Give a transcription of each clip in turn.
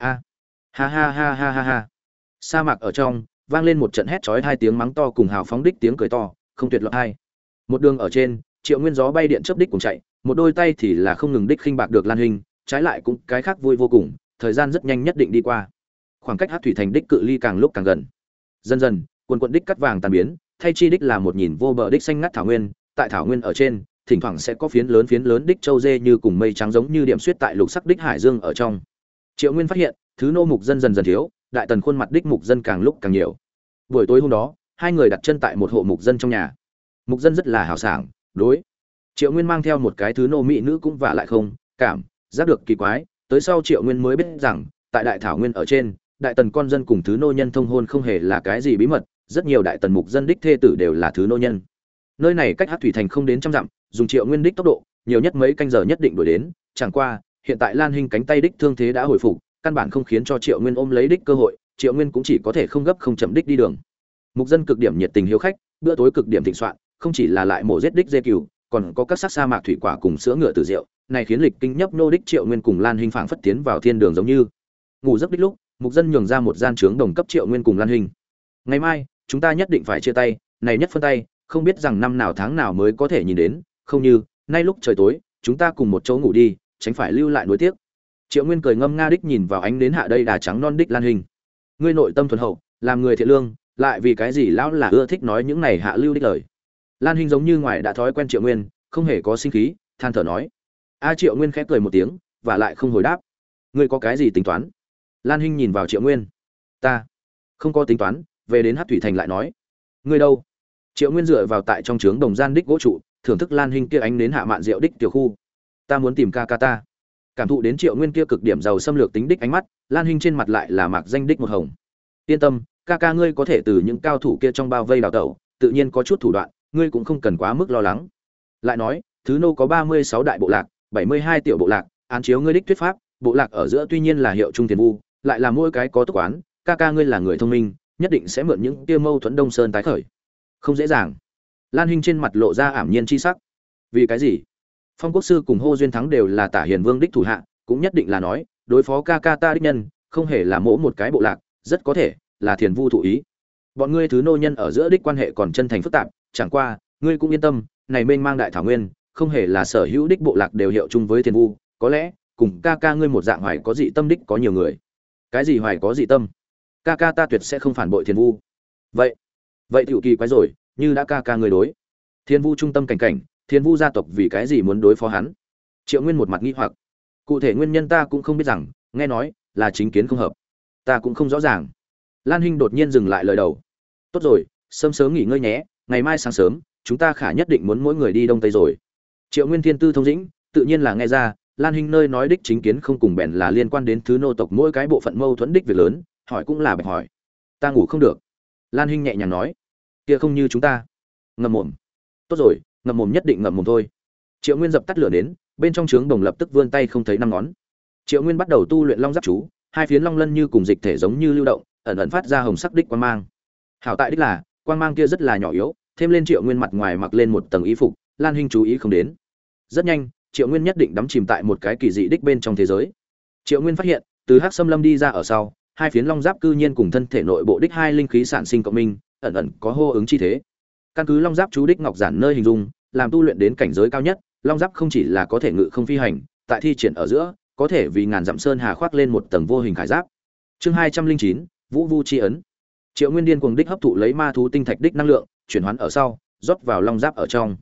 a. Ha ha ha ha ha ha. Sa mạc ở trong, vang lên một trận hét chói hai tiếng mắng to cùng hào phóng đích tiếng cười to, không tuyệt lọt hai một đường ở trên, triệu nguyên gió bay điện chớp đích cùng chạy, một đôi tay thì là không ngừng đích khinh bạc được lan hình, trái lại cũng cái khác vui vô cùng, thời gian rất nhanh nhất định đi qua. Khoảng cách hát thủy thành đích cự ly càng lúc càng gần. Dần dần, quần quận đích cắt vàng tàn biến, thay chi đích là một nhìn vô bờ đích xanh ngắt thảo nguyên, tại thảo nguyên ở trên, thỉnh thoảng sẽ có phiến lớn phiến lớn đích châu dê như cùng mây trắng giống như điểm suyết tại lục sắc đích hải dương ở trong triệu nguyên phát hiện, thứ nô mục dân dần dần thiếu, đại tần khuôn mặt đích mục dân càng lúc càng nhiều. Buổi tối hôm đó, hai người đặt chân tại một hộ mục dân trong nhà. Mục dân rất là hào sảng, đối. Triệu nguyên mang theo một cái thứ nô mỹ nữ cũng vả lại không, cảm, giác được kỳ quái, tới sau triệu nguyên mới biết rằng, tại đại thảo nguyên ở trên, đại tần con dân cùng thứ nô nhân thông hôn không hề là cái gì bí mật, rất nhiều đại tần mục dân đích thê tử đều là thứ nô nhân. Nơi này cách hát thủy thành không đến trăm dặm, dùng triệu nguyên đích tốc độ, nhiều nhất mấy canh giờ nhất định đổi đến, chẳng qua hiện tại lan Hinh cánh tay đích thương thế đã hồi phục, căn bản không khiến cho triệu nguyên ôm lấy đích cơ hội, triệu nguyên cũng chỉ có thể không gấp không chậm đích đi đường mục dân cực điểm nhiệt tình hiếu khách, bữa tối cực điểm thịnh soạn, không chỉ là lại mổ giết đích dê cừu, còn có các sắc sa mạc thủy quả cùng sữa ngựa từ rượu, này khiến lịch kinh nhấp nô đích triệu nguyên cùng lan Hinh phảng phất tiến vào thiên đường giống như ngủ giấc đích lúc, mục dân nhường ra một gian trướng đồng cấp triệu nguyên cùng lan Hinh. ngày mai, chúng ta nhất định phải chia tay, này nhất phân tay, không biết rằng năm nào tháng nào mới có thể nhìn đến, không như, nay lúc trời tối, chúng ta cùng một chỗ ngủ đi tránh phải lưu lại nối tiếc. Triệu nguyên cười ngâm nga đích nhìn vào ánh đến hạ đây đà trắng non đích lan hình. Ngươi nội tâm thuần hậu, làm người thiện lương, lại vì cái gì lão là ưa thích nói những này hạ lưu đích lời? Lan hình giống như ngoài đã thói quen triệu nguyên, không hề có sinh khí, than thở nói. A triệu nguyên khẽ cười một tiếng, và lại không hồi đáp. Ngươi có cái gì tính toán? Lan hình nhìn vào triệu nguyên. Ta không có tính toán, về đến hát thủy thành lại nói. Ngươi đâu? Triệu nguyên dựa vào tại trong trướng đồng gian đích gỗ trụ, thưởng thức lan hình kia ánh đến hạ mạn rượu đích tiểu khu ta muốn tìm ca ca ta. Cảm thụ đến triệu nguyên kia cực điểm giàu xâm lược tính đích ánh mắt, lan hinh trên mặt lại là mạc danh đích một hồng. Yên tâm, ca ca ngươi có thể từ những cao thủ kia trong bao vây đào tẩu, tự nhiên có chút thủ đoạn, ngươi cũng không cần quá mức lo lắng. Lại nói, thứ nô có ba mươi sáu đại bộ lạc, bảy mươi hai tiểu bộ lạc, án chiếu ngươi đích thuyết pháp, bộ lạc ở giữa tuy nhiên là hiệu trung tiền vu, lại là mỗi cái có tốt quán, ca ca ngươi là người thông minh, nhất định sẽ mượn những kia mâu thuẫn đông sơn tái khởi. Không dễ dàng. Lan hinh trên mặt lộ ra ảm nhiên chi sắc. Vì cái gì? Phong quốc sư cùng hô duyên thắng đều là tả hiền vương đích thủ hạ, cũng nhất định là nói, đối phó ca ca ta đích nhân, không hề là mỗ một cái bộ lạc, rất có thể là thiền vu thụ ý. Bọn ngươi thứ nô nhân ở giữa đích quan hệ còn chân thành phức tạp, chẳng qua, ngươi cũng yên tâm, này mênh mang đại thảo nguyên, không hề là sở hữu đích bộ lạc đều hiệu chung với thiền vu, có lẽ, cùng ca ca ngươi một dạng hoài có dị tâm đích có nhiều người. Cái gì hoài có dị tâm? Ca ca ta tuyệt sẽ không phản bội thiền vu. Vậy vậy tiểu kỳ quái rồi, như đã ca ca người đối. Thiên vu trung tâm cảnh cảnh thiên vu gia tộc vì cái gì muốn đối phó hắn? Triệu nguyên một mặt nghi hoặc. Cụ thể nguyên nhân ta cũng không biết rằng, nghe nói là chính kiến không hợp. Ta cũng không rõ ràng. Lan hinh đột nhiên dừng lại lời đầu. Tốt rồi, sớm sớm nghỉ ngơi nhé, ngày mai sáng sớm, chúng ta khả nhất định muốn mỗi người đi đông tây rồi. Triệu nguyên thiên tư thông dĩnh, tự nhiên là nghe ra, lan hinh nơi nói đích chính kiến không cùng bèn là liên quan đến thứ nô tộc mỗi cái bộ phận mâu thuẫn đích việc lớn, hỏi cũng là bạch hỏi. Ta ngủ không được. Lan hinh nhẹ nhàng nói. Kia không như chúng ta. Ngậm mồm. Tốt rồi ngậm mồm nhất định ngậm mồm thôi. Triệu nguyên dập tắt lửa đến bên trong trướng đồng lập tức vươn tay không thấy năm ngón. Triệu nguyên bắt đầu tu luyện long giáp chú, hai phiến long lân như cùng dịch thể giống như lưu động, ẩn ẩn phát ra hồng sắc đích quang mang. Hảo tại đích là, quang mang kia rất là nhỏ yếu, thêm lên triệu nguyên mặt ngoài mặc lên một tầng y phục, lan hinh chú ý không đến. Rất nhanh, triệu nguyên nhất định đắm chìm tại một cái kỳ dị đích bên trong thế giới. Triệu nguyên phát hiện, từ hắc xâm lâm đi ra ở sau, hai phiến long giáp cư nhiên cùng thân thể nội bộ đích hai linh khí sản sinh cộng minh, ẩn ẩn có hô ứng chi thế căn cứ long giáp chú đích ngọc giản nơi hình dung, làm tu luyện đến cảnh giới cao nhất, long giáp không chỉ là có thể ngự không phi hành, tại thi triển ở giữa, có thể vì ngàn dặm sơn hà khoác lên một tầng vô hình khải giáp. Chương hai trăm linh chín, vũ vu chi ấn. Triệu nguyên điên cuồng đích hấp thụ lấy ma thú tinh thạch đích năng lượng, chuyển hoán ở sau, rót vào long giáp ở trong.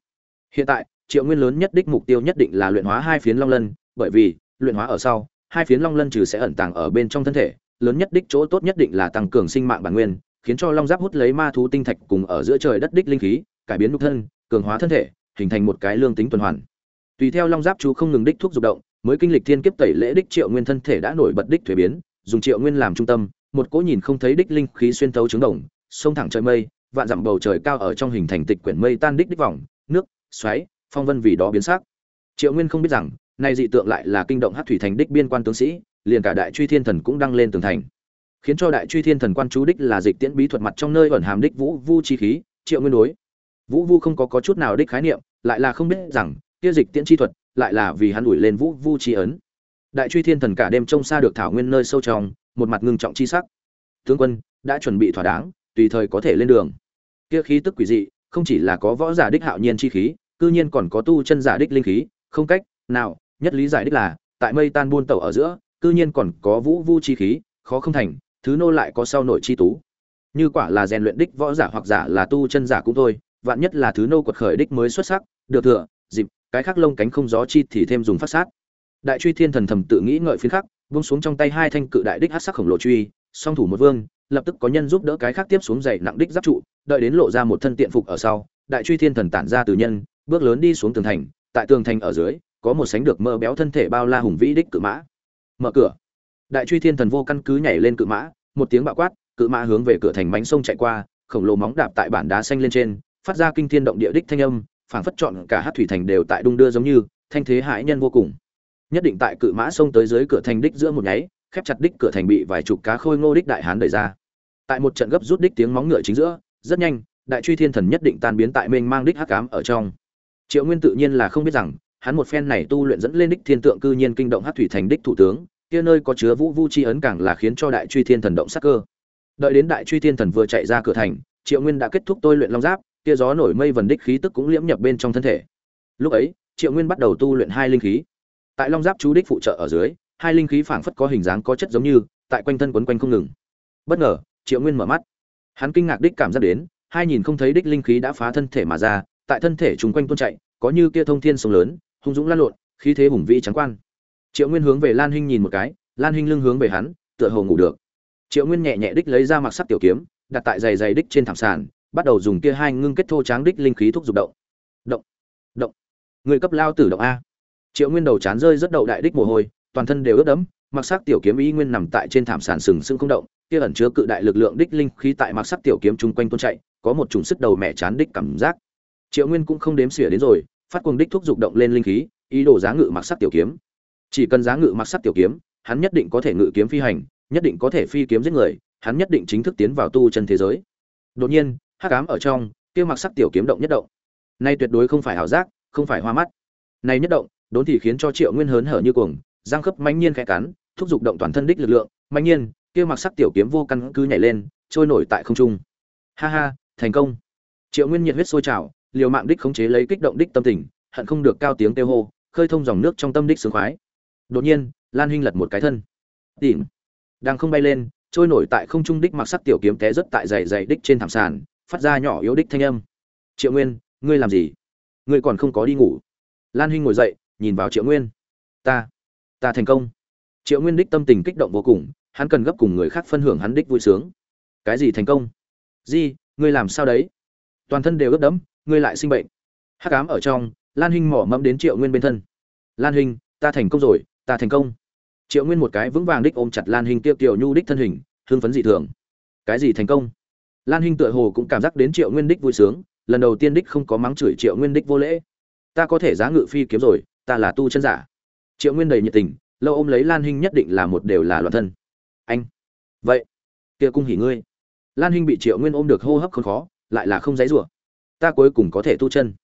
Hiện tại, triệu nguyên lớn nhất đích mục tiêu nhất định là luyện hóa hai phiến long lân, bởi vì, luyện hóa ở sau, hai phiến long lân trừ sẽ ẩn tàng ở bên trong thân thể, lớn nhất đích chỗ tốt nhất định là tăng cường sinh mạng bản nguyên khiến cho long giáp hút lấy ma thú tinh thạch cùng ở giữa trời đất đích linh khí, cải biến nhục thân, cường hóa thân thể, hình thành một cái lương tính tuần hoàn. Tùy theo long giáp chú không ngừng đích thuốc dục động, mới kinh lịch thiên kiếp tẩy lễ đích triệu nguyên thân thể đã nổi bật đích thuế biến, dùng triệu nguyên làm trung tâm, một cỗ nhìn không thấy đích linh khí xuyên thấu trứng đồng, sông thẳng trời mây, vạn dặm bầu trời cao ở trong hình thành tịch quyển mây tan đích đích vòng, nước, xoáy, phong vân vì đó biến sắc. Triệu nguyên không biết rằng, nay dị tượng lại là kinh động hát thủy thành đích biên quan tướng sĩ, liền cả đại truy thiên thần cũng đăng lên tường thành khiến cho đại truy thiên thần quan chú đích là dịch tiễn bí thuật mặt trong nơi ẩn hàm đích vũ vu chi khí triệu nguyên đối. Vũ vu không có, có chút nào đích khái niệm lại là không biết rằng kia dịch tiễn chi thuật lại là vì hắn ủi lên vũ vu chi ấn. Đại truy thiên thần cả đêm trông xa được thảo nguyên nơi sâu trong một mặt ngưng trọng chi sắc. Tướng quân đã chuẩn bị thỏa đáng tùy thời có thể lên đường. Kia khí tức quỷ dị không chỉ là có võ giả đích hạo nhiên chi khí cư nhiên còn có tu chân giả đích linh khí không cách nào nhất lý giải đích là tại mây tan buôn tẩu ở giữa cư nhiên còn có vũ vu chi khí khó không thành thứ nô lại có sau nội chi tú. Như quả là rèn luyện đích võ giả hoặc giả là tu chân giả cũng thôi, vạn nhất là thứ nô quật khởi đích mới xuất sắc, được thừa, dịp, cái khác lông cánh không gió chi thì thêm dùng phát sát. Đại truy thiên thần thầm tự nghĩ ngợi phiến khắc vung xuống trong tay hai thanh cự đại đích hát sắc khổng lồ truy, song thủ một vương, lập tức có nhân giúp đỡ cái khác tiếp xuống dày nặng đích giáp trụ, đợi đến lộ ra một thân tiện phục ở sau, đại truy thiên thần tản ra từ nhân, bước lớn đi xuống tường thành, tại tường thành ở dưới, có một sánh được mơ béo thân thể bao la hùng vĩ đích cự mã. Mở cửa đại truy thiên thần vô căn cứ nhảy lên cự mã, một tiếng bạo quát, cự mã hướng về cửa thành bánh sông chạy qua, khổng lồ móng đạp tại bản đá xanh lên trên, phát ra kinh thiên động địa đích thanh âm, phảng phất chọn cả hát thủy thành đều tại đung đưa giống như, thanh thế hãi nhân vô cùng. Nhất định tại cự mã sông tới dưới cửa thành đích giữa một nháy, khép chặt đích cửa thành bị vài chục cá khôi ngô đích đại hán đẩy ra. Tại một trận gấp rút đích tiếng móng ngựa chính giữa, rất nhanh, đại truy thiên thần nhất định tan biến tại mênh mang đích hắc ám ở trong. Triệu nguyên tự nhiên là không biết rằng, hắn một phen này tu luyện dẫn lên đích thiên tượng cư nhiên kinh động hát thủy thành đích thủ tướng kia nơi có chứa vũ vu chi ấn càng là khiến cho đại truy thiên thần động sắc cơ. Đợi đến đại truy thiên thần vừa chạy ra cửa thành, triệu nguyên đã kết thúc tôi luyện long giáp, kia gió nổi mây vần đích khí tức cũng liễm nhập bên trong thân thể. Lúc ấy, triệu nguyên bắt đầu tu luyện hai linh khí. Tại long giáp chú đích phụ trợ ở dưới, hai linh khí phảng phất có hình dáng có chất giống như, tại quanh thân quấn quanh không ngừng. Bất ngờ, triệu nguyên mở mắt. Hắn kinh ngạc đích cảm giác đến, hai nhìn không thấy đích linh khí đã phá thân thể mà ra, tại thân thể chúng quanh tuôn chạy, có như kia thông thiên sông lớn, hung dũng lan lộn, khí thế hùng vĩ trắng quan triệu nguyên hướng về lan hinh nhìn một cái, lan hinh lưng hướng về hắn, tựa hồ ngủ được. Triệu nguyên nhẹ nhẹ đích lấy ra mặc sắc tiểu kiếm, đặt tại giày giày đích trên thảm sàn, bắt đầu dùng kia hai ngưng kết thô tráng đích linh khí thúc giục động. Động động. Người cấp lao tử động a. Triệu nguyên đầu chán rơi rất đậu đại đích mồ hôi, toàn thân đều ướt đẫm, mặc sắc tiểu kiếm ý nguyên nằm tại trên thảm sàn sừng sững không động, kia ẩn chứa cự đại lực lượng đích linh khí tại mặc sắc tiểu kiếm chung quanh tuôn chạy, có một chủng sức đầu mẹ chán đích cảm giác. Triệu nguyên cũng không đếm xỉa đến rồi, phát cuồng đích thúc giục động lên linh khí, ý đồ giá ngự mặc sắc tiểu kiếm chỉ cần giá ngự mặc sắc tiểu kiếm, hắn nhất định có thể ngự kiếm phi hành, nhất định có thể phi kiếm giết người, hắn nhất định chính thức tiến vào tu chân thế giới. Đột nhiên, hắc ám ở trong, kia mặc sắc tiểu kiếm động nhất động. Nay tuyệt đối không phải ảo giác, không phải hoa mắt. Nay nhất động, đốn thì khiến cho triệu nguyên hớn hở như cuồng giang khớp mãnh nhiên khẽ cắn, thúc giục động toàn thân đích lực lượng, mãnh nhiên, kia mặc sắc tiểu kiếm vô căn cứ nhảy lên, trôi nổi tại không trung. Ha ha, thành công. Triệu nguyên nhiệt huyết sôi trào, liều mạng đích khống chế lấy kích động đích tâm tình, hận không được cao tiếng kêu hô, khơi thông dòng nước trong tâm đích sướng khoái đột nhiên, lan hinh lật một cái thân. Tìm. Đang không bay lên, trôi nổi tại không trung đích mặc sắc tiểu kiếm té rất tại dày dày đích trên thảm sàn, phát ra nhỏ yếu đích thanh âm. Triệu nguyên, ngươi làm gì? Ngươi còn không có đi ngủ. Lan hinh ngồi dậy, nhìn vào triệu nguyên. Ta ta thành công. Triệu nguyên đích tâm tình kích động vô cùng, hắn cần gấp cùng người khác phân hưởng hắn đích vui sướng. Cái gì thành công? Di, ngươi làm sao đấy? Toàn thân đều ướt đẫm, ngươi lại sinh bệnh. Hắc ám ở trong, lan hinh mỏ mẫm đến triệu nguyên bên thân. Lan hinh, ta thành công rồi ta thành công. Triệu nguyên một cái vững vàng đích ôm chặt lan hinh tiêu kiều nhu đích thân hình hương phấn dị thường. Cái gì thành công? Lan hinh tựa hồ cũng cảm giác đến triệu nguyên đích vui sướng, lần đầu tiên đích không có mắng chửi triệu nguyên đích vô lễ. Ta có thể giá ngự phi kiếm rồi, ta là tu chân giả. Triệu nguyên đầy nhiệt tình, lâu ôm lấy lan hinh nhất định là một đều là loạn thân. Anh, vậy, kia cung hỉ ngươi. Lan hinh bị triệu nguyên ôm được hô hấp không khó, lại là không dãy rủa. Ta cuối cùng có thể tu chân.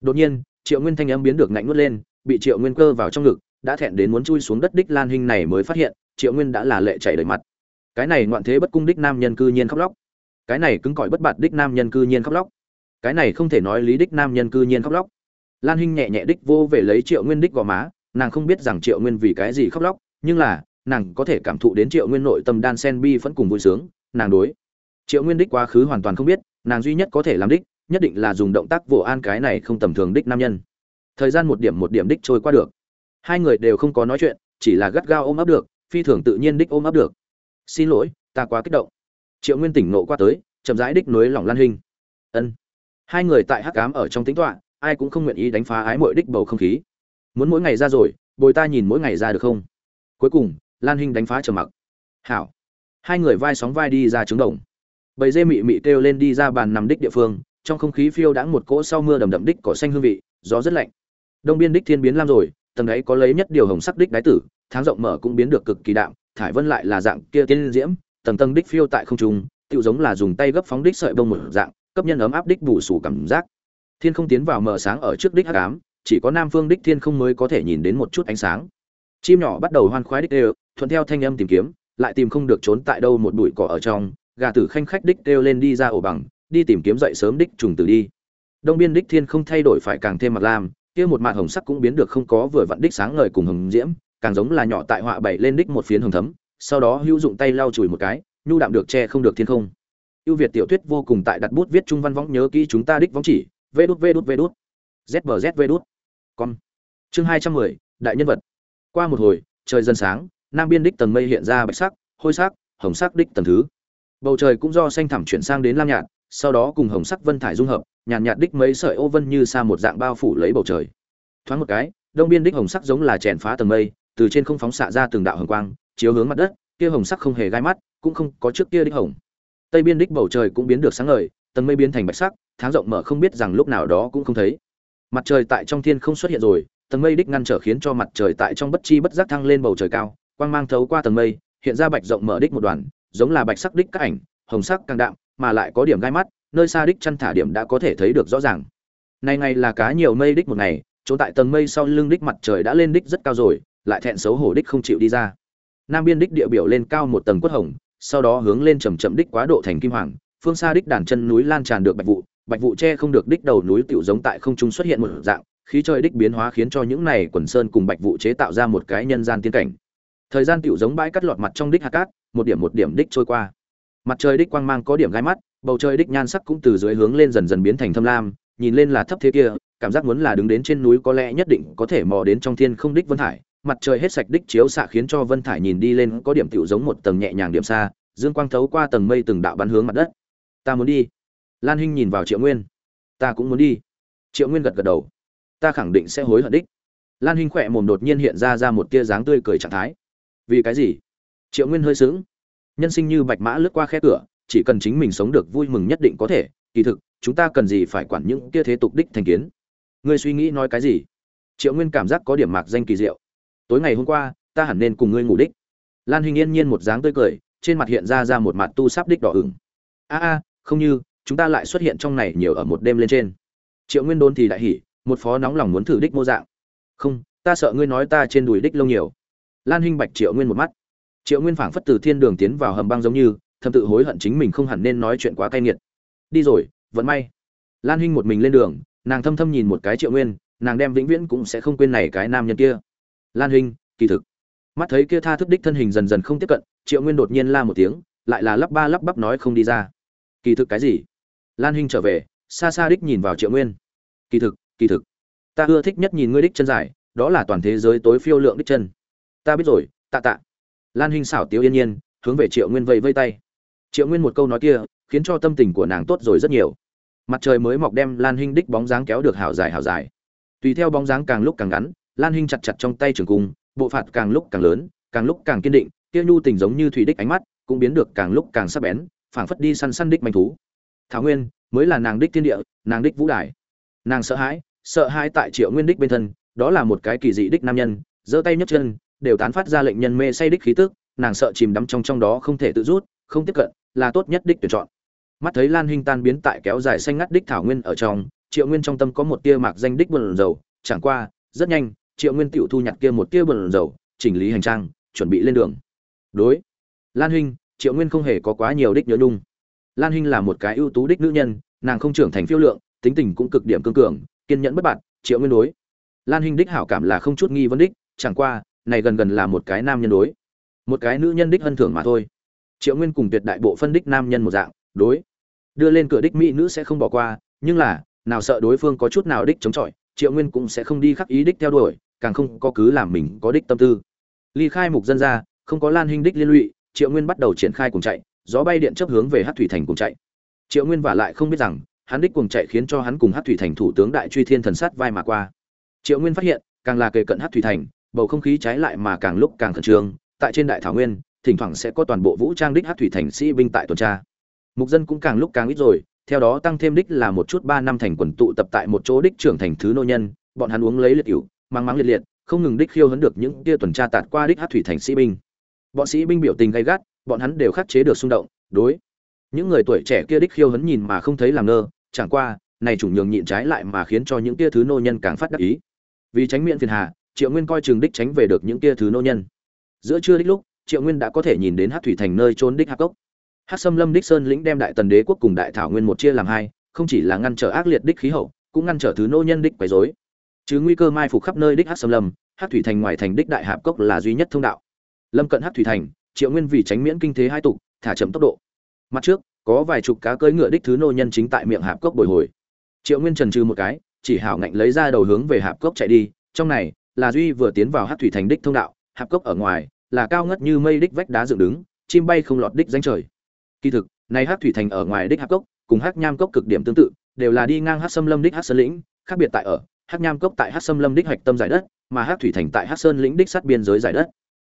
Đột nhiên, triệu nguyên thanh âm biến được ngạnh nuốt lên, bị triệu nguyên cơ vào trong ngực đã thẹn đến muốn chui xuống đất đích lan hinh này mới phát hiện, triệu nguyên đã là lệ chảy đầy mặt. Cái này ngoạn thế bất cung đích nam nhân cư nhiên khóc lóc. Cái này cứng cỏi bất bạt đích nam nhân cư nhiên khóc lóc. Cái này không thể nói lý đích nam nhân cư nhiên khóc lóc. Lan hinh nhẹ nhẹ đích vô về lấy triệu nguyên đích gò má, nàng không biết rằng triệu nguyên vì cái gì khóc lóc, nhưng là, nàng có thể cảm thụ đến triệu nguyên nội tâm đan sen bi vẫn cùng vui sướng, nàng đối. Triệu nguyên đích quá khứ hoàn toàn không biết, nàng duy nhất có thể làm đích, nhất định là dùng động tác vỗ an cái này không tầm thường đích nam nhân. Thời gian một điểm một điểm đích trôi qua được hai người đều không có nói chuyện chỉ là gắt gao ôm ấp được phi thường tự nhiên đích ôm ấp được. Xin lỗi ta quá kích động. Triệu nguyên tỉnh nộ qua tới chậm rãi đích nối lòng lan hình ân. Hai người tại hắc cám ở trong tính tọa, ai cũng không nguyện ý đánh phá ái mội đích bầu không khí. Muốn mỗi ngày ra rồi bồi ta nhìn mỗi ngày ra được không? Cuối cùng lan hinh đánh phá trầm mặc. Hảo. Hai người vai sóng vai đi ra trứng đồng. Bầy dê mị mị kêu lên đi ra bàn nằm đích địa phương trong không khí phiêu đãng một cỗ sau mưa đầm đậm đích cỏ xanh hương vị gió rất lạnh. Đông biên đích thiên biến lam rồi tầng đấy có lấy nhất điều hồng sắc đích đái tử, tháng rộng mở cũng biến được cực kỳ đạm, thải vân lại là dạng kia tiên diễm, tầng tầng đích phiêu tại không trung, tựu giống là dùng tay gấp phóng đích sợi bông một dạng, cấp nhân ấm áp đích bù sủ cảm giác. Thiên không tiến vào mở sáng ở trước đích hắc ám, chỉ có nam phương đích thiên không mới có thể nhìn đến một chút ánh sáng. Chim nhỏ bắt đầu hoan khoái đích đều thuận theo thanh âm tìm kiếm, lại tìm không được trốn tại đâu một bụi cỏ ở trong, gà tử khanh khách đích kêu lên đi ra ổ bằng, đi tìm kiếm dậy sớm đích trùng tử đi. Đông biên đích thiên không thay đổi phải càng thêm mặt lam kia một mạt hồng sắc cũng biến được không có vừa vặn đích sáng ngời cùng hồng diễm, càng giống là nhỏ tại họa bảy lên đích một phiến hồng thấm, sau đó hữu dụng tay lau chùi một cái, nhu đạm được che không được thiên không. Ưu việt tiểu thuyết vô cùng tại đặt bút viết trung văn võng nhớ kỹ chúng ta đích võng chỉ, vê đút vê đút vê đút. Zbz vê đút. Con chương hai trăm mười, đại nhân vật. Qua một hồi, trời dần sáng, nam biên đích tầng mây hiện ra bạch sắc, hôi sắc, hồng sắc đích tầng thứ. Bầu trời cũng do xanh thẳm chuyển sang đến lam nhạt sau đó cùng hồng sắc vân thải dung hợp nhàn nhạt, đích mấy sợi ô vân như sa một dạng bao phủ lấy bầu trời. Thoáng một cái đông biên đích hồng sắc giống là chèn phá tầng mây từ trên không phóng xạ ra từng đạo hồng quang chiếu hướng mặt đất kia hồng sắc không hề gai mắt cũng không có trước kia đích hồng. Tây biên đích bầu trời cũng biến được sáng ngời tầng mây biến thành bạch sắc tháng rộng mở không biết rằng lúc nào đó cũng không thấy. Mặt trời tại trong thiên không xuất hiện rồi tầng mây đích ngăn trở khiến cho mặt trời tại trong bất chi bất giác thăng lên bầu trời cao quang mang thấu qua tầng mây hiện ra bạch rộng mở đích một đoàn giống là bạch sắc đích các ảnh hồng sắc càng đạm mà lại có điểm gai mắt, nơi xa đích chăn thả điểm đã có thể thấy được rõ ràng. Này ngày là cá nhiều mây đích một ngày, chỗ tại tầng mây sau lưng đích mặt trời đã lên đích rất cao rồi, lại thẹn xấu hổ đích không chịu đi ra. Nam biên đích địa biểu lên cao một tầng quất hồng, sau đó hướng lên chầm chậm đích quá độ thành kim hoàng, phương xa đích đàn chân núi lan tràn được bạch vụ bạch vụ che không được đích đầu núi tiểu giống tại không trung xuất hiện một dạng, khí trời đích biến hóa khiến cho những này quần sơn cùng bạch vụ chế tạo ra một cái nhân gian tiên cảnh. Thời gian tiểu giống bãi cắt lọt mặt trong đích hạt cát, một điểm một điểm đích trôi qua mặt trời đích quang mang có điểm gai mắt, bầu trời đích nhan sắc cũng từ dưới hướng lên dần dần biến thành thâm lam, nhìn lên là thấp thế kia, cảm giác muốn là đứng đến trên núi có lẽ nhất định có thể mò đến trong thiên không đích vân thải. Mặt trời hết sạch đích chiếu xạ khiến cho vân thải nhìn đi lên có điểm tiểu giống một tầng nhẹ nhàng điểm xa, dương quang thấu qua tầng mây từng đạo bắn hướng mặt đất. Ta muốn đi. Lan hinh nhìn vào triệu nguyên. Ta cũng muốn đi. Triệu nguyên gật gật đầu. Ta khẳng định sẽ hối hận đích. Lan hinh khỏe mồm đột nhiên hiện ra ra một tia dáng tươi cười trạng thái. Vì cái gì? Triệu nguyên hơi sững nhân sinh như bạch mã lướt qua khe cửa, chỉ cần chính mình sống được vui mừng nhất định có thể. Kỳ thực, chúng ta cần gì phải quản những kia thế tục đích thành kiến? Ngươi suy nghĩ nói cái gì? Triệu nguyên cảm giác có điểm mạc danh kỳ diệu. Tối ngày hôm qua, ta hẳn nên cùng ngươi ngủ đích. Lan hình yên nhiên một dáng tươi cười, trên mặt hiện ra ra một mặt tu sắp đích đỏ ửng. A a, không như, chúng ta lại xuất hiện trong này nhiều ở một đêm lên trên. Triệu nguyên đôn thì đại hỉ, một phó nóng lòng muốn thử đích mô dạng. Không, ta sợ ngươi nói ta trên đùi đích lâu nhiều. Lan hinh bạch triệu nguyên một mắt triệu nguyên phảng phất từ thiên đường tiến vào hầm băng giống như, thầm tự hối hận chính mình không hẳn nên nói chuyện quá cay nghiệt. Đi rồi vẫn may. Lan huynh một mình lên đường, nàng thâm thâm nhìn một cái triệu nguyên, nàng đem vĩnh viễn cũng sẽ không quên này cái nam nhân kia. Lan huynh kỳ thực. Mắt thấy kia tha thức đích thân hình dần dần không tiếp cận, triệu nguyên đột nhiên la một tiếng, lại là lắp ba lắp bắp nói không đi ra. Kỳ thực cái gì? Lan huynh trở về, xa xa đích nhìn vào triệu nguyên. Kỳ thực kỳ thực. Ta ưa thích nhất nhìn ngươi đích chân dài, đó là toàn thế giới tối phiêu lượng đích chân. Ta biết rồi, tạ tạ lan hinh xảo tiếu yên nhiên, hướng về triệu nguyên vây vây tay. Triệu nguyên một câu nói kia, khiến cho tâm tình của nàng tốt rồi rất nhiều. Mặt trời mới mọc đem lan hinh đích bóng dáng kéo được hảo dài hảo dài. Tùy theo bóng dáng càng lúc càng ngắn, lan hinh chặt chặt trong tay trường cung, bộ phạt càng lúc càng lớn, càng lúc càng kiên định tiêu nhu tình giống như thủy đích ánh mắt, cũng biến được càng lúc càng sắc bén, phảng phất đi săn săn đích manh thú. Thảo nguyên, mới là nàng đích thiên địa, nàng đích vũ đài. Nàng sợ hãi sợ hãi tại triệu nguyên đích bên thân, đó là một cái kỳ dị đích nam nhân, giơ tay nhấc chân đều tán phát ra lệnh nhân mê say đích khí tức nàng sợ chìm đắm trong trong đó không thể tự rút không tiếp cận là tốt nhất đích tuyển chọn. Mắt thấy lan Hinh tan biến tại kéo dài xanh ngắt đích thảo nguyên ở trong triệu nguyên trong tâm có một tia mạc danh đích buồn rầu, chẳng qua rất nhanh triệu nguyên tiểu thu nhặt kia một tia buồn rầu, chỉnh lý hành trang chuẩn bị lên đường. Đối lan Hinh, triệu nguyên không hề có quá nhiều đích nhớ nhung. Lan Hinh là một cái ưu tú đích nữ nhân nàng không trưởng thành phiêu lượng tính tình cũng cực điểm cương cường kiên nhẫn bất bạt triệu nguyên đối. Lan Hinh đích hảo cảm là không chút nghi vấn đích chẳng qua này gần gần là một cái nam nhân đối. Một cái nữ nhân đích hân thưởng mà thôi. Triệu nguyên cùng tuyệt đại bộ phân đích nam nhân một dạng, đối. Đưa lên cửa đích mỹ nữ sẽ không bỏ qua, nhưng là, nào sợ đối phương có chút nào đích chống chọi, triệu nguyên cũng sẽ không đi khắc ý đích theo đuổi, càng không có cứ làm mình có đích tâm tư. Ly khai mục dân ra, không có lan hình đích liên lụy, triệu nguyên bắt đầu triển khai cùng chạy, gió bay điện chấp hướng về hát thủy thành cùng chạy. Triệu nguyên vả lại không biết rằng, hắn đích cùng chạy khiến cho hắn cùng hát thủy thành thủ tướng đại truy thiên thần sát vai mà qua. Triệu nguyên phát hiện, càng là kề cận hát thủy thành bầu không khí trái lại mà càng lúc càng khẩn trương, tại trên đại thảo nguyên, thỉnh thoảng sẽ có toàn bộ vũ trang đích hát thủy thành sĩ binh tại tuần tra. Mục dân cũng càng lúc càng ít rồi, theo đó tăng thêm đích là một chút ba năm thành quần tụ tập tại một chỗ đích trưởng thành thứ nô nhân, bọn hắn uống lấy liệt cựu mang mắng liệt liệt, không ngừng đích khiêu hấn được những tia tuần tra tạt qua đích hát thủy thành sĩ binh. Bọn sĩ binh biểu tình gay gắt, bọn hắn đều khắc chế được xung động, đối. Những người tuổi trẻ kia đích khiêu hấn nhìn mà không thấy làm ngơ, chẳng qua, này chủng nhường nhịn trái lại mà khiến cho những tia thứ nô nhân càng phát đắc ý. Vì tránh miệng phiền hà triệu nguyên coi chừng đích tránh về được những kia thứ nô nhân. Giữa trưa đích lúc, triệu nguyên đã có thể nhìn đến hát thủy thành nơi trốn đích hạc cốc. Hát xâm lâm đích sơn lĩnh đem đại tần đế quốc cùng đại thảo nguyên một chia làm hai, không chỉ là ngăn trở ác liệt đích khí hậu, cũng ngăn trở thứ nô nhân đích quấy rối. Chứ nguy cơ mai phục khắp nơi đích hát xâm lâm hát thủy thành ngoài thành đích đại hạp cốc là duy nhất thông đạo. Lâm cận hát thủy thành, triệu nguyên vì tránh miễn kinh thế hai tục, thả chậm tốc độ. Mặt trước, có vài chục cá cưỡi ngựa đích thứ nô nhân chính tại miệng hạp cốc bồi hồi. Triệu nguyên trần trừ một cái, chỉ hảo ngạnh lấy ra đầu hướng về hạp cốc chạy đi, trong này là duy vừa tiến vào hát thủy thành đích thông đạo, hạp cốc ở ngoài, là cao ngất như mây đích vách đá dựng đứng, chim bay không lọt đích danh trời. Kỳ thực, này hát thủy thành ở ngoài đích hạp cốc, cùng hát nham cốc cực điểm tương tự, đều là đi ngang hát xâm lâm đích hát sơn lĩnh, khác biệt tại ở, hát nham cốc tại hát xâm lâm đích hạch tâm giải đất, mà hát thủy thành tại hát sơn lĩnh đích sát biên giới giải đất.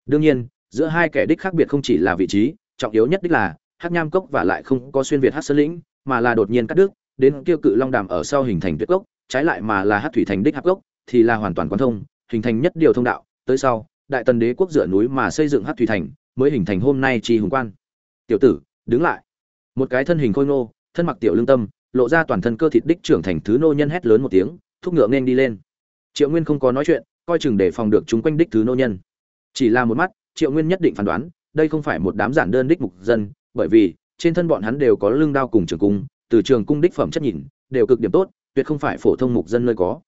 Đương nhiên, giữa hai kẻ đích khác biệt không chỉ là vị trí, trọng yếu nhất đích là, hát nham cốc và lại không có xuyên việt hát sơn lĩnh, mà là đột nhiên cắt đứt, đến kêu cự long đàm ở sau hình thành tuyết cốc, trái lại mà là hát thủy thành đích hạp cốc, thì là hoàn toàn quan thông hình thành nhất điều thông đạo, tới sau, đại tần đế quốc dựa núi mà xây dựng hát thủy thành, mới hình thành hôm nay tri hùng quan. Tiểu tử, đứng lại. Một cái thân hình khôi ngô, thân mặc tiểu lương tâm, lộ ra toàn thân cơ thịt đích trưởng thành thứ nô nhân hét lớn một tiếng, thúc ngựa nên đi lên. Triệu nguyên không có nói chuyện, coi chừng để phòng được chúng quanh đích thứ nô nhân. Chỉ là một mắt, triệu nguyên nhất định phán đoán, đây không phải một đám giản đơn đích mục dân, bởi vì, trên thân bọn hắn đều có lương đao cùng trường cung, từ trường cung đích phẩm chất nhìn, đều cực điểm tốt, tuyệt không phải phổ thông mục dân nơi có.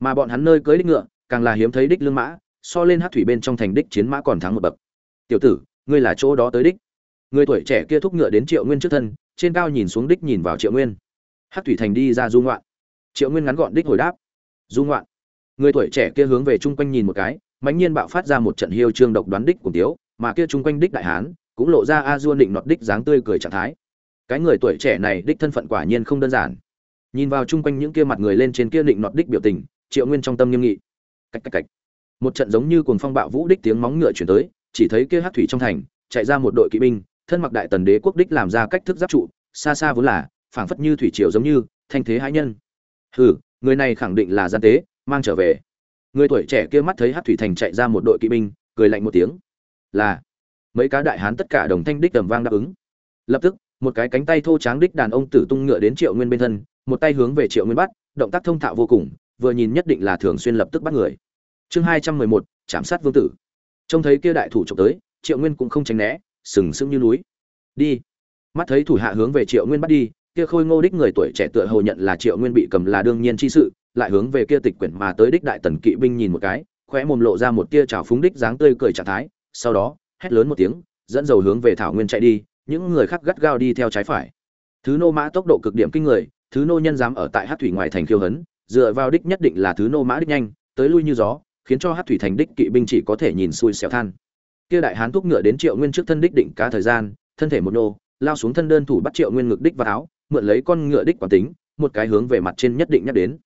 Mà bọn hắn nơi cưới đích ngựa càng là hiếm thấy đích lương mã, so lên hát thủy bên trong thành đích chiến mã còn thắng một bậc. Tiểu tử, ngươi là chỗ đó tới đích. Người tuổi trẻ kia thúc ngựa đến triệu nguyên trước thân, trên cao nhìn xuống đích nhìn vào triệu nguyên. Hát thủy thành đi ra du ngoạn. Triệu nguyên ngắn gọn đích hồi đáp. Du ngoạn. Người tuổi trẻ kia hướng về chung quanh nhìn một cái, mãnh nhiên bạo phát ra một trận hiêu trương độc đoán đích cùng tiếu, mà kia chung quanh đích đại hán, cũng lộ ra a dua định nọt đích dáng tươi cười trạng thái. Cái người tuổi trẻ này đích thân phận quả nhiên không đơn giản. Nhìn vào chung quanh những kia mặt người lên trên kia định nọt đích biểu tình, triệu nguyên trong tâm nghiêm nghị. Cạch cạch cạch. một trận giống như cuồng phong bạo vũ đích tiếng móng ngựa chuyển tới, chỉ thấy kia hắc thủy trong thành, chạy ra một đội kỵ binh, thân mặc đại tần đế quốc đích làm ra cách thức giáp trụ, xa xa vốn là, phảng phất như thủy triều giống như, thanh thế hãi nhân. Hừ, người này khẳng định là gian tế, mang trở về. Người tuổi trẻ kia mắt thấy hắc thủy thành chạy ra một đội kỵ binh, cười lạnh một tiếng. Là, mấy cá đại hán tất cả đồng thanh đích tầm vang đáp ứng. Lập tức, một cái cánh tay thô tráng đích đàn ông tử tung ngựa đến triệu nguyên bên thân, một tay hướng về triệu nguyên bắt, động tác thông thạo vô cùng vừa nhìn nhất định là thường xuyên lập tức bắt người. Chương hai trăm mười một, chạm sát vương tử. Trông thấy kia đại thủ trộm tới, triệu nguyên cũng không tránh né, sừng sững như núi. Đi. Mắt thấy thủ hạ hướng về triệu nguyên bắt đi, kia khôi ngô đích người tuổi trẻ tựa hồ nhận là triệu nguyên bị cầm là đương nhiên chi sự, lại hướng về kia tịch quyển mà tới đích đại tần kỵ binh nhìn một cái, khóe mồm lộ ra một tia trào phúng đích dáng tươi cười trạng thái, sau đó, hét lớn một tiếng, dẫn dầu hướng về thảo nguyên chạy đi, những người khác gắt gao đi theo trái phải. Thứ nô mã tốc độ cực điểm kinh người, thứ nô nhân dám ở tại hát thủy ngoài thành khiêu hấn dựa vào đích nhất định là thứ nô mã đích nhanh, tới lui như gió, khiến cho hát thủy thành đích kỵ binh chỉ có thể nhìn xui xẻo than. Kia đại hán thúc ngựa đến triệu nguyên trước thân đích định cá thời gian, thân thể một nô, lao xuống thân đơn thủ bắt triệu nguyên ngực đích và áo, mượn lấy con ngựa đích quản tính, một cái hướng về mặt trên nhất định nhắc đến.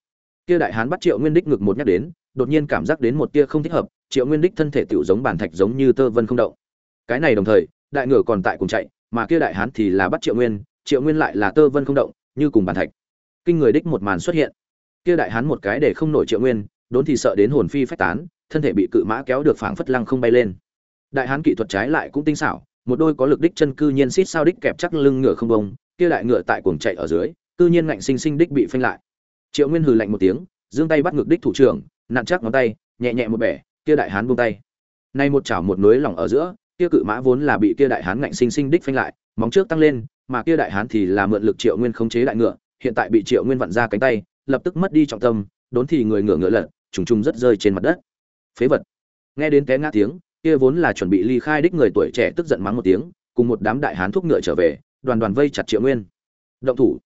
Kia đại hán bắt triệu nguyên đích ngực một nhắc đến, đột nhiên cảm giác đến một tia không thích hợp, triệu nguyên đích thân thể tựu giống bản thạch giống như tơ vân không động. Cái này đồng thời, đại ngựa còn tại cùng chạy, mà kia đại hán thì là bắt triệu nguyên triệu nguyên lại là tơ vân không động, như cùng bản thạch. Kinh người đích một màn xuất hiện kia đại hán một cái để không nổi triệu nguyên, đốn thì sợ đến hồn phi phách tán, thân thể bị cự mã kéo được phảng phất lăng không bay lên. Đại hán kỹ thuật trái lại cũng tinh xảo, một đôi có lực đích chân cư nhiên xít sao đích kẹp chắc lưng ngựa không bông, kia đại ngựa tại cuồng chạy ở dưới, cư nhiên ngạnh sinh sinh đích bị phanh lại. Triệu nguyên hừ lạnh một tiếng, giương tay bắt ngực đích thủ trưởng, nặn chắc ngón tay, nhẹ nhẹ một bẻ, kia đại hán buông tay. Nay một chảo một núi lỏng ở giữa, kia cự mã vốn là bị kia đại hán ngạnh sinh sinh đích phanh lại, móng trước tăng lên, mà kia đại hán thì là mượn lực triệu nguyên khống chế đại ngựa, hiện tại bị triệu nguyên vặn ra cánh tay lập tức mất đi trọng tâm, đốn thì người ngựa ngựa lật, trùng trùng rất rơi trên mặt đất. Phế vật. Nghe đến té ngã tiếng, kia vốn là chuẩn bị ly khai đích người tuổi trẻ tức giận mắng một tiếng, cùng một đám đại hán thúc ngựa trở về, đoàn đoàn vây chặt triệu nguyên. Động thủ.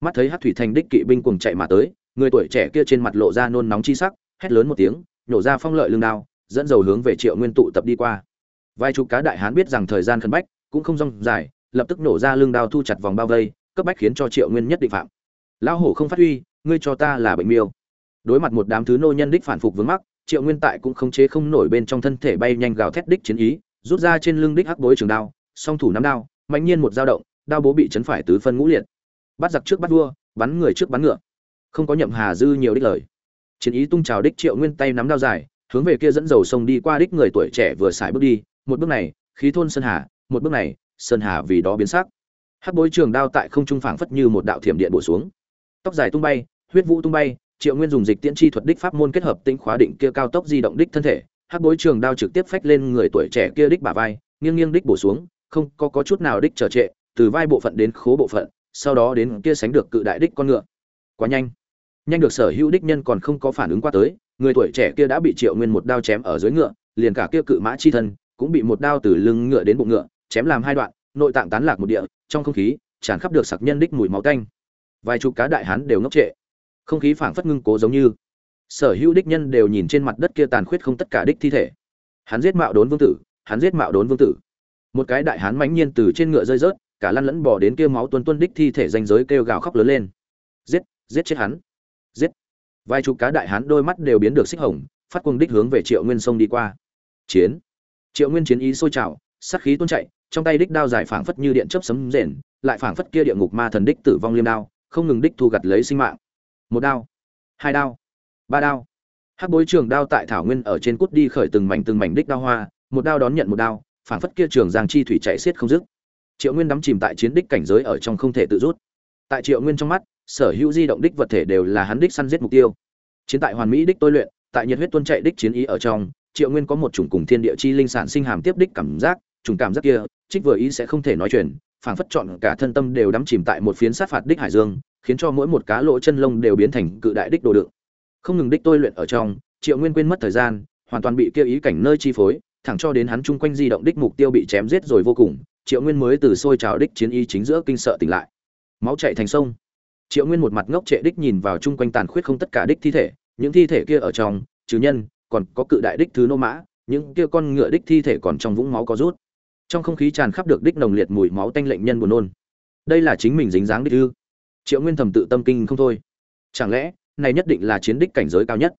Mắt thấy hát thủy thành đích kỵ binh cùng chạy mà tới, người tuổi trẻ kia trên mặt lộ ra nôn nóng chi sắc, hét lớn một tiếng, nhổ ra phong lợi lưng đao, dẫn dầu hướng về triệu nguyên tụ tập đi qua. Vài chục cá đại hán biết rằng thời gian khẩn bách, cũng không rong dài, lập tức nổ ra lưng đao thu chặt vòng bao vây, cấp bách khiến cho triệu nguyên nhất định phạm. Lão hổ không phát huy ngươi cho ta là bệnh miêu. Đối mặt một đám thứ nô nhân đích phản phục vướng mắc, triệu nguyên tại cũng không chế không nổi bên trong thân thể bay nhanh gào thét đích chiến ý, rút ra trên lưng đích hắc bối trường đao, song thủ nắm đao, mạnh nhiên một dao động, đao bố bị chấn phải tứ phân ngũ liệt. Bắt giặc trước bắt vua, bắn người trước bắn ngựa. Không có nhậm hà dư nhiều đích lời. Chiến ý tung trào đích triệu nguyên tay nắm đao dài, hướng về kia dẫn dầu sông đi qua đích người tuổi trẻ vừa xài bước đi, một bước này, khí thôn sơn hà, một bước này, sơn hà vì đó biến sắc. Hắc bối trường đao tại không trung phảng phất như một đạo thiểm điện bổ xuống tóc dài tung bay huyết vũ tung bay triệu nguyên dùng dịch tiễn chi thuật đích pháp môn kết hợp tinh khóa định kia cao tốc di động đích thân thể hắc bối trường đao trực tiếp phách lên người tuổi trẻ kia đích bả vai nghiêng nghiêng đích bổ xuống không có, có chút nào đích trở trệ từ vai bộ phận đến khố bộ phận sau đó đến kia sánh được cự đại đích con ngựa. Quá nhanh. Nhanh được sở hữu đích nhân còn không có phản ứng qua tới người tuổi trẻ kia đã bị triệu nguyên một đao chém ở dưới ngựa liền cả kia cự mã chi thân cũng bị một đao từ lưng ngựa đến bụng ngựa chém làm hai đoạn nội tạng tán lạc một địa trong không khí tràn khắp được sặc nhân đích mùi máu tanh vài chục cá đại hán đều ngốc trệ. Không khí phảng phất ngưng cố giống như. Sở hữu đích nhân đều nhìn trên mặt đất kia tàn khuyết không tất cả đích thi thể. Hắn giết mạo đốn vương tử, hắn giết mạo đốn vương tử. Một cái đại hán mãnh nhiên từ trên ngựa rơi rớt, cả lăn lẫn bỏ đến kia máu tuân tuân đích thi thể danh giới kêu gào khóc lớn lên. Giết giết chết hắn. Giết. Vài chục cá đại hán đôi mắt đều biến được xích hồng, phát cuồng đích hướng về triệu nguyên sông đi qua. Chiến. Triệu nguyên chiến ý sôi trào, sát khí tuôn chạy trong tay đích đao dài phảng phất như điện chớp sấm rền, lại phảng phất kia địa ngục ma thần đích tử vong liêm đao không ngừng đích thu gặt lấy sinh mạng. Một đao, hai đao, ba đao. Hắc bối trường đao tại thảo nguyên ở trên cút đi khởi từng mảnh từng mảnh đích đao hoa, một đao đón nhận một đao phản phất kia trường giang chi thủy chạy xiết không dứt. Triệu nguyên đắm chìm tại chiến đích cảnh giới ở trong không thể tự rút. Tại triệu nguyên trong mắt, sở hữu di động đích vật thể đều là hắn đích săn giết mục tiêu. Chiến tại hoàn mỹ đích tôi luyện, tại nhiệt huyết tuân chạy đích chiến ý ở trong, triệu nguyên có một chủng cùng thiên địa chi linh sản sinh hàm tiếp đích cảm giác, chủng cảm giác kia, trích vừa ý sẽ không thể nói chuyện phảng phất chọn cả thân tâm đều đắm chìm tại một phiến sát phạt đích hải dương, khiến cho mỗi một cá lỗ chân lông đều biến thành cự đại đích đồ đựng. Không ngừng đích tôi luyện ở trong, triệu nguyên quên mất thời gian, hoàn toàn bị kia ý cảnh nơi chi phối, thẳng cho đến hắn chung quanh di động đích mục tiêu bị chém giết rồi vô cùng, triệu nguyên mới từ sôi trào đích chiến y chính giữa kinh sợ tỉnh lại. Máu chảy thành sông. Triệu nguyên một mặt ngốc trệ đích nhìn vào chung quanh tàn khuyết không tất cả đích thi thể, những thi thể kia ở trong, trừ nhân, còn có cự đại đích thứ nô mã, những kia con ngựa đích thi thể còn trong vũng máu có rút trong không khí tràn khắp được đích nồng liệt mùi máu tanh lệnh nhân buồn nôn. Đây là chính mình dính dáng đích ư? Triệu nguyên thầm tự tâm kinh không thôi. Chẳng lẽ, này nhất định là chiến đích cảnh giới cao nhất?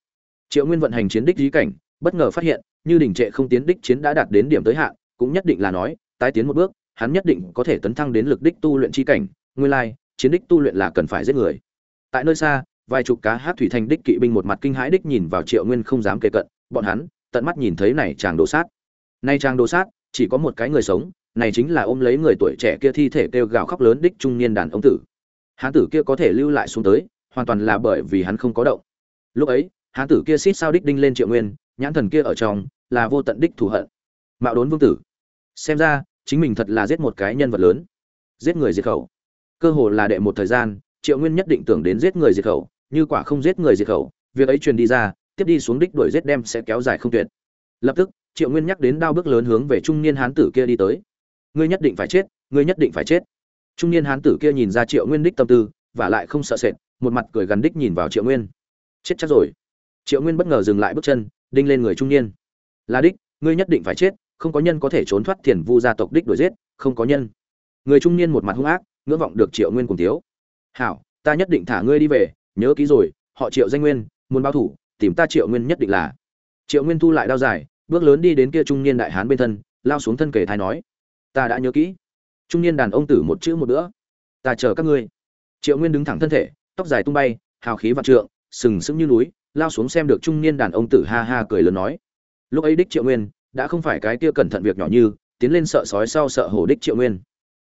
Triệu nguyên vận hành chiến đích dí cảnh, bất ngờ phát hiện, như đỉnh trệ không tiến đích chiến đã đạt đến điểm tới hạn, cũng nhất định là nói, tái tiến một bước, hắn nhất định có thể tấn thăng đến lực đích tu luyện chi cảnh. Nguyên lai, chiến đích tu luyện là cần phải giết người. Tại nơi xa, vài chục cá hát thủy thành đích kỵ binh một mặt kinh hãi đích nhìn vào triệu nguyên không dám kề cận. Bọn hắn, tận mắt nhìn thấy này chàng đồ sát. Nay chàng đồ sát chỉ có một cái người sống, này chính là ôm lấy người tuổi trẻ kia thi thể kêu gào khóc lớn đích trung niên đàn ông tử. Hán tử kia có thể lưu lại xuống tới, hoàn toàn là bởi vì hắn không có động. Lúc ấy, hán tử kia xít sao đích đinh lên triệu nguyên, nhãn thần kia ở trong, là vô tận đích thù hận. Mạo đốn vương tử. Xem ra, chính mình thật là giết một cái nhân vật lớn. Giết người diệt khẩu. Cơ hồ là đệ một thời gian, triệu nguyên nhất định tưởng đến giết người diệt khẩu, như quả không giết người diệt khẩu, việc ấy truyền đi ra, tiếp đi xuống đích đuổi giết đem sẽ kéo dài không tuyệt. Lập tức triệu nguyên nhắc đến đao bước lớn hướng về trung niên hán tử kia đi tới. Ngươi nhất định phải chết, ngươi nhất định phải chết. Trung niên hán tử kia nhìn ra triệu nguyên đích tâm tư, và lại không sợ sệt, một mặt cười gắn đích nhìn vào triệu nguyên. Chết chắc rồi. Triệu nguyên bất ngờ dừng lại bước chân, đinh lên người trung niên. Là đích, ngươi nhất định phải chết, không có nhân có thể trốn thoát thiền vu gia tộc đích đuổi giết, không có nhân. Người trung niên một mặt hung ác, ngưỡng vọng được triệu nguyên cùng tiếu hảo, ta nhất định thả ngươi đi về, nhớ ký rồi, họ triệu danh nguyên, muốn báo thủ, tìm ta triệu nguyên nhất định là. Triệu nguyên thu lại đao dài bước lớn đi đến kia trung niên đại hán bên thân, lao xuống thân kể thái nói, ta đã nhớ kỹ. Trung niên đàn ông tử một chữ một bữa ta chờ các ngươi. Triệu nguyên đứng thẳng thân thể, tóc dài tung bay, hào khí vạn trượng, sừng sững như núi, lao xuống xem được trung niên đàn ông tử ha ha cười lớn nói, lúc ấy đích triệu nguyên đã không phải cái kia cẩn thận việc nhỏ như, tiến lên sợ sói sau sợ hổ đích triệu nguyên.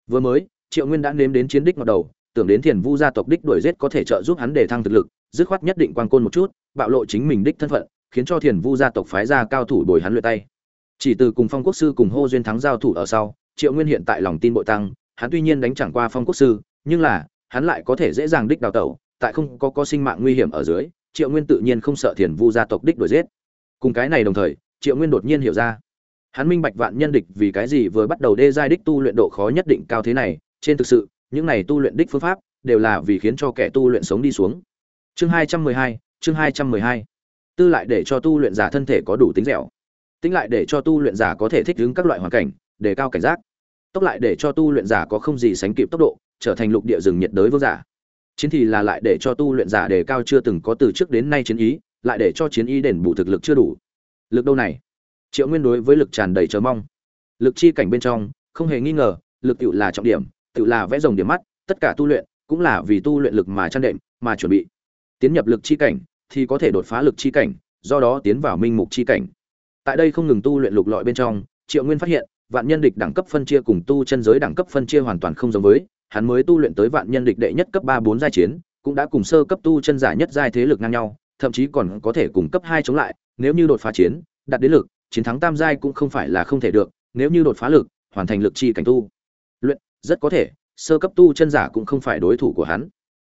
Vừa mới, triệu nguyên đã nếm đến chiến đích ngọc đầu, tưởng đến thiền vu gia tộc đích đuổi giết có thể trợ giúp hắn để thăng thực lực, dứt khoát nhất định quan côn một chút, bạo lộ chính mình đích thân phận khiến cho thiền vu gia tộc phái ra cao thủ bồi hắn luyện tay. Chỉ từ cùng phong quốc sư cùng hô duyên thắng giao thủ ở sau, triệu nguyên hiện tại lòng tin bội tăng, hắn tuy nhiên đánh chẳng qua phong quốc sư, nhưng là, hắn lại có thể dễ dàng đích đào tẩu, tại không có có sinh mạng nguy hiểm ở dưới, triệu nguyên tự nhiên không sợ thiền vu gia tộc đích đuổi giết. Cùng cái này đồng thời, triệu nguyên đột nhiên hiểu ra, hắn minh bạch vạn nhân địch vì cái gì vừa bắt đầu đê giai đích tu luyện độ khó nhất định cao thế này, trên thực sự, những này tu luyện đích phương pháp đều là vì khiến cho kẻ tu luyện sống đi xuống. Chương hai trăm mười hai, chương hai trăm mười hai tư lại để cho tu luyện giả thân thể có đủ tính dẻo, tính lại để cho tu luyện giả có thể thích ứng các loại hoàn cảnh, đề cao cảnh giác, tốc lại để cho tu luyện giả có không gì sánh kịp tốc độ, trở thành lục địa rừng nhiệt đới vương giả. Chiến thì là lại để cho tu luyện giả đề cao chưa từng có từ trước đến nay chiến ý, lại để cho chiến ý đền bù thực lực chưa đủ. Lực đâu này? Triệu nguyên đối với lực tràn đầy chờ mong. Lực chi cảnh bên trong, không hề nghi ngờ, lực tự là trọng điểm tự là vẽ rồng điểm mắt, tất cả tu luyện cũng là vì tu luyện lực mà chăn đệm, mà chuẩn bị. Tiến nhập lực chi cảnh thì có thể đột phá lực chi cảnh, do đó tiến vào minh mục chi cảnh. Tại đây không ngừng tu luyện lục lọi bên trong, triệu nguyên phát hiện, vạn nhân địch đẳng cấp phân chia cùng tu chân giới đẳng cấp phân chia hoàn toàn không giống với, hắn mới tu luyện tới vạn nhân địch đệ nhất cấp ba bốn giai chiến, cũng đã cùng sơ cấp tu chân giả nhất giai thế lực ngang nhau, thậm chí còn có thể cùng cấp hai chống lại, nếu như đột phá chiến, đạt đến lực, chiến thắng tam giai cũng không phải là không thể được, nếu như đột phá lực, hoàn thành lực chi cảnh tu. Luyện, rất có thể, sơ cấp tu chân giả cũng không phải đối thủ của hắn.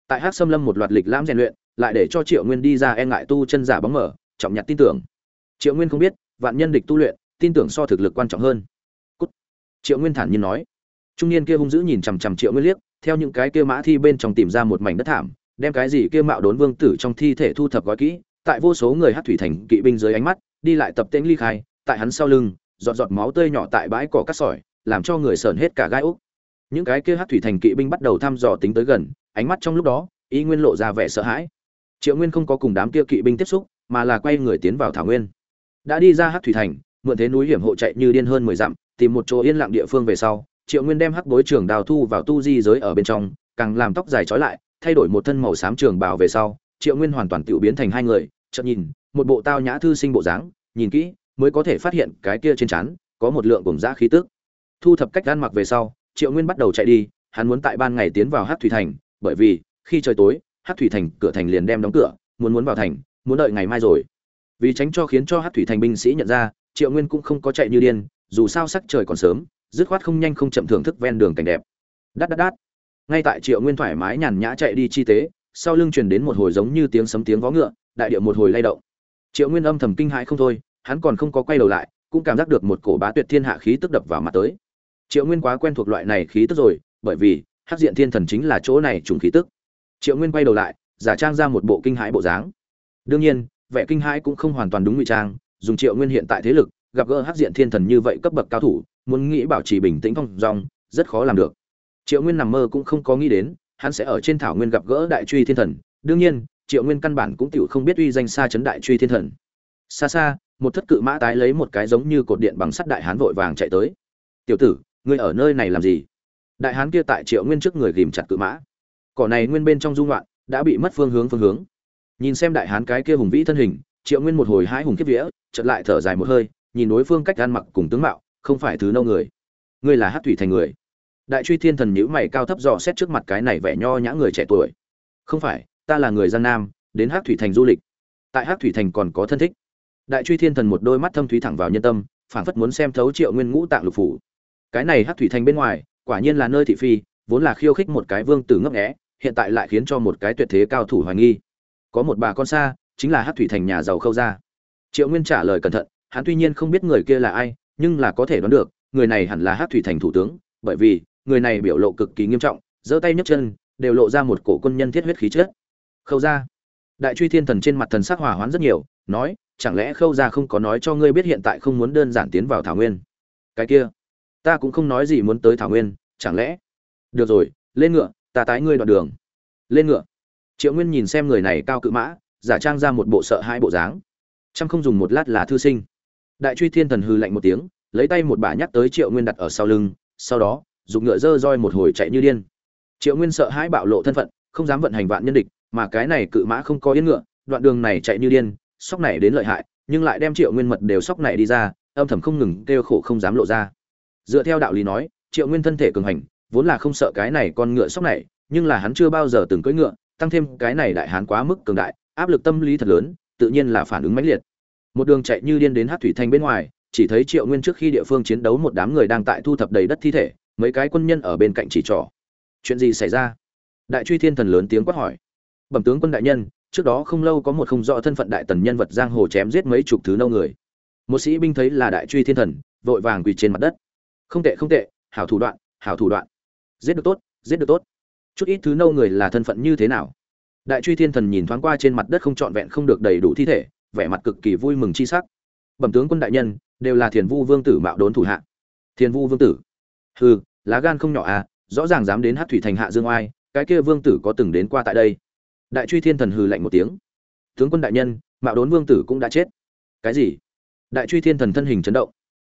Tại hắc sâm lâm một loạt lịch lãm rèn luyện lại để cho triệu nguyên đi ra e ngại tu chân giả bóng mở, trọng nhặt tin tưởng. Triệu nguyên không biết, vạn nhân địch tu luyện, tin tưởng so thực lực quan trọng hơn. Cút. triệu nguyên thản nhiên nói. Trung niên kia hung dữ nhìn chằm chằm triệu nguyên liếc, theo những cái kia mã thi bên trong tìm ra một mảnh đất thảm, đem cái gì kia mạo đốn vương tử trong thi thể thu thập gói kỹ, tại vô số người hát thủy thành kỵ binh dưới ánh mắt, đi lại tập tễnh ly khai, tại hắn sau lưng, giọt giọt máu tươi nhỏ tại bãi cỏ cắt sỏi, làm cho người sờn hết cả gai úc. Những cái kia hát thủy thành kỵ binh bắt đầu thăm dò tính tới gần, ánh mắt trong lúc đó, y nguyên lộ ra vẻ sợ hãi triệu nguyên không có cùng đám kia kỵ binh tiếp xúc, mà là quay người tiến vào thảo nguyên. Đã đi ra hát thủy thành, mượn thế núi hiểm hộ chạy như điên hơn mười dặm, tìm một chỗ yên lặng địa phương về sau, triệu nguyên đem hắc bối trường đào thu vào tu di giới ở bên trong, càng làm tóc dài trói lại, thay đổi một thân màu xám trường bào về sau, triệu nguyên hoàn toàn tự biến thành hai người, chợt nhìn, một bộ tao nhã thư sinh bộ dáng, nhìn kỹ, mới có thể phát hiện cái kia trên chắn có một lượng cùng giã khí tức. Thu thập cách gan mặc về sau, triệu nguyên bắt đầu chạy đi, hắn muốn tại ban ngày tiến vào hát thủy thành, bởi vì, khi trời tối hát thủy thành cửa thành liền đem đóng cửa, muốn muốn vào thành, muốn đợi ngày mai rồi. Vì tránh cho khiến cho hát thủy thành binh sĩ nhận ra, triệu nguyên cũng không có chạy như điên, dù sao sắc trời còn sớm, dứt khoát không nhanh không chậm thưởng thức ven đường cảnh đẹp. Đắt đắt đắt. Ngay tại triệu nguyên thoải mái nhàn nhã chạy đi chi tế, sau lưng truyền đến một hồi giống như tiếng sấm tiếng vó ngựa, đại điệu một hồi lay động. Triệu nguyên âm thầm kinh hãi không thôi, hắn còn không có quay đầu lại, cũng cảm giác được một cổ bá tuyệt thiên hạ khí tức đập vào mặt tới. Triệu nguyên quá quen thuộc loại này khí tức rồi, bởi vì Hát diện thiên thần chính là chỗ này trùng khí tức triệu nguyên quay đầu lại, giả trang ra một bộ kinh hãi bộ dáng. Đương nhiên, vẻ kinh hãi cũng không hoàn toàn đúng ngụy trang, dùng triệu nguyên hiện tại thế lực, gặp gỡ hắc diện thiên thần như vậy cấp bậc cao thủ, muốn nghĩ bảo trì bình tĩnh phong dong, rất khó làm được. Triệu nguyên nằm mơ cũng không có nghĩ đến, hắn sẽ ở trên thảo nguyên gặp gỡ đại truy thiên thần. Đương nhiên, triệu nguyên căn bản cũng tựu không biết uy danh xa chấn đại truy thiên thần. Xa xa, một thất cự mã tái lấy một cái giống như cột điện bằng sắt đại hán vội vàng chạy tới. Tiểu tử, ngươi ở nơi này làm gì? Đại hán kia tại triệu nguyên trước người ghìm chặt cự mã cỏ này nguyên bên trong dung loạn đã bị mất phương hướng phương hướng. Nhìn xem đại hán cái kia hùng vĩ thân hình, triệu nguyên một hồi hái hùng kiếp vía, chợt lại thở dài một hơi, nhìn đối phương cách ăn mặc cùng tướng mạo, không phải thứ nâu người. Ngươi là hát thủy thành người. Đại truy thiên thần nhữ mày cao thấp dò xét trước mặt cái này vẻ nho nhã người trẻ tuổi. Không phải, ta là người gian nam, đến hát thủy thành du lịch. Tại hát thủy thành còn có thân thích. Đại truy thiên thần một đôi mắt thâm thúy thẳng vào nhân tâm, phảng phất muốn xem thấu triệu nguyên ngũ tạng lục phủ. Cái này hát thủy thành bên ngoài, quả nhiên là nơi thị phi vốn là khiêu khích một cái vương tử ngấp nghé, hiện tại lại khiến cho một cái tuyệt thế cao thủ hoài nghi. Có một bà con xa, chính là hát thủy thành nhà giàu khâu gia. Triệu nguyên trả lời cẩn thận, hắn tuy nhiên không biết người kia là ai, nhưng là có thể đoán được, người này hẳn là hát thủy thành thủ tướng, bởi vì, người này biểu lộ cực kỳ nghiêm trọng, giơ tay nhấc chân, đều lộ ra một cổ quân nhân thiết huyết khí chất. Khâu gia. Đại truy thiên thần trên mặt thần sắc hòa hoãn rất nhiều, nói, chẳng lẽ khâu gia không có nói cho ngươi biết hiện tại không muốn đơn giản tiến vào thảo nguyên? Cái kia, ta cũng không nói gì muốn tới thảo nguyên, chẳng lẽ được rồi, lên ngựa, ta tái ngươi đoạn đường. Lên ngựa. Triệu nguyên nhìn xem người này cao cự mã, giả trang ra một bộ sợ hai bộ dáng. Trăm không dùng một lát là thư sinh. Đại truy thiên thần hư lạnh một tiếng, lấy tay một bà nhắc tới triệu nguyên đặt ở sau lưng, sau đó, dùng ngựa dơ roi một hồi chạy như điên. Triệu nguyên sợ hãi bạo lộ thân phận, không dám vận hành vạn nhân địch, mà cái này cự mã không có yên ngựa, đoạn đường này chạy như điên, sóc này đến lợi hại, nhưng lại đem triệu nguyên mật đều sóc này đi ra, âm thầm không ngừng kêu khổ không dám lộ ra. Dựa theo đạo lý nói, triệu nguyên thân thể cường hành vốn là không sợ cái này con ngựa sóc này, nhưng là hắn chưa bao giờ từng cưỡi ngựa, tăng thêm cái này đại hán quá mức cường đại, áp lực tâm lý thật lớn, tự nhiên là phản ứng mãnh liệt. Một đường chạy như điên đến hát thủy thanh bên ngoài, chỉ thấy triệu nguyên trước khi địa phương chiến đấu một đám người đang tại thu thập đầy đất thi thể, mấy cái quân nhân ở bên cạnh chỉ trỏ. Chuyện gì xảy ra? Đại truy thiên thần lớn tiếng quát hỏi. Bẩm tướng quân đại nhân, trước đó không lâu có một không rõ thân phận đại tần nhân vật giang hồ chém giết mấy chục thứ nâu người. Một sĩ binh thấy là đại truy thiên thần, vội vàng quỳ trên mặt đất. Không tệ không tệ, hảo thủ đoạn, hảo thủ đoạn giết được tốt, giết được tốt. Chút ít thứ nâu người là thân phận như thế nào? Đại truy thiên thần nhìn thoáng qua trên mặt đất không trọn vẹn không được đầy đủ thi thể, vẻ mặt cực kỳ vui mừng chi sắc. Bẩm tướng quân đại nhân, đều là thiền vu vương tử mạo đốn thủ hạ. Thiền vu vương tử? Hừ, lá gan không nhỏ à rõ ràng dám đến hát thủy thành hạ dương oai, cái kia vương tử có từng đến qua tại đây. Đại truy thiên thần hừ lạnh một tiếng. Tướng quân đại nhân, mạo đốn vương tử cũng đã chết. Cái gì? Đại truy thiên thần thân hình chấn động.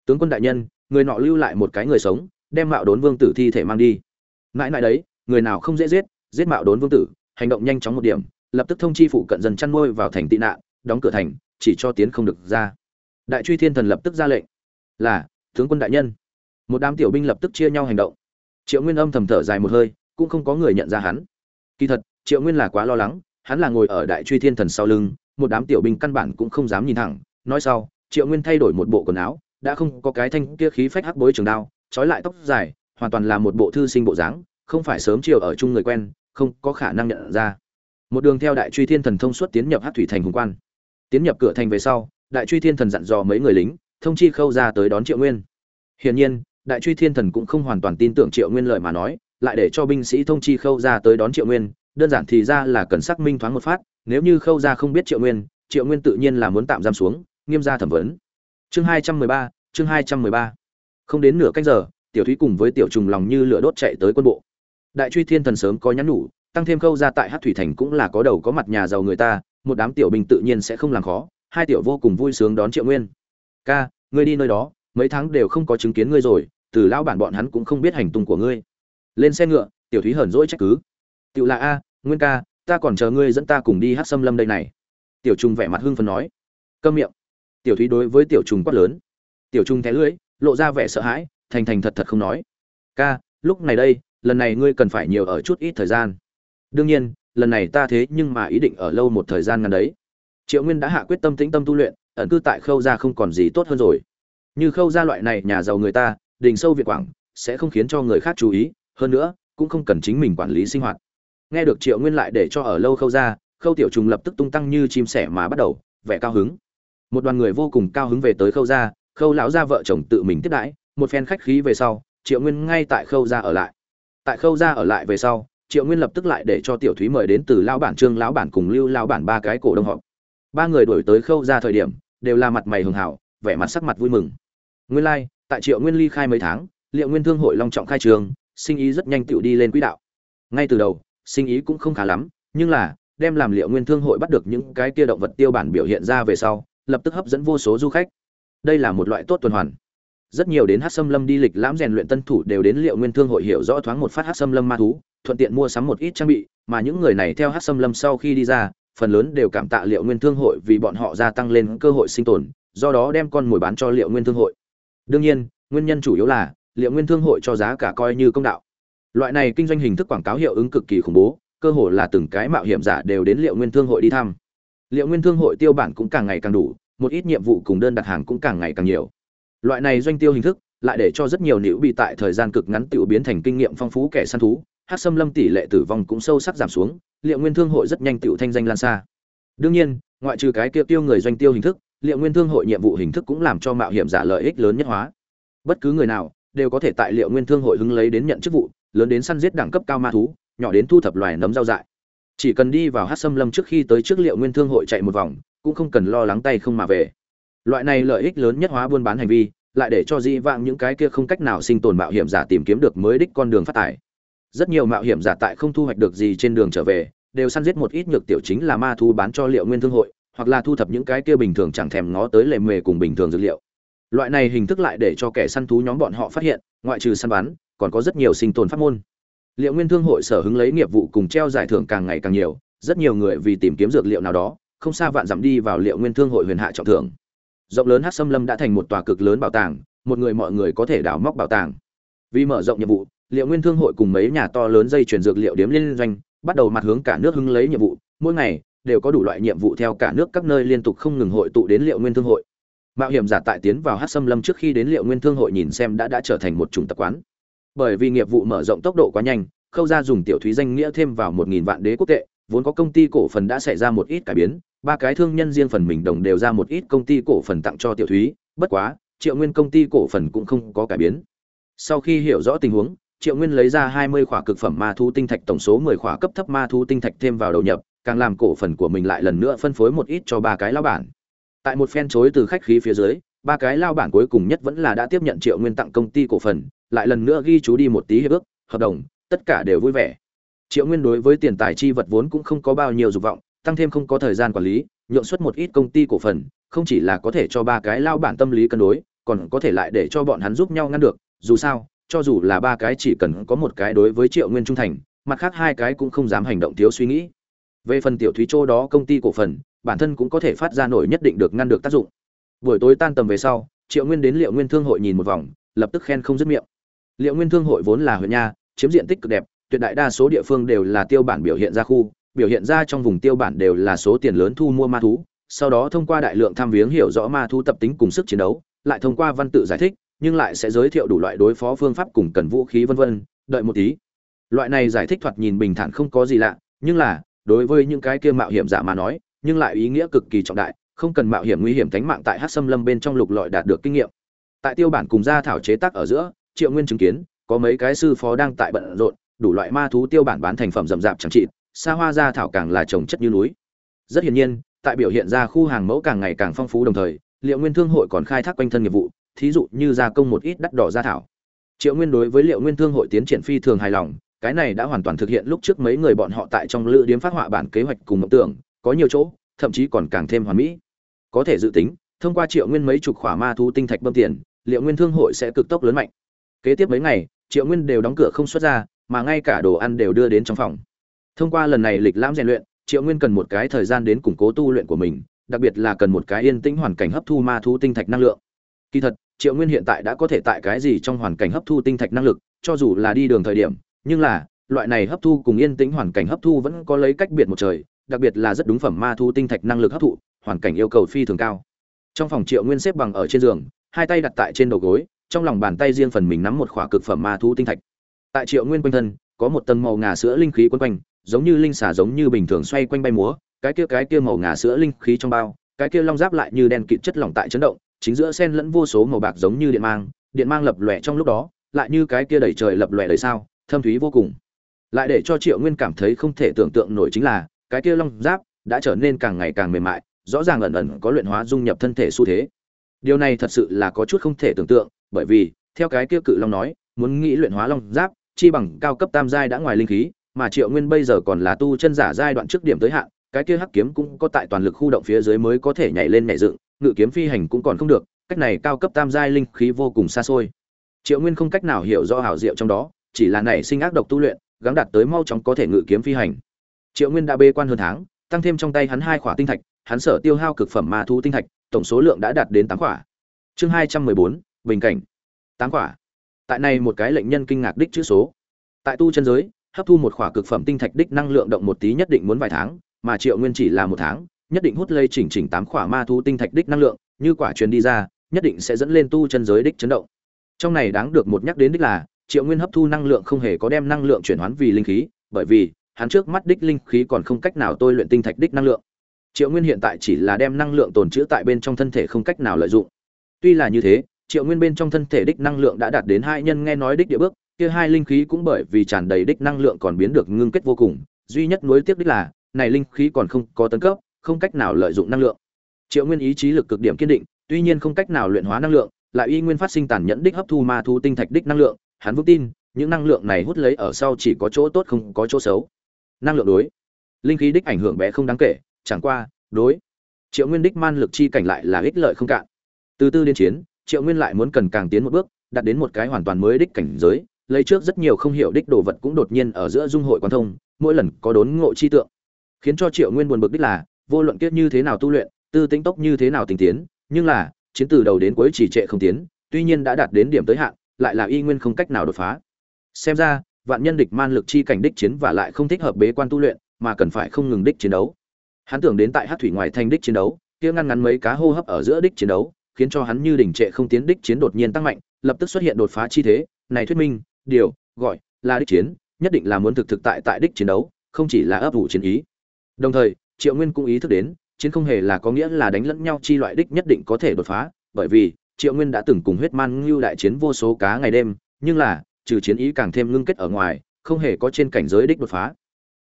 Tướng quân đại nhân, người nọ lưu lại một cái người sống, đem mạo đốn vương tử thi thể mang đi mãi mãi đấy, người nào không dễ giết giết mạo đốn vương tử, hành động nhanh chóng một điểm, lập tức thông chi phụ cận dần chăn nuôi vào thành tị nạn, đóng cửa thành, chỉ cho tiến không được ra. Đại truy thiên thần lập tức ra lệnh. Là, tướng quân đại nhân. Một đám tiểu binh lập tức chia nhau hành động. Triệu nguyên âm thầm thở dài một hơi, cũng không có người nhận ra hắn. Kỳ thật, triệu nguyên là quá lo lắng, hắn là ngồi ở đại truy thiên thần sau lưng, một đám tiểu binh căn bản cũng không dám nhìn thẳng. Nói sau, triệu nguyên thay đổi một bộ quần áo, đã không có cái thanh kia khí phách hắc bối trường đao, trói lại tóc dài hoàn toàn là một bộ thư sinh bộ dáng, không phải sớm chiều ở chung người quen, không có khả năng nhận ra. Một đường theo đại truy thiên thần thông suốt tiến nhập hát thủy thành hùng quan. Tiến nhập cửa thành về sau, đại truy thiên thần dặn dò mấy người lính, thông chi khâu ra tới đón triệu nguyên. Hiển nhiên, đại truy thiên thần cũng không hoàn toàn tin tưởng triệu nguyên lời mà nói, lại để cho binh sĩ thông chi khâu ra tới đón triệu nguyên, đơn giản thì ra là cần xác minh thoáng một phát, nếu như khâu ra không biết triệu nguyên triệu nguyên tự nhiên là muốn tạm giam xuống, nghiêm ra thẩm vấn. Chương hai trăm mười ba, chương hai trăm mười ba. Không đến nửa cách giờ tiểu thúy cùng với tiểu trùng lòng như lửa đốt chạy tới quân bộ. Đại truy thiên thần sớm có nhắn nhủ, tăng thêm khâu ra tại hát thủy thành cũng là có đầu có mặt nhà giàu người ta, một đám tiểu binh tự nhiên sẽ không làm khó, hai tiểu vô cùng vui sướng đón triệu nguyên. Ca, ngươi đi nơi đó, mấy tháng đều không có chứng kiến ngươi rồi, từ lão bản bọn hắn cũng không biết hành tung của ngươi. Lên xe ngựa, tiểu thúy hờn dỗi trách cứ. Tiểu là a, nguyên ca, ta còn chờ ngươi dẫn ta cùng đi hát xâm lâm đây này. Tiểu trung vẻ mặt hưng phấn nói. Câm miệng. Tiểu thúy đối với tiểu trung quát lớn. Tiểu trung thé lưỡi, lộ ra vẻ sợ hãi thành thành thật thật không nói. Ca, lúc này đây, lần này ngươi cần phải nhiều ở chút ít thời gian. Đương nhiên, lần này ta thế nhưng mà ý định ở lâu một thời gian ngắn đấy. Triệu nguyên đã hạ quyết tâm tĩnh tâm tu luyện, ẩn cư tại khâu gia không còn gì tốt hơn rồi. Như khâu gia loại này nhà giàu người ta, đình sâu việt quảng, sẽ không khiến cho người khác chú ý, hơn nữa, cũng không cần chính mình quản lý sinh hoạt. Nghe được triệu nguyên lại để cho ở lâu khâu gia, khâu tiểu trùng lập tức tung tăng như chim sẻ mà bắt đầu, vẻ cao hứng. Một đoàn người vô cùng cao hứng về tới khâu gia, khâu lão gia vợ chồng tự mình tiếp đãi một phen khách khí về sau, triệu nguyên ngay tại khâu ra ở lại. Tại khâu ra ở lại về sau, triệu nguyên lập tức lại để cho tiểu thúy mời đến từ lão bản trương lão bản cùng lưu lão bản ba cái cổ đông họp. Ba người đổi tới khâu ra thời điểm, đều là mặt mày hường hảo, vẻ mặt sắc mặt vui mừng. Nguyên lai, tại triệu nguyên ly khai mấy tháng, liệu nguyên thương hội long trọng khai trường, sinh ý rất nhanh tựu đi lên quỹ đạo. Ngay từ đầu, sinh ý cũng không khá lắm, nhưng là, đem làm liệu nguyên thương hội bắt được những cái kia động vật tiêu bản biểu hiện ra về sau, lập tức hấp dẫn vô số du khách. Đây là một loại tốt tuần hoàn rất nhiều đến hát xâm lâm đi lịch lãm rèn luyện tân thủ đều đến liệu nguyên thương hội hiểu rõ thoáng một phát hát xâm lâm ma thú, thuận tiện mua sắm một ít trang bị, mà những người này theo hát xâm lâm sau khi đi ra, phần lớn đều cảm tạ liệu nguyên thương hội vì bọn họ gia tăng lên cơ hội sinh tồn, do đó đem con mồi bán cho liệu nguyên thương hội. Đương nhiên, nguyên nhân chủ yếu là, liệu nguyên thương hội cho giá cả coi như công đạo. Loại này kinh doanh hình thức quảng cáo hiệu ứng cực kỳ khủng bố, cơ hội là từng cái mạo hiểm giả đều đến liệu nguyên thương hội đi thăm. Liệu nguyên thương hội tiêu bản cũng càng ngày càng đủ, một ít nhiệm vụ cùng đơn đặt hàng cũng càng ngày càng nhiều loại này doanh tiêu hình thức lại để cho rất nhiều nữ bị tại thời gian cực ngắn tự biến thành kinh nghiệm phong phú kẻ săn thú, hát xâm lâm tỷ lệ tử vong cũng sâu sắc giảm xuống, liệu nguyên thương hội rất nhanh tự thanh danh lan xa. Đương nhiên, ngoại trừ cái kia tiêu người doanh tiêu hình thức, liệu nguyên thương hội nhiệm vụ hình thức cũng làm cho mạo hiểm giả lợi ích lớn nhất hóa. Bất cứ người nào đều có thể tại liệu nguyên thương hội hứng lấy đến nhận chức vụ, lớn đến săn giết đẳng cấp cao ma thú, nhỏ đến thu thập loài nấm rau dại. Chỉ cần đi vào hát xâm lâm trước khi tới trước liệu nguyên thương hội chạy một vòng, cũng không cần lo lắng tay không mà về loại này lợi ích lớn nhất hóa buôn bán hành vi, lại để cho dĩ vãng những cái kia không cách nào sinh tồn mạo hiểm giả tìm kiếm được mới đích con đường phát tài rất nhiều mạo hiểm giả tại không thu hoạch được gì trên đường trở về, đều săn giết một ít nhược tiểu chính là ma thu bán cho liệu nguyên thương hội, hoặc là thu thập những cái kia bình thường chẳng thèm ngó tới lề mề cùng bình thường dược liệu. Loại này hình thức lại để cho kẻ săn thú nhóm bọn họ phát hiện, ngoại trừ săn bắn, còn có rất nhiều sinh tồn pháp môn. Liệu nguyên thương hội sở hứng lấy nghiệp vụ cùng treo giải thưởng càng ngày càng nhiều, rất nhiều người vì tìm kiếm dược liệu nào đó, không xa vạn dặm đi vào liệu nguyên thương hội huyền hạ trọng thưởng rộng lớn hát xâm lâm đã thành một tòa cực lớn bảo tàng, một người mọi người có thể đào móc bảo tàng. Vì mở rộng nhiệm vụ, liệu nguyên thương hội cùng mấy nhà to lớn dây chuyển dược liệu điếm liên doanh, bắt đầu mặt hướng cả nước hứng lấy nhiệm vụ. Mỗi ngày, đều có đủ loại nhiệm vụ theo cả nước các nơi liên tục không ngừng hội tụ đến liệu nguyên thương hội. Mạo hiểm giả tại tiến vào hát xâm lâm trước khi đến liệu nguyên thương hội nhìn xem đã đã trở thành một chủng tập quán. Bởi vì nghiệp vụ mở rộng tốc độ quá nhanh, khâu ra dùng tiểu thúy danh nghĩa thêm vào một nghìn vạn đế quốc tệ, vốn có công ty cổ phần đã xảy ra một ít cải biến ba cái thương nhân riêng phần mình đồng đều ra một ít công ty cổ phần tặng cho tiểu thúy, bất quá, triệu nguyên công ty cổ phần cũng không có cải biến. Sau khi hiểu rõ tình huống, triệu nguyên lấy ra hai mươi khỏa cực phẩm ma thu tinh thạch tổng số mười khỏa cấp thấp ma thu tinh thạch thêm vào đầu nhập, càng làm cổ phần của mình lại lần nữa phân phối một ít cho ba cái lao bản. Tại một phen chối từ khách khí phía dưới, ba cái lao bản cuối cùng nhất vẫn là đã tiếp nhận triệu nguyên tặng công ty cổ phần, lại lần nữa ghi chú đi một tí hiệp ước, hợp đồng, tất cả đều vui vẻ. Triệu nguyên đối với tiền tài chi vật vốn cũng không có bao nhiêu dục vọng tăng thêm không có thời gian quản lý, nhượng xuất một ít công ty cổ phần, không chỉ là có thể cho ba cái lao bản tâm lý cân đối, còn có thể lại để cho bọn hắn giúp nhau ngăn được, dù sao, cho dù là ba cái chỉ cần có một cái đối với triệu nguyên trung thành, mặt khác hai cái cũng không dám hành động thiếu suy nghĩ. Về phần tiểu thúy châu đó công ty cổ phần, bản thân cũng có thể phát ra nổi nhất định được ngăn được tác dụng. Buổi tối tan tầm về sau, triệu nguyên đến liệu nguyên thương hội nhìn một vòng, lập tức khen không dứt miệng. Liệu nguyên thương hội vốn là huyện nha, chiếm diện tích cực đẹp, tuyệt đại đa số địa phương đều là tiêu bản biểu hiện ra khu biểu hiện ra trong vùng tiêu bản đều là số tiền lớn thu mua ma thú, sau đó thông qua đại lượng tham viếng hiểu rõ ma thú tập tính cùng sức chiến đấu, lại thông qua văn tự giải thích, nhưng lại sẽ giới thiệu đủ loại đối phó phương pháp cùng cần vũ khí vân vân, đợi một tí. Loại này giải thích thoạt nhìn bình thản không có gì lạ, nhưng là, đối với những cái kia mạo hiểm giả mà nói, nhưng lại ý nghĩa cực kỳ trọng đại, không cần mạo hiểm nguy hiểm tính mạng tại hắc sâm lâm bên trong lục lọi đạt được kinh nghiệm. Tại tiêu bản cùng gia thảo chế tác ở giữa, triệu nguyên chứng kiến, có mấy cái sư phó đang tại bận rộn, đủ loại ma thú tiêu bản bán thành phẩm rậm rạp chẳng trị xa hoa gia thảo càng là trồng chất như núi. Rất hiển nhiên, tại biểu hiện ra khu hàng mẫu càng ngày càng phong phú đồng thời, liệu nguyên thương hội còn khai thác quanh thân nghiệp vụ, thí dụ như gia công một ít đắt đỏ gia thảo. Triệu nguyên đối với liệu nguyên thương hội tiến triển phi thường hài lòng, cái này đã hoàn toàn thực hiện lúc trước mấy người bọn họ tại trong lữ điếm phát họa bản kế hoạch cùng mộng tưởng, có nhiều chỗ, thậm chí còn càng thêm hoàn mỹ. Có thể dự tính, thông qua triệu nguyên mấy chục khỏa ma thú tinh thạch bơm tiền, liệu nguyên thương hội sẽ cực tốc lớn mạnh. Kế tiếp mấy ngày, triệu nguyên đều đóng cửa không xuất ra, mà ngay cả đồ ăn đều đưa đến trong phòng thông qua lần này lịch lãm rèn luyện, triệu nguyên cần một cái thời gian đến củng cố tu luyện của mình, đặc biệt là cần một cái yên tĩnh hoàn cảnh hấp thu ma thu tinh thạch năng lượng. Kỳ thật, triệu nguyên hiện tại đã có thể tại cái gì trong hoàn cảnh hấp thu tinh thạch năng lực, cho dù là đi đường thời điểm, nhưng là, loại này hấp thu cùng yên tĩnh hoàn cảnh hấp thu vẫn có lấy cách biệt một trời, đặc biệt là rất đúng phẩm ma thu tinh thạch năng lực hấp thụ, hoàn cảnh yêu cầu phi thường cao. Trong phòng triệu nguyên xếp bằng ở trên giường, hai tay đặt tại trên đầu gối, trong lòng bàn tay riêng phần mình nắm một khỏa cực phẩm ma thu tinh thạch. Tại triệu nguyên quanh thân, có một tầng màu ngà sữa linh khí quấn quanh giống như linh xả giống như bình thường xoay quanh bay múa, cái kia cái kia màu ngà sữa linh khí trong bao, cái kia long giáp lại như đen kịt chất lỏng tại chấn động, chính giữa sen lẫn vô số màu bạc giống như điện mang điện mang lập lòe trong lúc đó, lại như cái kia đầy trời lập lòe đầy sao, thâm thúy vô cùng. Lại để cho triệu nguyên cảm thấy không thể tưởng tượng nổi chính là, cái kia long giáp đã trở nên càng ngày càng mềm mại, rõ ràng ẩn ẩn có luyện hóa dung nhập thân thể xu thế. Điều này thật sự là có chút không thể tưởng tượng, bởi vì, theo cái kia cự long nói, muốn nghĩ luyện hóa long giáp, chi bằng cao cấp tam giai đã ngoài linh khí mà triệu nguyên bây giờ còn là tu chân giả giai đoạn trước điểm tới hạn, cái kia hắc kiếm cũng có tại toàn lực khu động phía dưới mới có thể nhảy lên nhảy dựng, ngự kiếm phi hành cũng còn không được, cách này cao cấp tam giai linh khí vô cùng xa xôi. Triệu nguyên không cách nào hiểu rõ hảo diệu trong đó, chỉ là nảy sinh ác độc tu luyện, gắng đạt tới mau chóng có thể ngự kiếm phi hành. Triệu nguyên đã bê quan hơn tháng, tăng thêm trong tay hắn hai khỏa tinh thạch, hắn sở tiêu hao cực phẩm ma thu tinh thạch, tổng số lượng đã đạt đến tám khỏa. Chương hai trăm mười bốn, bình cảnh. Tám khỏa. Tại này một cái lệnh nhân kinh ngạc đích chữ số. Tại tu chân giới hấp thu một khỏa cực phẩm tinh thạch đích năng lượng động một tí nhất định muốn vài tháng, mà triệu nguyên chỉ là một tháng, nhất định hút lây chỉnh chỉnh tám khỏa ma thu tinh thạch đích năng lượng, như quả truyền đi ra, nhất định sẽ dẫn lên tu chân giới đích chấn động. Trong này đáng được một nhắc đến đích là, triệu nguyên hấp thu năng lượng không hề có đem năng lượng chuyển hóa vì linh khí, bởi vì, hắn trước mắt đích linh khí còn không cách nào tôi luyện tinh thạch đích năng lượng. Triệu nguyên hiện tại chỉ là đem năng lượng tồn trữ tại bên trong thân thể không cách nào lợi dụng. Tuy là như thế, triệu nguyên bên trong thân thể đích năng lượng đã đạt đến hai nhân nghe nói đích địa bước kia hai linh khí cũng bởi vì tràn đầy đích năng lượng còn biến được ngưng kết vô cùng, duy nhất nối tiếc đích là, này linh khí còn không có tấn cấp, không cách nào lợi dụng năng lượng. Triệu nguyên ý chí lực cực điểm kiên định, tuy nhiên không cách nào luyện hóa năng lượng, lại y nguyên phát sinh tàn nhẫn đích hấp thu ma thu tinh thạch đích năng lượng, hắn vững tin, những năng lượng này hút lấy ở sau chỉ có chỗ tốt không có chỗ xấu. Năng lượng đối. Linh khí đích ảnh hưởng bé không đáng kể, chẳng qua, đối. Triệu nguyên đích man lực chi cảnh lại là ích lợi không cạn. Từ tư đến chiến, triệu nguyên lại muốn cần càng tiến một bước, đạt đến một cái hoàn toàn mới đích cảnh giới lấy trước rất nhiều không hiểu đích đồ vật cũng đột nhiên ở giữa dung hội quan thông, mỗi lần có đốn ngộ chi tượng. Khiến cho triệu nguyên buồn bực đích là, vô luận kiếp như thế nào tu luyện, tư tính tốc như thế nào tình tiến, nhưng là, chiến từ đầu đến cuối chỉ trệ không tiến, tuy nhiên đã đạt đến điểm tới hạn, lại là y nguyên không cách nào đột phá. Xem ra, vạn nhân địch man lực chi cảnh đích chiến và lại không thích hợp bế quan tu luyện, mà cần phải không ngừng đích chiến đấu. Hắn tưởng đến tại hắc thủy ngoài thành đích chiến đấu, kia ngăn ngắn mấy cá hô hấp ở giữa đích chiến đấu, khiến cho hắn như đỉnh trệ không tiến đích chiến đột nhiên tăng mạnh, lập tức xuất hiện đột phá chi thế, này thuyết minh điều, gọi là đích chiến, nhất định là muốn thực thực tại tại đích chiến đấu, không chỉ là ấp ủ chiến ý. Đồng thời, triệu nguyên cũng ý thức đến, chiến không hề là có nghĩa là đánh lẫn nhau chi loại đích nhất định có thể đột phá, bởi vì triệu nguyên đã từng cùng huyết man ngưu đại chiến vô số cá ngày đêm, nhưng là, trừ chiến ý càng thêm ngưng kết ở ngoài, không hề có trên cảnh giới đích đột phá.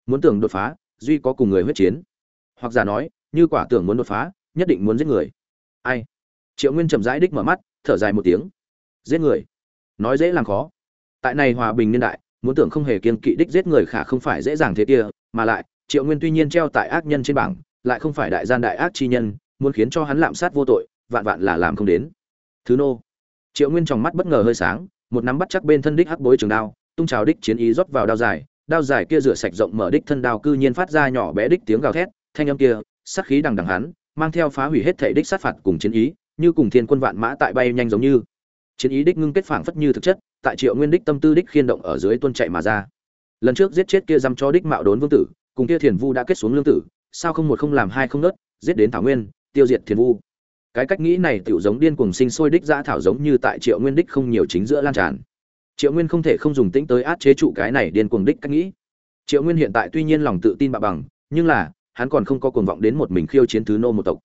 Muốn tưởng đột phá, duy có cùng người huyết chiến. Hoặc giả nói, như quả tưởng muốn đột phá, nhất định muốn giết người. Ai? Triệu nguyên chậm rãi đích mở mắt, thở dài một tiếng. Giết người? Nói dễ làm khó tại này hòa bình niên đại, muốn tưởng không hề kiên kỵ đích giết người khả không phải dễ dàng thế kia, mà lại, triệu nguyên tuy nhiên treo tại ác nhân trên bảng, lại không phải đại gian đại ác chi nhân, muốn khiến cho hắn lạm sát vô tội, vạn vạn là làm không đến. Thứ nô. Triệu nguyên trong mắt bất ngờ hơi sáng, một nắm bắt chắc bên thân đích hắc bối trường đao, tung trào đích chiến ý rót vào đao dài đao dài kia rửa sạch rộng mở đích thân đao cư nhiên phát ra nhỏ bé đích tiếng gào thét, thanh âm kia, sát khí đằng đằng hắn, mang theo phá hủy hết thể đích sát phạt cùng chiến ý, như cùng thiên quân vạn mã tại bay nhanh giống như. Chiến ý đích ngưng kết phảng phất như thực chất tại triệu nguyên đích tâm tư đích khiên động ở dưới tuân chạy mà ra. Lần trước giết chết kia dăm cho đích mạo đốn vương tử, cùng kia thiền vu đã kết xuống lương tử, sao không một không làm hai không nớt, giết đến thảo nguyên, tiêu diệt thiền vu. Cái cách nghĩ này tựu giống điên cuồng sinh sôi đích giã thảo giống như tại triệu nguyên đích không nhiều chính giữa lan tràn. Triệu nguyên không thể không dùng tĩnh tới át chế trụ cái này điên cuồng đích cách nghĩ. Triệu nguyên hiện tại tuy nhiên lòng tự tin bạ bằng, nhưng là, hắn còn không có cuồng vọng đến một mình khiêu chiến thứ nô một tộc.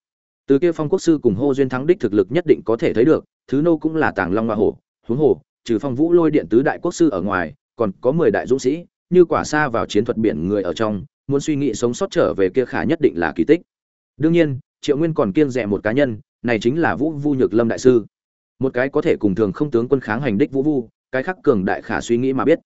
Từ kia phong quốc sư cùng hô duyên thắng đích thực lực nhất định có thể thấy được, thứ nô cũng là tàng long hoa hổ, huống hồ trừ phong vũ lôi điện tứ đại quốc sư ở ngoài, còn có mười đại dũng sĩ, như quả xa vào chiến thuật biển người ở trong, muốn suy nghĩ sống sót trở về kia khả nhất định là kỳ tích. Đương nhiên, triệu nguyên còn kiêng rẻ một cá nhân, này chính là vũ vu nhược lâm đại sư. Một cái có thể cùng thường không tướng quân kháng hành đích vũ vu, cái khắc cường đại khả suy nghĩ mà biết.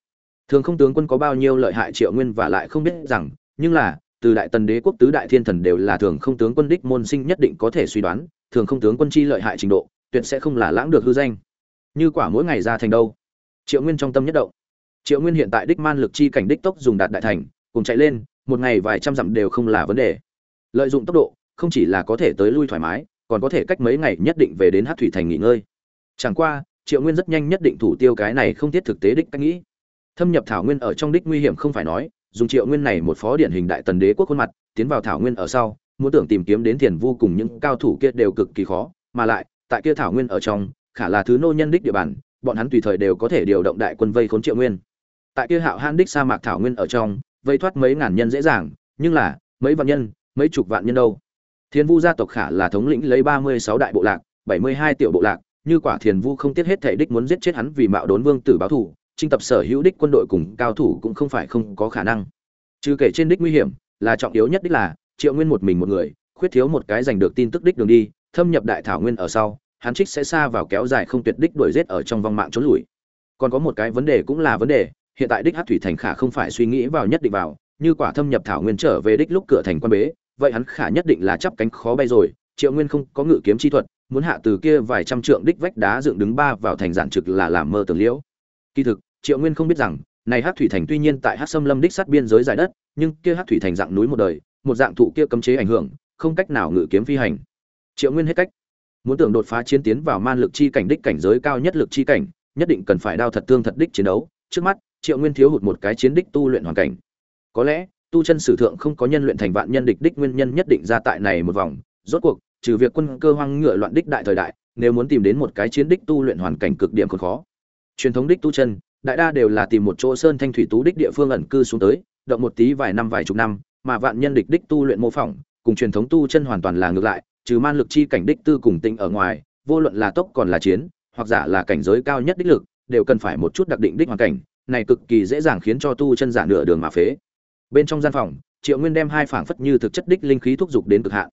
Thường không tướng quân có bao nhiêu lợi hại triệu nguyên và lại không biết rằng, nhưng là, từ đại tần đế quốc tứ đại thiên thần đều là thường không tướng quân đích môn sinh nhất định có thể suy đoán, thường không tướng quân chi lợi hại trình độ, tuyệt sẽ không là lãng được hư danh như quả mỗi ngày ra thành đâu. Triệu nguyên trong tâm nhất động. Triệu nguyên hiện tại đích man lực chi cảnh đích tốc dùng đạt đại thành, cùng chạy lên, một ngày vài trăm dặm đều không là vấn đề. Lợi dụng tốc độ, không chỉ là có thể tới lui thoải mái, còn có thể cách mấy ngày nhất định về đến hát thủy thành nghỉ ngơi. Chẳng qua, triệu nguyên rất nhanh nhất định thủ tiêu cái này không thiết thực tế đích cách nghĩ. Thâm nhập thảo nguyên ở trong đích nguy hiểm không phải nói, dùng triệu nguyên này một phó điển hình đại tần đế quốc khuôn mặt, tiến vào thảo nguyên ở sau, muốn tưởng tìm kiếm đến thiền vu cùng những cao thủ kia đều cực kỳ khó, mà lại, tại kia thảo nguyên ở trong khả là thứ nô nhân đích địa bàn, bọn hắn tùy thời đều có thể điều động đại quân vây khốn triệu nguyên. Tại kia hạo han đích sa mạc thảo nguyên ở trong, vây thoát mấy ngàn nhân dễ dàng, nhưng là, mấy vạn nhân, mấy chục vạn nhân đâu? Thiên vu gia tộc khả là thống lĩnh lấy ba mươi sáu đại bộ lạc, bảy mươi hai tiểu bộ lạc, như quả thiền vu không tiết hết thể đích muốn giết chết hắn vì mạo đốn vương tử báo thủ trinh tập sở hữu đích quân đội cùng cao thủ cũng không phải không có khả năng. Trừ kể trên đích nguy hiểm, là trọng yếu nhất đích là, triệu nguyên một mình một người, khuyết thiếu một cái giành được tin tức đích đường đi, thâm nhập đại thảo nguyên ở sau hắn trích sẽ xa vào kéo dài không tuyệt đích đuổi giết ở trong vòng mạng trốn lùi. Còn có một cái vấn đề cũng là vấn đề, hiện tại đích Hắc thủy thành khả không phải suy nghĩ vào nhất định vào, như quả thâm nhập thảo nguyên trở về đích lúc cửa thành quan bế, vậy hắn khả nhất định là chắp cánh khó bay rồi, triệu nguyên không có ngự kiếm chi thuật, muốn hạ từ kia vài trăm trượng đích vách đá dựng đứng ba vào thành giản trực là làm mơ tưởng liễu. Kỳ thực, triệu nguyên không biết rằng, này Hắc thủy thành tuy nhiên tại Hắc Sâm lâm đích sát biên giới dài đất, nhưng kia Hắc thủy thành dạng núi một đời, một dạng thụ kia cấm chế ảnh hưởng, không cách nào ngự kiếm phi hành. Triệu nguyên hết cách muốn tưởng đột phá chiến tiến vào man lực chi cảnh đích cảnh giới cao nhất lực chi cảnh, nhất định cần phải đao thật tương thật đích chiến đấu. Trước mắt, triệu nguyên thiếu hụt một cái chiến đích tu luyện hoàn cảnh. Có lẽ, tu chân sử thượng không có nhân luyện thành vạn nhân địch đích nguyên nhân nhất định ra tại này một vòng. Rốt cuộc, trừ việc quân cơ hoang ngựa loạn đích đại thời đại, nếu muốn tìm đến một cái chiến đích tu luyện hoàn cảnh cực điểm còn khó. Truyền thống đích tu chân, đại đa đều là tìm một chỗ sơn thanh thủy tú đích địa phương ẩn cư xuống tới, động một tí vài năm vài chục năm, mà vạn nhân địch đích tu luyện mô phỏng, cùng truyền thống tu chân hoàn toàn là ngược lại trừ man lực chi cảnh đích tư cùng tinh ở ngoài, vô luận là tốc còn là chiến, hoặc giả là cảnh giới cao nhất đích lực, đều cần phải một chút đặc định đích hoàn cảnh, này cực kỳ dễ dàng khiến cho tu chân giả nửa đường mà phế. Bên trong gian phòng, triệu nguyên đem hai phảng phất như thực chất đích linh khí thúc giục đến cực hạn.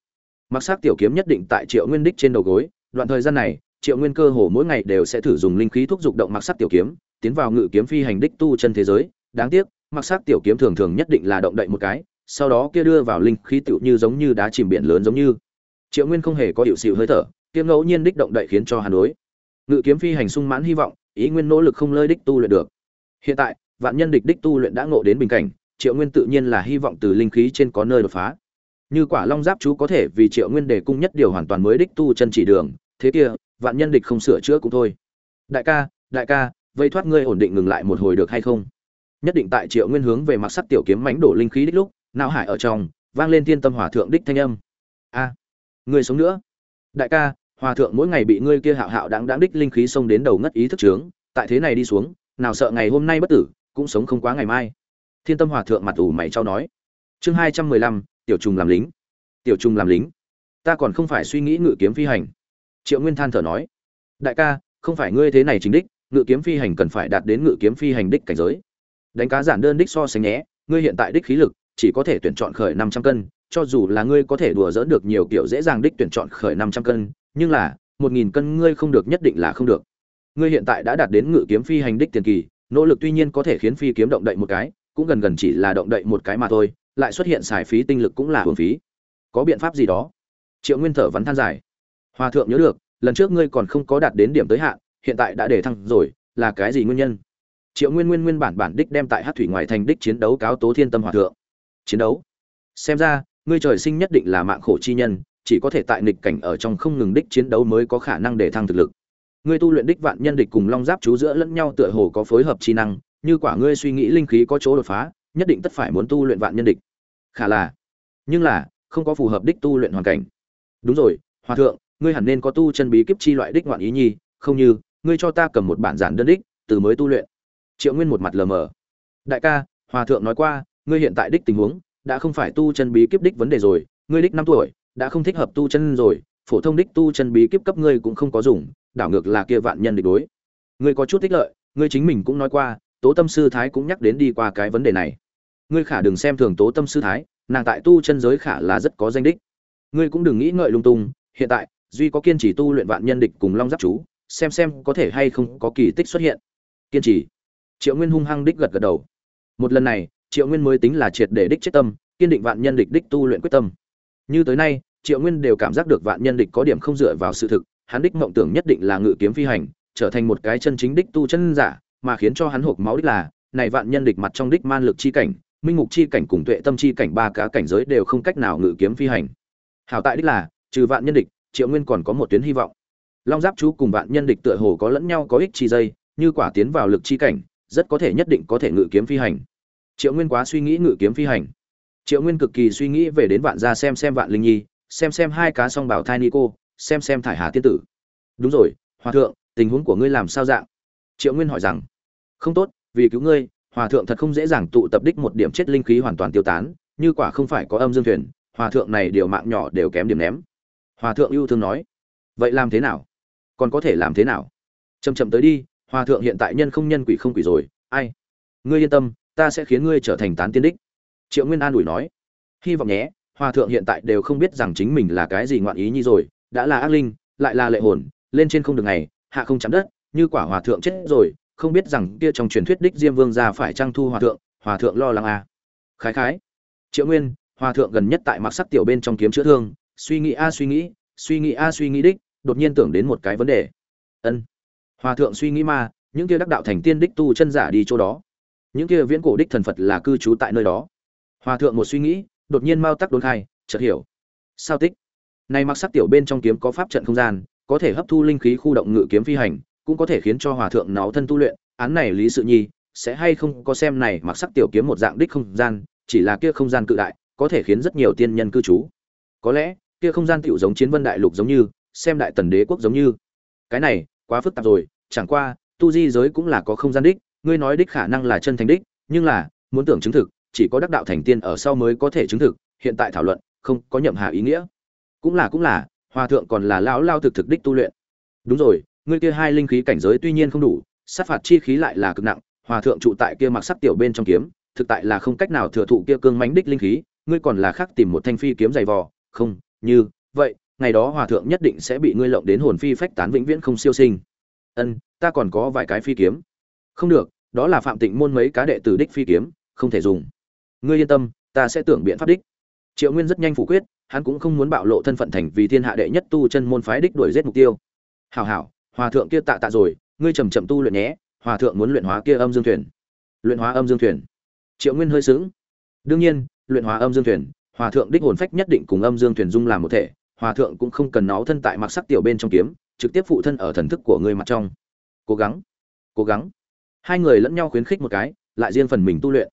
Mặc sắc tiểu kiếm nhất định tại triệu nguyên đích trên đầu gối, đoạn thời gian này, triệu nguyên cơ hồ mỗi ngày đều sẽ thử dùng linh khí thúc giục động mặc sắc tiểu kiếm, tiến vào ngự kiếm phi hành đích tu chân thế giới. Đáng tiếc, mặc sắc tiểu kiếm thường thường nhất định là động đậy một cái, sau đó kia đưa vào linh khí tựu như giống như đá chìm biển lớn giống như triệu nguyên không hề có hiệu xịu hơi thở kiếm ngẫu nhiên đích động đậy khiến cho hàn đối. Ngự kiếm phi hành sung mãn hy vọng, ý nguyên nỗ lực không lơi đích tu luyện được. Hiện tại, vạn nhân địch đích tu luyện đã ngộ đến bình cảnh, triệu nguyên tự nhiên là hy vọng từ linh khí trên có nơi đột phá. Như quả long giáp chú có thể vì triệu nguyên đề cung nhất điều hoàn toàn mới đích tu chân chỉ đường, thế kia, vạn nhân địch không sửa chữa cũng thôi. Đại ca đại ca, vây thoát ngươi ổn định ngừng lại một hồi được hay không? Nhất định tại triệu nguyên hướng về mặc sắc tiểu kiếm mánh đổ linh khí đích lúc, não hải ở trong, vang lên thiên tâm hỏa thượng đích thanh âm. A ngươi sống nữa. Đại ca, hòa thượng mỗi ngày bị ngươi kia hạo hạo đáng đáng đích linh khí xông đến đầu ngất ý thức trướng tại thế này đi xuống, nào sợ ngày hôm nay bất tử, cũng sống không quá ngày mai. Thiên tâm hòa thượng mặt ủ mày trao nói. Chương hai trăm mười lăm, tiểu trùng làm lính. Tiểu trùng làm lính. Ta còn không phải suy nghĩ ngự kiếm phi hành. Triệu nguyên than thở nói. Đại ca, không phải ngươi thế này chính đích, ngự kiếm phi hành cần phải đạt đến ngự kiếm phi hành đích cảnh giới. Đánh cá giản đơn đích so sánh nhé, ngươi hiện tại đích khí lực, chỉ có thể tuyển chọn khởi năm trăm cân cho dù là ngươi có thể đùa dỡ được nhiều kiểu dễ dàng đích tuyển chọn khởi năm trăm cân, nhưng là, một nghìn cân ngươi không được nhất định là không được. Ngươi hiện tại đã đạt đến ngự kiếm phi hành đích tiền kỳ, nỗ lực tuy nhiên có thể khiến phi kiếm động đậy một cái, cũng gần gần chỉ là động đậy một cái mà thôi, lại xuất hiện xài phí tinh lực cũng là uổng phí. Có biện pháp gì đó? Triệu nguyên thở vắn than dài. Hòa thượng nhớ được, lần trước ngươi còn không có đạt đến điểm tới hạn, hiện tại đã để thăng rồi, là cái gì nguyên nhân? Triệu nguyên nguyên nguyên bản bản đích đem tại Hắc thủy ngoài thành đích chiến đấu cáo tố thiên tâm hòa thượng. Chiến đấu? Xem ra ngươi trời sinh nhất định là mạng khổ chi nhân, chỉ có thể tại nghịch cảnh ở trong không ngừng đích chiến đấu mới có khả năng để thăng thực lực. Ngươi tu luyện đích vạn nhân địch cùng long giáp chú giữa lẫn nhau tựa hồ có phối hợp chi năng, như quả ngươi suy nghĩ linh khí có chỗ đột phá, nhất định tất phải muốn tu luyện vạn nhân địch. Khả là, nhưng là, không có phù hợp đích tu luyện hoàn cảnh. Đúng rồi, hòa thượng, ngươi hẳn nên có tu chân bí kíp chi loại đích ngoạn ý nhi, không như, ngươi cho ta cầm một bản giản đơn đích, từ mới tu luyện. Triệu nguyên một mặt lờ mờ. Đại ca, hòa thượng nói qua, ngươi hiện tại đích tình huống đã không phải tu chân bí kíp đích vấn đề rồi, ngươi đích năm tuổi, đã không thích hợp tu chân rồi, phổ thông đích tu chân bí kíp cấp ngươi cũng không có dùng, đảo ngược là kia vạn nhân địch đối. Ngươi có chút thích lợi, ngươi chính mình cũng nói qua, tố tâm sư thái cũng nhắc đến đi qua cái vấn đề này. Ngươi khả đừng xem thường tố tâm sư thái, nàng tại tu chân giới khả là rất có danh đích. Ngươi cũng đừng nghĩ ngợi lung tung, hiện tại, duy có kiên trì tu luyện vạn nhân địch cùng long giáp chú, xem xem có thể hay không có kỳ tích xuất hiện. Kiên trì. Triệu nguyên hung hăng đích gật gật đầu. Một lần này triệu nguyên mới tính là triệt để đích chết tâm, kiên định vạn nhân địch đích tu luyện quyết tâm. Như tới nay, triệu nguyên đều cảm giác được vạn nhân địch có điểm không dựa vào sự thực, hắn đích mộng tưởng nhất định là ngự kiếm phi hành, trở thành một cái chân chính đích tu chân giả, mà khiến cho hắn hộp máu đích là, này vạn nhân địch mặt trong đích man lực chi cảnh, minh mục chi cảnh cùng tuệ tâm chi cảnh ba cá cảnh giới đều không cách nào ngự kiếm phi hành. Hảo tại đích là, trừ vạn nhân địch, triệu nguyên còn có một tuyến hy vọng. Long giáp chú cùng vạn nhân địch tựa hồ có lẫn nhau có ích chi dây, như quả tiến vào lực chi cảnh, rất có thể nhất định có thể ngự kiếm phi hành triệu nguyên quá suy nghĩ ngự kiếm phi hành. Triệu nguyên cực kỳ suy nghĩ về đến vạn gia xem xem vạn linh nhi, xem xem hai cá song bảo thai nico, xem xem thải hà tiên tử. Đúng rồi, hòa thượng, tình huống của ngươi làm sao dạng? Triệu nguyên hỏi rằng. Không tốt, vì cứu ngươi, hòa thượng thật không dễ dàng tụ tập đích một điểm chết linh khí hoàn toàn tiêu tán, như quả không phải có âm dương thuyền, hòa thượng này điều mạng nhỏ đều kém điểm ném. Hòa thượng yêu thương nói. Vậy làm thế nào? Còn có thể làm thế nào? Chầm chậm tới đi, hòa thượng hiện tại nhân không nhân quỷ không quỷ rồi, ai? Ngươi yên tâm ta sẽ khiến ngươi trở thành tán tiên đích. Triệu nguyên an ủi nói. Hy vọng nhé hòa thượng hiện tại đều không biết rằng chính mình là cái gì ngoạn ý nhi rồi đã là ác linh lại là lệ hồn lên trên không được ngày hạ không chạm đất như quả hòa thượng chết rồi không biết rằng kia trong truyền thuyết đích diêm vương ra phải trang thu hòa thượng hòa thượng lo lắng à. khái khái. Triệu nguyên hòa thượng gần nhất tại mặc sắc tiểu bên trong kiếm chữa thương suy nghĩ a suy nghĩ suy nghĩ a suy nghĩ đích đột nhiên tưởng đến một cái vấn đề. Ân. Hòa thượng suy nghĩ mà, những kia đắc đạo thành tiên đích tu chân giả đi chỗ đó những kia viễn cổ đích thần phật là cư trú tại nơi đó. Hòa thượng một suy nghĩ, đột nhiên mau tắc đốn khai, chợt hiểu. Sao tích? Này mặc sắc tiểu bên trong kiếm có pháp trận không gian, có thể hấp thu linh khí khu động ngự kiếm phi hành, cũng có thể khiến cho hòa thượng nó thân tu luyện. Án này lý sự nhi, sẽ hay không có xem này mặc sắc tiểu kiếm một dạng đích không gian, chỉ là kia không gian cự đại, có thể khiến rất nhiều tiên nhân cư trú. Có lẽ, kia không gian tiểu giống chiến vân đại lục giống như, xem đại tần đế quốc giống như. Cái này, quá phức tạp rồi, chẳng qua, tu di giới cũng là có không gian đích ngươi nói đích khả năng là chân thành đích, nhưng là, muốn tưởng chứng thực, chỉ có đắc đạo thành tiên ở sau mới có thể chứng thực, hiện tại thảo luận, không có nhậm hà ý nghĩa. Cũng là cũng là, hòa thượng còn là lão lao thực thực đích tu luyện. Đúng rồi, ngươi kia hai linh khí cảnh giới tuy nhiên không đủ, sát phạt chi khí lại là cực nặng, hòa thượng trụ tại kia mặc sắc tiểu bên trong kiếm, thực tại là không cách nào thừa thụ kia cương mãnh đích linh khí, ngươi còn là khác tìm một thanh phi kiếm dày vò, không, như vậy, ngày đó hòa thượng nhất định sẽ bị ngươi lộng đến hồn phi phách tán vĩnh viễn không siêu sinh. Ân, ta còn có vài cái phi kiếm không được, đó là phạm tịnh môn mấy cá đệ tử đích phi kiếm, không thể dùng. Ngươi yên tâm, ta sẽ tưởng biện pháp đích. Triệu nguyên rất nhanh phủ quyết, hắn cũng không muốn bạo lộ thân phận thành vì thiên hạ đệ nhất tu chân môn phái đích đuổi giết mục tiêu. Hảo hảo, hòa thượng kia tạ tạ rồi, ngươi chầm chậm tu luyện nhé, hòa thượng muốn luyện hóa kia âm dương thuyền. Luyện hóa âm dương thuyền. Triệu nguyên hơi sướng đương nhiên, luyện hóa âm dương thuyền, hòa thượng đích hồn phách nhất định cùng âm dương thuyền dung làm một thể, hòa thượng cũng không cần nó thân tại mặc sắc tiểu bên trong kiếm, trực tiếp phụ thân ở thần thức của ngươi mặt trong. Cố gắng cố gắng hai người lẫn nhau khuyến khích một cái, lại riêng phần mình tu luyện.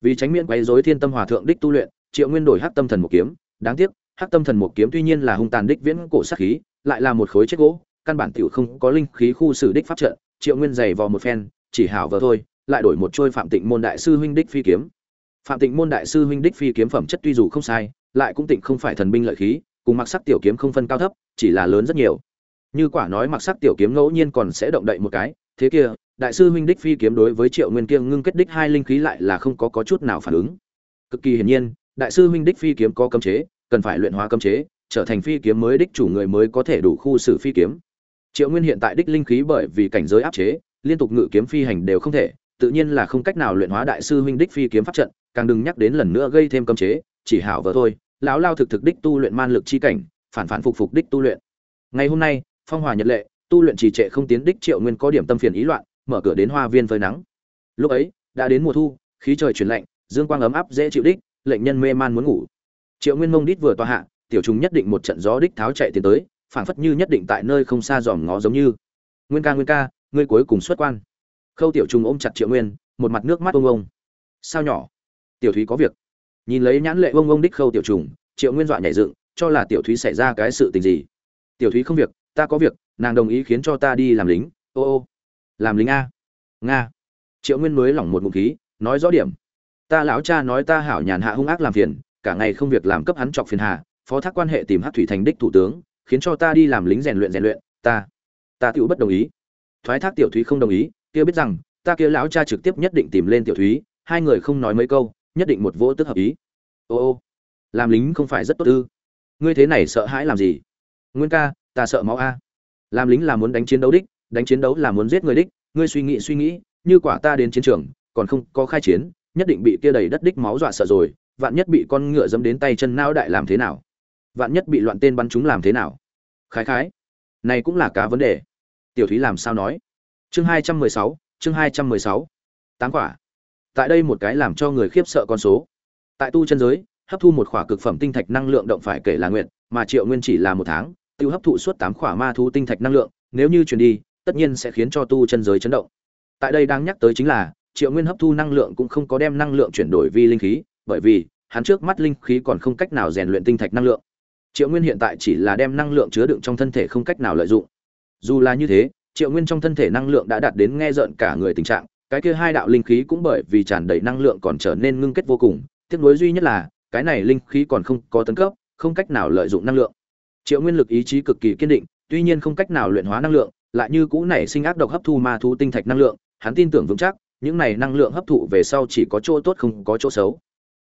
Vì tránh miễn quấy rối thiên tâm hòa thượng đích tu luyện, triệu nguyên đổi hắc tâm thần một kiếm. Đáng tiếc, hắc tâm thần một kiếm tuy nhiên là hung tàn đích viễn cổ sát khí, lại là một khối chết gỗ, căn bản tiểu không có linh khí khu xử đích pháp trận, triệu nguyên giày vò một phen, chỉ hảo vờ thôi, lại đổi một trôi phạm tịnh môn đại sư huynh đích phi kiếm. Phạm tịnh môn đại sư huynh đích phi kiếm phẩm chất tuy dù không sai, lại cũng tịnh không phải thần binh lợi khí, cùng mặc sắc tiểu kiếm không phân cao thấp, chỉ là lớn rất nhiều. Như quả nói mặc sắc tiểu kiếm ngẫu nhiên còn sẽ động đậy một cái, thế kia đại sư huynh đích phi kiếm đối với triệu nguyên kiêng ngưng kết đích hai linh khí lại là không có, có chút nào phản ứng. Cực kỳ hiển nhiên đại sư huynh đích phi kiếm có cấm chế cần phải luyện hóa cấm chế trở thành phi kiếm mới đích chủ người mới có thể đủ khu xử phi kiếm. Triệu nguyên hiện tại đích linh khí bởi vì cảnh giới áp chế liên tục ngự kiếm phi hành đều không thể tự nhiên là không cách nào luyện hóa đại sư huynh đích phi kiếm pháp trận càng đừng nhắc đến lần nữa gây thêm cấm chế chỉ hảo vợ thôi lão lao thực thực đích tu luyện man lực chi cảnh phản phản phục phục đích tu luyện. Ngày hôm nay phong hòa nhật lệ tu luyện trì trệ không tiến đích triệu nguyên có điểm tâm phiền ý loạn mở cửa đến hoa viên phơi nắng. Lúc ấy, đã đến mùa thu, khí trời chuyển lạnh, dương quang ấm áp dễ chịu đích, lệnh nhân mê man muốn ngủ. Triệu nguyên mông đít vừa tòa hạ, tiểu chúng nhất định một trận gió đích tháo chạy tiến tới, phảng phất như nhất định tại nơi không xa dòm ngó giống như. Nguyên ca nguyên ca, ngươi cuối cùng xuất quan. Khâu tiểu trùng ôm chặt triệu nguyên, một mặt nước mắt ông ông. Sao nhỏ? Tiểu thúy có việc. Nhìn lấy nhãn lệ ông ông đích khâu tiểu trùng, triệu nguyên dọa nhảy dựng, cho là tiểu thúy xảy ra cái sự tình gì. Tiểu thúy không việc, ta có việc, nàng đồng ý khiến cho ta đi làm lính. Ô ô làm lính a. Nga. Triệu nguyên mới lỏng một ngụm khí, nói rõ điểm. Ta lão cha nói ta hảo nhàn hạ hung ác làm phiền, cả ngày không việc làm cấp hắn chọc phiền hà, phó thác quan hệ tìm hát thủy thành đích thủ tướng, khiến cho ta đi làm lính rèn luyện rèn luyện, ta ta tựu bất đồng ý. Thoái thác tiểu thúy không đồng ý, kia biết rằng, ta kia lão cha trực tiếp nhất định tìm lên tiểu thúy, hai người không nói mấy câu, nhất định một vỗ tức hợp ý. Ô ô, làm lính không phải rất tốt ư? Ngươi thế này sợ hãi làm gì? Nguyên ca, ta sợ máu a. Làm lính là muốn đánh chiến đấu đích đánh chiến đấu là muốn giết người đích, ngươi suy nghĩ suy nghĩ, như quả ta đến chiến trường, còn không có khai chiến, nhất định bị kia đầy đất đích máu dọa sợ rồi, vạn nhất bị con ngựa dẫm đến tay chân não đại làm thế nào? Vạn nhất bị loạn tên bắn chúng làm thế nào? Khái khái, này cũng là cá vấn đề. Tiểu thúy làm sao nói? Chương hai trăm mười sáu, chương hai trăm mười sáu. Tám quả. Tại đây một cái làm cho người khiếp sợ con số. Tại tu chân giới, hấp thu một khỏa cực phẩm tinh thạch năng lượng động phải kể là nguyện mà triệu nguyên chỉ là một tháng, tiêu hấp thụ suốt tám khỏa ma thu tinh thạch năng lượng, nếu như truyền đi tất nhiên sẽ khiến cho tu chân giới chấn động. Tại đây đang nhắc tới chính là, triệu nguyên hấp thu năng lượng cũng không có đem năng lượng chuyển đổi vi linh khí, bởi vì, hắn trước mắt linh khí còn không cách nào rèn luyện tinh thạch năng lượng. Triệu nguyên hiện tại chỉ là đem năng lượng chứa đựng trong thân thể không cách nào lợi dụng. Dù là như thế, triệu nguyên trong thân thể năng lượng đã đạt đến nghe rợn cả người tình trạng, cái kia hai đạo linh khí cũng bởi vì tràn đầy năng lượng còn trở nên ngưng kết vô cùng. Tiếc nuối duy nhất là, cái này linh khí còn không có tấn cấp, không cách nào lợi dụng năng lượng. Triệu nguyên lực ý chí cực kỳ kiên định, tuy nhiên không cách nào luyện hóa năng lượng lại như cũ nảy sinh ác độc hấp thu ma thu tinh thạch năng lượng, hắn tin tưởng vững chắc, những này năng lượng hấp thụ về sau chỉ có chỗ tốt không có chỗ xấu.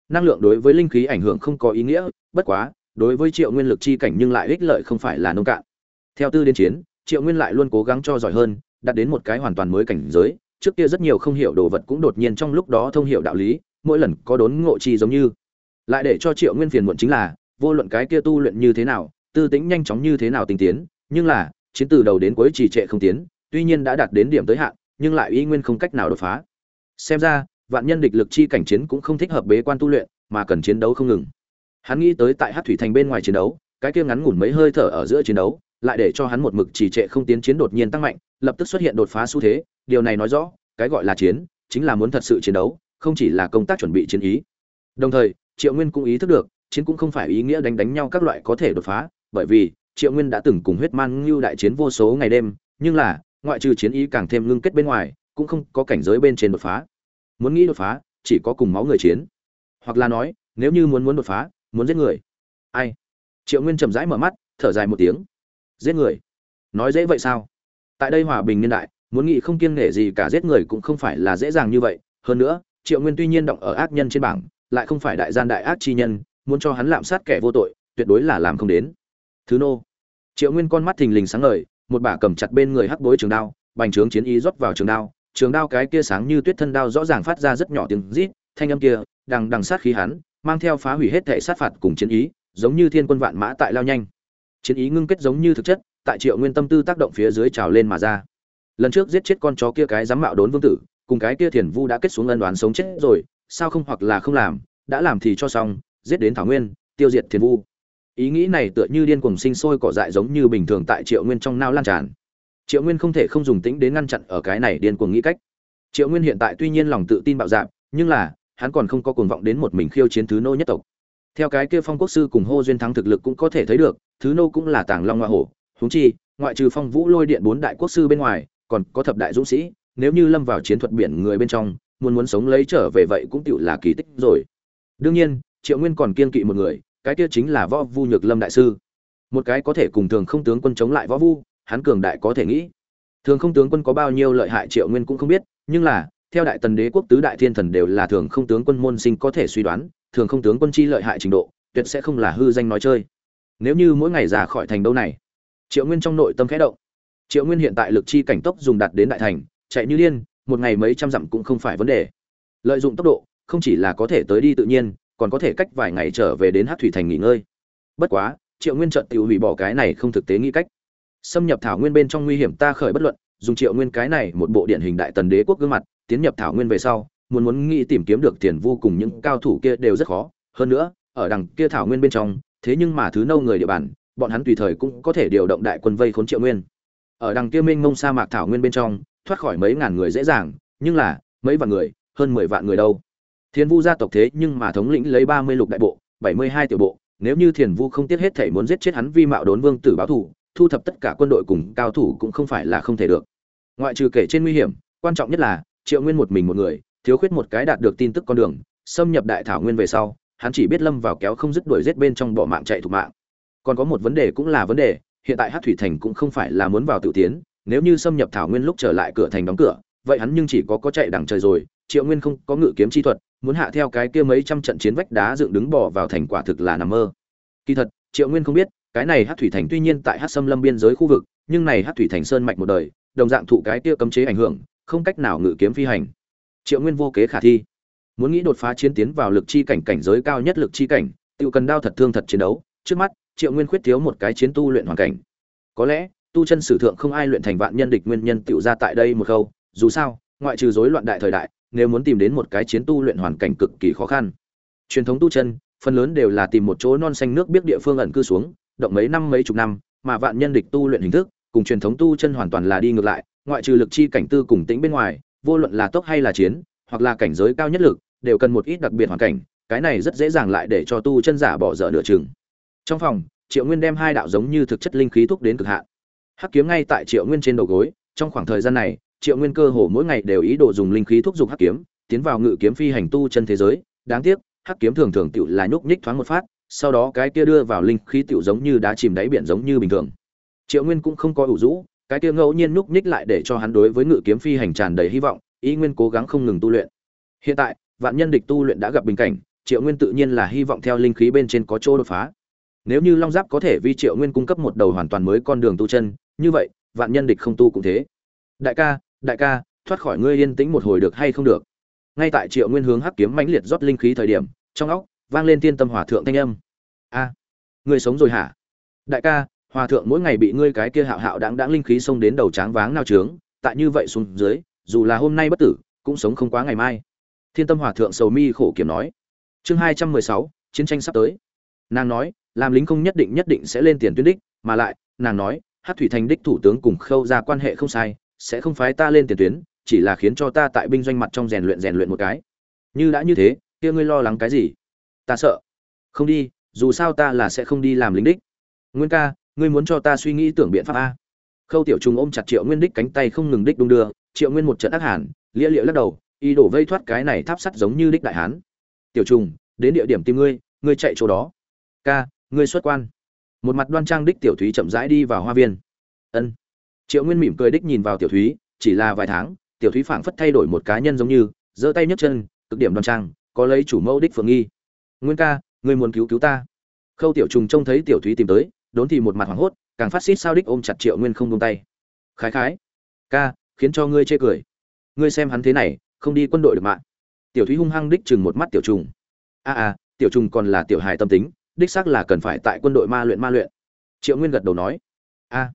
Năng lượng đối với linh khí ảnh hưởng không có ý nghĩa, bất quá, đối với triệu nguyên lực chi cảnh nhưng lại ích lợi không phải là nông cạn. Theo tư đến chiến, triệu nguyên lại luôn cố gắng cho giỏi hơn, đạt đến một cái hoàn toàn mới cảnh giới, trước kia rất nhiều không hiểu đồ vật cũng đột nhiên trong lúc đó thông hiểu đạo lý, mỗi lần có đốn ngộ chi giống như. Lại để cho triệu nguyên phiền muộn chính là, vô luận cái kia tu luyện như thế nào, tư tính nhanh chóng như thế nào tinh tiến, nhưng là chiến từ đầu đến cuối trì trệ không tiến, tuy nhiên đã đạt đến điểm tới hạn, nhưng lại y nguyên không cách nào đột phá. Xem ra, vạn nhân địch lực chi cảnh chiến cũng không thích hợp bế quan tu luyện, mà cần chiến đấu không ngừng. Hắn nghĩ tới tại Hắc thủy thành bên ngoài chiến đấu, cái kia ngắn ngủn mấy hơi thở ở giữa chiến đấu, lại để cho hắn một mực trì trệ không tiến chiến đột nhiên tăng mạnh, lập tức xuất hiện đột phá xu thế, điều này nói rõ, cái gọi là chiến, chính là muốn thật sự chiến đấu, không chỉ là công tác chuẩn bị chiến ý. Đồng thời, triệu nguyên cũng ý thức được, chiến cũng không phải ý nghĩa đánh đánh nhau các loại có thể đột phá, bởi vì triệu nguyên đã từng cùng huyết man ngưu đại chiến vô số ngày đêm, nhưng là, ngoại trừ chiến ý càng thêm ngưng kết bên ngoài, cũng không có cảnh giới bên trên đột phá. Muốn nghĩ đột phá, chỉ có cùng máu người chiến. Hoặc là nói, nếu như muốn muốn đột phá, muốn giết người. Ai? Triệu nguyên chậm rãi mở mắt, thở dài một tiếng. Giết người? Nói dễ vậy sao? Tại đây hòa bình niên đại, muốn nghĩ không kiêng nể gì cả giết người cũng không phải là dễ dàng như vậy. Hơn nữa, triệu nguyên tuy nhiên động ở ác nhân trên bảng, lại không phải đại gian đại ác chi nhân, muốn cho hắn lạm sát kẻ vô tội, tuyệt đối là làm không đến thứ nô. Triệu nguyên con mắt thình lình sáng ngời, một bả cầm chặt bên người hắc bối trường đao, bành trướng chiến ý rót vào trường đao trường đao cái kia sáng như tuyết thân đao rõ ràng phát ra rất nhỏ tiếng rít, thanh âm kia, đằng đằng sát khí hắn, mang theo phá hủy hết thể sát phạt cùng chiến ý, giống như thiên quân vạn mã tại lao nhanh. Chiến ý ngưng kết giống như thực chất, tại triệu nguyên tâm tư tác động phía dưới trào lên mà ra. Lần trước giết chết con chó kia cái dám mạo đốn vương tử, cùng cái kia thiền vu đã kết xuống ân đoán sống chết rồi, sao không hoặc là không làm, đã làm thì cho xong, giết đến thảo nguyên, tiêu diệt thiền vu ý nghĩ này tựa như điên cuồng sinh sôi cỏ dại giống như bình thường tại triệu nguyên trong nao lan tràn. Triệu nguyên không thể không dùng tính đến ngăn chặn ở cái này điên cuồng nghĩ cách. Triệu nguyên hiện tại tuy nhiên lòng tự tin bạo dạp nhưng là, hắn còn không có cuồng vọng đến một mình khiêu chiến thứ nô nhất tộc. Theo cái kia phong quốc sư cùng hô duyên thắng thực lực cũng có thể thấy được, thứ nô cũng là tàng long hoa hổ, huống chi, ngoại trừ phong vũ lôi điện bốn đại quốc sư bên ngoài, còn có thập đại dũng sĩ, nếu như lâm vào chiến thuật biển người bên trong, muốn muốn sống lấy trở về vậy cũng tựu là kỳ tích rồi. Đương nhiên, triệu nguyên còn kiên kỵ một người cái kia chính là võ vu nhược lâm đại sư. Một cái có thể cùng thường không tướng quân chống lại võ vu, hắn cường đại có thể nghĩ. Thường không tướng quân có bao nhiêu lợi hại triệu nguyên cũng không biết, nhưng là, theo đại tần đế quốc tứ đại thiên thần đều là thường không tướng quân môn sinh có thể suy đoán, thường không tướng quân chi lợi hại trình độ, tuyệt sẽ không là hư danh nói chơi. Nếu như mỗi ngày già khỏi thành đâu này, triệu nguyên trong nội tâm khẽ động. Triệu nguyên hiện tại lực chi cảnh tốc dùng đạt đến đại thành, chạy như điên, một ngày mấy trăm dặm cũng không phải vấn đề. Lợi dụng tốc độ, không chỉ là có thể tới đi tự nhiên còn có thể cách vài ngày trở về đến hát thủy thành nghỉ ngơi. Bất quá, triệu nguyên trận tự hủy bỏ cái này không thực tế nghĩ cách. Xâm nhập thảo nguyên bên trong nguy hiểm ta khởi bất luận, dùng triệu nguyên cái này một bộ điện hình đại tần đế quốc gương mặt, tiến nhập thảo nguyên về sau, muốn muốn nghĩ tìm kiếm được tiền vô cùng những cao thủ kia đều rất khó. Hơn nữa, ở đằng kia thảo nguyên bên trong, thế nhưng mà thứ nâu người địa bàn, bọn hắn tùy thời cũng có thể điều động đại quân vây khốn triệu nguyên. Ở đằng kia mênh mông sa mạc thảo nguyên bên trong, thoát khỏi mấy ngàn người dễ dàng, nhưng là, mấy vạn người, hơn mười vạn người đâu? Thiên vu gia tộc thế nhưng mà thống lĩnh lấy ba mươi lục đại bộ, bảy mươi hai tiểu bộ, nếu như thiền vu không tiếc hết thể muốn giết chết hắn vi mạo đốn vương tử báo thủ, thu thập tất cả quân đội cùng cao thủ cũng không phải là không thể được. Ngoại trừ kể trên nguy hiểm, quan trọng nhất là, triệu nguyên một mình một người, thiếu khuyết một cái đạt được tin tức con đường, xâm nhập đại thảo nguyên về sau, hắn chỉ biết lâm vào kéo không dứt đuổi giết bên trong bỏ mạng chạy thủ mạng. Còn có một vấn đề cũng là vấn đề, hiện tại hát thủy thành cũng không phải là muốn vào tự tiến, nếu như xâm nhập thảo nguyên lúc trở lại cửa thành đóng cửa, vậy hắn nhưng chỉ có có chạy đằng trời rồi, triệu nguyên không có ngự kiếm chi thuật muốn hạ theo cái kia mấy trăm trận chiến vách đá dựng đứng bỏ vào thành quả thực là nằm mơ. Kỳ thật, triệu nguyên không biết, cái này hát thủy thành tuy nhiên tại hát xâm lâm biên giới khu vực, nhưng này hát thủy thành sơn mạch một đời, đồng dạng thụ cái kia cấm chế ảnh hưởng, không cách nào ngự kiếm phi hành. Triệu nguyên vô kế khả thi. Muốn nghĩ đột phá chiến tiến vào lực chi cảnh cảnh giới cao nhất lực chi cảnh tự cần đao thật thương thật chiến đấu, trước mắt, triệu nguyên khuyết thiếu một cái chiến tu luyện hoàn cảnh. Có lẽ, tu chân sử thượng không ai luyện thành vạn nhân địch nguyên nhân tựu ra tại đây một khâu, dù sao, ngoại trừ rối loạn đại thời đại nếu muốn tìm đến một cái chiến tu luyện hoàn cảnh cực kỳ khó khăn. Truyền thống tu chân, phần lớn đều là tìm một chỗ non xanh nước biết địa phương ẩn cư xuống, động mấy năm mấy chục năm, mà vạn nhân địch tu luyện hình thức, cùng truyền thống tu chân hoàn toàn là đi ngược lại, ngoại trừ lực chi cảnh tư cùng tĩnh bên ngoài, vô luận là tốc hay là chiến, hoặc là cảnh giới cao nhất lực, đều cần một ít đặc biệt hoàn cảnh, cái này rất dễ dàng lại để cho tu chân giả bỏ dở nửa chừng. Trong phòng, triệu nguyên đem hai đạo giống như thực chất linh khí thúc đến cực hạn. Hắc kiếm ngay tại triệu nguyên trên đầu gối, trong khoảng thời gian này triệu nguyên cơ hồ mỗi ngày đều ý đồ dùng linh khí thúc giục hắc kiếm, tiến vào ngự kiếm phi hành tu chân thế giới. Đáng tiếc, hắc kiếm thường thường tựu là nhúc nhích thoáng một phát, sau đó cái kia đưa vào linh khí tựu giống như đá chìm đáy biển giống như bình thường. Triệu nguyên cũng không có ủ rũ, cái kia ngẫu nhiên nhúc nhích lại để cho hắn đối với ngự kiếm phi hành tràn đầy hy vọng, ý nguyên cố gắng không ngừng tu luyện. Hiện tại, vạn nhân địch tu luyện đã gặp bình cảnh, triệu nguyên tự nhiên là hy vọng theo linh khí bên trên có chỗ đột phá. Nếu như long giáp có thể vi triệu nguyên cung cấp một đầu hoàn toàn mới con đường tu chân, như vậy, vạn nhân địch không tu cũng thế. Đại ca đại ca, thoát khỏi ngươi yên tĩnh một hồi được hay không được? Ngay tại triệu nguyên hướng hắc kiếm mãnh liệt rót linh khí thời điểm, trong óc vang lên tiên tâm hòa thượng thanh âm. A, ngươi sống rồi hả? Đại ca, hòa thượng mỗi ngày bị ngươi cái kia hạo hạo đáng đáng linh khí xông đến đầu tráng váng nao trướng, tại như vậy xuống dưới, dù là hôm nay bất tử, cũng sống không quá ngày mai. Thiên tâm hòa thượng sầu mi khổ kiểm nói. Chương hai trăm mười sáu, chiến tranh sắp tới. Nàng nói, làm lính không nhất định nhất định sẽ lên tiền tuyến đích, mà lại, nàng nói hát thủy thành đích thủ tướng cùng khâu ra quan hệ không sai sẽ không phái ta lên tiền tuyến, chỉ là khiến cho ta tại binh doanh mặt trong rèn luyện rèn luyện một cái. Như đã như thế, kia ngươi lo lắng cái gì? Ta sợ. Không đi, dù sao ta là sẽ không đi làm lính đích. Nguyên ca, ngươi muốn cho ta suy nghĩ tưởng biện pháp a. Khâu tiểu trùng ôm chặt triệu nguyên đích cánh tay không ngừng đích đung đưa, triệu nguyên một trận ác hàn, lia liệu lắc đầu, y đổ vây thoát cái này tháp sắt giống như đích đại hán. Tiểu trùng, đến địa điểm tìm ngươi ngươi chạy chỗ đó. Ca, ngươi xuất quan. Một mặt đoan trang đích tiểu thúy chậm rãi đi vào hoa viên. Ân triệu nguyên mỉm cười đích nhìn vào tiểu thúy, chỉ là vài tháng, tiểu thúy phảng phất thay đổi một cá nhân giống như, giơ tay nhấc chân, cực điểm đoan trang, có lấy chủ mẫu đích phượng nghi. Nguyên ca, ngươi muốn cứu cứu ta? Khâu tiểu trùng trông thấy tiểu thúy tìm tới, đốn thì một mặt hoảng hốt, càng phát xít sao đích ôm chặt triệu nguyên không buông tay. Khái khái, ca, khiến cho ngươi chê cười. Ngươi xem hắn thế này, không đi quân đội được mạng tiểu thúy hung hăng đích chừng một mắt tiểu trùng. A a, tiểu trùng còn là tiểu hài tâm tính, đích xác là cần phải tại quân đội ma luyện ma luyện. Triệu nguyên gật đầu nói. A,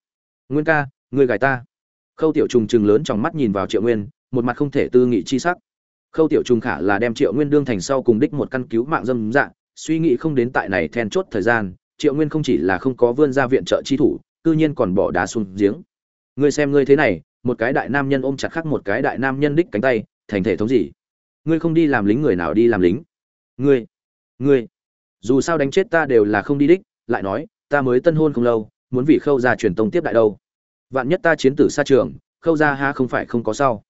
nguyên ca ngươi gài ta. Khâu tiểu trùng chừng lớn trong mắt nhìn vào triệu nguyên, một mặt không thể tư nghị chi sắc. Khâu tiểu trùng khả là đem triệu nguyên đương thành sau cùng đích một căn cứu mạng dâm dạ suy nghĩ không đến tại này then chốt thời gian, triệu nguyên không chỉ là không có vươn ra viện trợ chi thủ, cư nhiên còn bỏ đá xuống giếng. Ngươi xem ngươi thế này, một cái đại nam nhân ôm chặt khắc một cái đại nam nhân đích cánh tay, thành thể thống gì? Ngươi không đi làm lính người nào đi làm lính? Ngươi ngươi, dù sao đánh chết ta đều là không đi đích, lại nói, ta mới tân hôn không lâu, muốn vì khâu ra truyền tông tiếp đại đâu vạn nhất ta chiến tử xa trường khâu ra ha không phải không có sau,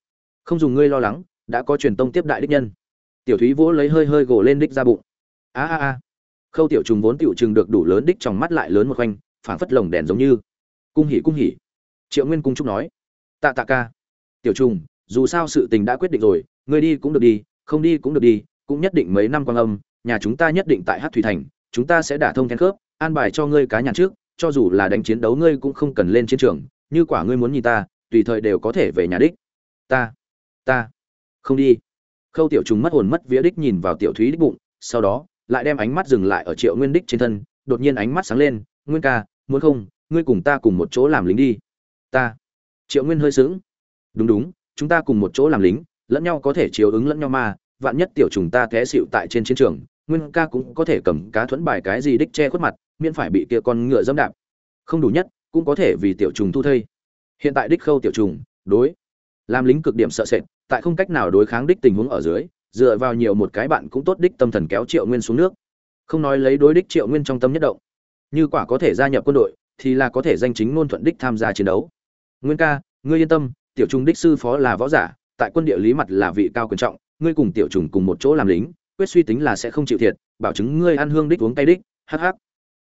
không dùng ngươi lo lắng đã có truyền tông tiếp đại đích nhân. Tiểu thúy vỗ lấy hơi hơi gỗ lên đích ra bụng. A a a. Khâu tiểu trùng vốn tiểu trừng được đủ lớn đích trong mắt lại lớn một khoanh phảng phất lồng đèn giống như. Cung hỉ cung hỉ. Triệu nguyên cung trúc nói. Tạ tạ ca. Tiểu trùng dù sao sự tình đã quyết định rồi ngươi đi cũng được đi không đi cũng được đi cũng nhất định mấy năm quang âm nhà chúng ta nhất định tại hát thủy thành chúng ta sẽ đả thông then khớp an bài cho ngươi cá nhàn trước cho dù là đánh chiến đấu ngươi cũng không cần lên chiến trường như quả ngươi muốn nhìn ta, tùy thời đều có thể về nhà đích. Ta ta, không đi. Khâu tiểu trùng mất hồn mất vía đích nhìn vào tiểu thúy đích bụng, sau đó, lại đem ánh mắt dừng lại ở triệu nguyên đích trên thân, đột nhiên ánh mắt sáng lên, nguyên ca, muốn không, ngươi cùng ta cùng một chỗ làm lính đi. Ta. Triệu nguyên hơi sướng đúng đúng, chúng ta cùng một chỗ làm lính, lẫn nhau có thể chiếu ứng lẫn nhau mà, vạn nhất tiểu trùng ta té xịu tại trên chiến trường, nguyên ca cũng có thể cầm cá thuẫn bài cái gì đích che khuất mặt, miễn phải bị kia con ngựa dẫm đạp. Không đủ nhất cũng có thể vì tiểu trùng thu thây. Hiện tại đích khâu tiểu trùng, đối, làm lính cực điểm sợ sệt, tại không cách nào đối kháng đích tình huống ở dưới, dựa vào nhiều một cái bạn cũng tốt đích tâm thần kéo triệu nguyên xuống nước. Không nói lấy đối đích triệu nguyên trong tâm nhất động, như quả có thể gia nhập quân đội, thì là có thể danh chính ngôn thuận đích tham gia chiến đấu. Nguyên ca, ngươi yên tâm, tiểu trùng đích sư phó là võ giả, tại quân địa lý mặt là vị cao quyền trọng, ngươi cùng tiểu trùng cùng một chỗ làm lính, quyết suy tính là sẽ không chịu thiệt, bảo chứng ngươi ăn hương đích uống tay đích, hắc hắc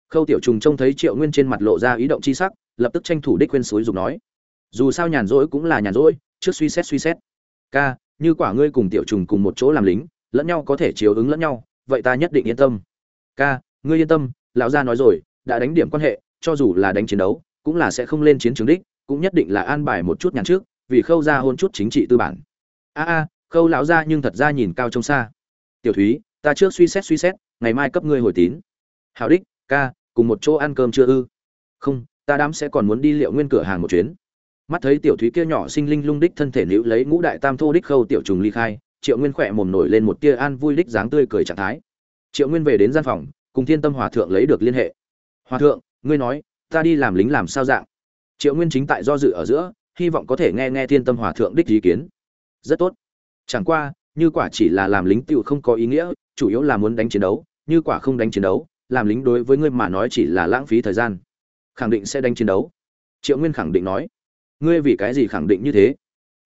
khâu tiểu trùng trông thấy triệu nguyên trên mặt lộ ra ý động chi sắc, lập tức tranh thủ đích quên suối dục nói, dù sao nhàn rỗi cũng là nhàn rỗi, trước suy xét suy xét. Ca, như quả ngươi cùng tiểu trùng cùng một chỗ làm lính, lẫn nhau có thể chiếu ứng lẫn nhau, vậy ta nhất định yên tâm. Ca, ngươi yên tâm, lão gia nói rồi, đã đánh điểm quan hệ, cho dù là đánh chiến đấu, cũng là sẽ không lên chiến trường đích, cũng nhất định là an bài một chút nhàn trước, vì khâu ra hôn chút chính trị tư bản. A a, khâu lão gia nhưng thật ra nhìn cao trông xa. Tiểu thúy, ta trước suy xét suy xét, ngày mai cấp ngươi hồi tín. Hảo đích ca, cùng một chỗ ăn cơm chưa ư? Không, ta đám sẽ còn muốn đi liệu nguyên cửa hàng một chuyến. Mắt thấy tiểu thúy kia nhỏ sinh linh lung đích thân thể nữ lấy ngũ đại tam thô đích khâu tiểu trùng ly khai, triệu nguyên khỏe mồm nổi lên một tia an vui đích dáng tươi cười trạng thái. Triệu nguyên về đến gian phòng, cùng thiên tâm hòa thượng lấy được liên hệ. Hòa thượng, ngươi nói, ta đi làm lính làm sao dạng? Triệu nguyên chính tại do dự ở giữa, hy vọng có thể nghe nghe thiên tâm hòa thượng đích ý kiến. Rất tốt. Chẳng qua, như quả chỉ là làm lính tựu không có ý nghĩa, chủ yếu là muốn đánh chiến đấu, như quả không đánh chiến đấu làm lính đối với ngươi mà nói chỉ là lãng phí thời gian. Khẳng định sẽ đánh chiến đấu. Triệu nguyên khẳng định nói. Ngươi vì cái gì khẳng định như thế?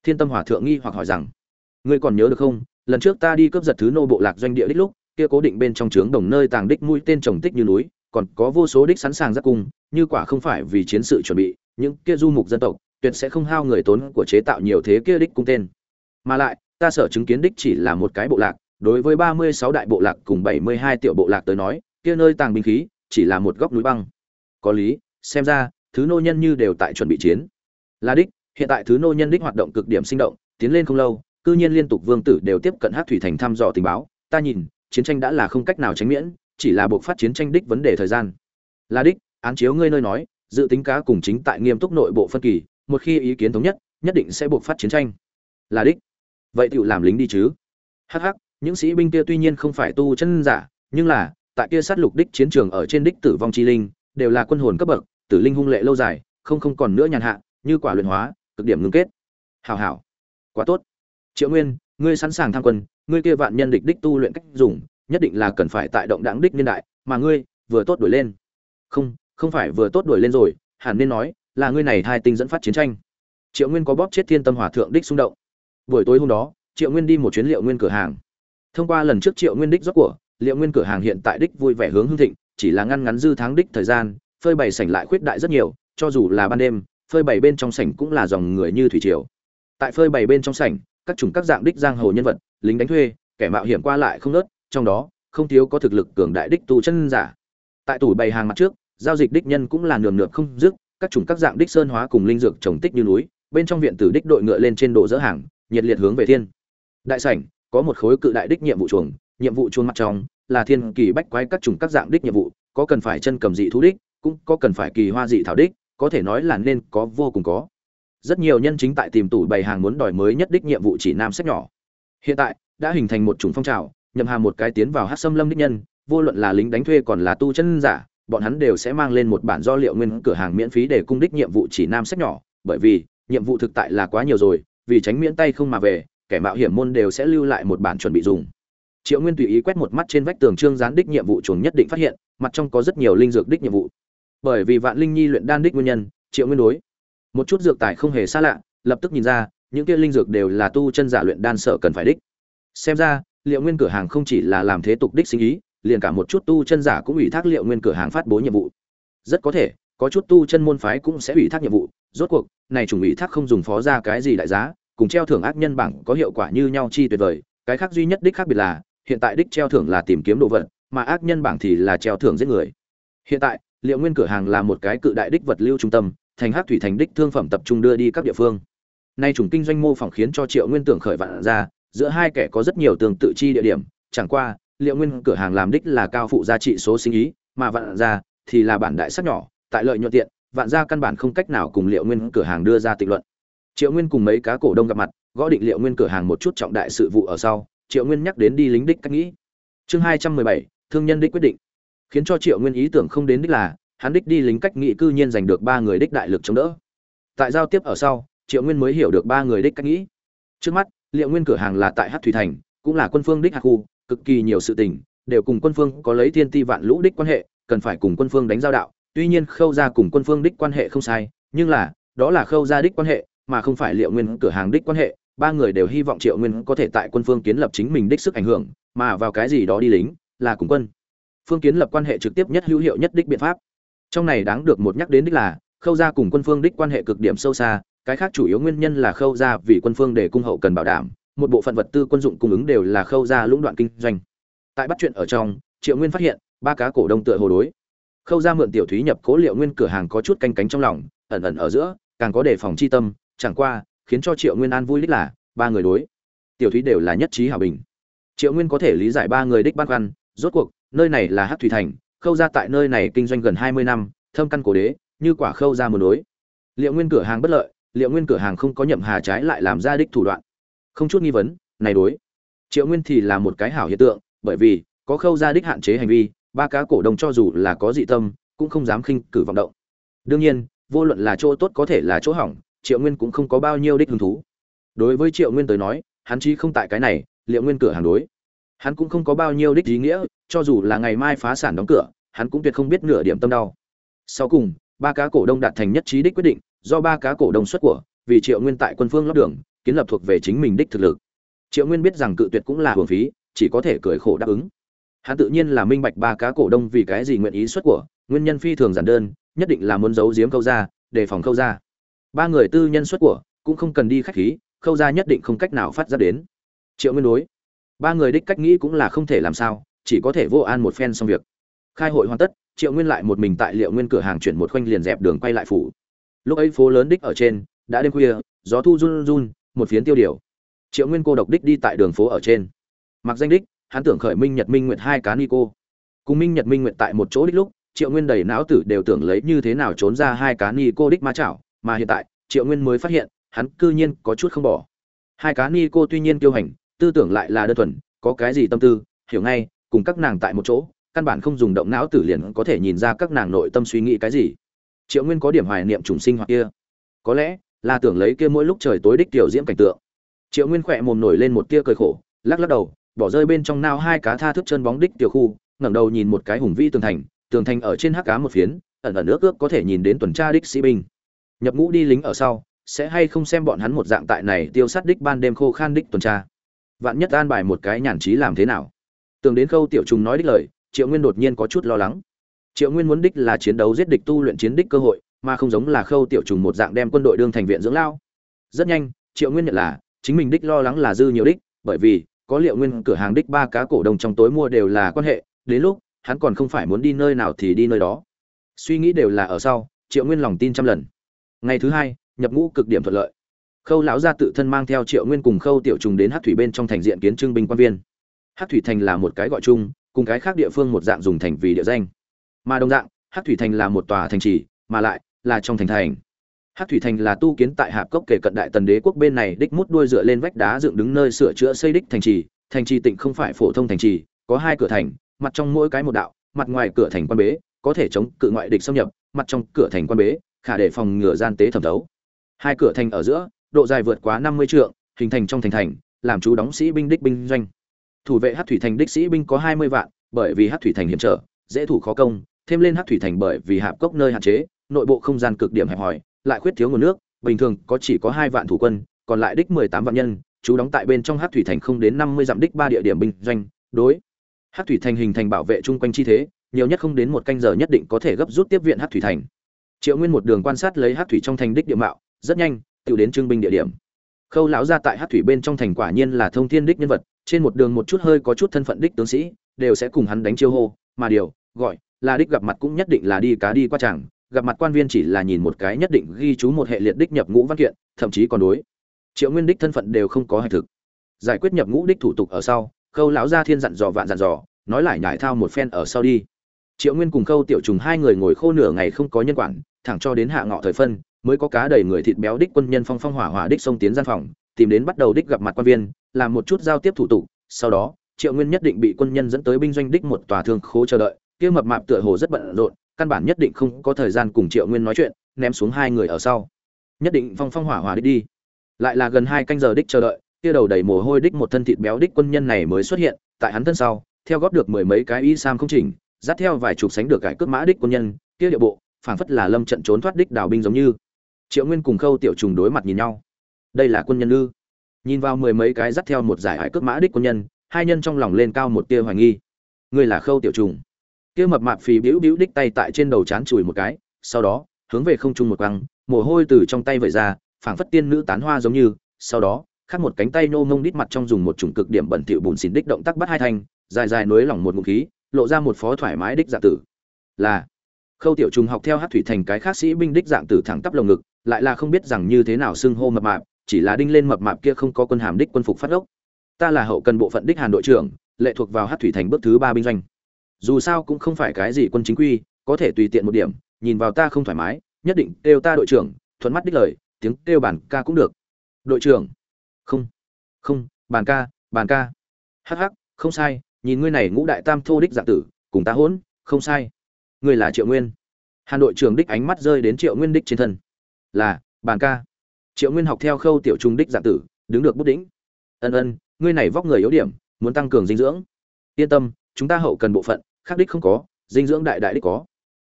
Thiên tâm hòa thượng nghi hoặc hỏi rằng. Ngươi còn nhớ được không? Lần trước ta đi cướp giật thứ nô bộ lạc doanh địa đích lúc, kia cố định bên trong trướng đồng nơi tàng đích mũi tên trồng tích như núi, còn có vô số đích sẵn sàng giác cung, như quả không phải vì chiến sự chuẩn bị, những kia du mục dân tộc, tuyệt sẽ không hao người tốn của chế tạo nhiều thế kia đích cung tên. Mà lại, ta sở chứng kiến đích chỉ là một cái bộ lạc, đối với ba mươi sáu đại bộ lạc cùng bảy mươi hai tiểu bộ lạc tới nói kia nơi tàng binh khí chỉ là một góc núi băng. Có lý, xem ra, thứ nô nhân như đều tại chuẩn bị chiến. Là đích, hiện tại thứ nô nhân đích hoạt động cực điểm sinh động, tiến lên không lâu, cư nhiên liên tục vương tử đều tiếp cận hát thủy thành thăm dò tình báo. Ta nhìn, chiến tranh đã là không cách nào tránh miễn, chỉ là buộc phát chiến tranh đích vấn đề thời gian. Là đích, án chiếu ngươi nơi nói, dự tính cá cùng chính tại nghiêm túc nội bộ phân kỳ, một khi ý kiến thống nhất nhất định sẽ buộc phát chiến tranh. Là đích, vậy tựu làm lính đi chứ. Hh những sĩ binh kia tuy nhiên không phải tu chân giả, nhưng là tại kia sát lục đích chiến trường ở trên đích tử vong chi linh, đều là quân hồn cấp bậc, tử linh hung lệ lâu dài, không không còn nữa nhàn hạ, như quả luyện hóa, cực điểm ngưng kết. Hảo hảo. Quá tốt. Triệu nguyên, ngươi sẵn sàng tham quân, ngươi kia vạn nhân địch đích tu luyện cách dùng, nhất định là cần phải tại động đáng đích niên đại, mà ngươi vừa tốt đuổi lên. Không không phải vừa tốt đuổi lên rồi, hẳn nên nói là ngươi này hai tinh dẫn phát chiến tranh. Triệu nguyên có bóp chết thiên tâm hòa thượng đích xung động. Buổi tối hôm đó, triệu nguyên đi một chuyến liệu nguyên cửa hàng. Thông qua lần trước triệu nguyên đích rót của liệu nguyên cửa hàng hiện tại đích vui vẻ hướng hưng thịnh, chỉ là ngăn ngắn dư tháng đích thời gian, phơi bày sảnh lại khuyết đại rất nhiều, cho dù là ban đêm, phơi bày bên trong sảnh cũng là dòng người như thủy triều. Tại phơi bày bên trong sảnh, các chủng các dạng đích giang hồ nhân vật, lính đánh thuê, kẻ mạo hiểm qua lại không nớt, trong đó, không thiếu có thực lực cường đại đích tu chân giả. Tại tủ bày hàng mặt trước, giao dịch đích nhân cũng là nườm nượp không dứt, các chủng các dạng đích sơn hóa cùng linh dược trồng tích như núi, bên trong viện tử đích đội ngựa lên trên độ dỡ hàng, nhiệt liệt hướng về thiên. Đại sảnh, có một khối cự đại đích nhiệm vụ chuồng nhiệm vụ chuôn mặt trong, là thiên kỳ bách quái các chủng các dạng đích nhiệm vụ, có cần phải chân cầm dị thú đích, cũng có cần phải kỳ hoa dị thảo đích, có thể nói là nên có vô cùng có. Rất nhiều nhân chính tại tìm tủ bày hàng muốn đòi mới nhất đích nhiệm vụ chỉ nam sách nhỏ. Hiện tại, đã hình thành một chủng phong trào, nhậm hà một cái tiến vào hát xâm lâm đích nhân, vô luận là lính đánh thuê còn là tu chân giả, bọn hắn đều sẽ mang lên một bản do liệu nguyên cửa hàng miễn phí để cung đích nhiệm vụ chỉ nam sách nhỏ, bởi vì, nhiệm vụ thực tại là quá nhiều rồi, vì tránh miễn tay không mà về, kẻ mạo hiểm môn đều sẽ lưu lại một bản chuẩn bị dùng triệu nguyên tùy ý quét một mắt trên vách tường trương gián đích nhiệm vụ chuồng nhất định phát hiện, mặt trong có rất nhiều linh dược đích nhiệm vụ. Bởi vì vạn linh nhi luyện đan đích nguyên nhân, triệu nguyên đối. Một chút dược tài không hề xa lạ, lập tức nhìn ra, những kia linh dược đều là tu chân giả luyện đan sợ cần phải đích. Xem ra, liệu nguyên cửa hàng không chỉ là làm thế tục đích sinh ý, liền cả một chút tu chân giả cũng ủy thác liệu nguyên cửa hàng phát bố nhiệm vụ. Rất có thể, có chút tu chân môn phái cũng sẽ ủy thác nhiệm vụ, rốt cuộc, này chủng ủy thác không dùng phó ra cái gì đại giá, cùng treo thưởng ác nhân bảng có hiệu quả như nhau chi tuyệt vời, cái khác duy nhất đích khác biệt là hiện tại đích treo thưởng là tìm kiếm đồ vật, mà ác nhân bảng thì là treo thưởng giết người. Hiện tại, liệu nguyên cửa hàng là một cái cự đại đích vật lưu trung tâm, thành hát thủy thành đích thương phẩm tập trung đưa đi các địa phương. Nay chủng kinh doanh mô phỏng khiến cho triệu nguyên tưởng khởi vạn ra, giữa hai kẻ có rất nhiều tương tự chi địa điểm, chẳng qua, liệu nguyên cửa hàng làm đích là cao phụ giá trị số sinh ý, mà vạn ra thì là bản đại sắc nhỏ, tại lợi nhuận tiện, vạn ra căn bản không cách nào cùng liệu nguyên cửa hàng đưa ra tịch luận. Triệu nguyên cùng mấy cá cổ đông gặp mặt, gõ định liệu nguyên cửa hàng một chút trọng đại sự vụ ở sau triệu nguyên nhắc đến đi lính đích cách nghĩ. Chương hai trăm mười bảy, thương nhân đích quyết định. Khiến cho triệu nguyên ý tưởng không đến đích là, hắn đích đi lính cách nghĩ cư nhiên giành được ba người đích đại lực chống đỡ. Tại giao tiếp ở sau, triệu nguyên mới hiểu được ba người đích cách nghĩ. Trước mắt, liệu nguyên cửa hàng là tại hát thủy thành, cũng là quân phương đích hạc khu, cực kỳ nhiều sự tình, đều cùng quân phương có lấy thiên ti vạn lũ đích quan hệ, cần phải cùng quân phương đánh giao đạo. Tuy nhiên khâu ra cùng quân phương đích quan hệ không sai, nhưng là, đó là khâu ra đích quan hệ, mà không phải liệu nguyên cửa hàng đích quan hệ ba người đều hy vọng triệu nguyên có thể tại quân phương kiến lập chính mình đích sức ảnh hưởng, mà vào cái gì đó đi lính, là cùng quân. Phương kiến lập quan hệ trực tiếp nhất hữu hiệu nhất đích biện pháp. Trong này đáng được một nhắc đến đích là, khâu ra cùng quân phương đích quan hệ cực điểm sâu xa, cái khác chủ yếu nguyên nhân là khâu ra vì quân phương để cung hậu cần bảo đảm, một bộ phận vật tư quân dụng cung ứng đều là khâu ra lũng đoạn kinh doanh. Tại bắt chuyện ở trong, triệu nguyên phát hiện, ba cá cổ đông tựa hồ đối. Khâu ra mượn tiểu thúy nhập cố liệu nguyên cửa hàng có chút canh cánh trong lòng, ẩn ẩn ở giữa, càng có đề phòng chi tâm, chẳng qua khiến cho triệu nguyên an vui đích là, ba người đối. Tiểu thúy đều là nhất trí hòa bình. Triệu nguyên có thể lý giải ba người đích băn khoăn, rốt cuộc, nơi này là hát thủy thành, khâu ra tại nơi này kinh doanh gần hai mươi năm, thâm căn cổ đế, như quả khâu ra một đối. Liệu nguyên cửa hàng bất lợi, liệu nguyên cửa hàng không có nhậm hà trái lại làm ra đích thủ đoạn. Không chút nghi vấn, này đối. Triệu nguyên thì là một cái hảo hiện tượng, bởi vì, có khâu ra đích hạn chế hành vi, ba cá cổ đông cho dù là có dị tâm, cũng không dám khinh cử vọng động. Đương nhiên, vô luận là chỗ tốt có thể là chỗ hỏng triệu nguyên cũng không có bao nhiêu đích hứng thú. Đối với triệu nguyên tới nói, hắn chí không tại cái này, liệu nguyên cửa hàng đối. Hắn cũng không có bao nhiêu đích ý nghĩa, cho dù là ngày mai phá sản đóng cửa, hắn cũng tuyệt không biết nửa điểm tâm đau. Sau cùng, ba cá cổ đông đạt thành nhất trí đích quyết định, do ba cá cổ đông xuất của, vì triệu nguyên tại quân phương lót đường, kiến lập thuộc về chính mình đích thực lực. Triệu nguyên biết rằng cự tuyệt cũng là hưởng phí, chỉ có thể cười khổ đáp ứng. Hắn tự nhiên là minh bạch ba cá cổ đông vì cái gì nguyện ý xuất của, nguyên nhân phi thường giản đơn, nhất định là muốn giấu giếm câu ra, đề phòng câu ra ba người tư nhân xuất của, cũng không cần đi khách khí, khâu ra nhất định không cách nào phát ra đến. Triệu nguyên đối. Ba người đích cách nghĩ cũng là không thể làm sao, chỉ có thể vô an một phen xong việc. Khai hội hoàn tất, triệu nguyên lại một mình tại liệu nguyên cửa hàng chuyển một khoanh liền dẹp đường quay lại phủ. Lúc ấy phố lớn đích ở trên, đã đêm khuya, gió thu run run, một phiến tiêu điều. Triệu nguyên cô độc đích đi tại đường phố ở trên. Mặc danh đích, hắn tưởng khởi minh nhật minh nguyệt hai cá ni cô. Cùng minh nhật minh nguyệt tại một chỗ đích lúc, triệu nguyên đầy não tử đều tưởng lấy như thế nào trốn ra hai cá ni cô đích ma chảo mà hiện tại, triệu nguyên mới phát hiện, hắn cư nhiên có chút không bỏ. Hai cá ni cô tuy nhiên kiêu hành, tư tưởng lại là đơn thuần, có cái gì tâm tư, hiểu ngay, cùng các nàng tại một chỗ, căn bản không dùng động não tử liền có thể nhìn ra các nàng nội tâm suy nghĩ cái gì. Triệu nguyên có điểm hoài niệm trùng sinh hoặc kia. Có lẽ, là tưởng lấy kia mỗi lúc trời tối đích tiểu diễm cảnh tượng. Triệu nguyên khỏe mồm nổi lên một tia cười khổ, lắc lắc đầu, bỏ rơi bên trong nao hai cá tha thức chân bóng đích tiểu khu, ngẩng đầu nhìn một cái hùng vĩ tường thành tường thành ở trên hắc cá một phiến, ẩn ẩn ước ước có thể nhìn đến tuần tra đích sĩ binh nhập ngũ đi lính ở sau, sẽ hay không xem bọn hắn một dạng tại này tiêu sát đích ban đêm khô khan đích tuần tra. Vạn nhất an bài một cái nhàn trí làm thế nào? Tưởng đến khâu tiểu trùng nói đích lời, triệu nguyên đột nhiên có chút lo lắng. Triệu nguyên muốn đích là chiến đấu giết địch tu luyện chiến đích cơ hội, mà không giống là khâu tiểu trùng một dạng đem quân đội đương thành viện dưỡng lao. Rất nhanh, triệu nguyên nhận là, chính mình đích lo lắng là dư nhiều đích, bởi vì, có liệu nguyên cửa hàng đích ba cá cổ đồng trong tối mua đều là quan hệ, đến lúc, hắn còn không phải muốn đi nơi nào thì đi nơi đó. Suy nghĩ đều là ở sau, triệu nguyên lòng tin trăm lần ngày thứ hai, nhập ngũ cực điểm thuận lợi. Khâu lão gia tự thân mang theo triệu nguyên cùng khâu tiểu trùng đến hát thủy bên trong thành diện kiến trưng binh quan viên. Hát thủy thành là một cái gọi chung, cùng cái khác địa phương một dạng dùng thành vì địa danh. Mà đồng dạng hát thủy thành là một tòa thành trì, mà lại là trong thành thành. Hát thủy thành là tu kiến tại hạp cốc kể cận đại tần đế quốc bên này đích mút đuôi dựa lên vách đá dựng đứng nơi sửa chữa xây đích thành trì. Thành trì tịnh không phải phổ thông thành trì, có hai cửa thành, mặt trong mỗi cái một đạo, mặt ngoài cửa thành quan bế, có thể chống cự ngoại địch xâm nhập, mặt trong cửa thành quan bế khả để phòng ngừa gian tế thẩm thấu. Hai cửa thành ở giữa, độ dài vượt quá năm mươi trượng, hình thành trong thành thành, làm chú đóng sĩ binh đích binh doanh. Thủ vệ hát thủy thành đích sĩ binh có hai mươi vạn, bởi vì hát thủy thành hiểm trở, dễ thủ khó công, thêm lên hát thủy thành bởi vì hạp cốc nơi hạn chế, nội bộ không gian cực điểm hẹp hòi, lại khuyết thiếu nguồn nước, bình thường có chỉ có hai vạn thủ quân, còn lại đích mười tám vạn nhân, chú đóng tại bên trong hát thủy thành không đến năm mươi dặm đích ba địa điểm binh doanh. Đối hát thủy thành hình thành bảo vệ chung quanh chi thế, nhiều nhất không đến một canh giờ nhất định có thể gấp rút tiếp viện hát thủy thành triệu nguyên một đường quan sát lấy hát thủy trong thành đích địa mạo, rất nhanh tự đến trưng binh địa điểm. Khâu lão ra tại hát thủy bên trong thành quả nhiên là thông thiên đích nhân vật, trên một đường một chút hơi có chút thân phận đích tướng sĩ, đều sẽ cùng hắn đánh chiêu hô, mà điều, gọi, là đích gặp mặt cũng nhất định là đi cá đi qua chẳng gặp mặt quan viên chỉ là nhìn một cái nhất định ghi chú một hệ liệt đích nhập ngũ văn kiện, thậm chí còn đối. Triệu nguyên đích thân phận đều không có hạch thực. Giải quyết nhập ngũ đích thủ tục ở sau, khâu lão gia thiên dặn dò vạn dặn dò, nói lại nhải thao một phen ở sau đi. Triệu nguyên cùng khâu tiểu trùng hai người ngồi khô nửa ngày không có nhân quản thẳng cho đến hạ ngọ thời phân, mới có cá đầy người thịt béo đích quân nhân phong phong hỏa hỏa đích xông tiến gian phòng, tìm đến bắt đầu đích gặp mặt quan viên, làm một chút giao tiếp thủ tục, sau đó, triệu nguyên nhất định bị quân nhân dẫn tới binh doanh đích một tòa thương khố chờ đợi, kia mập mạp tựa hồ rất bận rộn, căn bản nhất định không có thời gian cùng triệu nguyên nói chuyện, ném xuống hai người ở sau. Nhất định phong phong hỏa hỏa đích đi. Lại là gần hai canh giờ đích chờ đợi, kia đầu đầy mồ hôi đích một thân thịt béo đích quân nhân này mới xuất hiện, tại hắn thân sau, theo góp được mười mấy cái y sam không chỉnh, dắt theo vài chục sánh được cải cướp mã đích quân nhân, kia địa bộ phảng phất là lâm trận trốn thoát đích đào binh giống như. Triệu nguyên cùng khâu tiểu trùng đối mặt nhìn nhau. Đây là quân nhân ư? Nhìn vào mười mấy cái dắt theo một giải hải cướp mã đích quân nhân, hai nhân trong lòng lên cao một tia hoài nghi. Ngươi là khâu tiểu trùng. Kia mập mạp phì bĩu bĩu đích tay tại trên đầu chán chùi một cái, sau đó, hướng về không trung một quăng, mồ hôi từ trong tay vẩy ra, phảng phất tiên nữ tán hoa giống như, sau đó, khắc một cánh tay nô ngông đít mặt trong dùng một chủng cực điểm bẩn thỉu bùn xỉn đích động tác bắt hai thanh, dài dài nối lỏng một ngụm khí, lộ ra một phó thoải mái đích dạ tử. Là khâu tiểu trùng học theo hát thủy thành cái khác sĩ binh đích dạng tử thẳng tắp lồng ngực, lại là không biết rằng như thế nào xưng hô mập mạp, chỉ là đinh lên mập mạp kia không có quân hàm đích quân phục phát ốc ta là hậu cần bộ phận đích hàn đội trưởng, lệ thuộc vào hát thủy thành bước thứ ba binh doanh. Dù sao cũng không phải cái gì quân chính quy, có thể tùy tiện một điểm, nhìn vào ta không thoải mái, nhất định kêu ta đội trưởng, thuận mắt đích lời, tiếng kêu bản ca cũng được. Đội trưởng. Không. Không bàn ca bàn ca. Hắc hắc, không sai, nhìn ngươi này ngũ đại tam thô đích dạng tử, cùng ta hỗn, không sai người là triệu nguyên. Hàn đội trưởng đích ánh mắt rơi đến triệu nguyên đích trên thân. Là, bàn ca. Triệu nguyên học theo khâu tiểu trung đích dạng tử, đứng được bút đỉnh. Ân ân, ngươi này vóc người yếu điểm, muốn tăng cường dinh dưỡng. Yên tâm, chúng ta hậu cần bộ phận khắc đích không có, dinh dưỡng đại đại đích có.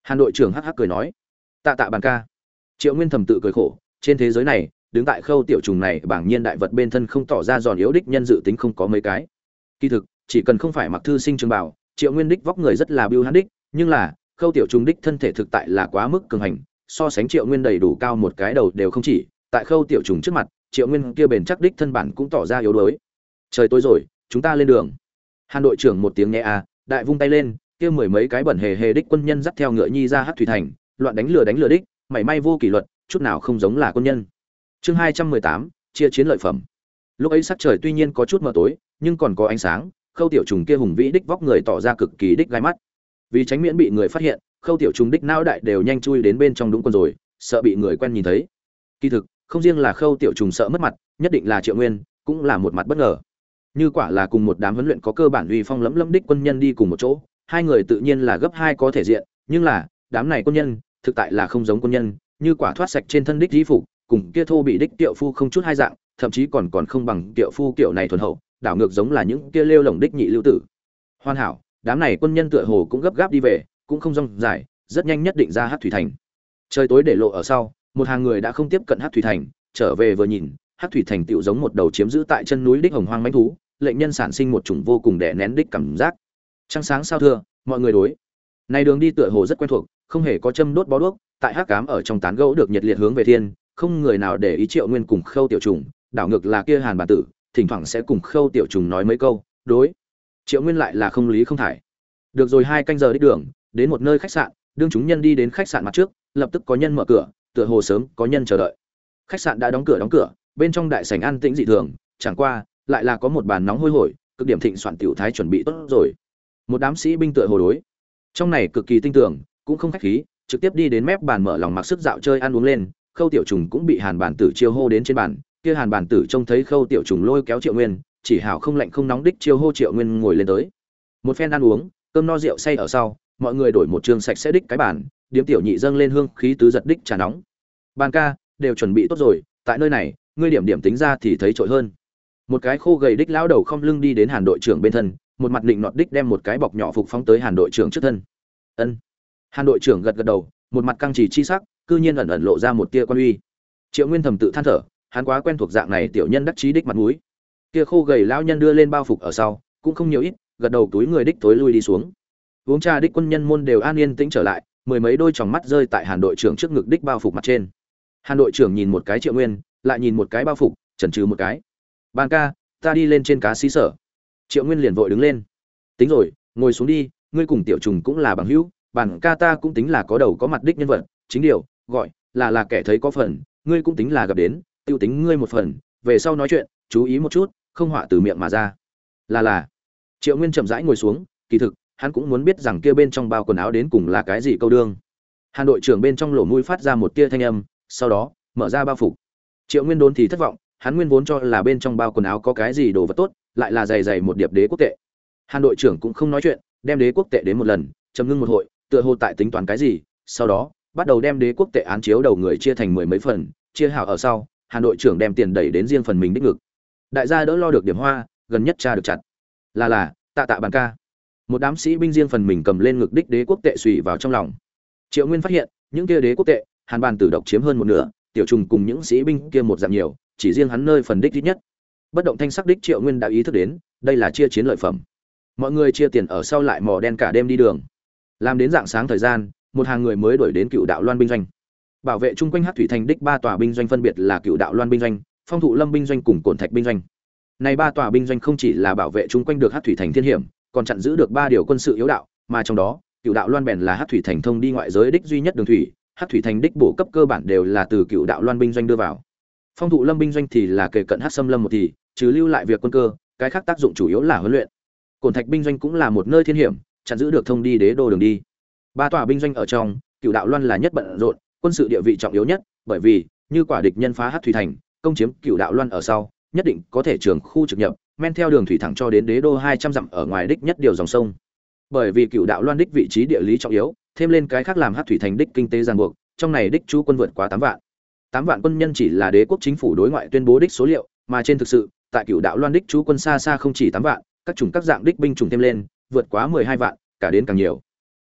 Hàn đội trưởng hắc hắc cười nói. Tạ tạ bàn ca. Triệu nguyên thầm tự cười khổ, trên thế giới này, đứng tại khâu tiểu trùng này, bảng nhiên đại vật bên thân không tỏ ra giòn yếu đích nhân dự tính không có mấy cái. Kỳ thực, chỉ cần không phải mặc thư sinh trường bảo, triệu nguyên đích vóc người rất là biêu hắn đích, nhưng là khâu tiểu trùng đích thân thể thực tại là quá mức cường hành so sánh triệu nguyên đầy đủ cao một cái đầu đều không chỉ tại khâu tiểu trùng trước mặt triệu nguyên kia bền chắc đích thân bản cũng tỏ ra yếu đuối. Trời tối rồi chúng ta lên đường. Hàn đội trưởng một tiếng nhẹ à, đại vung tay lên kia mười mấy cái bẩn hề hề đích quân nhân dắt theo ngựa nhi ra hát thủy thành loạn đánh lừa đánh lừa đích mảy may vô kỷ luật chút nào không giống là quân nhân. Chương hai trăm mười tám chia chiến lợi phẩm. Lúc ấy sắc trời tuy nhiên có chút mờ tối nhưng còn có ánh sáng khâu tiểu trùng kia hùng vĩ đích vóc người tỏ ra cực kỳ đích gai mắt vì tránh miễn bị người phát hiện, khâu tiểu trùng đích não đại đều nhanh chui đến bên trong đúng quân rồi, sợ bị người quen nhìn thấy. Kỳ thực, không riêng là khâu tiểu trùng sợ mất mặt, nhất định là triệu nguyên, cũng là một mặt bất ngờ. Như quả là cùng một đám huấn luyện có cơ bản uy phong lẫm lẫm đích quân nhân đi cùng một chỗ, hai người tự nhiên là gấp hai có thể diện, nhưng là, đám này quân nhân, thực tại là không giống quân nhân, như quả thoát sạch trên thân đích di phục, cùng kia thô bị đích tiệu phu không chút hai dạng, thậm chí còn còn không bằng tiệu phu kiểu này thuần hậu, đảo ngược giống là những kia lêu lồng đích nhị lưu tử. Hoàn hảo đám này quân nhân tựa hồ cũng gấp gáp đi về, cũng không rong dài, rất nhanh nhất định ra hát thủy thành. Trời tối để lộ ở sau, một hàng người đã không tiếp cận hát thủy thành, trở về vừa nhìn, hát thủy thành tựu giống một đầu chiếm giữ tại chân núi đích hồng hoang mãnh thú, lệnh nhân sản sinh một chủng vô cùng đè nén đích cảm giác. Trăng sáng sao thưa, mọi người đối. Này đường đi tựa hồ rất quen thuộc, không hề có châm đốt bó đuốc, tại hát cám ở trong tán gẫu được nhiệt liệt hướng về thiên, không người nào để ý triệu nguyên cùng khâu tiểu trùng, đảo ngược là kia hàn bản tử, thỉnh thoảng sẽ cùng khâu tiểu trùng nói mấy câu, đối triệu nguyên lại là không lý không thải. Được rồi, hai canh giờ đi đường, đến một nơi khách sạn, đương chúng nhân đi đến khách sạn mặt trước, lập tức có nhân mở cửa, tựa hồ sớm có nhân chờ đợi. Khách sạn đã đóng cửa đóng cửa, bên trong đại sảnh an tĩnh dị thường, chẳng qua, lại là có một bàn nóng hôi hổi, cực điểm thịnh soạn tiểu thái chuẩn bị tốt rồi. Một đám sĩ binh tựa hồ đối. Trong này cực kỳ tinh tưởng cũng không khách khí, trực tiếp đi đến mép bàn mở lòng mặc sức dạo chơi ăn uống lên, khâu tiểu trùng cũng bị hàn bản tử chiêu hô đến trên bàn, kia hàn bản tử trông thấy khâu tiểu trùng lôi kéo triệu nguyên chỉ hảo không lạnh không nóng đích chiêu hô triệu nguyên ngồi lên tới. Một phen ăn uống, cơm no rượu say ở sau, mọi người đổi một trường sạch sẽ đích cái bàn, điếm tiểu nhị dâng lên hương khí tứ giật đích trà nóng. Bàn ca, đều chuẩn bị tốt rồi, tại nơi này, ngươi điểm điểm tính ra thì thấy trội hơn. Một cái khô gầy đích lão đầu không lưng đi đến hàn đội trưởng bên thân, một mặt định nọt đích đem một cái bọc nhỏ phục phóng tới hàn đội trưởng trước thân. Ân. Hàn đội trưởng gật gật đầu, một mặt căng trì chi sắc, cư nhiên ẩn ẩn lộ ra một tia quan uy. Triệu nguyên thầm tự than thở, hắn quá quen thuộc dạng này tiểu nhân đắc chí đích mặt mũi kia khô gầy lão nhân đưa lên bao phục ở sau, cũng không nhiều ít, gật đầu túi người đích tối lui đi xuống. Uống trà đích quân nhân môn đều an yên tĩnh trở lại, mười mấy đôi tròng mắt rơi tại hàn đội trưởng trước ngực đích bao phục mặt trên. Hàn đội trưởng nhìn một cái triệu nguyên, lại nhìn một cái bao phục, chần chừ một cái. Ban ca, ta đi lên trên cá xí sở. Triệu nguyên liền vội đứng lên. Tính rồi, ngồi xuống đi, ngươi cùng tiểu trùng cũng là bằng hữu, bản ca ta cũng tính là có đầu có mặt đích nhân vật, chính điều, gọi là là kẻ thấy có phần, ngươi cũng tính là gặp đến, tiêu tính ngươi một phần, về sau nói chuyện, chú ý một chút không họa từ miệng mà ra. Là là. Triệu nguyên chậm rãi ngồi xuống, kỳ thực, hắn cũng muốn biết rằng kia bên trong bao quần áo đến cùng là cái gì câu đương. Hàn đội trưởng bên trong lỗ mũi phát ra một tia thanh âm, sau đó, mở ra bao phục. Triệu nguyên đốn thì thất vọng, hắn nguyên vốn cho là bên trong bao quần áo có cái gì đồ vật tốt, lại là dày dày một điệp đế quốc tệ. Hàn đội trưởng cũng không nói chuyện, đem đế quốc tệ đến một lần chấm ngưng một hội, tựa hồ tại tính toán cái gì, sau đó, bắt đầu đem đế quốc tệ án chiếu đầu người chia thành mười mấy phần, chia hảo ở sau, hàn đội trưởng đem tiền đẩy đến riêng phần mình đích ngực đại gia đỡ lo được điểm hoa, gần nhất cha được chặt. Là là, tạ tạ bàn ca. Một đám sĩ binh riêng phần mình cầm lên ngực đích đế quốc tệ suy vào trong lòng. Triệu nguyên phát hiện, những kia đế quốc tệ, hàn bàn tử độc chiếm hơn một nửa, tiểu trùng cùng những sĩ binh kia một dạng nhiều, chỉ riêng hắn nơi phần đích ít nhất. Bất động thanh sắc đích triệu nguyên đã ý thức đến, đây là chia chiến lợi phẩm. Mọi người chia tiền ở sau lại mò đen cả đêm đi đường. Làm đến dạng sáng thời gian, một hàng người mới đuổi đến cựu đạo loan binh doanh. Bảo vệ chung quanh hát thủy thành đích ba tòa binh doanh phân biệt là cựu đạo loan binh doanh phong thụ lâm binh doanh cùng cổn thạch binh doanh. Này ba tòa binh doanh không chỉ là bảo vệ chung quanh được hát thủy thành thiên hiểm, còn chặn giữ được ba điều quân sự yếu đạo, mà trong đó, cựu đạo loan bèn là hát thủy thành thông đi ngoại giới đích duy nhất đường thủy hát thủy thành đích bổ cấp cơ bản đều là từ cựu đạo loan binh doanh đưa vào. Phong thụ lâm binh doanh thì là kề cận hát xâm lâm một thì, trừ lưu lại việc quân cơ, cái khác tác dụng chủ yếu là huấn luyện. Cổn thạch binh doanh cũng là một nơi thiên hiểm, chặn giữ được thông đi đế đô đường đi. Ba tòa binh doanh ở trong, cựu đạo loan là nhất bận rộn, quân sự địa vị trọng yếu nhất, bởi vì, như quả địch nhân phá hát thủy thành công chiếm cựu đạo loan ở sau, nhất định có thể trường khu trực nhập, men theo đường thủy thẳng cho đến đế đô hai trăm dặm ở ngoài đích nhất điều dòng sông. Bởi vì cựu đạo loan đích vị trí địa lý trọng yếu, thêm lên cái khác làm hát thủy thành đích kinh tế giàn buộc, trong này đích chú quân vượt quá tám vạn. Tám vạn quân nhân chỉ là đế quốc chính phủ đối ngoại tuyên bố đích số liệu, mà trên thực sự, tại cựu đạo loan đích chú quân xa xa không chỉ tám vạn, các chủng các dạng đích binh chủng thêm lên, vượt quá mười hai vạn, cả đến càng nhiều.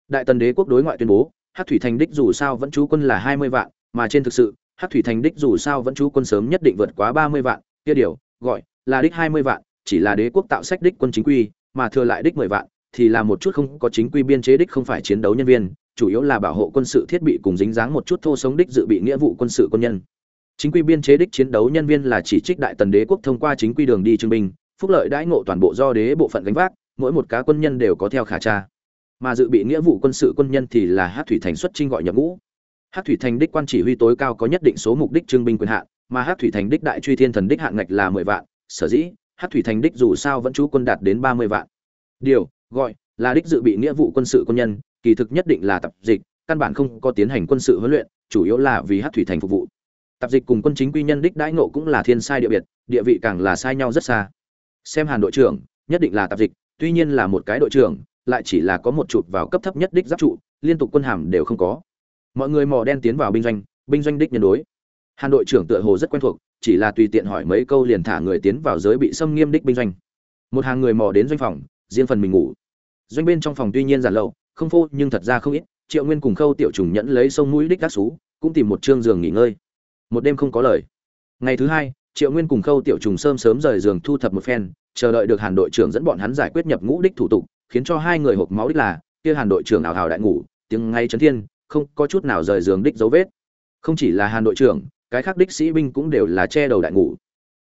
Đại tần đế quốc đối ngoại tuyên bố, hát thủy thành đích dù sao vẫn chú quân là hai mươi vạn, mà trên thực sự hát thủy thành đích dù sao vẫn chú quân sớm nhất định vượt quá ba mươi vạn, kia điều, gọi là đích hai mươi vạn, chỉ là đế quốc tạo sách đích quân chính quy, mà thừa lại đích mười vạn, thì là một chút không có chính quy biên chế đích không phải chiến đấu nhân viên, chủ yếu là bảo hộ quân sự thiết bị cùng dính dáng một chút thô sống đích dự bị nghĩa vụ quân sự quân nhân. Chính quy biên chế đích chiến đấu nhân viên là chỉ trích đại tần đế quốc thông qua chính quy đường đi trưng binh phúc lợi đãi ngộ toàn bộ do đế bộ phận gánh vác, mỗi một cá quân nhân đều có theo khả tra. Mà dự bị nghĩa vụ quân sự quân nhân thì là hát thủy thành xuất trinh gọi nhập ngũ hát thủy thành đích quan chỉ huy tối cao có nhất định số mục đích trưng binh quyền hạn, mà hát thủy thành đích đại truy thiên thần đích hạn ngạch là mười vạn, sở dĩ hát thủy thành đích dù sao vẫn chú quân đạt đến ba mươi vạn. Điều, gọi, là đích dự bị nghĩa vụ quân sự quân nhân, kỳ thực nhất định là tập dịch, căn bản không có tiến hành quân sự huấn luyện, chủ yếu là vì hát thủy thành phục vụ. Tập dịch cùng quân chính quy nhân đích đãi ngộ cũng là thiên sai địa biệt, địa vị càng là sai nhau rất xa. Xem hàn đội trưởng, nhất định là tập dịch, tuy nhiên là một cái đội trưởng, lại chỉ là có một chụp vào cấp thấp nhất đích giáp trụ, liên tục quân hàm đều không có mọi người mò đen tiến vào binh doanh binh doanh đích nhân đối. Hàn đội trưởng tựa hồ rất quen thuộc, chỉ là tùy tiện hỏi mấy câu liền thả người tiến vào giới bị xâm nghiêm đích binh doanh. Một hàng người mò đến doanh phòng, riêng phần mình ngủ. Doanh bên trong phòng tuy nhiên giản lậu, không phô, nhưng thật ra không ít, triệu nguyên cùng khâu tiểu trùng nhẫn lấy sông mũi đích các xú, cũng tìm một trương giường nghỉ ngơi. Một đêm không có lời. Ngày thứ hai, triệu nguyên cùng khâu tiểu trùng sớm sớm rời giường thu thập một phen, chờ đợi được hàn đội trưởng dẫn bọn hắn giải quyết nhập ngũ đích thủ tục, khiến cho hai người hộp máu đích là, kia hàn đội trưởng ảo hào đại ngủ, tiếng ngay chấn thiên không có chút nào rời giường đích dấu vết. Không chỉ là hàn đội trưởng, cái khác đích sĩ binh cũng đều là che đầu đại ngủ.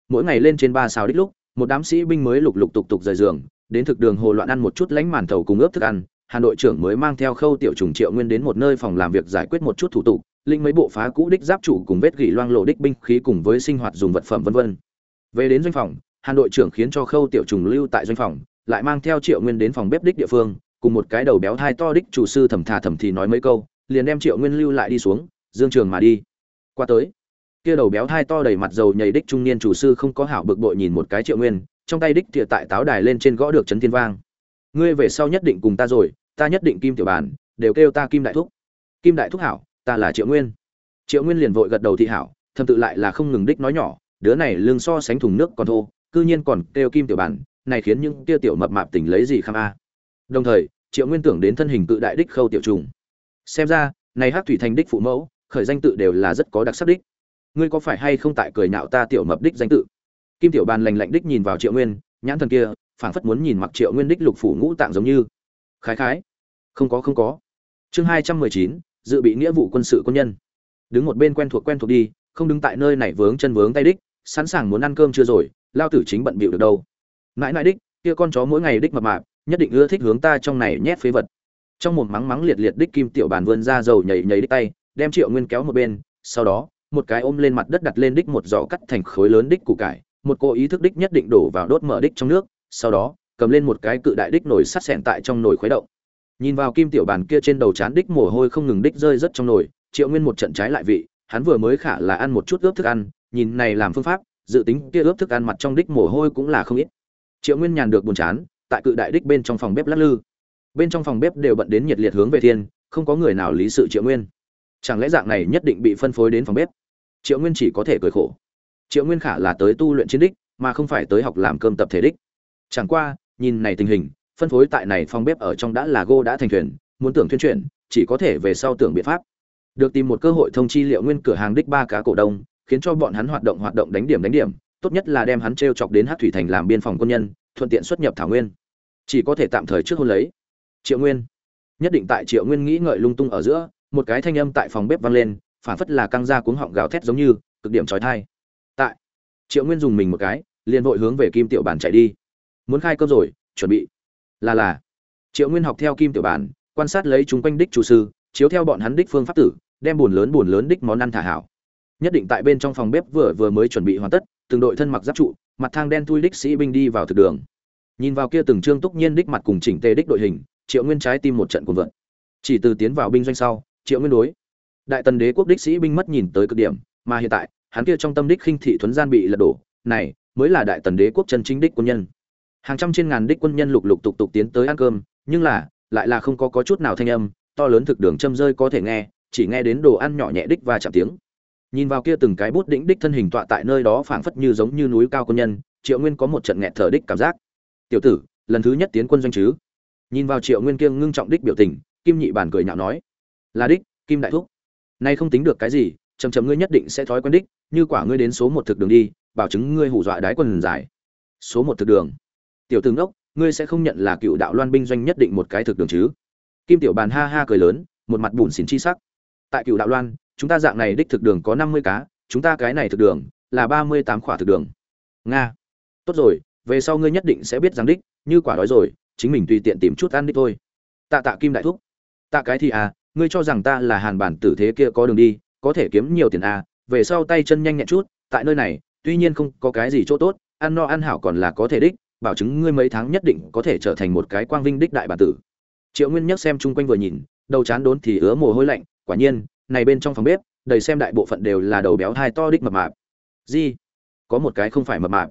Mỗi ngày lên trên ba sao đích lúc, một đám sĩ binh mới lục lục tục tục rời giường, đến thực đường hồ loạn ăn một chút lánh màn thầu cùng ướp thức ăn, hàn đội trưởng mới mang theo khâu tiểu trùng, triệu nguyên đến một nơi phòng làm việc giải quyết một chút thủ tục linh mấy bộ phá cũ đích giáp chủ cùng vết gỉ loang lộ đích binh khí cùng với sinh hoạt dùng vật phẩm vân vân. Về đến doanh phòng, hàn đội trưởng khiến cho khâu tiểu trùng lưu tại doanh phòng, lại mang theo triệu nguyên đến phòng bếp đích địa phương, cùng một cái đầu béo thai to đích chủ sư thầm thà thầm thì nói mấy câu liền đem triệu nguyên lưu lại đi xuống, dương trường mà đi. Qua tới, kia đầu béo thai to đầy mặt dầu nhảy đích trung niên chủ sư không có hảo bực bội nhìn một cái triệu nguyên, trong tay đích thiệt tại táo đài lên trên gõ được chấn thiên vang. Ngươi về sau nhất định cùng ta rồi, ta nhất định kim tiểu bàn đều kêu ta kim đại thúc. Kim đại thúc hảo, ta là triệu nguyên. Triệu nguyên liền vội gật đầu thị hảo, thầm tự lại là không ngừng đích nói nhỏ, đứa này lương so sánh thùng nước còn thô, cư nhiên còn kêu kim tiểu bàn này khiến những kia tiểu mập mạp tỉnh lấy gì kham a. Đồng thời, triệu nguyên tưởng đến thân hình cự đại đích khâu tiểu trùng xem ra, này hát thủy thành đích phụ mẫu, khởi danh tự đều là rất có đặc sắc đích. Ngươi có phải hay không tại cười nhạo ta tiểu mập đích danh tự? Kim tiểu bàn lành lạnh đích nhìn vào triệu nguyên, nhãn thần kia, phảng phất muốn nhìn mặc triệu nguyên đích lục phủ ngũ tạng giống như. Khái khái. Không có không có. Chương hai trăm mười chín, dự bị nghĩa vụ quân sự quân nhân. Đứng một bên quen thuộc quen thuộc đi, không đứng tại nơi này vướng chân vướng tay đích, sẵn sàng muốn ăn cơm chưa rồi, lao tử chính bận bịu được đâu. Mãi mãi đích, kia con chó mỗi ngày đích mập mạp, nhất định ưa thích hướng ta trong này nhét phế vật trong một mắng mắng liệt liệt đích kim tiểu bàn vươn ra dầu nhảy nhảy đích tay, đem triệu nguyên kéo một bên, sau đó, một cái ôm lên mặt đất đặt lên đích một giỏ cắt thành khối lớn đích củ cải, một cô ý thức đích nhất định đổ vào đốt mở đích trong nước, sau đó, cầm lên một cái cự đại đích nổi sắt sẹn tại trong nồi khuấy động. Nhìn vào kim tiểu bàn kia trên đầu chán đích mồ hôi không ngừng đích rơi rất trong nồi, triệu nguyên một trận trái lại vị, hắn vừa mới khả là ăn một chút ướp thức ăn, nhìn này làm phương pháp, dự tính kia ướp thức ăn mặt trong đích mồ hôi cũng là không ít. Triệu nguyên nhàn được buồn chán, tại cự đại đích bên trong phòng bếp lắc lư bên trong phòng bếp đều bận đến nhiệt liệt hướng về thiên, không có người nào lý sự triệu nguyên. Chẳng lẽ dạng này nhất định bị phân phối đến phòng bếp? Triệu nguyên chỉ có thể cười khổ. Triệu nguyên khả là tới tu luyện chiến đích, mà không phải tới học làm cơm tập thể đích. Chẳng qua, nhìn này tình hình, phân phối tại này phòng bếp ở trong đã là gô đã thành thuyền, muốn tưởng tuyên truyền chỉ có thể về sau tưởng biện pháp. Được tìm một cơ hội thông chi liệu nguyên cửa hàng đích ba cá cổ đông, khiến cho bọn hắn hoạt động hoạt động đánh điểm đánh điểm, tốt nhất là đem hắn t chọc đến hát thủy thành làm biên phòng quân nhân, thuận tiện xuất nhập thảo nguyên. Chỉ có thể tạm thời trước hôn lấy triệu nguyên. Nhất định tại triệu nguyên nghĩ ngợi lung tung ở giữa, một cái thanh âm tại phòng bếp vang lên, phản phất là căng ra cuống họng gào thét giống như, cực điểm trói thai. Tại, triệu nguyên dùng mình một cái, liền vội hướng về kim tiểu bản chạy đi. Muốn khai cơm rồi, chuẩn bị. Là là. Triệu nguyên học theo kim tiểu bản, quan sát lấy chúng quanh đích chủ sư, chiếu theo bọn hắn đích phương pháp tử, đem buồn lớn buồn lớn đích món ăn thả hảo. Nhất định tại bên trong phòng bếp vừa vừa mới chuẩn bị hoàn tất, từng đội thân mặc giáp trụ, mặt thang đen thui đích sĩ binh đi vào thực đường. Nhìn vào kia từng trương túc nhiên đích mặt cùng chỉnh tề đích đội hình triệu nguyên trái tim một trận cuồng vợn chỉ từ tiến vào binh doanh sau, triệu nguyên đối đại tần đế quốc đích sĩ binh mất nhìn tới cực điểm, mà hiện tại, hắn kia trong tâm đích khinh thị thuấn gian bị lật đổ, này, mới là đại tần đế quốc chân chính đích quân nhân. Hàng trăm trên ngàn đích quân nhân lục lục tục tục tiến tới ăn cơm, nhưng là, lại là không có có chút nào thanh âm, to lớn thực đường châm rơi có thể nghe, chỉ nghe đến đồ ăn nhỏ nhẹ đích và chạm tiếng. Nhìn vào kia từng cái bút đỉnh đích thân hình tọa tại nơi đó phảng phất như giống như núi cao quân nhân, triệu nguyên có một trận nghẹt thở đích cảm giác. Tiểu tử, lần thứ nhất tiến quân doanh chứ? Nhìn vào triệu nguyên kiêng ngưng trọng đích biểu tình, kim nhị bản cười nhạo nói, là đích, kim đại thúc. Nay không tính được cái gì chầm chầm ngươi nhất định sẽ thói quen đích, như quả ngươi đến số một thực đường đi, bảo chứng ngươi hù dọa đái quân dài. Số một thực đường? Tiểu tướng đốc, ngươi sẽ không nhận là cựu đạo loan binh doanh nhất định một cái thực đường chứ? Kim tiểu bàn ha ha cười lớn, một mặt bùn xỉn chi sắc. Tại cựu đạo loan, chúng ta dạng này đích thực đường có năm mươi cá, chúng ta cái này thực đường là ba mươi tám khỏa thực đường. Nga. Tốt rồi, về sau ngươi nhất định sẽ biết rằng đích, như quả đói rồi chính mình tùy tiện tìm chút ăn đích thôi. Tạ tạ kim đại thúc. Tạ cái thì à ngươi cho rằng ta là hàn bản tử thế kia có đường đi, có thể kiếm nhiều tiền à về sau tay chân nhanh nhẹn chút, tại nơi này, tuy nhiên không có cái gì chỗ tốt, ăn no ăn hảo còn là có thể đích, bảo chứng ngươi mấy tháng nhất định có thể trở thành một cái quang vinh đích đại bản tử. Triệu nguyên nhấc xem chung quanh vừa nhìn, đầu chán đốn thì ứa mồ hôi lạnh, quả nhiên, này bên trong phòng bếp, đầy xem đại bộ phận đều là đầu béo hai to đích mập mạp. Gì? Có một cái không phải mập mạp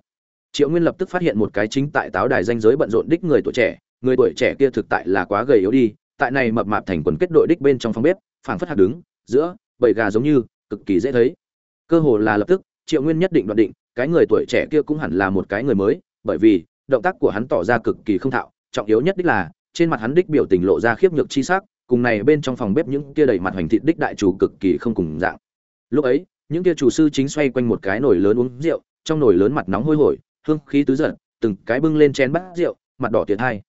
triệu nguyên lập tức phát hiện một cái chính tại táo đài danh giới bận rộn đích người tuổi trẻ, người tuổi trẻ kia thực tại là quá gầy yếu đi, tại này mập mạp thành quần kết đội đích bên trong phòng bếp, phảng phất hạt đứng, giữa, bầy gà giống như, cực kỳ dễ thấy. Cơ hồ là lập tức, triệu nguyên nhất định đoạn định, cái người tuổi trẻ kia cũng hẳn là một cái người mới, bởi vì, động tác của hắn tỏ ra cực kỳ không thạo, trọng yếu nhất đích là, trên mặt hắn đích biểu tình lộ ra khiếp nhược chi sắc, cùng này bên trong phòng bếp những kia đầy mặt hoành thịt đích đại chủ cực kỳ không cùng dạng. Lúc ấy, những kia chủ sư chính xoay quanh một cái nồi lớn uống rượu, trong nồi lớn mặt nóng hôi hổi hương khí tứ giận, từng cái bưng lên chén bát rượu, mặt đỏ tiệt hai.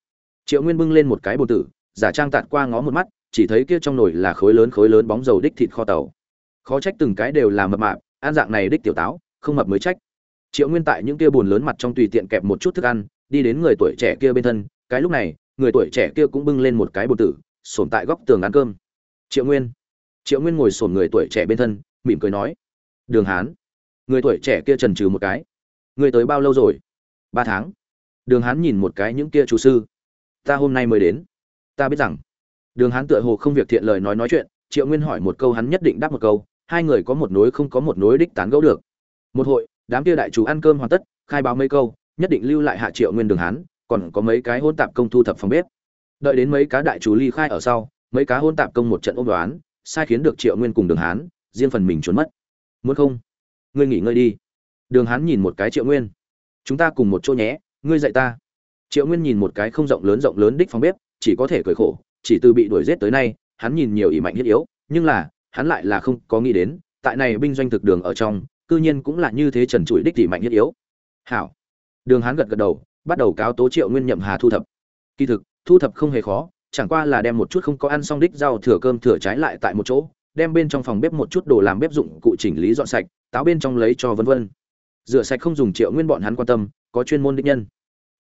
Triệu nguyên bưng lên một cái bồn tử, giả trang tạt qua ngó một mắt, chỉ thấy kia trong nồi là khối lớn khối lớn bóng dầu đích thịt kho tàu. Khó trách từng cái đều là mập mạp, ăn dạng này đích tiểu táo, không mập mới trách. Triệu nguyên tại những kia buồn lớn mặt trong tùy tiện kẹp một chút thức ăn, đi đến người tuổi trẻ kia bên thân, cái lúc này, người tuổi trẻ kia cũng bưng lên một cái bồn tử sổm tại góc tường ăn cơm. Triệu nguyên. Triệu nguyên ngồi sổm người tuổi trẻ bên thân, mỉm cười nói, đường hán. Người tuổi trẻ kia trần trừ một cái người tới bao lâu rồi? Ba tháng. Đường hán nhìn một cái những kia chủ sư. Ta hôm nay mới đến. Ta biết rằng. Đường hán tựa hồ không việc thiện lời nói nói chuyện, triệu nguyên hỏi một câu hắn nhất định đáp một câu, hai người có một nối không có một nối đích tán gẫu được. Một hội, đám kia đại chủ ăn cơm hoàn tất, khai báo mấy câu, nhất định lưu lại hạ triệu nguyên đường hán, còn có mấy cái hôn tạp công thu thập phòng bếp. Đợi đến mấy cá đại chủ ly khai ở sau, mấy cá hôn tạp công một trận ôm đoán, sai khiến được triệu nguyên cùng đường hán, riêng phần mình trốn mất. Muốn không? Ngươi nghỉ ngơi đi đường hán nhìn một cái triệu nguyên. Chúng ta cùng một chỗ nhé, ngươi dạy ta. Triệu nguyên nhìn một cái không rộng lớn rộng lớn đích phòng bếp, chỉ có thể cười khổ, chỉ từ bị đuổi giết tới nay, hắn nhìn nhiều ỷ mạnh thiết yếu, nhưng là, hắn lại là không có nghĩ đến, tại này binh doanh thực đường ở trong, cư nhiên cũng là như thế trần trụi đích ỷ mạnh thiết yếu. Hảo. Đường hắn gật gật đầu, bắt đầu cáo tố triệu nguyên nhậm hà thu thập. Kỳ thực, thu thập không hề khó, chẳng qua là đem một chút không có ăn xong đích rau thừa cơm thừa trái lại tại một chỗ, đem bên trong phòng bếp một chút đồ làm bếp dụng cụ chỉnh lý dọn sạch, táo bên trong lấy cho vân vân rửa sạch không dùng triệu nguyên bọn hắn quan tâm, có chuyên môn đích nhân.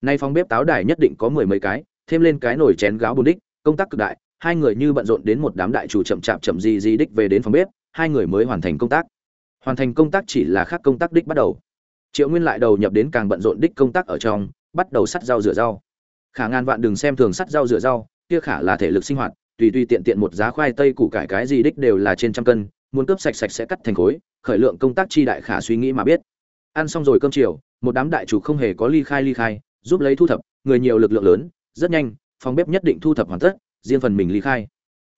Nay phòng bếp táo đài nhất định có mười mấy cái, thêm lên cái nồi chén gáo bồn đích, công tác cực đại, hai người như bận rộn đến một đám đại chủ chậm chạp chậm gì gì đích về đến phòng bếp, hai người mới hoàn thành công tác. Hoàn thành công tác chỉ là khác công tác đích bắt đầu. Triệu nguyên lại đầu nhập đến càng bận rộn đích công tác ở trong, bắt đầu sắt rau rửa rau. Khả ngàn vạn đừng xem thường sắt rau rửa rau, kia khả là thể lực sinh hoạt, tùy tùy tiện tiện một giá khoai tây củ cải cái gì đích đều là trên trăm cân, muốn cướp sạch sạch sẽ cắt thành khối, khởi lượng công tác chi đại khả suy nghĩ mà biết ăn xong rồi cơm chiều, một đám đại chủ không hề có ly khai ly khai, giúp lấy thu thập, người nhiều lực lượng lớn, rất nhanh, phòng bếp nhất định thu thập hoàn tất, riêng phần mình ly khai.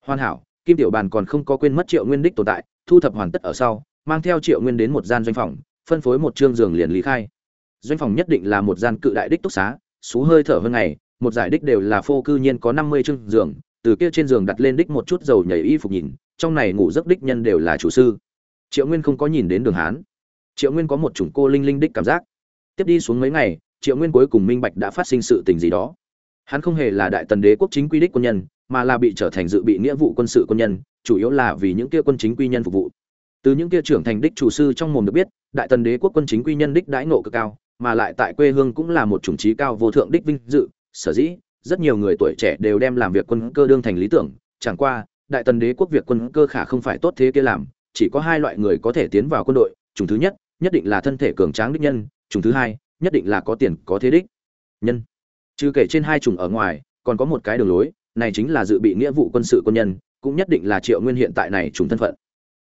Hoàn hảo, kim tiểu bàn còn không có quên mất triệu nguyên đích tồn tại, thu thập hoàn tất ở sau, mang theo triệu nguyên đến một gian doanh phòng, phân phối một chương giường liền ly khai. Doanh phòng nhất định là một gian cự đại đích túc xá, xú hơi thở hơn ngày, một giải đích đều là phô cư nhiên có năm mươi chương giường, từ kia trên giường đặt lên đích một chút dầu nhảy y phục nhìn, trong này ngủ giấc đích nhân đều là chủ sư. Triệu nguyên không có nhìn đến đường hán triệu nguyên có một chủng cô linh linh đích cảm giác. Tiếp đi xuống mấy ngày, triệu nguyên cuối cùng minh bạch đã phát sinh sự tình gì đó. Hắn không hề là đại tần đế quốc chính quy đích quân nhân, mà là bị trở thành dự bị nghĩa vụ quân sự quân nhân, chủ yếu là vì những kia quân chính quy nhân phục vụ. Từ những kia trưởng thành đích chủ sư trong mồm được biết, đại tần đế quốc quân chính quy nhân đích đãi nộ cực cao, mà lại tại quê hương cũng là một chủng trí cao vô thượng đích vinh dự, sở dĩ, rất nhiều người tuổi trẻ đều đem làm việc quân cơ đương thành lý tưởng. Chẳng qua, đại tần đế quốc việc quân cơ khả không phải tốt thế kia làm, chỉ có hai loại người có thể tiến vào quân đội, chủng thứ nhất nhất định là thân thể cường tráng đích nhân, chủng thứ hai, nhất định là có tiền, có thế đích nhân. Trừ kể trên hai chủng ở ngoài, còn có một cái đường lối, này chính là dự bị nghĩa vụ quân sự quân nhân, cũng nhất định là triệu nguyên hiện tại này chủng thân phận.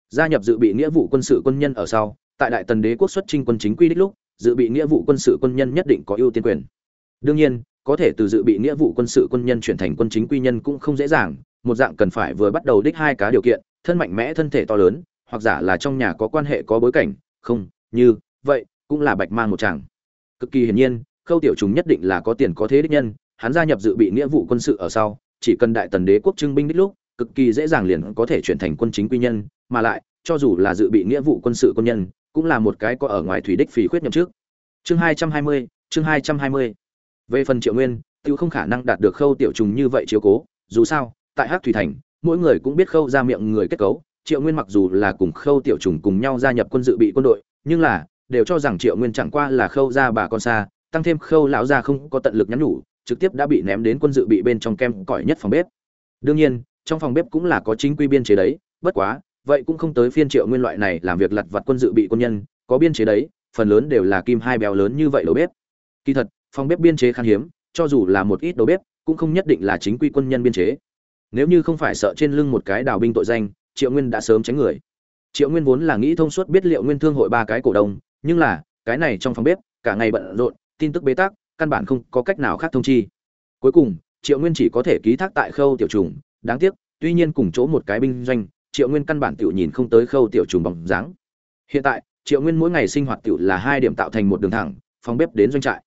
Gia nhập dự bị nghĩa vụ quân sự quân nhân ở sau, tại đại tần đế quốc xuất trinh quân chính quy đích lúc, dự bị nghĩa vụ quân sự quân nhân nhất định có ưu tiên quyền. Đương nhiên, có thể từ dự bị nghĩa vụ quân sự quân nhân chuyển thành quân chính quy nhân cũng không dễ dàng, một dạng cần phải vừa bắt đầu đích hai cá điều kiện, thân mạnh mẽ, thân thể to lớn, hoặc giả là trong nhà có quan hệ có bối cảnh, không như, vậy, cũng là bạch mang một chàng. Cực kỳ hiển nhiên, khâu tiểu chúng nhất định là có tiền có thế đích nhân, hắn gia nhập dự bị nghĩa vụ quân sự ở sau, chỉ cần đại tần đế quốc trưng binh đích lúc, cực kỳ dễ dàng liền có thể chuyển thành quân chính quy nhân, mà lại, cho dù là dự bị nghĩa vụ quân sự quân nhân, cũng là một cái có ở ngoài thủy đích phí khuyết nhậm trước chương hai trăm hai mươi, chương hai trăm hai mươi. Về phần triệu nguyên, tiêu không khả năng đạt được khâu tiểu trùng như vậy chiếu cố, dù sao, tại hắc thủy thành, mỗi người cũng biết khâu ra miệng người kết cấu, triệu nguyên mặc dù là cùng khâu tiểu trùng cùng nhau gia nhập quân dự bị quân đội nhưng là, đều cho rằng triệu nguyên chẳng qua là khâu ra bà con xa, tăng thêm khâu lão gia không có tận lực nhắn nhủ, trực tiếp đã bị ném đến quân dự bị bên trong kem cỏi nhất phòng bếp. Đương nhiên, trong phòng bếp cũng là có chính quy biên chế đấy, bất quá, vậy cũng không tới phiên triệu nguyên loại này làm việc lặt vặt quân dự bị quân nhân, có biên chế đấy, phần lớn đều là kim hai béo lớn như vậy đầu bếp. Kỳ thật, phòng bếp biên chế khan hiếm, cho dù là một ít đầu bếp, cũng không nhất định là chính quy quân nhân biên chế. Nếu như không phải sợ trên lưng một cái đào binh tội danh, triệu nguyên đã sớm tránh người triệu nguyên vốn là nghĩ thông suốt biết liệu nguyên thương hội ba cái cổ đông, nhưng là, cái này trong phòng bếp, cả ngày bận rộn, tin tức bế tắc, căn bản không có cách nào khác thông chi. Cuối cùng, triệu nguyên chỉ có thể ký thác tại khâu tiểu trùng, đáng tiếc, tuy nhiên cùng chỗ một cái binh doanh, triệu nguyên căn bản tiểu nhìn không tới khâu tiểu trùng bóng dáng. Hiện tại, triệu nguyên mỗi ngày sinh hoạt tiểu là hai điểm tạo thành một đường thẳng, phòng bếp đến doanh trại.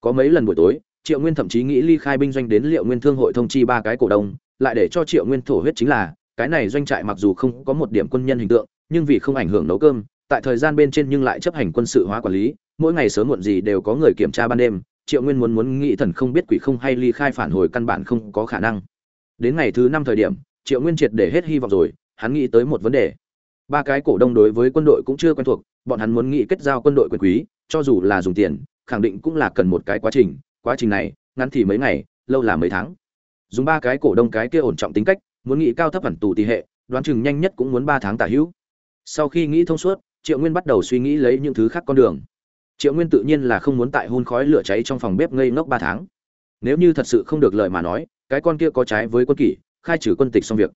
Có mấy lần buổi tối, triệu nguyên thậm chí nghĩ ly khai binh doanh đến liệu nguyên thương hội thông chi ba cái cổ đông, lại để cho triệu nguyên thổ huyết chính là, cái này doanh trại mặc dù không có một điểm quân nhân hình tượng nhưng vì không ảnh hưởng nấu cơm, tại thời gian bên trên nhưng lại chấp hành quân sự hóa quản lý, mỗi ngày sớm muộn gì đều có người kiểm tra ban đêm, triệu nguyên muốn muốn nghĩ thần không biết quỷ không hay ly khai phản hồi căn bản không có khả năng. Đến ngày thứ năm thời điểm, triệu nguyên triệt để hết hy vọng rồi, hắn nghĩ tới một vấn đề. Ba cái cổ đông đối với quân đội cũng chưa quen thuộc, bọn hắn muốn nghĩ kết giao quân đội quyền quý, cho dù là dùng tiền, khẳng định cũng là cần một cái quá trình quá trình này, ngắn thì mấy ngày, lâu là mấy tháng. Dùng ba cái cổ đông cái kia ổn trọng tính cách, muốn nghĩ cao thấp hẳn tù tỷ hệ, đoán chừng nhanh nhất cũng muốn ba tháng tả hữu sau khi nghĩ thông suốt, triệu nguyên bắt đầu suy nghĩ lấy những thứ khác con đường. Triệu nguyên tự nhiên là không muốn tại hôn khói lửa cháy trong phòng bếp ngây ngốc ba tháng. Nếu như thật sự không được lời mà nói, cái con kia có trái với quân kỷ, khai trừ quân tịch xong việc.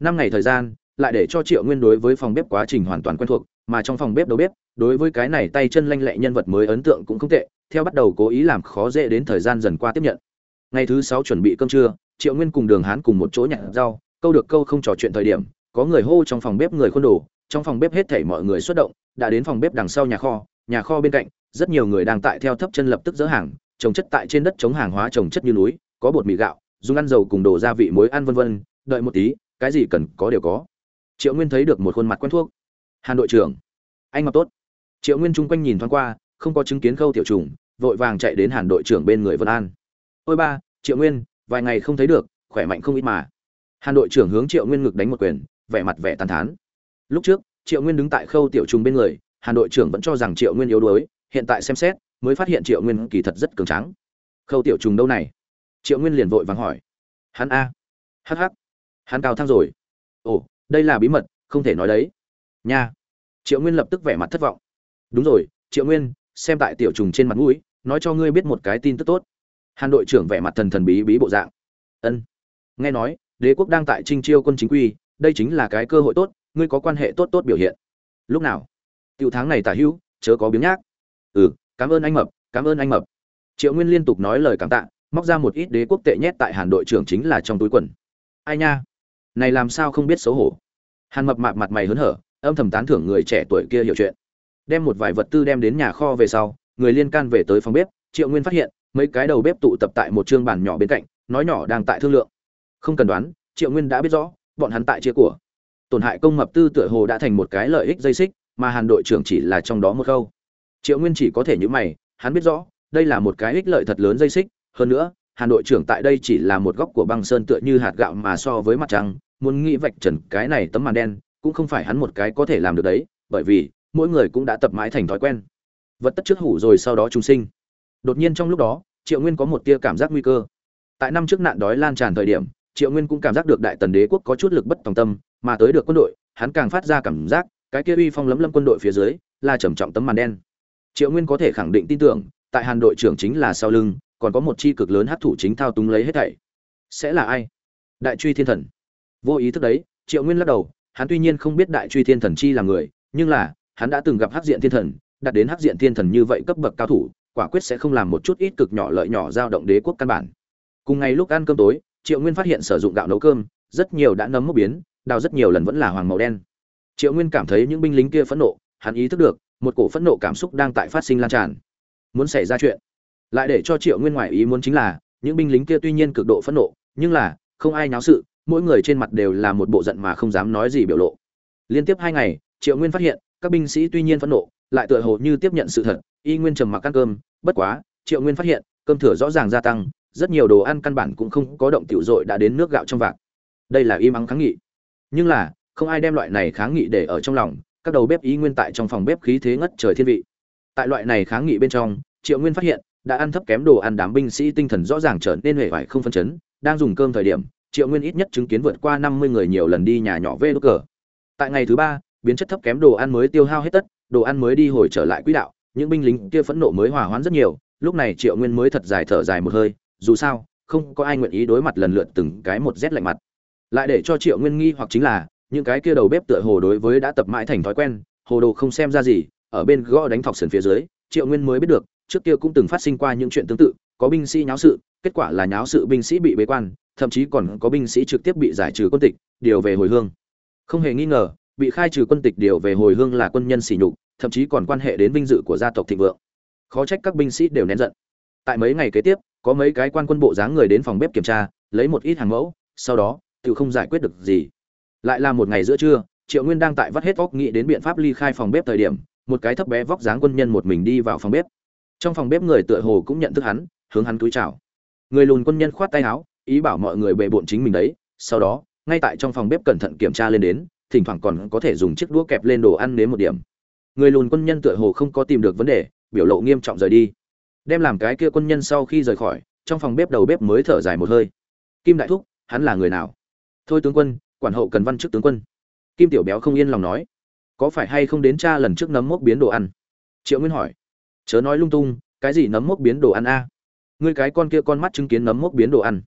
Năm ngày thời gian, lại để cho triệu nguyên đối với phòng bếp quá trình hoàn toàn quen thuộc, mà trong phòng bếp đầu bếp, đối với cái này tay chân lanh lẹ nhân vật mới ấn tượng cũng không tệ, theo bắt đầu cố ý làm khó dễ đến thời gian dần qua tiếp nhận. Ngày thứ sáu chuẩn bị cơm trưa, triệu nguyên cùng đường hán cùng một chỗ nhặt rau, câu được câu không trò chuyện thời điểm, có người hô trong phòng bếp người khuôn đồ trong phòng bếp hết thảy mọi người xuất động, đã đến phòng bếp đằng sau nhà kho nhà kho bên cạnh, rất nhiều người đang tại theo thấp chân lập tức dỡ hàng, trồng chất tại trên đất chống hàng hóa trồng chất như núi, có bột mì gạo, dùng ăn dầu cùng đồ gia vị muối ăn vân vân, đợi một tí, cái gì cần có đều có. Triệu nguyên thấy được một khuôn mặt quen thuộc. Hàn đội trưởng. Anh mặc tốt. Triệu nguyên chung quanh nhìn thoáng qua, không có chứng kiến khâu tiểu trùng, vội vàng chạy đến hàn đội trưởng bên người vân an. Ôi ba, triệu nguyên, vài ngày không thấy được, khỏe mạnh không ít mà. Hàn đội trưởng hướng triệu nguyên ngực đánh một quyền, vẻ mặt vẻ tán thán lúc trước, triệu nguyên đứng tại khâu tiểu trùng bên người hàn đội trưởng vẫn cho rằng triệu nguyên yếu đuối, hiện tại xem xét, mới phát hiện triệu nguyên kỳ thật rất cường tráng. Khâu tiểu trùng đâu này? Triệu nguyên liền vội vàng hỏi. Hắn a. Hh hắn cao thăng rồi. Ồ, đây là bí mật, không thể nói đấy. Nha. Triệu nguyên lập tức vẻ mặt thất vọng. Đúng rồi, triệu nguyên, xem tại tiểu trùng trên mặt mũi, nói cho ngươi biết một cái tin tức tốt. Hàn đội trưởng vẻ mặt thần thần bí bí bộ dạng. Ân. Nghe nói, đế quốc đang tại trinh chiêu quân chính quy, đây chính là cái cơ hội tốt ngươi có quan hệ tốt tốt biểu hiện. Lúc nào? Tiểu tháng này tả hữu, chớ có biếng nhác. Ừ cảm ơn anh mập, cảm ơn anh mập. Triệu nguyên liên tục nói lời cảm tạ, móc ra một ít đế quốc tệ nhét tại hàn đội trưởng chính là trong túi quần. Ai nha? Này làm sao không biết xấu hổ? Hàn mập mạp mặt mày hớn hở, âm thầm tán thưởng người trẻ tuổi kia hiểu chuyện. Đem một vài vật tư đem đến nhà kho về sau, người liên can về tới phòng bếp, triệu nguyên phát hiện, mấy cái đầu bếp tụ tập tại một chương bàn nhỏ bên cạnh, nói nhỏ đang tại thương lượng. Không cần đoán, triệu nguyên đã biết rõ, bọn hắn tại chia của tổn hại công mập tư tựa hồ đã thành một cái lợi ích dây xích, mà hàn đội trưởng chỉ là trong đó một khâu. Triệu nguyên chỉ có thể nhữ mày, hắn biết rõ, đây là một cái ích lợi thật lớn dây xích, hơn nữa, hàn đội trưởng tại đây chỉ là một góc của băng sơn tựa như hạt gạo mà so với mặt trăng, muốn nghĩ vạch trần cái này tấm màn đen, cũng không phải hắn một cái có thể làm được đấy, bởi vì, mỗi người cũng đã tập mãi thành thói quen. Vật tất trước hủ rồi sau đó chúng sinh. Đột nhiên trong lúc đó, triệu nguyên có một tia cảm giác nguy cơ. Tại năm trước nạn đói lan tràn thời điểm triệu nguyên cũng cảm giác được đại tần đế quốc có chút lực bất tòng tâm, mà tới được quân đội, hắn càng phát ra cảm giác, cái kia uy phong lấm lâm quân đội phía dưới, là trầm trọng tấm màn đen. Triệu nguyên có thể khẳng định tin tưởng, tại hàn đội trưởng chính là sau lưng, còn có một chi cực lớn hát thủ chính thao túng lấy hết thảy. Sẽ là ai? Đại truy thiên thần. Vô ý thức đấy, triệu nguyên lắc đầu, hắn tuy nhiên không biết đại truy thiên thần chi là người, nhưng là, hắn đã từng gặp hắc diện thiên thần, đạt đến hắc diện thiên thần như vậy cấp bậc cao thủ, quả quyết sẽ không làm một chút ít cực nhỏ lợi nhỏ giao động đế quốc căn bản. Cùng ngày lúc ăn cơm tối triệu nguyên phát hiện sử dụng gạo nấu cơm, rất nhiều đã nấm mốc biến, đào rất nhiều lần vẫn là hoàng màu đen. Triệu nguyên cảm thấy những binh lính kia phẫn nộ, hắn ý thức được, một cổ phẫn nộ cảm xúc đang tại phát sinh lan tràn. Muốn xảy ra chuyện. Lại để cho triệu nguyên ngoại ý muốn chính là, những binh lính kia tuy nhiên cực độ phẫn nộ, nhưng là, không ai náo sự, mỗi người trên mặt đều là một bộ giận mà không dám nói gì biểu lộ. Liên tiếp hai ngày, triệu nguyên phát hiện, các binh sĩ tuy nhiên phẫn nộ, lại tựa hồ như tiếp nhận sự thật, y nguyên trầm mặc ăn cơm, bất quá, triệu nguyên phát hiện, cơm thừa rõ ràng gia tăng rất nhiều đồ ăn căn bản cũng không có động tiểu dội đã đến nước gạo trong vạc. Đây là im ắng kháng nghị. Nhưng là, không ai đem loại này kháng nghị để ở trong lòng, các đầu bếp ý nguyên tại trong phòng bếp khí thế ngất trời thiên vị. Tại loại này kháng nghị bên trong, triệu nguyên phát hiện, đã ăn thấp kém đồ ăn đám binh sĩ tinh thần rõ ràng trở nên hề vải không phân chấn, đang dùng cơm thời điểm, triệu nguyên ít nhất chứng kiến vượt qua năm mươi người nhiều lần đi nhà nhỏ vê đốt cờ. Tại ngày thứ ba, biến chất thấp kém đồ ăn mới tiêu hao hết tất, đồ ăn mới đi hồi trở lại quỹ đạo, những binh lính kia phẫn nộ mới hòa hoãn rất nhiều, lúc này triệu nguyên mới thật dài thở dài một hơi dù sao, không có ai nguyện ý đối mặt lần lượt từng cái một rét lạnh mặt. Lại để cho triệu nguyên nghi hoặc chính là, những cái kia đầu bếp tựa hồ đối với đã tập mãi thành thói quen, hồ đồ không xem ra gì, ở bên gõ đánh thọc sườn phía dưới, triệu nguyên mới biết được, trước kia cũng từng phát sinh qua những chuyện tương tự, có binh sĩ nháo sự, kết quả là nháo sự binh sĩ bị bế quan, thậm chí còn có binh sĩ trực tiếp bị giải trừ quân tịch, điều về hồi hương. Không hề nghi ngờ, bị khai trừ quân tịch điều về hồi hương là quân nhân sỉ nhục, thậm chí còn quan hệ đến vinh dự của gia tộc thịnh vượng. Khó trách các binh sĩ đều nén giận. Tại mấy ngày kế tiếp có mấy cái quan quân bộ dáng người đến phòng bếp kiểm tra, lấy một ít hàng mẫu, sau đó, tự không giải quyết được gì. Lại là một ngày giữa trưa, triệu nguyên đang tại vắt hết vóc nghĩ đến biện pháp ly khai phòng bếp thời điểm, một cái thấp bé vóc dáng quân nhân một mình đi vào phòng bếp. Trong phòng bếp người tựa hồ cũng nhận thức hắn, hướng hắn túi chào. Người lùn quân nhân khoát tay áo, ý bảo mọi người bề bộn chính mình đấy, sau đó, ngay tại trong phòng bếp cẩn thận kiểm tra lên đến, thỉnh thoảng còn có thể dùng chiếc đũa kẹp lên đồ ăn nếm một điểm. Người lùn quân nhân tựa hồ không có tìm được vấn đề, biểu lộ nghiêm trọng rời đi đem làm cái kia quân nhân sau khi rời khỏi, trong phòng bếp đầu bếp mới thở dài một hơi. Kim đại thúc, hắn là người nào? Thôi tướng quân, quản hậu cần văn chức tướng quân. Kim tiểu béo không yên lòng nói. Có phải hay không đến cha lần trước nấm mốc biến đồ ăn? Triệu nguyên hỏi. Chớ nói lung tung, cái gì nấm mốc biến đồ ăn a? Ngươi cái con kia con mắt chứng kiến nấm mốc biến đồ ăn.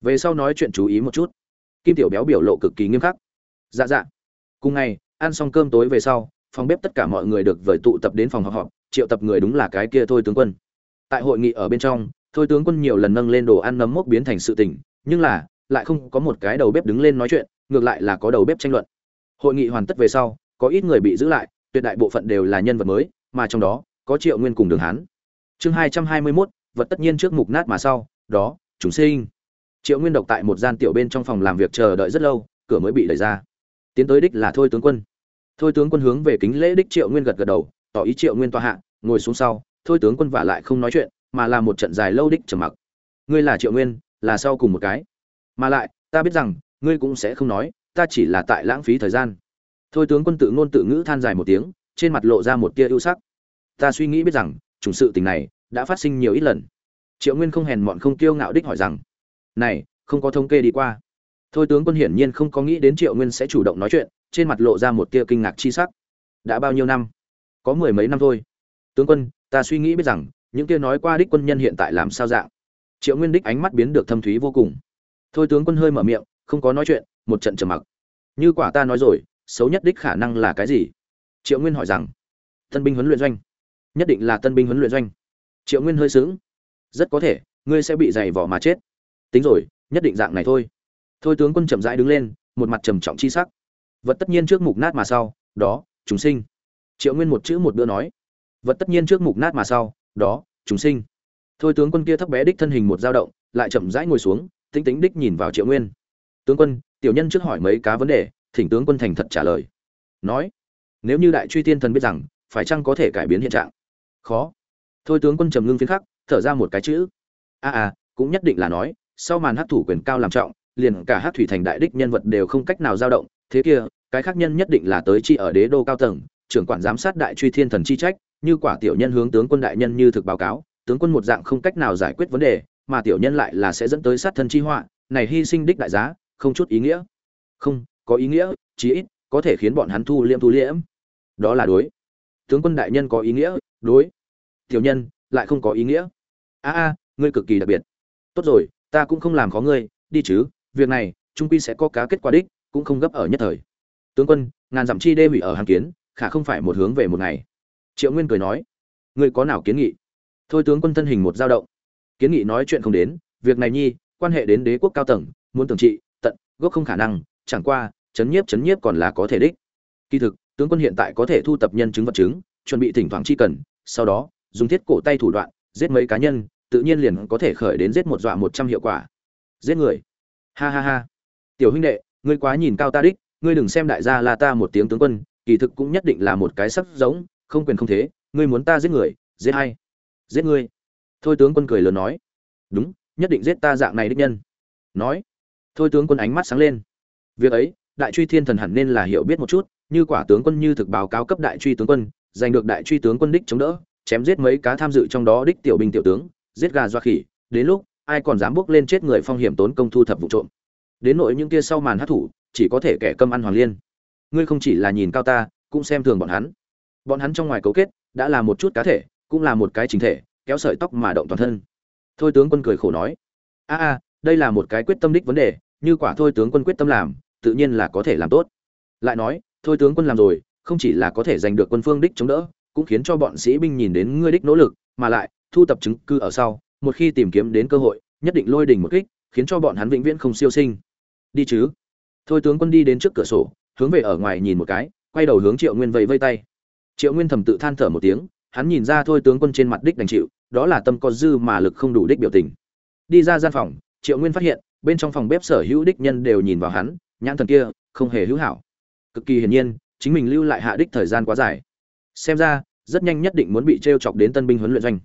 Về sau nói chuyện chú ý một chút. Kim tiểu béo biểu lộ cực kỳ nghiêm khắc. Dạ dạ. Cùng ngày, ăn xong cơm tối về sau, phòng bếp tất cả mọi người được vời tụ tập đến phòng họp họp. Triệu tập người đúng là cái kia thôi tướng quân tại hội nghị ở bên trong, thôi tướng quân nhiều lần nâng lên đồ ăn nấm mốc biến thành sự tình, nhưng là, lại không có một cái đầu bếp đứng lên nói chuyện, ngược lại là có đầu bếp tranh luận. Hội nghị hoàn tất về sau, có ít người bị giữ lại, tuyệt đại bộ phận đều là nhân vật mới, mà trong đó, có triệu nguyên cùng đường hán. Chương hai trăm hai mươi mốt, vật tất nhiên trước mục nát mà sau, đó, chúng sinh. Triệu nguyên độc tại một gian tiểu bên trong phòng làm việc chờ đợi rất lâu, cửa mới bị đẩy ra. Tiến tới đích là thôi tướng quân. Thôi tướng quân hướng về kính lễ đích triệu nguyên gật gật đầu, tỏ ý triệu nguyên tòa hạ, ngồi xuống sau thôi tướng quân vả lại không nói chuyện, mà là một trận dài lâu đích trầm mặc. Ngươi là triệu nguyên, là sau cùng một cái. Mà lại, ta biết rằng, ngươi cũng sẽ không nói, ta chỉ là tại lãng phí thời gian. Thôi tướng quân tự ngôn tự ngữ than dài một tiếng, trên mặt lộ ra một tia ưu sắc. Ta suy nghĩ biết rằng, chủng sự tình này đã phát sinh nhiều ít lần. Triệu nguyên không hèn mọn không kiêu ngạo đích hỏi rằng, này, không có thống kê đi qua. Thôi tướng quân hiển nhiên không có nghĩ đến triệu nguyên sẽ chủ động nói chuyện, trên mặt lộ ra một tia kinh ngạc chi sắc. Đã bao nhiêu năm? Có mười mấy năm thôi. Tướng quân ta suy nghĩ biết rằng, những kia nói qua đích quân nhân hiện tại làm sao dạng? Triệu nguyên đích ánh mắt biến được thâm thúy vô cùng. Thôi tướng quân hơi mở miệng, không có nói chuyện, một trận trầm mặc. Như quả ta nói rồi, xấu nhất đích khả năng là cái gì? Triệu nguyên hỏi rằng. Tân binh huấn luyện doanh. Nhất định là tân binh huấn luyện doanh. Triệu nguyên hơi sướng rất có thể, ngươi sẽ bị giày vỏ mà chết. Tính rồi, nhất định dạng này thôi. Thôi tướng quân chậm rãi đứng lên, một mặt trầm trọng chi sắc. Vật tất nhiên trước mục nát mà sau, đó chúng sinh. Triệu nguyên một chữ một bữa nói vật tất nhiên trước mục nát mà sau đó chúng sinh. Thôi tướng quân kia thấp bé đích thân hình một dao động lại chậm rãi ngồi xuống tính tính đích nhìn vào triệu nguyên. Tướng quân tiểu nhân trước hỏi mấy cá vấn đề thỉnh tướng quân thành thật trả lời. Nói nếu như đại truy tiên thần biết rằng phải chăng có thể cải biến hiện trạng? Khó. Thôi tướng quân trầm ngưng phiến khắc thở ra một cái chữ. A à, à cũng nhất định là nói sau màn hát thủ quyền cao làm trọng liền cả hát thủy thành đại đích nhân vật đều không cách nào dao động thế kia cái khác nhân nhất định là tới chi ở đế đô cao tầng trưởng quản giám sát đại truy thiên thần chi trách như quả tiểu nhân hướng tướng quân đại nhân như thực báo cáo, tướng quân một dạng không cách nào giải quyết vấn đề, mà tiểu nhân lại là sẽ dẫn tới sát thân chi họa, này hy sinh đích đại giá, không chút ý nghĩa. Không, có ý nghĩa, chí ít, có thể khiến bọn hắn thu liêm thu liễm. Đó là đối. Tướng quân đại nhân có ý nghĩa, đối. Tiểu nhân, lại không có ý nghĩa. A a, ngươi cực kỳ đặc biệt. Tốt rồi, ta cũng không làm khó ngươi, đi chứ, việc này, trung quy sẽ có cá kết quả đích, cũng không gấp ở nhất thời. Tướng quân, ngàn dặm chi đê hủy ở hàng kiến, khả không phải một hướng về một ngày triệu nguyên cười nói, ngươi có nào kiến nghị? Thôi tướng quân thân hình một dao động. Kiến nghị nói chuyện không đến, việc này nhi, quan hệ đến đế quốc cao tầng, muốn tưởng trị, tận, gốc không khả năng, chẳng qua, chấn nhiếp chấn nhiếp còn là có thể đích. Kỳ thực, tướng quân hiện tại có thể thu tập nhân chứng vật chứng, chuẩn bị thỉnh thoảng chi cần, sau đó, dùng thiết cổ tay thủ đoạn, giết mấy cá nhân, tự nhiên liền có thể khởi đến giết một dọa một trăm hiệu quả. Giết người. Ha ha ha. Tiểu huynh đệ, ngươi quá nhìn cao ta đích, ngươi đừng xem đại gia là ta một tiếng tướng quân, kỳ thực cũng nhất định là một cái sắc giống không quyền không thế, ngươi muốn ta giết người, giết hay giết ngươi. Thôi tướng quân cười lớn nói. Đúng, nhất định giết ta dạng này đích nhân. Nói. Thôi tướng quân ánh mắt sáng lên. Việc ấy, đại truy thiên thần hẳn nên là hiểu biết một chút, như quả tướng quân như thực báo cáo cấp đại truy tướng quân, giành được đại truy tướng quân đích chống đỡ, chém giết mấy cá tham dự trong đó đích tiểu binh tiểu tướng, giết gà doa khỉ, đến lúc, ai còn dám bước lên chết người phong hiểm tốn công thu thập vụ trộm. Đến nội những kia sau màn hát thủ, chỉ có thể kẻ cơm ăn hoàng liên. Ngươi không chỉ là nhìn cao ta, cũng xem thường bọn hắn bọn hắn trong ngoài cấu kết, đã là một chút cá thể, cũng là một cái chính thể, kéo sợi tóc mà động toàn thân. Thôi tướng quân cười khổ nói, a a, đây là một cái quyết tâm đích vấn đề, như quả thôi tướng quân quyết tâm làm, tự nhiên là có thể làm tốt. Lại nói, thôi tướng quân làm rồi, không chỉ là có thể giành được quân phương đích chống đỡ, cũng khiến cho bọn sĩ binh nhìn đến ngươi đích nỗ lực, mà lại, thu tập chứng cứ ở sau, một khi tìm kiếm đến cơ hội, nhất định lôi đỉnh một kích, khiến cho bọn hắn vĩnh viễn không siêu sinh. Đi chứ. Thôi tướng quân đi đến trước cửa sổ, hướng về ở ngoài nhìn một cái, quay đầu hướng triệu nguyên vẫy vây tay triệu nguyên thầm tự than thở một tiếng, hắn nhìn ra thôi tướng quân trên mặt đích đành chịu, đó là tâm có dư mà lực không đủ đích biểu tình. Đi ra gian phòng, triệu nguyên phát hiện, bên trong phòng bếp sở hữu đích nhân đều nhìn vào hắn, nhãn thần kia, không hề hữu hảo. Cực kỳ hiển nhiên, chính mình lưu lại hạ đích thời gian quá dài. Xem ra, rất nhanh nhất định muốn bị t r e o chọc đến tân binh huấn luyện doanh.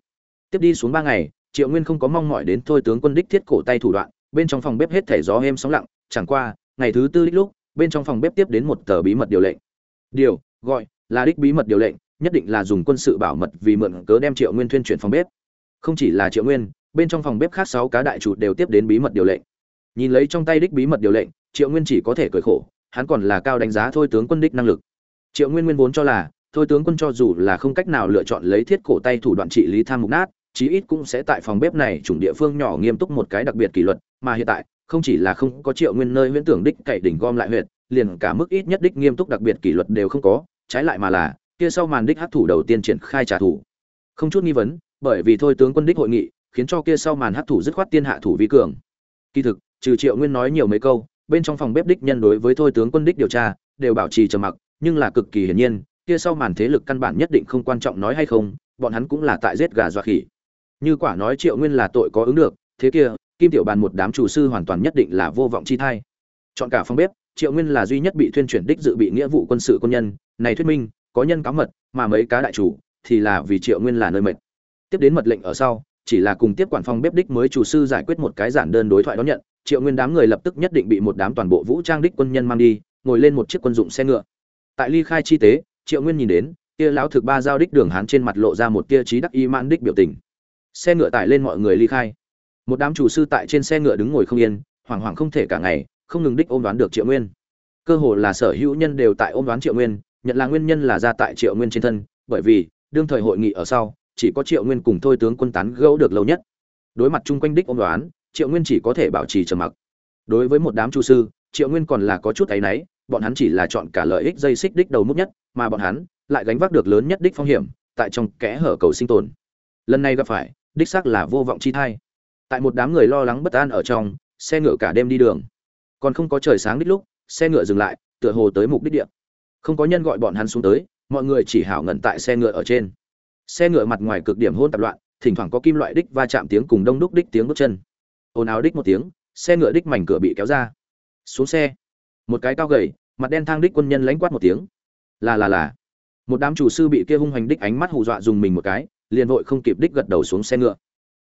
Tiếp đi xuống ba ngày, triệu nguyên không có mong mỏi đến thôi tướng quân đích thiết cổ tay thủ đoạn, bên trong phòng bếp hết thẻ gió êm sóng lặng, chẳng qua, ngày thứ tư đích lúc, bên trong phòng bếp tiếp đến một tờ bí mật điều lệnh. Điều, gọi là đích bí mật điều lệnh, nhất định là dùng quân sự bảo mật vì mượn cớ đem triệu nguyên tuyên chuyển phòng bếp. Không chỉ là triệu nguyên, bên trong phòng bếp khác sáu cá đại chủ đều tiếp đến bí mật điều lệnh. Nhìn lấy trong tay đích bí mật điều lệnh, triệu nguyên chỉ có thể cười khổ, hắn còn là cao đánh giá thôi tướng quân đích năng lực. Triệu nguyên nguyên vốn cho là, thôi tướng quân cho dù là không cách nào lựa chọn lấy thiết cổ tay thủ đoạn trị lý tham mục nát, chí ít cũng sẽ tại phòng bếp này chủng địa phương nhỏ nghiêm túc một cái đặc biệt kỷ luật, mà hiện tại, không chỉ là không có triệu nguyên nơi huyễn tưởng đích cậy đỉnh gom lại huyệt, liền cả mức ít nhất đích nghiêm túc đặc biệt kỷ luật đều không có trái lại mà là, kia sau màn đích hắc thủ đầu tiên triển khai trả thù. Không chút nghi vấn, bởi vì thôi tướng quân đích hội nghị, khiến cho kia sau màn hắc thủ dứt khoát tiên hạ thủ vi cường. Kỳ thực, trừ triệu nguyên nói nhiều mấy câu, bên trong phòng bếp đích nhân đối với thôi tướng quân đích điều tra, đều bảo trì trầm mặc, nhưng là cực kỳ hiển nhiên, kia sau màn thế lực căn bản nhất định không quan trọng nói hay không, bọn hắn cũng là tại giết gà dọa khỉ. Như quả nói triệu nguyên là tội có ứng được, thế kia, kim tiểu bàn một đám chủ sư hoàn toàn nhất định là vô vọng chi thai. Chọn cả phòng bếp triệu nguyên là duy nhất bị tuyên chuyển đích dự bị nghĩa vụ quân sự quân nhân, này thuyết minh, có nhân cáo mật, mà mấy cá đại chủ, thì là vì triệu nguyên là nơi mệt. Tiếp đến mật lệnh ở sau, chỉ là cùng tiếp quản phòng bếp đích mới chủ sư giải quyết một cái giản đơn đối thoại đón nhận, triệu nguyên đám người lập tức nhất định bị một đám toàn bộ vũ trang đích quân nhân mang đi, ngồi lên một chiếc quân dụng xe ngựa. Tại ly khai chi tế, triệu nguyên nhìn đến, kia lão thực ba giao đích đường hán trên mặt lộ ra một tia trí đắc y mãn đích biểu tình. Xe ngựa tải lên mọi người ly khai. Một đám chủ sư tại trên xe ngựa đứng ngồi không yên, hoảng hoảng không thể cả ngày không ngừng đích ôm đoán được triệu nguyên. Cơ hồ là sở hữu nhân đều tại ôm đoán triệu nguyên, nhận là nguyên nhân là ra tại triệu nguyên trên thân, bởi vì, đương thời hội nghị ở sau, chỉ có triệu nguyên cùng thôi tướng quân tán gẫu được lâu nhất. Đối mặt chung quanh đích ôm đoán, triệu nguyên chỉ có thể bảo trì trầm mặc. Đối với một đám chu sư, triệu nguyên còn là có chút áy náy, bọn hắn chỉ là chọn cả lợi ích dây xích đích đầu mút nhất, mà bọn hắn lại gánh vác được lớn nhất đích phong hiểm, tại trong kẽ hở cầu sinh tồn. Lần này gặp phải, đích xác là vô vọng chi thai. Tại một đám người lo lắng bất an ở trong, xe ngựa cả đêm đi đường còn không có trời sáng đích lúc, xe ngựa dừng lại, tựa hồ tới mục đích địa. Không có nhân gọi bọn hắn xuống tới, mọi người chỉ hảo ngẩn tại xe ngựa ở trên. Xe ngựa mặt ngoài cực điểm hôn tạp loạn, thỉnh thoảng có kim loại đích va chạm tiếng cùng đông đúc đích tiếng bước chân. Ồn ào đích một tiếng, xe ngựa đích mảnh cửa bị kéo ra. Xuống xe, một cái cao gầy, mặt đen thang đích quân nhân lãnh quát một tiếng. Là là là. Một đám chủ sư bị kia hung hành đích ánh mắt hù dọa dùng mình một cái, liền vội không kịp đích gật đầu xuống xe ngựa.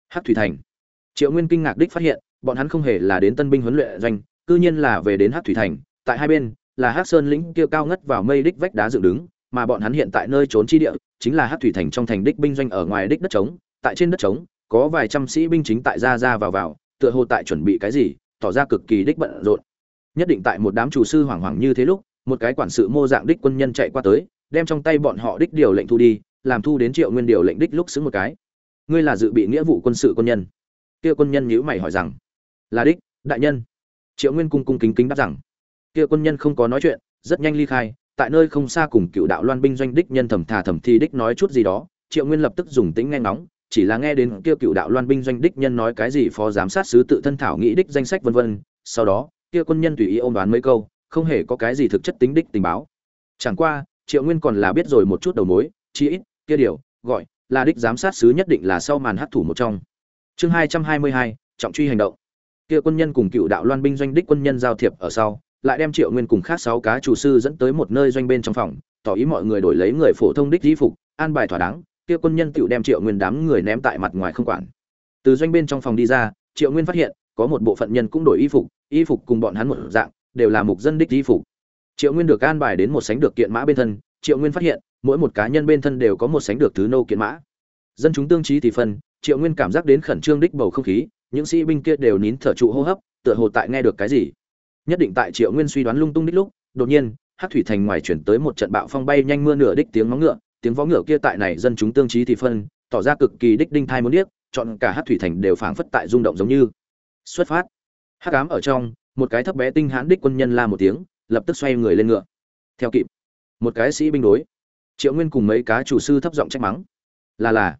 Hát thủy thành. Triệu nguyên kinh ngạc đích phát hiện, bọn hắn không hề là đến tân binh huấn luyện doanh cư nhiên là về đến hát thủy thành, tại hai bên là hát sơn lĩnh kia cao ngất vào mây đích vách đá dựng đứng, mà bọn hắn hiện tại nơi trốn chi địa chính là hát thủy thành trong thành đích binh doanh ở ngoài đích đất trống, tại trên đất trống có vài trăm sĩ binh chính tại ra ra vào vào, tựa hồ tại chuẩn bị cái gì, tỏ ra cực kỳ đích bận rộn. Nhất định tại một đám chủ sư hoảng hoảng như thế lúc, một cái quản sự mô dạng đích quân nhân chạy qua tới, đem trong tay bọn họ đích điều lệnh thu đi, làm thu đến triệu nguyên điều lệnh đích lúc xứng một cái. Ngươi là dự bị nghĩa vụ quân sự quân nhân? Kia quân nhân nhíu mày hỏi rằng. Là đích, đại nhân triệu nguyên cung cung kính kính đáp rằng, kia quân nhân không có nói chuyện, rất nhanh ly khai, tại nơi không xa cùng cựu đạo loan binh doanh đích nhân thẩm thà thẩm thi đích nói chút gì đó. Triệu nguyên lập tức dùng tính nghe ngóng, chỉ là nghe đến kia cựu đạo loan binh doanh đích nhân nói cái gì phó giám sát sứ tự thân thảo nghĩ đích danh sách vân vân, sau đó, kia quân nhân tùy ý ôm đoán mấy câu, không hề có cái gì thực chất tính đích tình báo. Chẳng qua, triệu nguyên còn là biết rồi một chút đầu mối, chí ít, kia điều, gọi là đích giám sát sứ nhất định là sau màn hấp thủ một trong. Chương hai trăm hai mươi hai, trọng truy hành động kia quân nhân cùng cựu đạo loan binh doanh đích quân nhân giao thiệp ở sau, lại đem triệu nguyên cùng khác sáu cá chủ sư dẫn tới một nơi doanh bên trong phòng, tỏ ý mọi người đổi lấy người phổ thông đích di phục, an bài thỏa đáng, kia quân nhân tựu đem triệu nguyên đám người ném tại mặt ngoài không quản. Từ doanh bên trong phòng đi ra, triệu nguyên phát hiện, có một bộ phận nhân cũng đổi y phục y phục cùng bọn hắn một dạng, đều là mục dân đích y phục. Triệu nguyên được an bài đến một sánh được kiện mã bên thân, triệu nguyên phát hiện, mỗi một cá nhân bên thân đều có một sánh được thứ nô kiện mã. Dân chúng tương trí thì phân, triệu nguyên cảm giác đến khẩn trương đích bầu không khí những sĩ binh kia đều nín thở trụ hô hấp, tựa hồ tại nghe được cái gì. Nhất định tại triệu nguyên suy đoán lung tung đích lúc, đột nhiên hát thủy thành ngoài chuyển tới một trận bạo phong bay nhanh mưa nửa đích tiếng móng ngựa, tiếng vó ngựa kia tại này dân chúng tương trí thì phân, tỏ ra cực kỳ đích đinh thai muốn điếc, chọn cả hát thủy thành đều phảng phất tại rung động giống như. Xuất phát. Hát ám ở trong, một cái thấp bé tinh hãn đích quân nhân la một tiếng, lập tức xoay người lên ngựa. Theo kịp. Một cái sĩ binh đối. Triệu nguyên cùng mấy cá chủ sư thấp giọng trách mắng. Là là.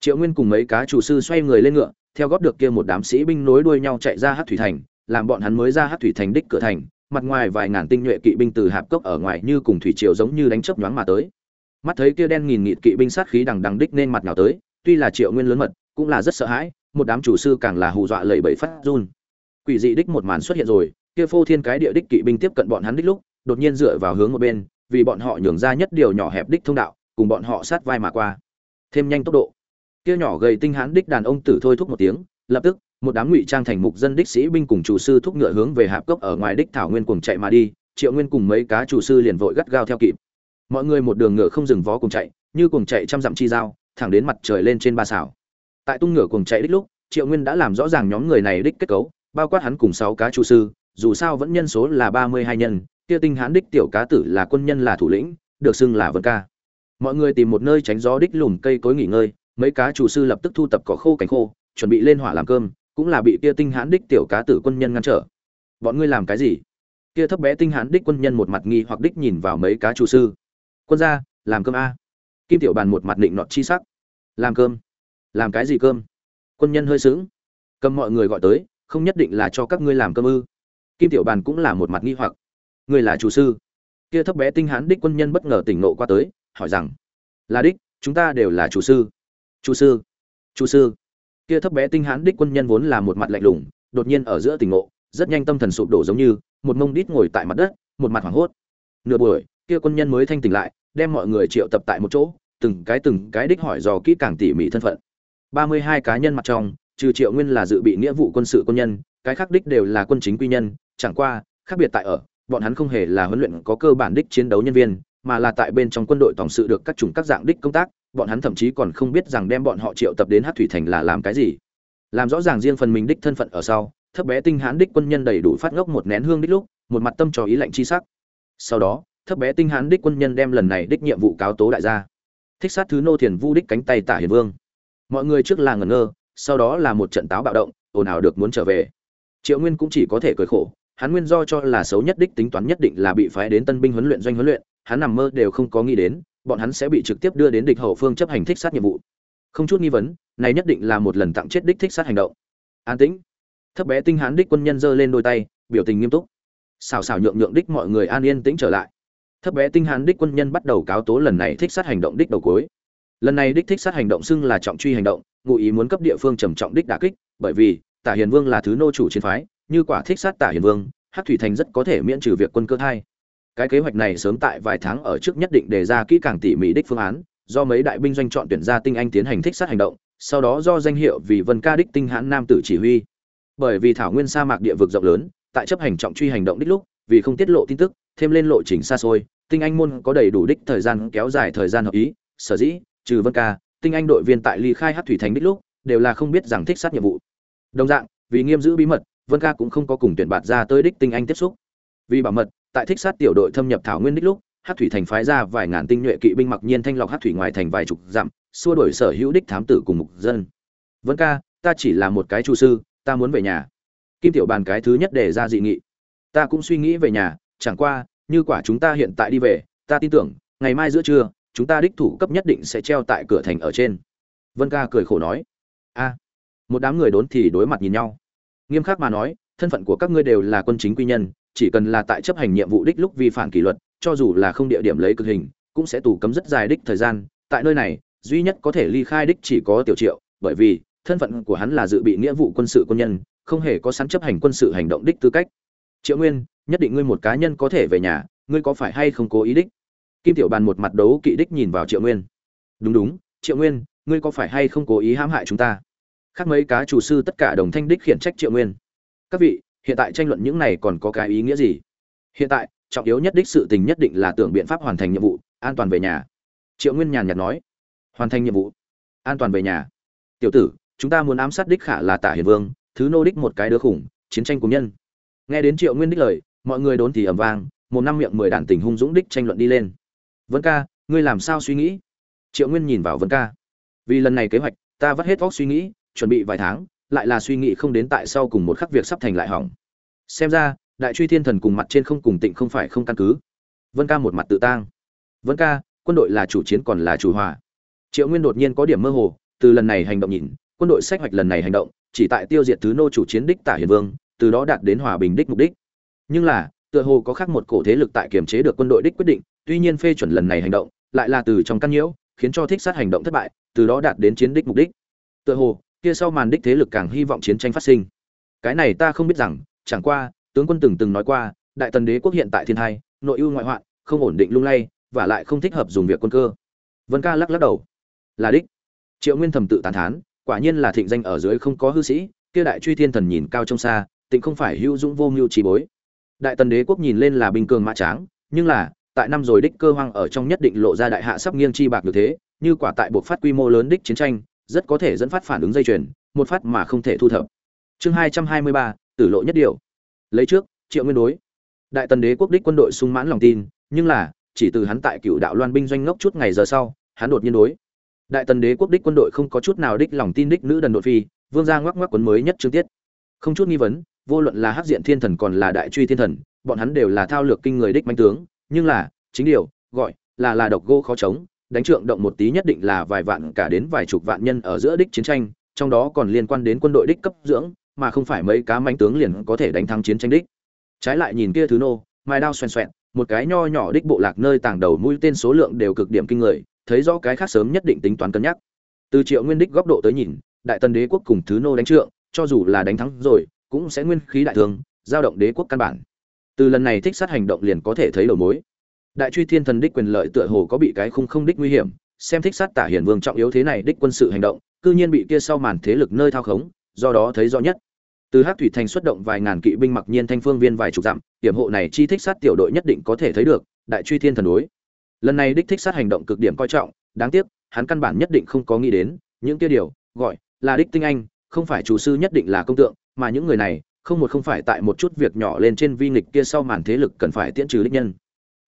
Triệu nguyên cùng mấy cá chủ sư xoay người lên ngựa theo góp được kia một đám sĩ binh nối đuôi nhau chạy ra hát thủy thành, làm bọn hắn mới ra hát thủy thành đích cửa thành, mặt ngoài vài ngàn tinh nhuệ kỵ binh từ hạp cốc ở ngoài như cùng thủy triều giống như đánh chớp nhoáng mà tới. Mắt thấy kia đen nghìn nghịt kỵ binh sát khí đằng đằng đích nên mặt nào tới, tuy là triệu nguyên lớn mật, cũng là rất sợ hãi, một đám chủ sư càng là hù dọa lẩy bẩy phát run. Quỷ dị đích một màn xuất hiện rồi, kia phô thiên cái địa đích kỵ binh tiếp cận bọn hắn đích lúc, đột nhiên dựa vào hướng một bên, vì bọn họ nhường ra nhất điều nhỏ hẹp đích thông đạo, cùng bọn họ sát vai mà qua. Thêm nhanh tốc độ kia nhỏ gầy tinh hãn đích đàn ông tử thôi thúc một tiếng, lập tức, một đám ngụy trang thành mục dân đích sĩ binh cùng chủ sư thúc ngựa hướng về hạp cốc ở ngoài đích thảo nguyên cùng chạy mà đi, triệu nguyên cùng mấy cá chủ sư liền vội gắt gao theo kịp. Mọi người một đường ngựa không dừng vó cùng chạy, như cùng chạy trăm dặm chi dao thẳng đến mặt trời lên trên ba xảo. Tại tung ngựa cùng chạy đích lúc, triệu nguyên đã làm rõ ràng nhóm người này đích kết cấu, bao quát hắn cùng sáu cá chủ sư, dù sao vẫn nhân số là ba mươi hai nhân, kia tinh hán đích tiểu cá tử là quân nhân là thủ lĩnh, được xưng là vân ca. Mọi người tìm một nơi tránh gió đích lùm cây cối nghỉ ngơi mấy cá chủ sư lập tức thu tập cỏ khô cánh khô, chuẩn bị lên hỏa làm cơm, cũng là bị kia tinh hán đích tiểu cá tử quân nhân ngăn trở. Bọn ngươi làm cái gì? Kia thấp bé tinh hán đích quân nhân một mặt nghi hoặc đích nhìn vào mấy cá chủ sư. Quân gia, làm cơm a. Kim tiểu bàn một mặt định nọt chi sắc. Làm cơm. Làm cái gì cơm? Quân nhân hơi sướng cầm mọi người gọi tới, không nhất định là cho các ngươi làm cơm ư. Kim tiểu bàn cũng là một mặt nghi hoặc. Ngươi là chủ sư. Kia thấp bé tinh hán đích quân nhân bất ngờ tỉnh nộ qua tới, hỏi rằng, là đích, chúng ta đều là chủ sư chu sư chu sư. Kia thấp bé tinh hán đích quân nhân vốn là một mặt lạnh lùng, đột nhiên ở giữa tỉnh ngộ, rất nhanh tâm thần sụp đổ giống như một mông đít ngồi tại mặt đất, một mặt hoảng hốt. Nửa buổi, kia quân nhân mới thanh tỉnh lại, đem mọi người triệu tập tại một chỗ, từng cái từng cái đích hỏi dò kỹ càng tỉ mỉ thân phận. Ba mươi hai cá nhân mặt trong, trừ triệu nguyên là dự bị nghĩa vụ quân sự quân nhân, cái khác đích đều là quân chính quy nhân, chẳng qua, khác biệt tại ở, bọn hắn không hề là huấn luyện có cơ bản đích chiến đấu nhân viên, mà là tại bên trong quân đội tổng sự được các chủng các dạng đích công tác bọn hắn thậm chí còn không biết rằng đem bọn họ triệu tập đến hát thủy thành là làm cái gì. Làm rõ ràng riêng phần mình đích thân phận ở sau, thấp bé tinh hán đích quân nhân đầy đủ phát ngốc một nén hương đích lúc, một mặt tâm trò ý lạnh chi sắc. Sau đó, thấp bé tinh hán đích quân nhân đem lần này đích nhiệm vụ cáo tố đại gia. Thích sát thứ nô thiền vu đích cánh tay tả hiền vương. Mọi người trước là ngẩn ngơ, sau đó là một trận táo bạo động, ồn ào được muốn trở về. Triệu nguyên cũng chỉ có thể cười khổ, hắn nguyên do cho là xấu nhất đích tính toán nhất định là bị phái đến tân binh huấn luyện doanh huấn luyện, hắn nằm mơ đều không có nghĩ đến bọn hắn sẽ bị trực tiếp đưa đến địch hậu phương chấp hành thích sát nhiệm vụ. Không chút nghi vấn, này nhất định là một lần tặng chết đích thích sát hành động. An tĩnh. Thấp bé tinh hán đích quân nhân giơ lên đôi tay, biểu tình nghiêm túc. Xào xào nhượng nhượng đích mọi người an yên tĩnh trở lại. Thấp bé tinh hán đích quân nhân bắt đầu cáo tố lần này thích sát hành động đích đầu cuối. Lần này đích thích sát hành động xưng là trọng truy hành động, ngụ ý muốn cấp địa phương trầm trọng đích đả kích, bởi vì, tả hiền vương là thứ nô chủ chiến phái, như quả thích sát tả hiền vương hát thủy thành rất có thể miễn trừ việc quân cơ thai cái kế hoạch này sớm tại vài tháng ở trước nhất định đề ra kỹ càng tỉ mỉ đích phương án, do mấy đại binh doanh chọn tuyển ra tinh anh tiến hành thích sát hành động, sau đó do danh hiệu vì vân ca đích tinh hãn nam tử chỉ huy. Bởi vì thảo nguyên sa mạc địa vực rộng lớn, tại chấp hành trọng truy hành động đích lúc, vì không tiết lộ tin tức, thêm lên lộ trình xa xôi, tinh anh môn có đầy đủ đích thời gian kéo dài thời gian hợp ý, sở dĩ, trừ vân ca, tinh anh đội viên tại ly khai hát thủy thành đích lúc, đều là không biết rằng thích sát nhiệm vụ. Đồng dạng, vì nghiêm giữ bí mật, vân ca cũng không có cùng tuyển bạt ra tới đích tinh anh tiếp xúc. Vì bảo mật tại thích sát tiểu đội thâm nhập thảo nguyên đích lúc hát thủy thành phái ra vài ngàn tinh nhuệ kỵ binh mặc nhiên thanh lọc hát thủy ngoài thành vài chục dặm, xua đổi sở hữu đích thám tử cùng mục dân. Vân ca, ta chỉ là một cái chủ sư, ta muốn về nhà. Kim tiểu bàn cái thứ nhất để ra dị nghị. Ta cũng suy nghĩ về nhà, chẳng qua, như quả chúng ta hiện tại đi về, ta tin tưởng, ngày mai giữa trưa, chúng ta đích thủ cấp nhất định sẽ treo tại cửa thành ở trên. Vân ca cười khổ nói. A, một đám người đốn thì đối mặt nhìn nhau. Nghiêm khắc mà nói, thân phận của các ngươi đều là quân chính quy nhân chỉ cần là tại chấp hành nhiệm vụ đích lúc vi phạm kỷ luật, cho dù là không địa điểm lấy cực hình, cũng sẽ tù cấm rất dài đích thời gian. Tại nơi này, duy nhất có thể ly khai đích chỉ có tiểu triệu, bởi vì thân phận của hắn là dự bị nghĩa vụ quân sự quân nhân, không hề có sẵn chấp hành quân sự hành động đích tư cách. Triệu nguyên, nhất định ngươi một cá nhân có thể về nhà, ngươi có phải hay không cố ý đích? Kim tiểu bàn một mặt đấu kỵ đích nhìn vào triệu nguyên. Đúng đúng, triệu nguyên, ngươi có phải hay không cố ý hãm hại chúng ta? Khác mấy cá chủ sư tất cả đồng thanh đích khiển trách triệu nguyên. Các vị hiện tại tranh luận những này còn có cái ý nghĩa gì? Hiện tại, trọng yếu nhất đích sự tình nhất định là tưởng biện pháp hoàn thành nhiệm vụ, an toàn về nhà. Triệu nguyên nhàn nhạt nói. Hoàn thành nhiệm vụ? An toàn về nhà? Tiểu tử, chúng ta muốn ám sát đích khả là tả hiền vương, thứ nô đích một cái đứa khủng, chiến tranh cùng nhân. Nghe đến triệu nguyên đích lời, mọi người đốn thì ầm vang, một năm miệng mười đàn tình hung dũng đích tranh luận đi lên. Vân ca, ngươi làm sao suy nghĩ? Triệu nguyên nhìn vào vân ca. Vì lần này kế hoạch, ta vắt hết óc suy nghĩ, chuẩn bị vài tháng lại là suy nghĩ không đến tại sau cùng một khắc việc sắp thành lại hỏng. Xem ra, đại truy thiên thần cùng mặt trên không cùng tịnh không phải không căn cứ. Vân ca một mặt tự tang. Vân ca, quân đội là chủ chiến còn là chủ hòa? Triệu nguyên đột nhiên có điểm mơ hồ, từ lần này hành động nhìn, quân đội sách hoạch lần này hành động, chỉ tại tiêu diệt thứ nô chủ chiến đích tả hiền vương, từ đó đạt đến hòa bình đích mục đích. Nhưng là, tựa hồ có khác một cổ thế lực tại kiềm chế được quân đội đích quyết định, tuy nhiên phê chuẩn lần này hành động, lại là từ trong căn nhiễu, khiến cho thích sát hành động thất bại, từ đó đạt đến chiến đích mục đích. Tựa hồ kia sau màn đích thế lực càng hy vọng chiến tranh phát sinh. Cái này ta không biết rằng, chẳng qua, tướng quân từng từng nói qua, đại tần đế quốc hiện tại thiên hai nội ưu ngoại hoạn, không ổn định lung lay, và lại không thích hợp dùng việc quân cơ. Vân ca lắc lắc đầu. Là đích. Triệu nguyên thầm tự tán thán, quả nhiên là thịnh danh ở dưới không có hư sĩ, kia đại truy thiên thần nhìn cao trong xa, tịnh không phải hữu dũng vô mưu trí bối. Đại tần đế quốc nhìn lên là bình cường mã tráng, nhưng là, tại năm rồi đích cơ hoang ở trong nhất định lộ ra đại hạ sắp nghiêng chi bạc được thế, như quả tại buộc phát quy mô lớn đích chiến tranh rất có thể dẫn phát phản ứng dây chuyền, một phát mà không thể thu thập. Chương hai trăm hai mươi ba, tử lộ nhất điều. Lấy trước, triệu nguyên đối. Đại tần đế quốc đích quân đội sung mãn lòng tin, nhưng là, chỉ từ hắn tại cựu đạo loan binh doanh ngốc chút ngày giờ sau, hắn đột nhiên đối. Đại tần đế quốc đích quân đội không có chút nào đích lòng tin đích nữ đần đột phi, vương gia ngoắc ngoắc quấn mới nhất chương tiết. Không chút nghi vấn, vô luận là hắc diện thiên thần còn là đại truy thiên thần, bọn hắn đều là thao lược kinh người đích manh tướng, nhưng là, chính điều, gọi, là là độc gỗ khó chống đánh trượng động một tí nhất định là vài vạn cả đến vài chục vạn nhân ở giữa đích chiến tranh trong đó còn liên quan đến quân đội đích cấp dưỡng mà không phải mấy cá mãnh tướng liền có thể đánh thắng chiến tranh đích. Trái lại nhìn kia thứ nô mai đao xoèn xoèn, một cái nho nhỏ đích bộ lạc nơi tàng đầu mũi tên số lượng đều cực điểm kinh người thấy rõ cái khác sớm nhất định tính toán cân nhắc. Từ triệu nguyên đích góc độ tới nhìn đại tần đế quốc cùng thứ nô đánh trượng cho dù là đánh thắng rồi cũng sẽ nguyên khí đại thương giao động đế quốc căn bản. Từ lần này thích sát hành động liền có thể thấy đầu mối đại truy thiên thần đích quyền lợi tựa hồ có bị cái khung không đích nguy hiểm, xem thích sát tả hiển vương trọng yếu thế này đích quân sự hành động, cư nhiên bị kia sau màn thế lực nơi thao khống, do đó thấy rõ nhất. Từ hắc thủy thành xuất động vài ngàn kỵ binh mặc nhiên thanh phương viên vài chục dặm, hiểm hộ này chi thích sát tiểu đội nhất định có thể thấy được, đại truy thiên thần đối. Lần này đích thích sát hành động cực điểm coi trọng, đáng tiếc, hắn căn bản nhất định không có nghĩ đến, những kia điều, gọi là đích tinh anh, không phải chủ sư nhất định là công tượng, mà những người này, không một không phải tại một chút việc nhỏ lên trên vi nghịch kia sau màn thế lực cần phải tiễn trừ đích nhân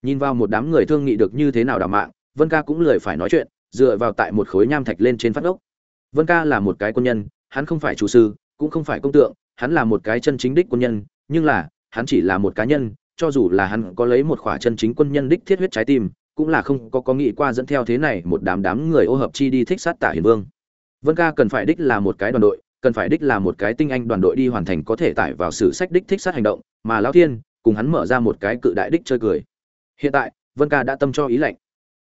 nhìn vào một đám người thương nghị được như thế nào đảm mạng, vân ca cũng lười phải nói chuyện, dựa vào tại một khối nham thạch lên trên phát ốc. Vân ca là một cái quân nhân, hắn không phải chủ sư, cũng không phải công tượng, hắn là một cái chân chính đích quân nhân, nhưng là, hắn chỉ là một cá nhân, cho dù là hắn có lấy một khỏa chân chính quân nhân đích thiết huyết trái tim, cũng là không có có nghĩ qua dẫn theo thế này một đám đám người ô hợp chi đi thích sát tả hiền vương. Vân ca cần phải đích là một cái đoàn đội, cần phải đích là một cái tinh anh đoàn đội đi hoàn thành có thể tải vào sử sách đích thích sát hành động, mà lão thiên, cùng hắn mở ra một cái cự đại đích chơi cười hiện tại, vân ca đã tâm cho ý lệnh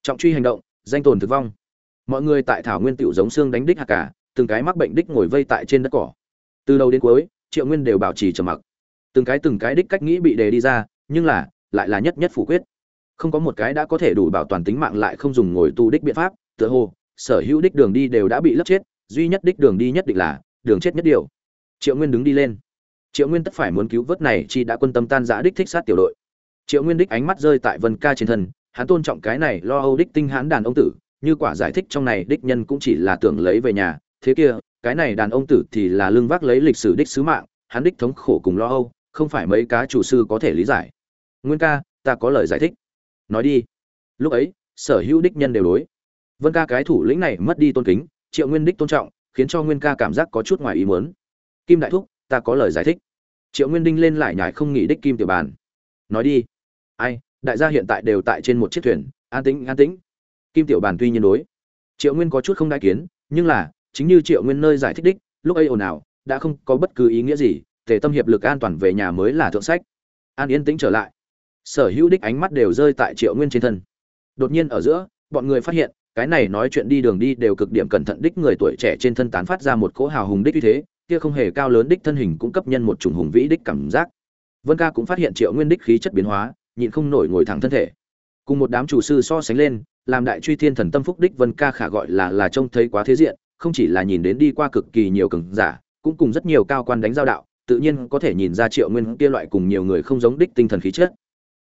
trọng truy hành động, danh tồn thực vong. Mọi người tại thảo nguyên tiểu giống xương đánh đích hạt cả từng cái mắc bệnh đích ngồi vây tại trên đất cỏ. Từ đầu đến cuối, triệu nguyên đều bảo trì trầm mặc. Từng cái từng cái đích cách nghĩ bị đề đi ra, nhưng là, lại là nhất nhất phủ quyết. Không có một cái đã có thể đủ bảo toàn tính mạng lại không dùng ngồi tu đích biện pháp, tựa hồ, sở hữu đích đường đi đều đã bị lấp chết, duy nhất đích đường đi nhất định là, đường chết nhất điều. Triệu nguyên đứng đi lên. Triệu nguyên tất phải muốn cứu vớt này chi đã quân tâm tan giã đích thích sát tiểu đội triệu nguyên đích ánh mắt rơi tại vân ca trên thân, hắn tôn trọng cái này lo âu đích tinh hãn đàn ông tử, như quả giải thích trong này đích nhân cũng chỉ là tưởng lấy về nhà. Thế kia, cái này đàn ông tử thì là lương vác lấy lịch sử đích sứ mạng, hắn đích thống khổ cùng lo âu, không phải mấy cá chủ sư có thể lý giải. Nguyên ca, ta có lời giải thích. Nói đi. Lúc ấy, sở hữu đích nhân đều đối. Vân ca cái thủ lĩnh này mất đi tôn kính, triệu nguyên đích tôn trọng, khiến cho nguyên ca cảm giác có chút ngoài ý muốn. Kim đại thúc, ta có lời giải thích. Triệu nguyên đinh lên lại nhải không nghỉ đích kim tiểu bàn. Nói đi ai, đại gia hiện tại đều tại trên một chiếc thuyền, an tĩnh an tĩnh. Kim tiểu bàn tuy nhiên đối. Triệu nguyên có chút không đại kiến, nhưng là, chính như triệu nguyên nơi giải thích đích, lúc ấy ồn ào, đã không có bất cứ ý nghĩa gì, tề tâm hiệp lực an toàn về nhà mới là thượng sách. An yên tĩnh trở lại. Sở hữu đích ánh mắt đều rơi tại triệu nguyên trên thân. Đột nhiên ở giữa, bọn người phát hiện, cái này nói chuyện đi đường đi đều cực điểm cẩn thận đích người tuổi trẻ trên thân tán phát ra một cỗ hào hùng đích như thế, kia không hề cao lớn đích thân hình cũng cấp nhân một chủng hùng vĩ đích cảm giác. Vân ca cũng phát hiện triệu nguyên đích khí chất biến hóa nhịn không nổi ngồi thẳng thân thể. Cùng một đám chủ sư so sánh lên, làm đại truy thiên thần tâm phúc đích vân ca khả gọi là là trông thấy quá thế diện, không chỉ là nhìn đến đi qua cực kỳ nhiều cường giả, cũng cùng rất nhiều cao quan đánh giao đạo, tự nhiên có thể nhìn ra triệu nguyên kia loại cùng nhiều người không giống đích tinh thần khí chất.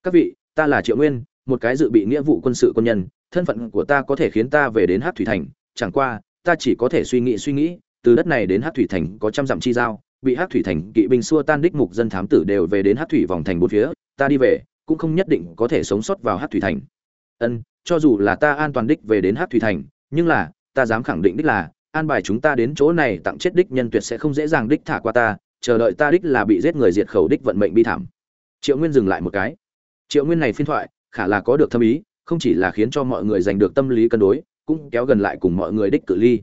Các vị, ta là triệu nguyên, một cái dự bị nghĩa vụ quân sự quân nhân, thân phận của ta có thể khiến ta về đến hát thủy thành, chẳng qua, ta chỉ có thể suy nghĩ suy nghĩ, từ đất này đến hát thủy thành có trăm dặm chi giao, bị hát thủy thành kỵ binh xua tan đích mục dân thám tử đều về đến hát thủy vòng thành bốn phía, ta đi về cũng không nhất định có thể sống sót vào hát thủy thành. Ân, cho dù là ta an toàn đích về đến hát thủy thành, nhưng là, ta dám khẳng định đích là, an bài chúng ta đến chỗ này tặng chết đích nhân tuyệt sẽ không dễ dàng đích thả qua ta, chờ đợi ta đích là bị giết người diệt khẩu đích vận mệnh bi thảm. Triệu nguyên dừng lại một cái. Triệu nguyên này phiên thoại, khả là có được thâm ý, không chỉ là khiến cho mọi người giành được tâm lý cân đối, cũng kéo gần lại cùng mọi người đích cự ly.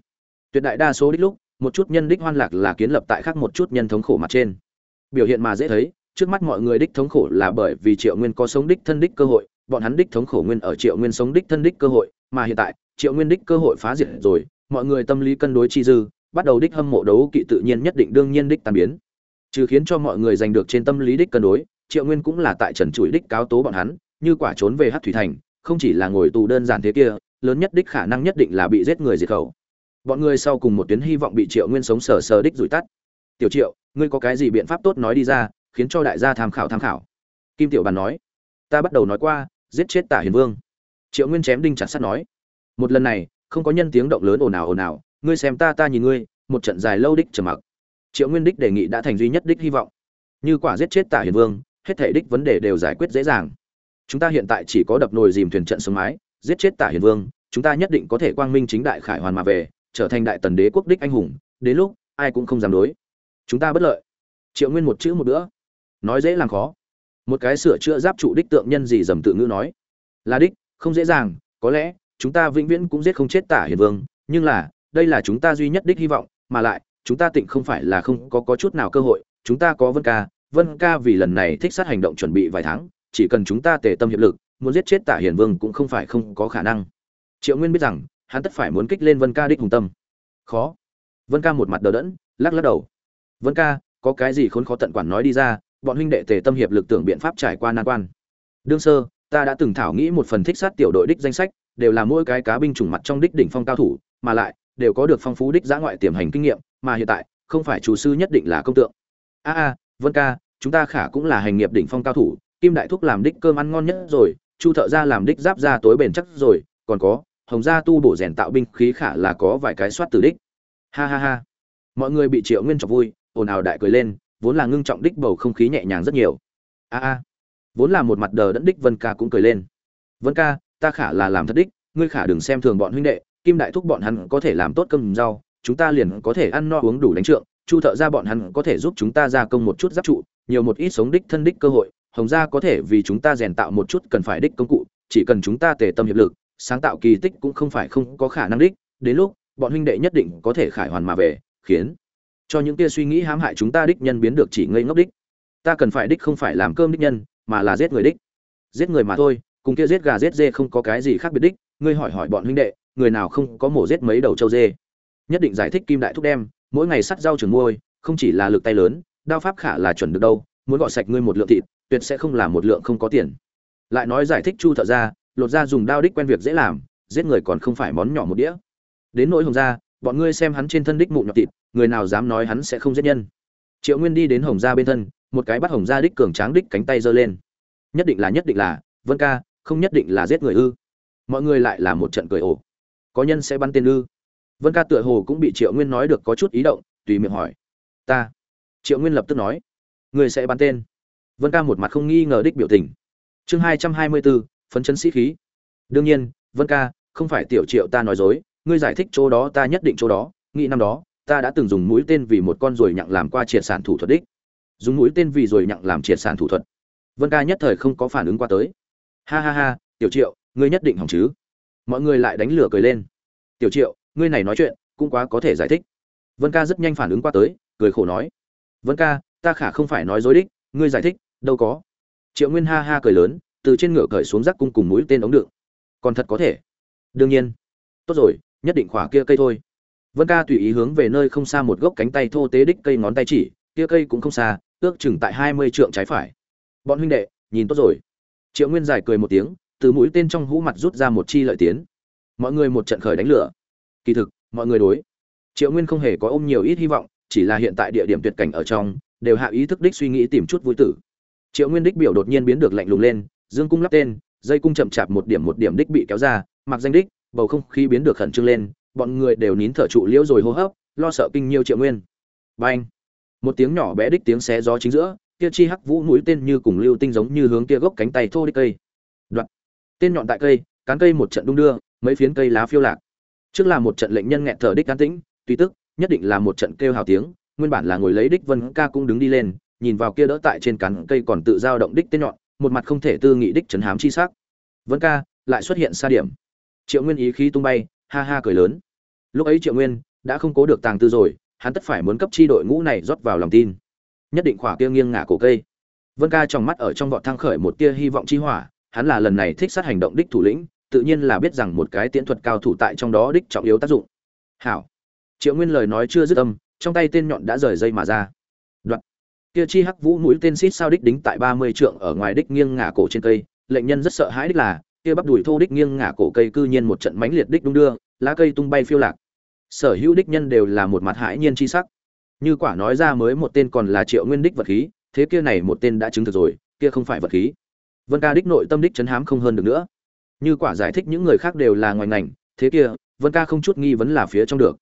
Tuyệt đại đa số đích lúc, một chút nhân đích hoan lạc là kiến lập tại khác một chút nhân thống khổ mặt trên. Biểu hiện mà dễ thấy trước mắt mọi người đích thống khổ là bởi vì triệu nguyên có sống đích thân đích cơ hội, bọn hắn đích thống khổ nguyên ở triệu nguyên sống đích thân đích cơ hội, mà hiện tại, triệu nguyên đích cơ hội phá diệt rồi, mọi người tâm lý cân đối chi dư, bắt đầu đích hâm mộ đấu kỵ tự nhiên nhất định đương nhiên đích tàn biến. Trừ khiến cho mọi người giành được trên tâm lý đích cân đối, triệu nguyên cũng là tại trần chuỗi đích cáo tố bọn hắn, như quả trốn về hát thủy thành, không chỉ là ngồi tù đơn giản thế kia, lớn nhất đích khả năng nhất định là bị giết người diệt khẩu. Bọn người sau cùng một tuyến hy vọng bị triệu nguyên sống sờ sờ đích rủi tắt. Tiểu triệu, ngươi có cái gì biện pháp tốt nói đi ra khiến cho đại gia tham khảo tham khảo. Kim tiểu bàn nói, ta bắt đầu nói qua, giết chết tả hiền vương. Triệu nguyên chém đinh chặt sắt nói, một lần này, không có nhân tiếng động lớn ồn ào ồn ào, ngươi xem ta ta nhìn ngươi, một trận dài lâu đích trầm mặc. Triệu nguyên đích đề nghị đã thành duy nhất đích hy vọng. Như quả giết chết tả hiền vương, hết thể đích vấn đề đều giải quyết dễ dàng. Chúng ta hiện tại chỉ có đập nồi dìm thuyền trận xuống mái, giết chết tả hiền vương, chúng ta nhất định có thể quang minh chính đại khải hoàn mà về, trở thành đại tần đế quốc đích anh hùng, đến lúc, ai cũng không dám đối. Chúng ta bất lợi. Triệu nguyên một chữ một bữa nói dễ làm khó. Một cái sửa chữa giáp trụ đích tượng nhân gì dầm tự ngữ nói. Là đích không dễ dàng có lẽ chúng ta vĩnh viễn cũng giết không chết tả hiền vương nhưng là đây là chúng ta duy nhất đích hy vọng mà lại chúng ta tịnh không phải là không có, có chút nào cơ hội chúng ta có vân ca vân ca vì lần này thích sát hành động chuẩn bị vài tháng chỉ cần chúng ta tề tâm hiệp lực muốn giết chết tả hiền vương cũng không phải không có khả năng. Triệu nguyên biết rằng hắn tất phải muốn kích lên vân ca đích hùng tâm. Khó. Vân ca một mặt đờ đẫn lắc lắc đầu. Vân ca có cái gì khốn khó tận quản nói đi ra bọn huynh đệ tề tâm hiệp lực tưởng biện pháp trải qua nan quan. Đương sơ, ta đã từng thảo nghĩ một phần thích sát tiểu đội đích danh sách, đều là mỗi cái cá binh chủng mặt trong đích đỉnh phong cao thủ, mà lại, đều có được phong phú đích giã ngoại tiềm hành kinh nghiệm, mà hiện tại, không phải chủ sư nhất định là công tượng. A a, vân ca, chúng ta khả cũng là hành nghiệp đỉnh phong cao thủ, kim đại thúc làm đích cơm ăn ngon nhất rồi, chu thợ ra làm đích giáp ra tối bền chắc rồi, còn có, hồng gia tu bổ rèn tạo binh khí khả là có vài cái soát từ đích. Ha ha ha. Mọi người bị triệu nguyên chọc vui, ồn ào đại cười lên vốn là ngưng trọng đích bầu không khí nhẹ nhàng rất nhiều. A a, vốn là một mặt đờ đẫn đích vân ca cũng cười lên. Vân ca, ta khả là làm thật đích, ngươi khả đừng xem thường bọn huynh đệ, kim đại thúc bọn hắn có thể làm tốt cơm rau, chúng ta liền có thể ăn no uống đủ đánh trượng, chu thợ ra bọn hắn có thể giúp chúng ta gia công một chút giáp trụ, nhiều một ít sống đích thân đích cơ hội, hồng gia có thể vì chúng ta rèn tạo một chút cần phải đích công cụ, chỉ cần chúng ta tề tâm hiệp lực, sáng tạo kỳ tích cũng không phải không có khả năng đích, đến lúc, bọn huynh đệ nhất định có thể khải hoàn mà về, khiến cho những kia suy nghĩ hãm hại chúng ta đích nhân biến được chỉ ngây ngốc đích. Ta cần phải đích không phải làm cơm đích nhân, mà là giết người đích. Giết người mà thôi, cùng kia giết gà giết dê không có cái gì khác biệt đích. Ngươi hỏi hỏi bọn huynh đệ, người nào không có mổ giết mấy đầu trâu dê? Nhất định giải thích kim đại thúc đem, mỗi ngày sắt rau trường môi không chỉ là lực tay lớn, đao pháp khả là chuẩn được đâu, muốn gọt sạch ngươi một lượng thịt, tuyệt sẽ không là một lượng không có tiền. Lại nói giải thích chu thợ ra lột ra dùng đao đích quen việc dễ làm, giết người còn không phải món nhỏ một đĩa. Đến nỗi hồng gia, bọn ngươi xem hắn trên thân đích mụ nhọt thịt người nào dám nói hắn sẽ không giết nhân. Triệu nguyên đi đến hồng gia bên thân, một cái bắt hồng gia đích cường tráng đích cánh tay giơ lên. Nhất định là, nhất định là, vân ca, không nhất định là giết người ư. Mọi người lại là một trận cười ổ có nhân sẽ bắn tên ư. Vân ca tựa hồ cũng bị triệu nguyên nói được có chút ý động, tùy miệng hỏi. Ta. Triệu nguyên lập tức nói. Người sẽ bắn tên. Vân ca một mặt không nghi ngờ đích biểu tình. Chương hai trăm hai mươi bốn phấn chấn sĩ khí. Đương nhiên, vân ca, không phải tiểu triệu ta nói dối, ngươi giải thích chỗ đó ta nhất định chỗ đó, nghĩ năm đó ta đã từng dùng mũi tên vì một con ruồi nhặng làm qua triệt sản thủ thuật đích. Dùng mũi tên vì ruồi nhặng làm triệt sản thủ thuật. Vân ca nhất thời không có phản ứng qua tới. Ha ha ha, tiểu triệu, ngươi nhất định hỏng chứ. Mọi người lại đánh lửa cười lên. Tiểu triệu, ngươi này nói chuyện cũng quá có thể giải thích. Vân ca rất nhanh phản ứng qua tới, cười khổ nói. Vân ca, ta khả không phải nói dối đích, ngươi giải thích, đâu có. Triệu nguyên ha ha cười lớn, từ trên ngựa cởi xuống rác cung cùng mũi tên ống đựng. Còn thật có thể. Đương nhiên. Tốt rồi, nhất định khỏa kia cây thôi vân ca tùy ý hướng về nơi không xa một gốc cánh tay thô tế đích cây ngón tay chỉ, kia cây cũng không xa, ước chừng tại hai mươi trượng trái phải. Bọn huynh đệ, nhìn tốt rồi. Triệu nguyên giải cười một tiếng, từ mũi tên trong hũ mặt rút ra một chi lợi tiến. Mọi người một trận khởi đánh lửa. Kỳ thực, mọi người đối. Triệu nguyên không hề có ôm nhiều ít hy vọng, chỉ là hiện tại địa điểm tuyệt cảnh ở trong, đều hạ ý thức đích suy nghĩ tìm chút vui tử. Triệu nguyên đích biểu đột nhiên biến được lạnh lùng lên, dương cung lắp tên, dây cung chậm chạp một điểm một điểm đích bị kéo ra, mặc danh đích, bầu không khí biến được khẩn trương lên bọn người đều nín thở trụ liễu rồi hô hấp, lo sợ kinh nhiêu triệu nguyên. Bang một tiếng nhỏ bé đích tiếng xé gió chính giữa, kia chi hắc vũ mũi tên như cùng lưu tinh giống như hướng kia gốc cánh tay thô đích cây. Đoạn! Tên nhọn tại cây, cán cây một trận đung đưa, mấy phiến cây lá phiêu lạc. Trước là một trận lệnh nhân nghẹn thở đích can tĩnh, tuy tức, nhất định là một trận kêu hào tiếng, nguyên bản là ngồi lấy đích vân ca cũng đứng đi lên, nhìn vào kia đỡ tại trên cán cây còn tự dao động đích tên nhọn, một mặt không thể tư nghị đích trấn hám chi sắc. Vân ca, lại xuất hiện xa điểm. Triệu nguyên ý khí tung bay ha ha cười lớn. Lúc ấy triệu nguyên đã không cố được tàng tư rồi, hắn tất phải muốn cấp chi đội ngũ này rót vào lòng tin. Nhất định khỏa kia nghiêng ngả cổ cây. Vân ca trong mắt ở trong vọt thăng khởi một tia hy vọng chi hỏa, hắn là lần này thích sát hành động đích thủ lĩnh, tự nhiên là biết rằng một cái tiễn thuật cao thủ tại trong đó đích trọng yếu tác dụng. Hảo. Triệu nguyên lời nói chưa dứt âm, trong tay tên nhọn đã rời dây mà ra. Đoạn. Kia chi hắc vũ mũi tên xít sao đích đính tại ba mươi trượng ở ngoài đích nghiêng ngả cổ trên cây, lệnh nhân rất sợ hãi đích là kia bắp đùi thô đích nghiêng ngả cổ cây cư nhiên một trận mãnh liệt đích đung đưa, lá cây tung bay phiêu lạc. Sở hữu đích nhân đều là một mặt hãi nhiên chi sắc. Như quả nói ra mới một tên còn là triệu nguyên đích vật khí, thế kia này một tên đã chứng thực rồi, kia không phải vật khí. Vân ca đích nội tâm đích chấn hám không hơn được nữa. Như quả giải thích những người khác đều là ngoài ngành, thế kia, vân ca không chút nghi vấn là phía trong được.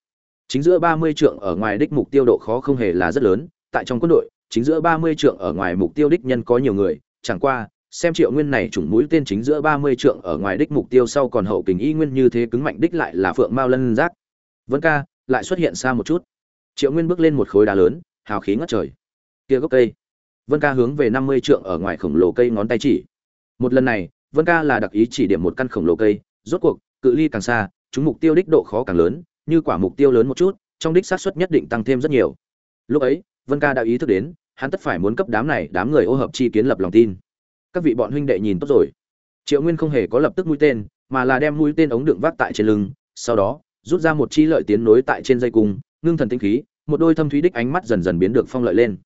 Chính giữa ba mươi trượng ở ngoài đích mục tiêu độ khó không hề là rất lớn, tại trong quân đội, chính giữa ba mươi trượng ở ngoài mục tiêu đích nhân có nhiều người, chẳng qua xem triệu nguyên này trùng mũi tên chính giữa ba mươi trượng ở ngoài đích mục tiêu sau còn hậu kình y nguyên như thế cứng mạnh đích lại là phượng mao lân giác. Vân ca, lại xuất hiện xa một chút. Triệu nguyên bước lên một khối đá lớn, hào khí ngất trời. Kia gốc cây. Vân ca hướng về năm mươi trượng ở ngoài khổng lồ cây ngón tay chỉ. Một lần này, vân ca là đặc ý chỉ điểm một căn khổng lồ cây. Rốt cuộc, cự ly càng xa, chúng mục tiêu đích độ khó càng lớn, như quả mục tiêu lớn một chút, trong đích sát suất nhất định tăng thêm rất nhiều. Lúc ấy, vân ca đã ý thức đến, hắn tất phải muốn cấp đám này đám người ô hợp chi kiến lập lòng tin các vị bọn huynh đệ nhìn tốt rồi. Triệu nguyên không hề có lập tức mũi tên, mà là đem mũi tên ống đựng vác tại trên lưng, sau đó, rút ra một chi lợi tiến nối tại trên dây cung, ngưng thần tinh khí, một đôi thâm thúy đích ánh mắt dần dần biến được phong lợi lên.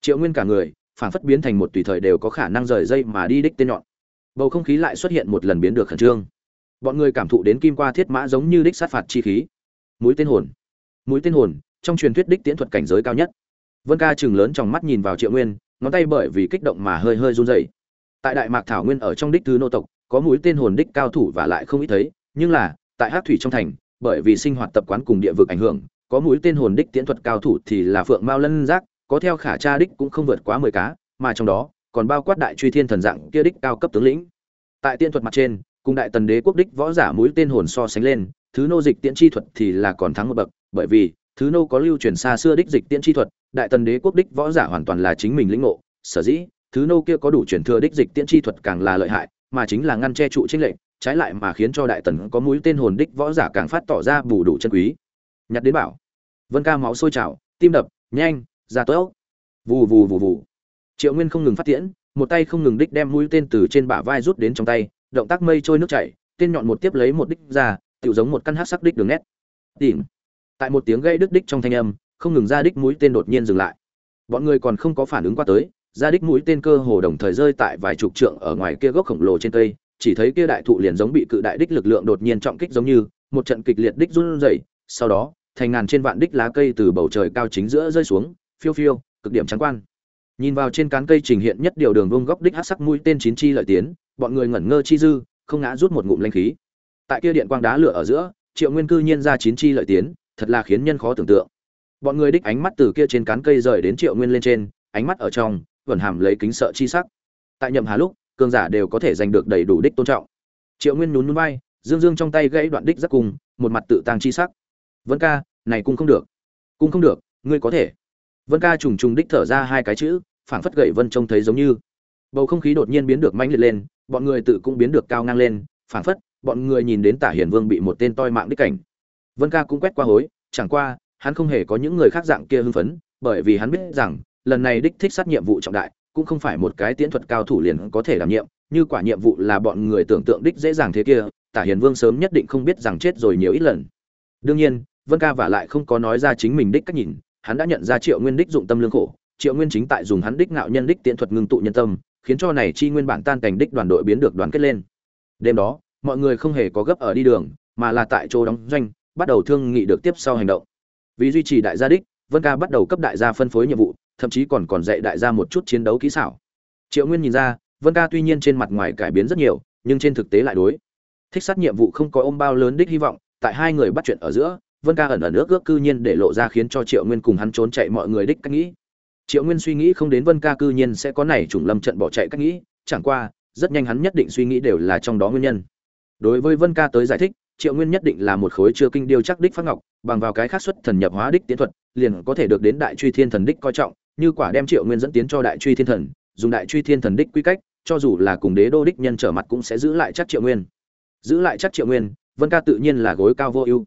Triệu nguyên cả người phản phất biến thành một tùy thời đều có khả năng rời dây mà đi đích tên nhọn. Bầu không khí lại xuất hiện một lần biến được khẩn trương. Bọn người cảm thụ đến kim qua thiết mã giống như đích sát phạt chi khí. Mũi tên hồn. Mũi tên hồn, trong truyền thuyết đích tiễn thuật cảnh giới cao nhất. Vân ca chừng lớn trong mắt nhìn vào triệu nguyên, ngón tay bởi vì kích động mà hơi hơi run rẩy tại đại mạc thảo nguyên ở trong đích thứ nô tộc, có mũi tên hồn đích cao thủ và lại không ít thấy, nhưng là, tại hát thủy trong thành, bởi vì sinh hoạt tập quán cùng địa vực ảnh hưởng, có mũi tên hồn đích tiễn thuật cao thủ thì là phượng mao lân giác, có theo khả tra đích cũng không vượt quá mười cá, mà trong đó, còn bao quát đại truy thiên thần dạng kia đích cao cấp tướng lĩnh. Tại tiễn thuật mặt trên, cùng đại tần đế quốc đích võ giả mũi tên hồn so sánh lên, thứ nô dịch tiễn chi thuật thì là còn thắng một bậc, bởi vì, thứ nô có lưu truyền xa xưa đích dịch tiễn chi thuật, đại tần đế quốc đích võ giả hoàn toàn là chính mình lĩnh ngộ, sở dĩ thứ nô kia có đủ truyền thừa đích dịch tiễn chi thuật càng là lợi hại, mà chính là ngăn che trụ chính lệnh trái lại mà khiến cho đại tần có mũi tên hồn đích võ giả càng phát tỏ ra bù đủ chân quý. Nhặt đến bảo. Vân ca máu sôi trào, tim đập, nhanh, ra tốt vù vù vù vù. Triệu nguyên không ngừng phát tiễn, một tay không ngừng đích đem mũi tên từ trên bả vai rút đến trong tay, động tác mây trôi nước chảy, tên nhọn một tiếp lấy một đích ra tự giống một căn hát sắc đích đường nét. Tìm. Tại một tiếng gây đứt đích trong thanh âm, không ngừng ra đích mũi tên đột nhiên dừng lại. Bọn người còn không có phản ứng qua tới ra đích mũi tên cơ hồ đồng thời rơi tại vài chục trượng ở ngoài kia gốc khổng lồ trên cây, chỉ thấy kia đại thụ liền giống bị cự đại đích lực lượng đột nhiên trọng kích giống như, một trận kịch liệt đích run rẩy, sau đó, thành ngàn trên vạn đích lá cây từ bầu trời cao chính giữa rơi xuống, phiêu phiêu, cực điểm trắng quan. Nhìn vào trên cán cây trình hiện nhất điều đường vông góc đích hát sắc mũi tên chín chi lợi tiến, bọn người ngẩn ngơ chi dư, không ngã rút một ngụm lanh khí. Tại kia điện quang đá lửa ở giữa, triệu nguyên cư nhiên ra chín chi lợi tiến, thật là khiến nhân khó tưởng tượng. Bọn người đích ánh mắt từ kia trên cán cây rời đến triệu nguyên lên trên, ánh mắt ở trong vẫn hàm lấy kính sợ chi sắc. Tại nhậm hà lúc, cường giả đều có thể giành được đầy đủ đích tôn trọng. Triệu nguyên nhún nhún vai, dương dương trong tay gãy đoạn đích rất cùng, một mặt tự tăng chi sắc. Vân ca, này cung không được. Cung không được, ngươi có thể. Vân ca trùng trùng đích thở ra hai cái chữ, phảng phất gậy vân trông thấy giống như. Bầu không khí đột nhiên biến được mãnh liệt lên, bọn người tự cũng biến được cao ngang lên, phảng phất, bọn người nhìn đến tả hiền vương bị một tên toi mạng đích cảnh. Vân ca cũng quét qua hối, chẳng qua, hắn không hề có những người khác dạng kia hưng phấn, bởi vì hắn biết rằng lần này đích thích sát nhiệm vụ trọng đại, cũng không phải một cái tiễn thuật cao thủ liền có thể đảm nhiệm, như quả nhiệm vụ là bọn người tưởng tượng đích dễ dàng thế kia, tả hiền vương sớm nhất định không biết rằng chết rồi nhiều ít lần. Đương nhiên, vân ca vả lại không có nói ra chính mình đích cách nhìn, hắn đã nhận ra triệu nguyên đích dụng tâm lương khổ, triệu nguyên chính tại dùng hắn đích ngạo nhân đích tiễn thuật ngưng tụ nhân tâm, khiến cho này chi nguyên bản tan cảnh đích đoàn đội biến được đoàn kết lên. Đêm đó, mọi người không hề có gấp ở đi đường, mà là tại chỗ đóng doanh, bắt đầu thương nghị được tiếp sau hành động. Vì duy trì đại gia đích, vân ca bắt đầu cấp đại gia phân phối nhiệm vụ thậm chí còn còn dạy đại gia một chút chiến đấu kỹ xảo. Triệu nguyên nhìn ra, vân ca tuy nhiên trên mặt ngoài cải biến rất nhiều, nhưng trên thực tế lại đối. Thích sát nhiệm vụ không có ôm bao lớn đích hy vọng, tại hai người bắt chuyện ở giữa, vân ca ẩn ẩn ước ước cư nhiên để lộ ra khiến cho triệu nguyên cùng hắn trốn chạy mọi người đích cách nghĩ. Triệu nguyên suy nghĩ không đến vân ca cư nhiên sẽ có này trùng lâm trận bỏ chạy cách nghĩ, chẳng qua, rất nhanh hắn nhất định suy nghĩ đều là trong đó nguyên nhân. Đối với vân ca tới giải thích, triệu nguyên nhất định là một khối chưa kinh điêu chắc đích phát ngọc, bằng vào cái khác xuất thần nhập hóa đích tiến thuật, liền có thể được đến đại truy thiên thần đích coi trọng như quả đem triệu nguyên dẫn tiến cho đại truy thiên thần, dùng đại truy thiên thần đích quy cách, cho dù là cùng đế đô đích nhân trở mặt cũng sẽ giữ lại chắc triệu nguyên. Giữ lại chắc triệu nguyên, vân ca tự nhiên là gối cao vô ưu.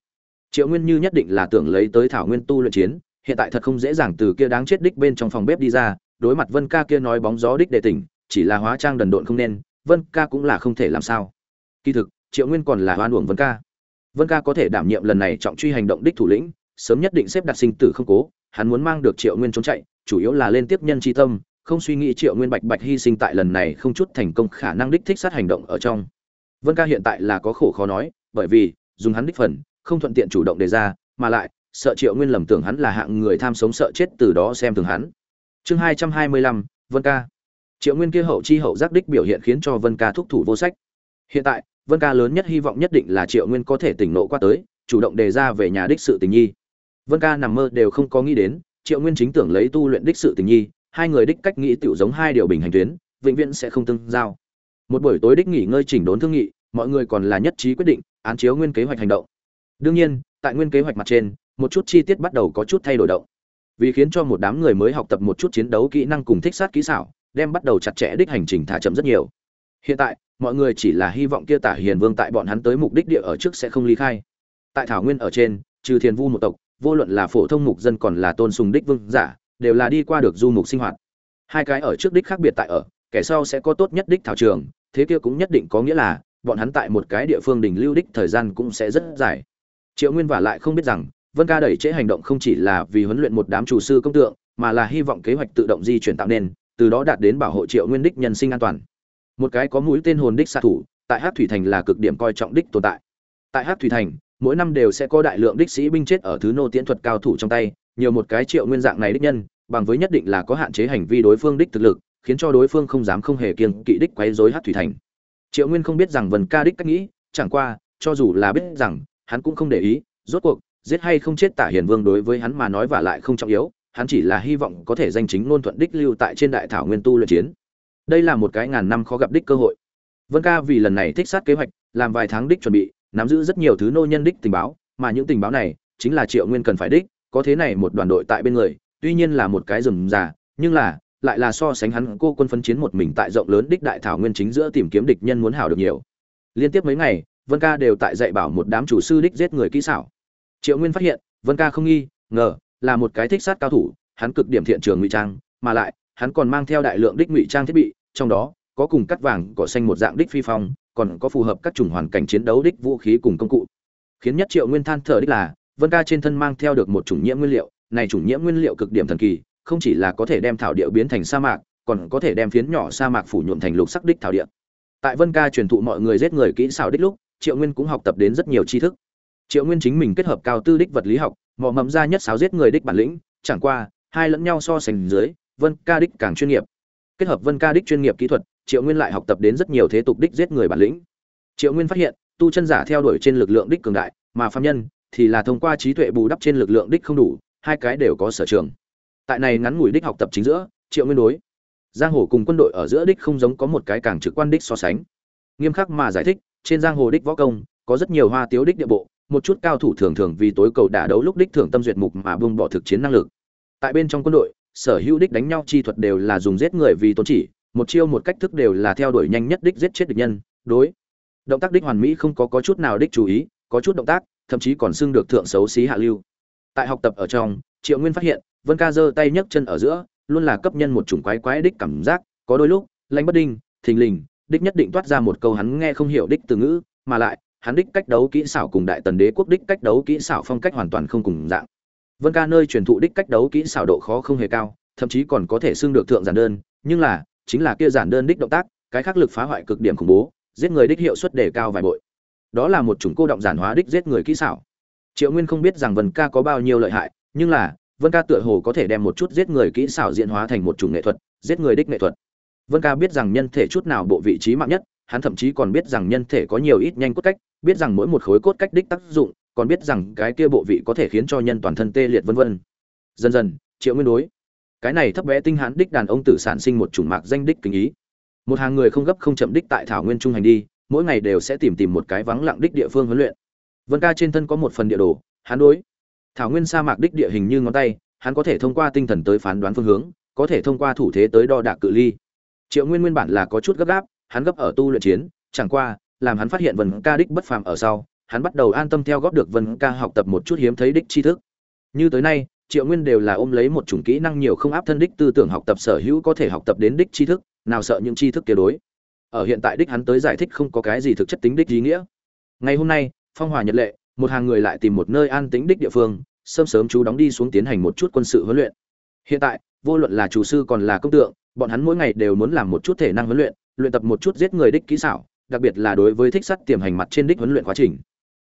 Triệu nguyên như nhất định là tưởng lấy tới thảo nguyên tu luyện chiến, hiện tại thật không dễ dàng từ kia đáng chết đích bên trong phòng bếp đi ra, đối mặt vân ca kia nói bóng gió đích đệ tỉnh chỉ là hóa trang đần độn không nên, vân ca cũng là không thể làm sao. Kỳ thực, triệu nguyên còn là hoan uổng vân ca. Vân ca có thể đảm nhiệm lần này trọng truy hành động đích thủ lĩnh, sớm nhất định xếp đặt sinh tử không cố, hắn muốn mang được triệu nguyên trốn chạy chủ yếu là lên tiếp nhân tri tâm, không suy nghĩ triệu nguyên bạch bạch hy sinh tại lần này không chút thành công khả năng đích thích sát hành động ở trong. Vân ca hiện tại là có khổ khó nói, bởi vì, dùng hắn đích phần, không thuận tiện chủ động đề ra, mà lại, sợ triệu nguyên lầm tưởng hắn là hạng người tham sống sợ chết từ đó xem thường hắn. Chương hai trăm hai mươi lăm, vân ca. Triệu nguyên kia hậu chi hậu giác đích biểu hiện khiến cho vân ca thúc thủ vô sách. Hiện tại, vân ca lớn nhất hy vọng nhất định là triệu nguyên có thể tỉnh nộ qua tới, chủ động đề ra về nhà đích sự tình nhi. Vân ca nằm mơ đều không có nghĩ đến triệu nguyên chính tưởng lấy tu luyện đích sự tình nhi, hai người đích cách nghĩ tựu giống hai điều bình hành tuyến, vĩnh viễn sẽ không tương giao. Một buổi tối đích nghỉ ngơi chỉnh đốn thương nghị, mọi người còn là nhất trí quyết định, án chiếu nguyên kế hoạch hành động. Đương nhiên, tại nguyên kế hoạch mặt trên, một chút chi tiết bắt đầu có chút thay đổi động. Vì khiến cho một đám người mới học tập một chút chiến đấu kỹ năng cùng thích sát kỹ xảo, đem bắt đầu chặt chẽ đích hành trình thả chậm rất nhiều. Hiện tại, mọi người chỉ là hy vọng kia tả hiền vương tại bọn hắn tới mục đích địa ở trước sẽ không ly khai. Tại thảo nguyên ở trên, trừ thiền vu một tộc vô luận là phổ thông mục dân còn là tôn sùng đích vương giả, đều là đi qua được du mục sinh hoạt. Hai cái ở trước đích khác biệt tại ở, kẻ sau sẽ có tốt nhất đích thảo trường, thế kia cũng nhất định có nghĩa là, bọn hắn tại một cái địa phương đỉnh lưu đích thời gian cũng sẽ rất dài. Triệu nguyên và lại không biết rằng, vân ca đẩy trễ hành động không chỉ là vì huấn luyện một đám chủ sư công tượng, mà là hy vọng kế hoạch tự động di chuyển tạo nên, từ đó đạt đến bảo hộ triệu nguyên đích nhân sinh an toàn. Một cái có mũi tên hồn đích xạ thủ, tại hát thủy thành là cực điểm coi trọng đích tồn tại. Tại hát thủy thành mỗi năm đều sẽ có đại lượng đích sĩ binh chết ở thứ nô tiễn thuật cao thủ trong tay, nhiều một cái triệu nguyên dạng này đích nhân, bằng với nhất định là có hạn chế hành vi đối phương đích thực lực, khiến cho đối phương không dám không hề kiêng kỵ đích quấy rối hát thủy thành. Triệu nguyên không biết rằng vần ca đích cách nghĩ, chẳng qua, cho dù là biết rằng, hắn cũng không để ý, rốt cuộc, giết hay không chết tả hiền vương đối với hắn mà nói và lại không trọng yếu, hắn chỉ là hy vọng có thể danh chính ngôn thuận đích lưu tại trên đại thảo nguyên tu luyện chiến. Đây là một cái ngàn năm khó gặp đích cơ hội. Vân ca vì lần này thích sát kế hoạch, làm vài tháng đích chuẩn bị nắm giữ rất nhiều thứ nô nhân đích tình báo, mà những tình báo này chính là triệu nguyên cần phải đích, có thế này một đoàn đội tại bên người, tuy nhiên là một cái rừng già, nhưng là lại là so sánh hắn cô quân phân chiến một mình tại rộng lớn đích đại thảo nguyên chính giữa tìm kiếm địch nhân muốn hảo được nhiều. Liên tiếp mấy ngày, vân ca đều tại dạy bảo một đám chủ sư đích giết người kỹ xảo. Triệu nguyên phát hiện, vân ca không nghi, ngờ, là một cái thích sát cao thủ, hắn cực điểm thiện trường ngụy trang, mà lại, hắn còn mang theo đại lượng đích ngụy trang thiết bị, trong đó có cùng cắt vàng cỏ xanh một dạng đích phi phong còn có phù hợp các chủng hoàn cảnh chiến đấu đích vũ khí cùng công cụ. Khiến nhất triệu nguyên than thở đích là, vân ca trên thân mang theo được một chủng nhiễm nguyên liệu, này chủng nhiễm nguyên liệu cực điểm thần kỳ, không chỉ là có thể đem thảo địa biến thành sa mạc, còn có thể đem phiến nhỏ sa mạc phủ nhuộm thành lục sắc đích thảo địa tại vân ca truyền thụ mọi người giết người kỹ xảo đích lúc, triệu nguyên cũng học tập đến rất nhiều tri thức. Triệu nguyên chính mình kết hợp cao tư đích vật lý học, mò mẫm ra nhất sáo giết người đích bản lĩnh, chẳng qua, hai lẫn nhau so sánh dưới, vân ca đích càng chuyên nghiệp. Kết hợp vân ca đích chuyên nghiệp kỹ thuật triệu nguyên lại học tập đến rất nhiều thế tục đích giết người bản lĩnh. Triệu nguyên phát hiện, tu chân giả theo đuổi trên lực lượng đích cường đại, mà phạm nhân, thì là thông qua trí tuệ bù đắp trên lực lượng đích không đủ, hai cái đều có sở trường. Tại này ngắn ngủi đích học tập chính giữa, triệu nguyên đối giang hồ cùng quân đội ở giữa đích không giống có một cái càng trực quan đích so sánh. Nghiêm khắc mà giải thích, trên giang hồ đích võ công, có rất nhiều hoa tiếu đích địa bộ, một chút cao thủ thường thường vì tối cầu đả đấu lúc đích thường tâm duyệt mục mà buông bỏ thực chiến năng lực. Tại bên trong quân đội, sở hữu đích đánh nhau chi thuật đều là dùng giết người vì tôn chỉ một chiêu một cách thức đều là theo đuổi nhanh nhất đích giết chết địch nhân, đối. Động tác đích hoàn mỹ không có có chút nào đích chú ý, có chút động tác, thậm chí còn xưng được thượng xấu xí hạ lưu. Tại học tập ở trong, triệu nguyên phát hiện, vân ca giơ tay nhấc chân ở giữa, luôn là cấp nhân một chủng quái quái đích cảm giác, có đôi lúc lanh bất đinh, thình lình, đích nhất định toát ra một câu hắn nghe không hiểu đích từ ngữ, mà lại, hắn đích cách đấu kỹ xảo cùng đại tần đế quốc đích cách đấu kỹ xảo phong cách hoàn toàn không cùng dạng. Vân ca nơi truyền thụ đích cách đấu kỹ xảo độ khó không hề cao, thậm chí còn có thể xưng được thượng giản đơn, nhưng là chính là kia giản đơn đích động tác, cái khắc lực phá hoại cực điểm khủng bố, giết người đích hiệu suất đề cao vài bội. Đó là một chủng cô động giản hóa đích giết người kỹ xảo. Triệu nguyên không biết rằng vân ca có bao nhiêu lợi hại, nhưng là, vân ca tựa hồ có thể đem một chút giết người kỹ xảo diễn hóa thành một chủng nghệ thuật, giết người đích nghệ thuật. Vân ca biết rằng nhân thể chút nào bộ vị trí mạnh nhất, hắn thậm chí còn biết rằng nhân thể có nhiều ít nhanh cốt cách, biết rằng mỗi một khối cốt cách đích tác dụng, còn biết rằng cái kia bộ vị có thể khiến cho nhân toàn thân tê liệt vân vân. Dần dần, triệu nguyên đối cái này thấp bé tinh hãn đích đàn ông tử sản sinh một chủng mạc danh đích kính ý. Một hàng người không gấp không chậm đích tại thảo nguyên trung hành đi, mỗi ngày đều sẽ tìm tìm một cái vắng lặng đích địa phương huấn luyện. Vân ca trên thân có một phần địa đồ, hắn đối. Thảo nguyên sa mạc đích địa hình như ngón tay, hắn có thể thông qua tinh thần tới phán đoán phương hướng, có thể thông qua thủ thế tới đo đạc cự ly. Triệu nguyên nguyên bản là có chút gấp gáp, hắn gấp ở tu luyện chiến, chẳng qua, làm hắn phát hiện vân ca đích bất phàm ở sau, hắn bắt đầu an tâm theo góp được vân ca học tập một chút hiếm thấy đích tri thức. Như tới nay triệu nguyên đều là ôm lấy một chủng kỹ năng nhiều không áp thân đích tư tưởng học tập sở hữu có thể học tập đến đích tri thức, nào sợ những tri thức kia đối. Ở hiện tại đích hắn tới giải thích không có cái gì thực chất tính đích ý nghĩa. Ngày hôm nay, phong hòa nhật lệ, một hàng người lại tìm một nơi an tĩnh đích địa phương, sớm sớm chú đóng đi xuống tiến hành một chút quân sự huấn luyện. Hiện tại, vô luận là chủ sư còn là công tượng, bọn hắn mỗi ngày đều muốn làm một chút thể năng huấn luyện luyện tập một chút giết người đích kỹ xảo, đặc biệt là đối với thích sắt tiềm hành mặt trên đích huấn luyện quá trình.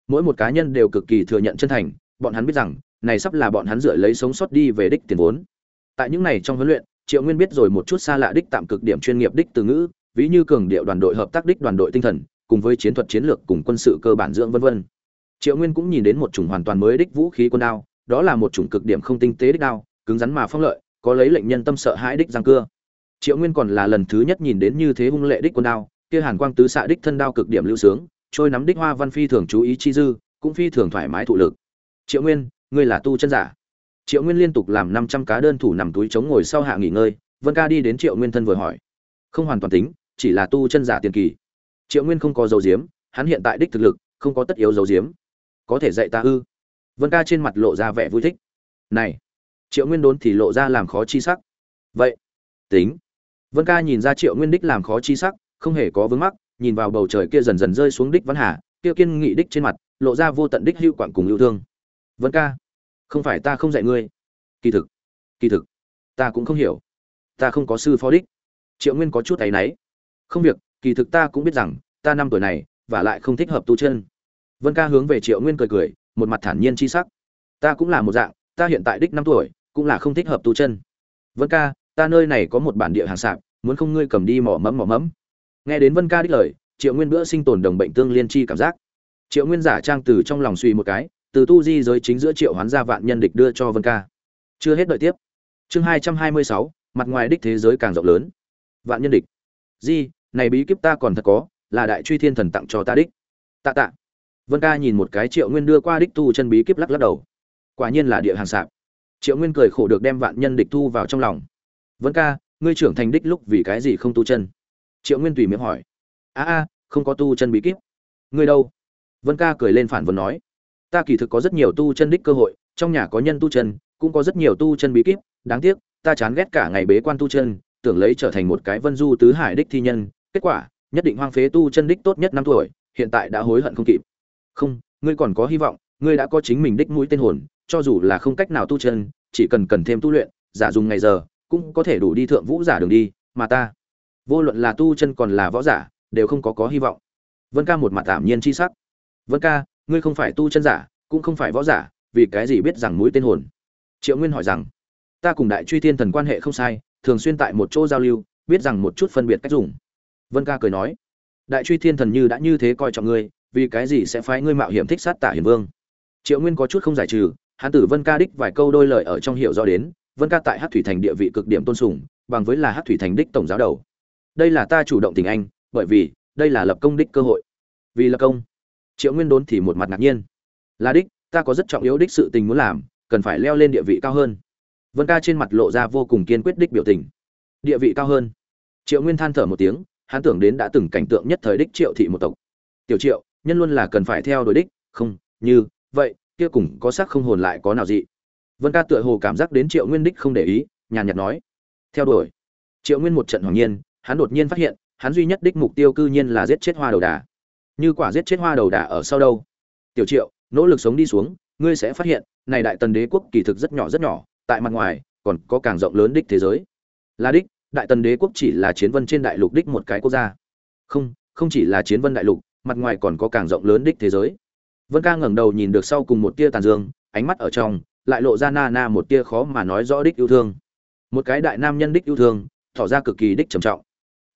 Mỗi một cá nhân đều cực kỳ thừa nhận chân thành, bọn hắn biết rằng này sắp là bọn hắn dựa lấy sống sót đi về đích tiền vốn. Tại những này trong huấn luyện, triệu nguyên biết rồi một chút xa lạ đích tạm cực điểm chuyên nghiệp đích từ ngữ, ví như cường điệu đoàn đội hợp tác đích đoàn đội tinh thần, cùng với chiến thuật chiến lược, cùng quân sự cơ bản dưỡng vân vân. Triệu nguyên cũng nhìn đến một chủng hoàn toàn mới đích vũ khí quân đao, đó là một chủng cực điểm không tinh tế đích đao, cứng rắn mà phong lợi, có lấy lệnh nhân tâm sợ hãi đích giang cưa. Triệu nguyên còn là lần thứ nhất nhìn đến như thế hung lệ đích quân đao, kia hàn quang tứ xạ đích thân đao cực điểm lưu sướng, trôi nắm đích hoa văn phi thường chú ý chi dư, cũng phi thường thoải mái thụ lực. Triệu nguyên ngươi là tu chân giả. Triệu nguyên liên tục làm năm trăm cá đơn thủ nằm túi chống ngồi sau hạ nghỉ ngơi, vân ca đi đến triệu nguyên thân vừa hỏi. Không hoàn toàn tính, chỉ là tu chân giả tiền kỳ. Triệu nguyên không có dấu diếm, hắn hiện tại đích thực lực, không có tất yếu dấu diếm. Có thể dạy ta ư? Vân ca trên mặt lộ ra vẻ vui thích. Này, triệu nguyên đốn thì lộ ra làm khó chi sắc. Vậy, tính. Vân ca nhìn ra triệu nguyên đích làm khó chi sắc, không hề có vướng mắc, nhìn vào bầu trời kia dần dần rơi xuống đích văn hà, kia kiên nghị đích trên mặt, lộ ra vô tận đích hữu quảng cùng yêu thương. Vân ca không phải ta không dạy ngươi. Kỳ thực kỳ thực, ta cũng không hiểu. Ta không có sư phó đích. Triệu nguyên có chút áy náy. Không việc, kỳ thực ta cũng biết rằng, ta năm tuổi này và lại không thích hợp tu chân. Vân ca hướng về triệu nguyên cười cười, một mặt thản nhiên c h i sắc. Ta cũng là một dạng, ta hiện tại đích năm tuổi, cũng là không thích hợp tu chân. Vân ca, ta nơi này có một bản địa hàng sạp, muốn không ngươi cầm đi mỏ mẫm mỏ mẫm. Nghe đến vân ca đích lời, triệu nguyên bữa sinh tồn đồng bệnh tương liên chi cảm giác. Triệu nguyên giả trang từ trong lòng suy một cái từ tu di giới chính giữa triệu hoán gia vạn nhân địch đưa cho vân ca. Chưa hết đợi tiếp. Chương hai trăm hai mươi sáu, mặt ngoài đích thế giới càng rộng lớn. Vạn nhân địch. Di, này bí kíp ta còn thật có, là đại truy thiên thần tặng cho ta đích. Tạ tạ. Vân ca nhìn một cái triệu nguyên đưa qua đích tu chân bí kíp lắc lắc đầu. Quả nhiên là địa hàng sạp. Triệu nguyên cười khổ được đem vạn nhân địch thu vào trong lòng. Vân ca, ngươi trưởng thành đích lúc vì cái gì không tu chân? Triệu nguyên tùy miệng hỏi. A a, không có tu chân bí kíp. Ngươi đâu? Vân ca cười lên phản vấn nói ta kỳ thực có rất nhiều tu chân đích cơ hội, trong nhà có nhân tu chân, cũng có rất nhiều tu chân bí kíp, đáng tiếc, ta chán ghét cả ngày bế quan tu chân, tưởng lấy trở thành một cái vân du tứ hải đích thi nhân, kết quả, nhất định hoang phế tu chân đích tốt nhất năm tuổi, hiện tại đã hối hận không kịp. Không, ngươi còn có hy vọng, ngươi đã có chính mình đích mũi tên hồn, cho dù là không cách nào tu chân, chỉ cần cần thêm tu luyện, giả dùng ngày giờ, cũng có thể đủ đi thượng vũ giả đường đi, mà ta, vô luận là tu chân còn là võ giả, đều không có có hy vọng. Vân ca một mặt tạm nhiên chi sắc. Vân ca ngươi không phải tu chân giả, cũng không phải võ giả, vì cái gì biết rằng mũi tên hồn? Triệu nguyên hỏi rằng, ta cùng đại truy thiên thần quan hệ không sai, thường xuyên tại một chỗ giao lưu, biết rằng một chút phân biệt cách dùng. Vân ca cười nói, đại truy thiên thần như đã như thế coi trọng ngươi, vì cái gì sẽ phái ngươi mạo hiểm thích sát tả hiền vương? Triệu nguyên có chút không giải trừ hán tử vân ca đích vài câu đôi lời ở trong hiệu do đến, vân ca tại hát thủy thành địa vị cực điểm tôn sùng, bằng với là hát thủy thành đích tổng giáo đầu. Đây là ta chủ động tình anh, bởi vì đây là lập công đích cơ hội. Vì lập công triệu nguyên đốn thì một mặt ngạc nhiên. Là đích, ta có rất trọng yếu đích sự tình muốn làm, cần phải leo lên địa vị cao hơn. Vân ca trên mặt lộ ra vô cùng kiên quyết đích biểu tình. Địa vị cao hơn. Triệu nguyên than thở một tiếng, hắn tưởng đến đã từng cảnh tượng nhất thời đích triệu thị một tộc. Tiểu triệu, nhân luôn là cần phải theo đuổi đích, không, như, vậy, kia cùng có sắc không hồn lại có nào dị? Vân ca tựa hồ cảm giác đến triệu nguyên đích không để ý, nhàn nhạt nói. Theo đuổi. Triệu nguyên một trận hoàng nhiên, hắn đột nhiên phát hiện, hắn duy nhất đích mục tiêu cư nhiên là giết chết hoa đầu đà như quả giết chết hoa đầu đà ở sau đâu. Tiểu triệu, nỗ lực sống đi xuống, ngươi sẽ phát hiện, này đại tần đế quốc kỳ thực rất nhỏ rất nhỏ, tại mặt ngoài, còn có càng rộng lớn đích thế giới. Là đích, đại tần đế quốc chỉ là chiến vân trên đại lục đích một cái quốc gia. Không không chỉ là chiến vân đại lục, mặt ngoài còn có càng rộng lớn đích thế giới. Vân ca ngẩng đầu nhìn được sau cùng một tia tàn dương, ánh mắt ở trong, lại lộ ra na na một tia khó mà nói rõ đích yêu thương. Một cái đại nam nhân đích yêu thương, tỏ ra cực kỳ đích trầm trọng.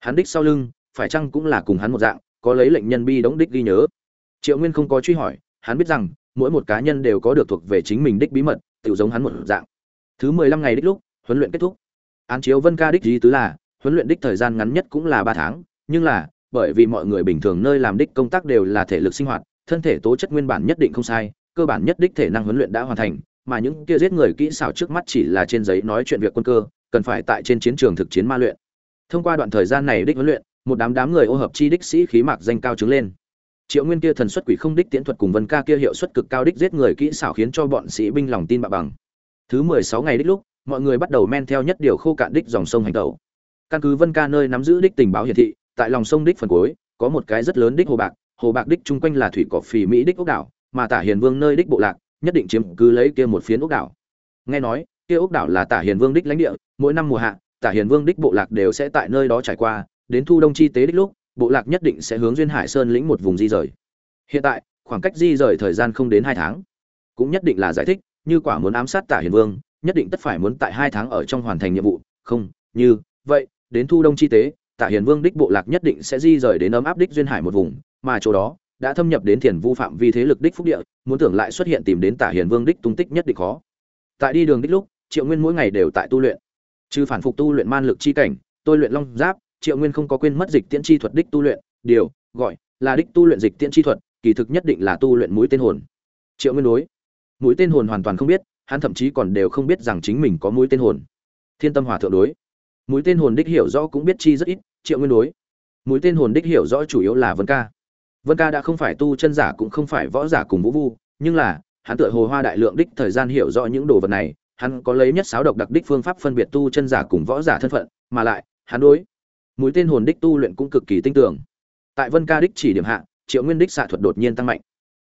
Hắn đích sau lưng, phải chăng cũng là cùng hắn một dạng có lấy lệnh nhân bi đống đích ghi nhớ. Triệu nguyên không có truy hỏi, hắn biết rằng, mỗi một cá nhân đều có được thuộc về chính mình đích bí mật tự giống hắn một dạng. Thứ mười lăm ngày đích lúc, huấn luyện kết thúc. Án chiếu vân ca đích lý tứ là, huấn luyện đích thời gian ngắn nhất cũng là ba tháng, nhưng là, bởi vì mọi người bình thường nơi làm đích công tác đều là thể lực sinh hoạt, thân thể tố chất nguyên bản nhất định không sai, cơ bản nhất đích thể năng huấn luyện đã hoàn thành, mà những kia giết người kỹ xảo trước mắt chỉ là trên giấy nói chuyện việc quân cơ, cần phải tại trên chiến trường thực chiến ma luyện. Thông qua đoạn thời gian này đích huấn luyện một đám đám người ô hợp chi đích sĩ khí mạc danh cao trứng lên. Triệu nguyên kia thần xuất quỷ không đích tiễn thuật cùng vân ca kia hiệu suất cực cao đích giết người kỹ xảo khiến cho bọn sĩ binh lòng tin bạ bằng. Thứ mười sáu ngày đích lúc, mọi người bắt đầu men theo nhất điều khô cạn đích dòng sông hành tẩu. Căn cứ vân ca nơi nắm giữ đích tình báo hiển thị, tại lòng sông đích phần cuối, có một cái rất lớn đích hồ bạc hồ bạc đích chung quanh là thủy cỏ phì mỹ đích ốc đảo, mà tả hiền vương nơi đích bộ lạc, nhất định chiếm cứ lấy kia một phiến ốc đảo. Nghe nói, kia ốc đảo là tả hiền vương đích lãnh địa, mỗi năm mùa hạ, tả hiền vương đích bộ lạc đều sẽ tại nơi đó trải qua đến thu đông chi tế đích lúc, bộ lạc nhất định sẽ hướng duyên hải sơn lĩnh một vùng di rời. Hiện tại, khoảng cách di rời thời gian không đến hai tháng. Cũng nhất định là giải thích, như quả muốn ám sát tả hiền vương, nhất định tất phải muốn tại hai tháng ở trong hoàn thành nhiệm vụ. Không, như vậy, đến thu đông chi tế, tả hiền vương đích bộ lạc nhất định sẽ di rời đến ấm áp đích duyên hải một vùng, mà chỗ đó đã thâm nhập đến thiền vu phạm vi thế lực đích phúc địa, muốn tưởng lại xuất hiện tìm đến tả hiền vương đích tung tích nhất định khó. Tại đi đường đích lúc, triệu nguyên mỗi ngày đều tại tu luyện. Trừ phản phục tu luyện man lực chi cảnh, tôi luyện long giáp triệu nguyên không có quên mất dịch tiễn chi thuật đích tu luyện, điều, gọi là đích tu luyện dịch tiễn chi thuật, kỳ thực nhất định là tu luyện mũi tên hồn. Triệu nguyên đối, mũi tên hồn hoàn toàn không biết, hắn thậm chí còn đều không biết rằng chính mình có mũi tên hồn. Thiên tâm hòa thượng đối, mũi tên hồn đích hiểu rõ cũng biết chi rất ít, triệu nguyên đối, mũi tên hồn đích hiểu rõ chủ yếu là vân ca. Vân ca đã không phải tu chân giả cũng không phải võ giả cùng vũ vu, nhưng là, hắn tựa hồ hoa đại lượng đích thời gian hiểu rõ những đồ vật này, hắn có lấy nhất sáu độc đặc đích phương pháp phân biệt tu chân giả cùng võ giả thân phận, mà lại, hắn đối mũi tên hồn đích tu luyện cũng cực kỳ tinh tưởng tại vân ca đích chỉ điểm hạ, triệu nguyên đích xạ thuật đột nhiên tăng mạnh.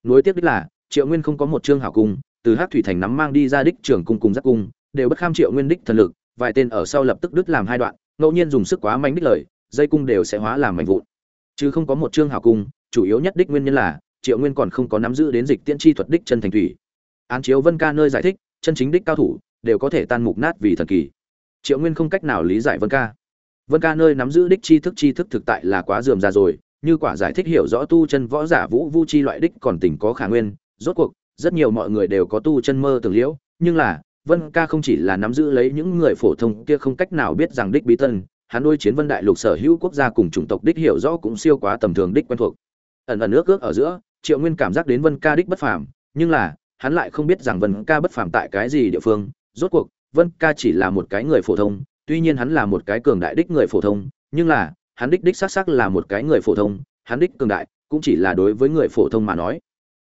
Nối tiếp đích là, triệu nguyên không có một chương hảo cung, từ hát thủy thành nắm mang đi ra đích trưởng cung cùng giác cung, đều bất kham triệu nguyên đích thần lực, vài tên ở sau lập tức đứt làm hai đoạn, ngẫu nhiên dùng sức quá mạnh đích lời, dây cung đều sẽ hóa làm mạnh vụn. Chứ không có một chương hảo cung, chủ yếu nhất đích nguyên nhân là, triệu nguyên còn không có nắm giữ đến dịch tiên tri thuật đích chân thành thủy. Án chiếu vân ca nơi giải thích, chân chính đích cao thủ, đều có thể tan mục nát vì thần kỳ. Triệu nguyên không cách nào lý giải vân ca vân ca nơi nắm giữ đích tri thức tri thức thực tại là quá dườm ra rồi, như quả giải thích hiểu rõ tu chân võ giả vũ vu chi loại đích còn tỉnh có khả nguyên. Rốt cuộc, rất nhiều mọi người đều có tu chân mơ tưởng liễu, nhưng là, vân ca không chỉ là nắm giữ lấy những người phổ thông kia không cách nào biết rằng đích bí tân hắn đôi chiến vân đại lục sở hữu quốc gia cùng chủng tộc đích hiểu rõ cũng siêu quá tầm thường đích quen thuộc. Ẩn ẩn nước ước ở giữa, triệu nguyên cảm giác đến vân ca đích bất phàm, nhưng là, hắn lại không biết rằng vân ca bất phàm tại cái gì địa phương. Rốt cuộc, vân ca chỉ là một cái người phổ thông tuy nhiên hắn là một cái cường đại đích người phổ thông, nhưng là, hắn đích đích xác xác là một cái người phổ thông, hắn đích cường đại, cũng chỉ là đối với người phổ thông mà nói.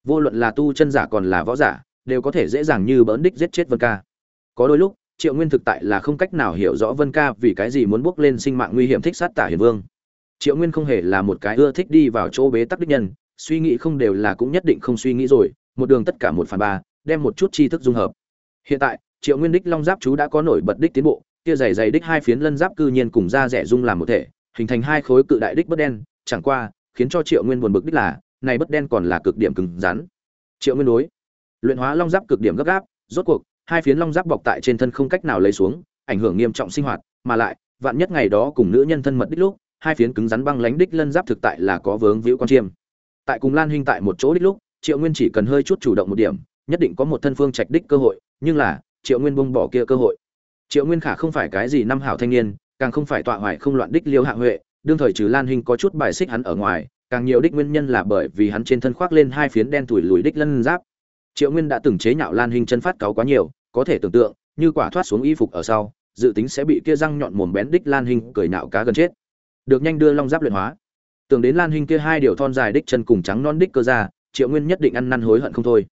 Vô luận là tu chân giả còn là võ giả, đều có thể dễ dàng như bỡn đích giết chết vân ca. Có đôi lúc, triệu nguyên thực tại là không cách nào hiểu rõ vân ca vì cái gì muốn bước lên sinh mạng nguy hiểm thích sát tả hiền vương. Triệu nguyên không hề là một cái ưa thích đi vào chỗ bế tắc đích nhân, suy nghĩ không đều là cũng nhất định không suy nghĩ rồi, một đường tất cả một phần ba, đem một chút tri thức dung hợp. Hiện tại, triệu nguyên đích long giáp chú đã có nổi bật đích tiến bộ kia dày dày đích hai phiến lân giáp cư nhiên cùng da rẻ dung làm một thể, hình thành hai khối cự đại đích bất đen, chẳng qua, khiến cho triệu nguyên buồn bực đích là, này bất đen còn là cực điểm cứng rắn. Triệu nguyên đối, luyện hóa long giáp cực điểm gấp gáp, rốt cuộc, hai phiến long giáp bọc tại trên thân không cách nào lấy xuống, ảnh hưởng nghiêm trọng sinh hoạt, mà lại, vạn nhất ngày đó cùng nữ nhân thân mật đích lúc, hai phiến cứng rắn băng lánh đích lân giáp thực tại là có vướng víu con chiêm. Tại cùng lan huynh tại một chỗ đích lúc, triệu nguyên chỉ cần hơi chút chủ động một điểm, nhất định có một thân phương trạch đích cơ hội, nhưng là, triệu nguyên buông bỏ kia cơ hội triệu nguyên khả không phải cái gì năm hảo thanh niên, càng không phải tọa hoại không loạn đích liêu hạ huệ, đương thời trừ lan hình có chút bài xích hắn ở ngoài, càng nhiều đích nguyên nhân là bởi vì hắn trên thân khoác lên hai phiến đen tuổi lùi đích lân giáp. Triệu nguyên đã từng chế nhạo lan hình chân phát cáo quá nhiều, có thể tưởng tượng, như quả thoát xuống y phục ở sau, dự tính sẽ bị kia răng nhọn mồm bén đích lan hình cười nạo cá gần chết. Được nhanh đưa long giáp luyện hóa. Tưởng đến lan hình kia hai điều thon dài đích chân cùng trắng non đích cơ ra, triệu nguyên nhất định ăn năn hối hận không thôi.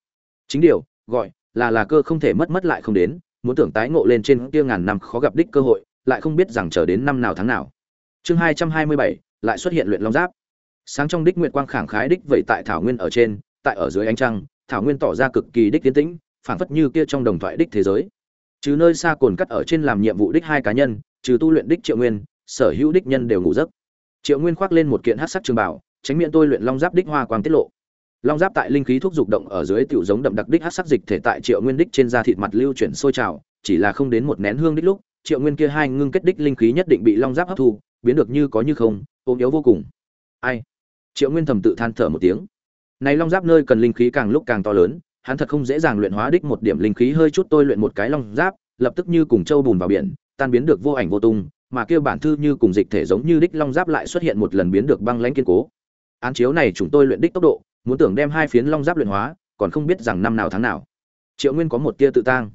Chính điều, gọi, là là cơ không thể mất mất lại không đến muốn tưởng tái ngộ lên trên kia ngàn năm khó gặp đích cơ hội, lại không biết rằng chờ đến năm nào tháng nào. Chương hai trăm hai mươi bảy, lại xuất hiện luyện long giáp. Sáng trong đích nguyệt quang khẳng khái đích vậy tại thảo nguyên ở trên, tại ở dưới ánh trăng, thảo nguyên tỏ ra cực kỳ đích tiến tĩnh, phảng phất như kia trong đồng thoại đích thế giới. Trừ nơi xa cồn cắt ở trên làm nhiệm vụ đích hai cá nhân, trừ tu luyện đích triệu nguyên, sở hữu đích nhân đều ngủ giấc. Triệu nguyên khoác lên một kiện hắc sắc trường bảo tránh miệng tôi luyện long giáp đích hoa quang tiết lộ long giáp tại linh khí thuốc dục động ở dưới tiểu giống đậm đặc đích hát sắc dịch thể tại triệu nguyên đích trên da thịt mặt lưu chuyển sôi trào, chỉ là không đến một nén hương đích lúc, triệu nguyên kia hai ngưng kết đích linh khí nhất định bị long giáp hấp thu, biến được như có như không ôm yếu vô cùng. Ai? Triệu nguyên thầm tự than thở một tiếng. Này long giáp nơi cần linh khí càng lúc càng to lớn, hắn thật không dễ dàng luyện hóa đích một điểm linh khí hơi chút tôi luyện một cái long giáp, lập tức như cùng châu bùn vào biển, tan biến được vô ảnh vô tung, mà kêu bản thư như cùng dịch thể giống như đích long giáp lại xuất hiện một lần biến được băng lãnh kiên cố. Án chiếu này chúng tôi luyện đích tốc độ muốn tưởng đem hai phiến long giáp luyện hóa, còn không biết rằng năm nào tháng nào. Triệu nguyên có một tia tự tang.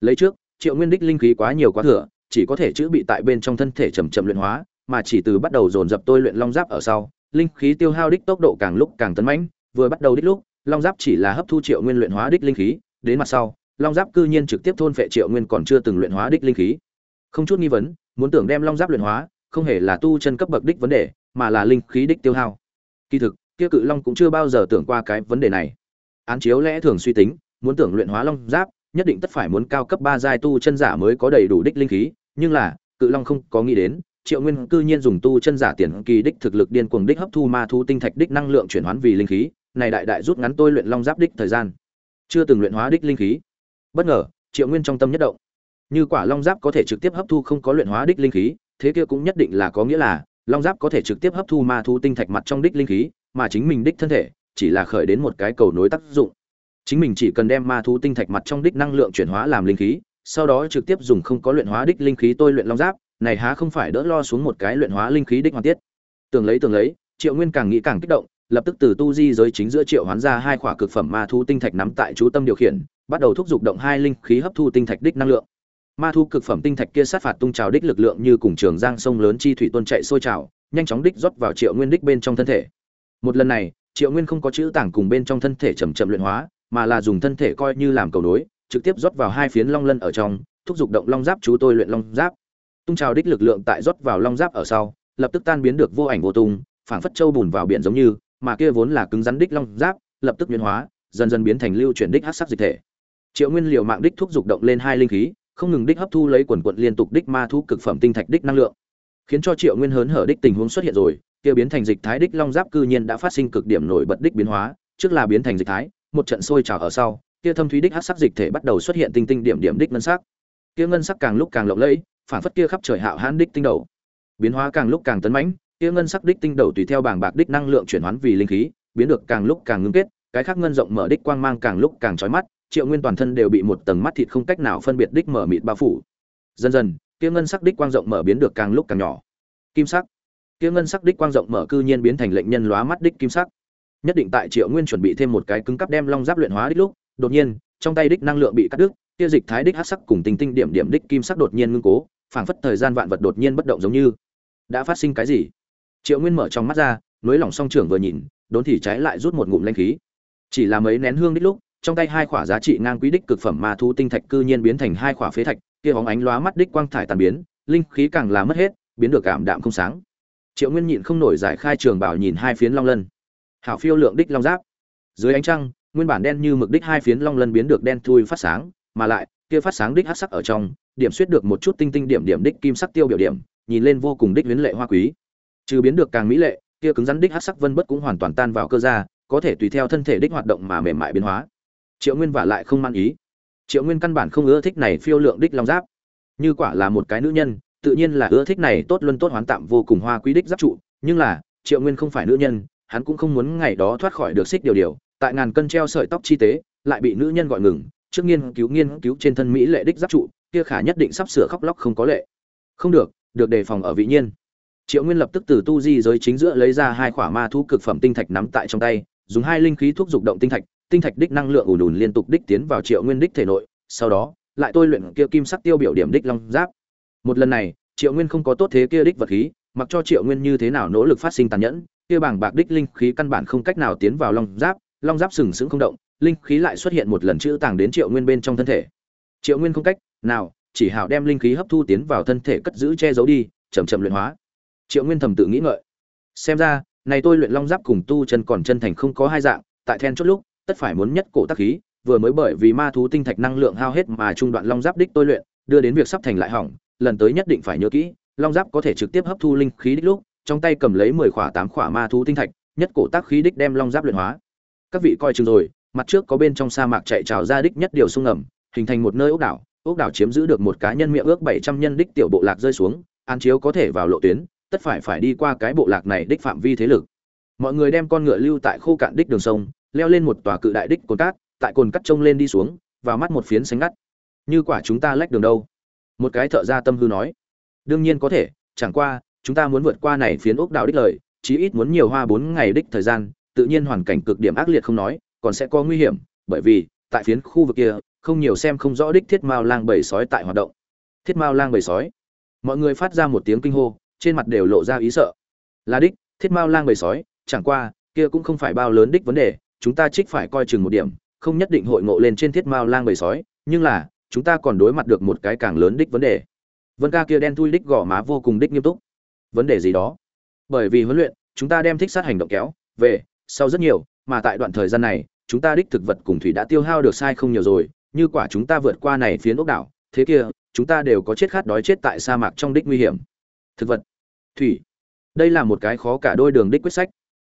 Lấy trước, triệu nguyên đích linh khí quá nhiều quá thừa, chỉ có thể chữ bị tại bên trong thân thể chầm chậm luyện hóa, mà chỉ từ bắt đầu dồn dập tôi luyện long giáp ở sau, linh khí tiêu hao đích tốc độ càng lúc càng tấn mãnh, vừa bắt đầu đích lúc, long giáp chỉ là hấp thu triệu nguyên luyện hóa đích linh khí, đến mặt sau, long giáp cư nhiên trực tiếp thôn phệ triệu nguyên còn chưa từng luyện hóa đích linh khí. Không chút nghi vấn, muốn tưởng đem long giáp luyện hóa, không hề là tu chân cấp bậc đích vấn đề, mà là linh khí đích tiêu hao. Kỳ thực kia cự long cũng chưa bao giờ tưởng qua cái vấn đề này. Án chiếu lẽ thường suy tính, muốn tưởng luyện hóa long giáp, nhất định tất phải muốn cao cấp ba giai tu chân giả mới có đầy đủ đích linh khí, nhưng là, cự long không có nghĩ đến, triệu nguyên cư nhiên dùng tu chân giả tiền kỳ đích thực lực điên cuồng đích hấp thu ma thu tinh thạch đích năng lượng chuyển hoán vì linh khí, này đại đại rút ngắn tôi luyện long giáp đích thời gian. Chưa từng luyện hóa đích linh khí. Bất ngờ, triệu nguyên trong tâm nhất động. Như quả long giáp có thể trực tiếp hấp thu không có luyện hóa đích linh khí, thế kia cũng nhất định là có nghĩa là, long giáp có thể trực tiếp hấp thu ma thu tinh thạch mặt trong đích linh khí mà chính mình đích thân thể chỉ là khởi đến một cái cầu nối tác dụng. Chính mình chỉ cần đem ma thu tinh thạch mặt trong đích năng lượng chuyển hóa làm linh khí, sau đó trực tiếp dùng không có luyện hóa đích linh khí tôi luyện long giáp, này há không phải đỡ lo xuống một cái luyện hóa linh khí đích hoàn tiết. Tưởng lấy tưởng lấy, triệu nguyên càng nghĩ càng kích động, lập tức từ tu di giới chính giữa triệu hoán ra hai khỏa cực phẩm ma thu tinh thạch nắm tại chú tâm điều khiển, bắt đầu thúc giục động hai linh khí hấp thu tinh thạch đích năng lượng. Ma thu cực phẩm tinh thạch kia sát phạt tung trào đích lực lượng như cùng trường giang sông lớn chi thủy tuôn chạy sôi trào, nhanh chóng đích rót vào triệu nguyên đích bên trong thân thể một lần này, triệu nguyên không có chữ tảng cùng bên trong thân thể chầm chậm luyện hóa, mà là dùng thân thể coi như làm cầu nối, trực tiếp rót vào hai phiến long lân ở trong, thúc giục động long giáp chú tôi luyện long giáp. Tung trào đích lực lượng tại rót vào long giáp ở sau, lập tức tan biến được vô ảnh vô tung, phảng phất châu bùn vào biển giống như, mà kia vốn là cứng rắn đích long giáp, lập tức biến hóa, dần dần biến thành lưu chuyển đích hát sắc dịch thể. Triệu nguyên liều mạng đích thúc giục động lên hai linh khí, không ngừng đích hấp thu lấy quần quận liên tục đích ma thu cực phẩm tinh thạch đích năng lượng. Khiến cho triệu nguyên hớn hở đích tình huống xuất hiện rồi kia biến thành dịch thái đích long giáp cư nhiên đã phát sinh cực điểm nổi bật đích biến hóa, trước là biến thành dịch thái, một trận sôi trào ở sau, kia thâm thúy đích hắc sắc dịch thể bắt đầu xuất hiện tinh tinh điểm điểm đích ngân sắc. Kia ngân sắc càng lúc càng lộng lẫy, phản phất kia khắp trời hạo hãn đích tinh đầu. Biến hóa càng lúc càng tấn mãnh, kia ngân sắc đích tinh đầu tùy theo bảng bạc đích năng lượng chuyển hoán vì linh khí, biến được càng lúc càng ngưng kết, cái khác ngân rộng mở đích quang mang càng lúc càng chói mắt, triệu nguyên toàn thân đều bị một tầng mắt thịt không cách nào phân biệt đích mở mịt bao phủ. Dần dần, kia ngân sắc đích quang rộng mở biến được càng lúc càng nhỏ. Kim sắc kia ngân sắc đích quang rộng mở cư nhiên biến thành lệnh nhân lóa mắt đích kim sắc. Nhất định tại triệu nguyên chuẩn bị thêm một cái cứng cắp đem long giáp luyện hóa đích lúc, đột nhiên, trong tay đích năng lượng bị cắt đứt, kia dịch thái đích hắc sắc cùng tinh tinh điểm điểm đích kim sắc đột nhiên ngưng cố, phảng phất thời gian vạn vật đột nhiên bất động giống như. Đã phát sinh cái gì? Triệu nguyên mở trong mắt ra, nối lỏng song trưởng vừa nhìn, đốn thì trái lại rút một ngụm lanh khí. Chỉ là mấy nén hương đích lúc, trong tay hai khỏa giá trị ngang quý đích cực phẩm ma thu tinh thạch cư nhiên biến thành hai khỏa phế thạch, kia bóng ánh lóa mắt đích quang thải tàn biến, linh khí càng là mất hết, biến được cảm đạm không sáng triệu nguyên nhịn không nổi giải khai trường bảo nhìn hai phiến long lân. Hảo phiêu lượng đích long giáp. Dưới ánh trăng, nguyên bản đen như mực đích hai phiến long lân biến được đen thui phát sáng, mà lại, kia phát sáng đích hắc sắc ở trong, điểm suýt được một chút tinh tinh điểm điểm đích kim sắc tiêu biểu điểm, nhìn lên vô cùng đích huyến lệ hoa quý. Trừ biến được càng mỹ lệ, kia cứng rắn đích hắc sắc vân bất cũng hoàn toàn tan vào cơ ra, có thể tùy theo thân thể đích hoạt động mà mềm mại biến hóa. Triệu nguyên vả lại không mang ý. Triệu nguyên căn bản không ưa thích này phiêu lượng đích long giáp. Như quả là một cái nữ nhân tự nhiên là ưa thích này tốt luân tốt hoán tạm vô cùng hoa quý đích giáp trụ, nhưng là, triệu nguyên không phải nữ nhân, hắn cũng không muốn ngày đó thoát khỏi được xích điều điều, tại ngàn cân treo sợi tóc chi tế, lại bị nữ nhân gọi ngừng, trước nghiên cứu nghiên cứu trên thân mỹ lệ đích giáp trụ, kia khả nhất định sắp sửa khóc lóc không có lệ. Không được được đề phòng ở vị nhiên. Triệu nguyên lập tức từ tu di giới chính giữa lấy ra hai khỏa ma thu cực phẩm tinh thạch nắm tại trong tay, dùng hai linh khí thuốc dục động tinh thạch tinh thạch đích năng lượng ùn ùn liên tục đích tiến vào triệu nguyên đích thể nội, sau đó, lại tôi luyện kia kim sắc tiêu biểu điểm đích long giáp một lần này, triệu nguyên không có tốt thế kia đích vật khí, mặc cho triệu nguyên như thế nào nỗ lực phát sinh tàn nhẫn, kia bảng bạc đích linh khí căn bản không cách nào tiến vào long giáp long giáp sừng sững không động, linh khí lại xuất hiện một lần chữ tàng đến triệu nguyên bên trong thân thể. Triệu nguyên không cách nào, chỉ hảo đem linh khí hấp thu tiến vào thân thể cất giữ che giấu đi, chậm chậm luyện hóa. Triệu nguyên thầm tự nghĩ ngợi. Xem ra, này tôi luyện long giáp cùng tu chân còn chân thành không có hai dạng, tại then chốt lúc, tất phải muốn nhất cổ tác khí, vừa mới bởi vì ma thú tinh thạch năng lượng hao hết mà trung đoạn long giáp đích tôi luyện, đưa đến việc sắp thành lại hỏng lần tới nhất định phải nhớ kỹ, long giáp có thể trực tiếp hấp thu linh khí đích lúc, trong tay cầm lấy mười khỏa tám khỏa ma thú tinh thạch, nhất cổ tác khí đích đem long giáp luyện hóa. Các vị coi chừng rồi, mặt trước có bên trong sa mạc chạy trào ra đích nhất điều sung ngầm hình thành một nơi ốc đảo ốc đảo chiếm giữ được một cá nhân miệng ước bảy trăm nhân đích tiểu bộ lạc rơi xuống an chiếu có thể vào lộ tuyến, tất phải phải đi qua cái bộ lạc này đích phạm vi thế lực. Mọi người đem con ngựa lưu tại khô cạn đích đường sông, leo lên một tòa cự đại đích cồn cát, tại cồn cắt trông lên đi xuống, vào mắt một phiến xanh ngắt. Như quả chúng ta lách đường đâu? Một cái thợ ra tâm hư nói. Đương nhiên có thể, chẳng qua, chúng ta muốn vượt qua này phiến ốc đảo đích lời, chí ít muốn nhiều hoa bốn ngày đích thời gian, tự nhiên hoàn cảnh cực điểm ác liệt không nói, còn sẽ có nguy hiểm, bởi vì, tại phiến khu vực kia, không nhiều xem không rõ đích thiết mao lang bầy sói tại hoạt động. Thiết mao lang bầy sói. Mọi người phát ra một tiếng kinh hô, trên mặt đều lộ ra ý sợ. Là đích, thiết mao lang bầy sói, chẳng qua, kia cũng không phải bao lớn đích vấn đề, chúng ta trích phải coi chừng một điểm, không nhất định hội ngộ lên trên thiết mao lang bầy sói, nhưng là chúng ta còn đối mặt được một cái càng lớn đích vấn đề. Vân ca kia đen thui đích gò má vô cùng đích nghiêm túc. Vấn đề gì đó? Bởi vì huấn luyện, chúng ta đem thích sát hành động kéo về sau rất nhiều, mà tại đoạn thời gian này, chúng ta đích thực vật cùng thủy đã tiêu hao được sai không nhiều rồi, như quả chúng ta vượt qua này phiến ốc đảo, thế kia, chúng ta đều có chết khát đói chết tại sa mạc trong đích nguy hiểm. Thực vật, thủy, đây là một cái khó cả đôi đường đích quyết sách.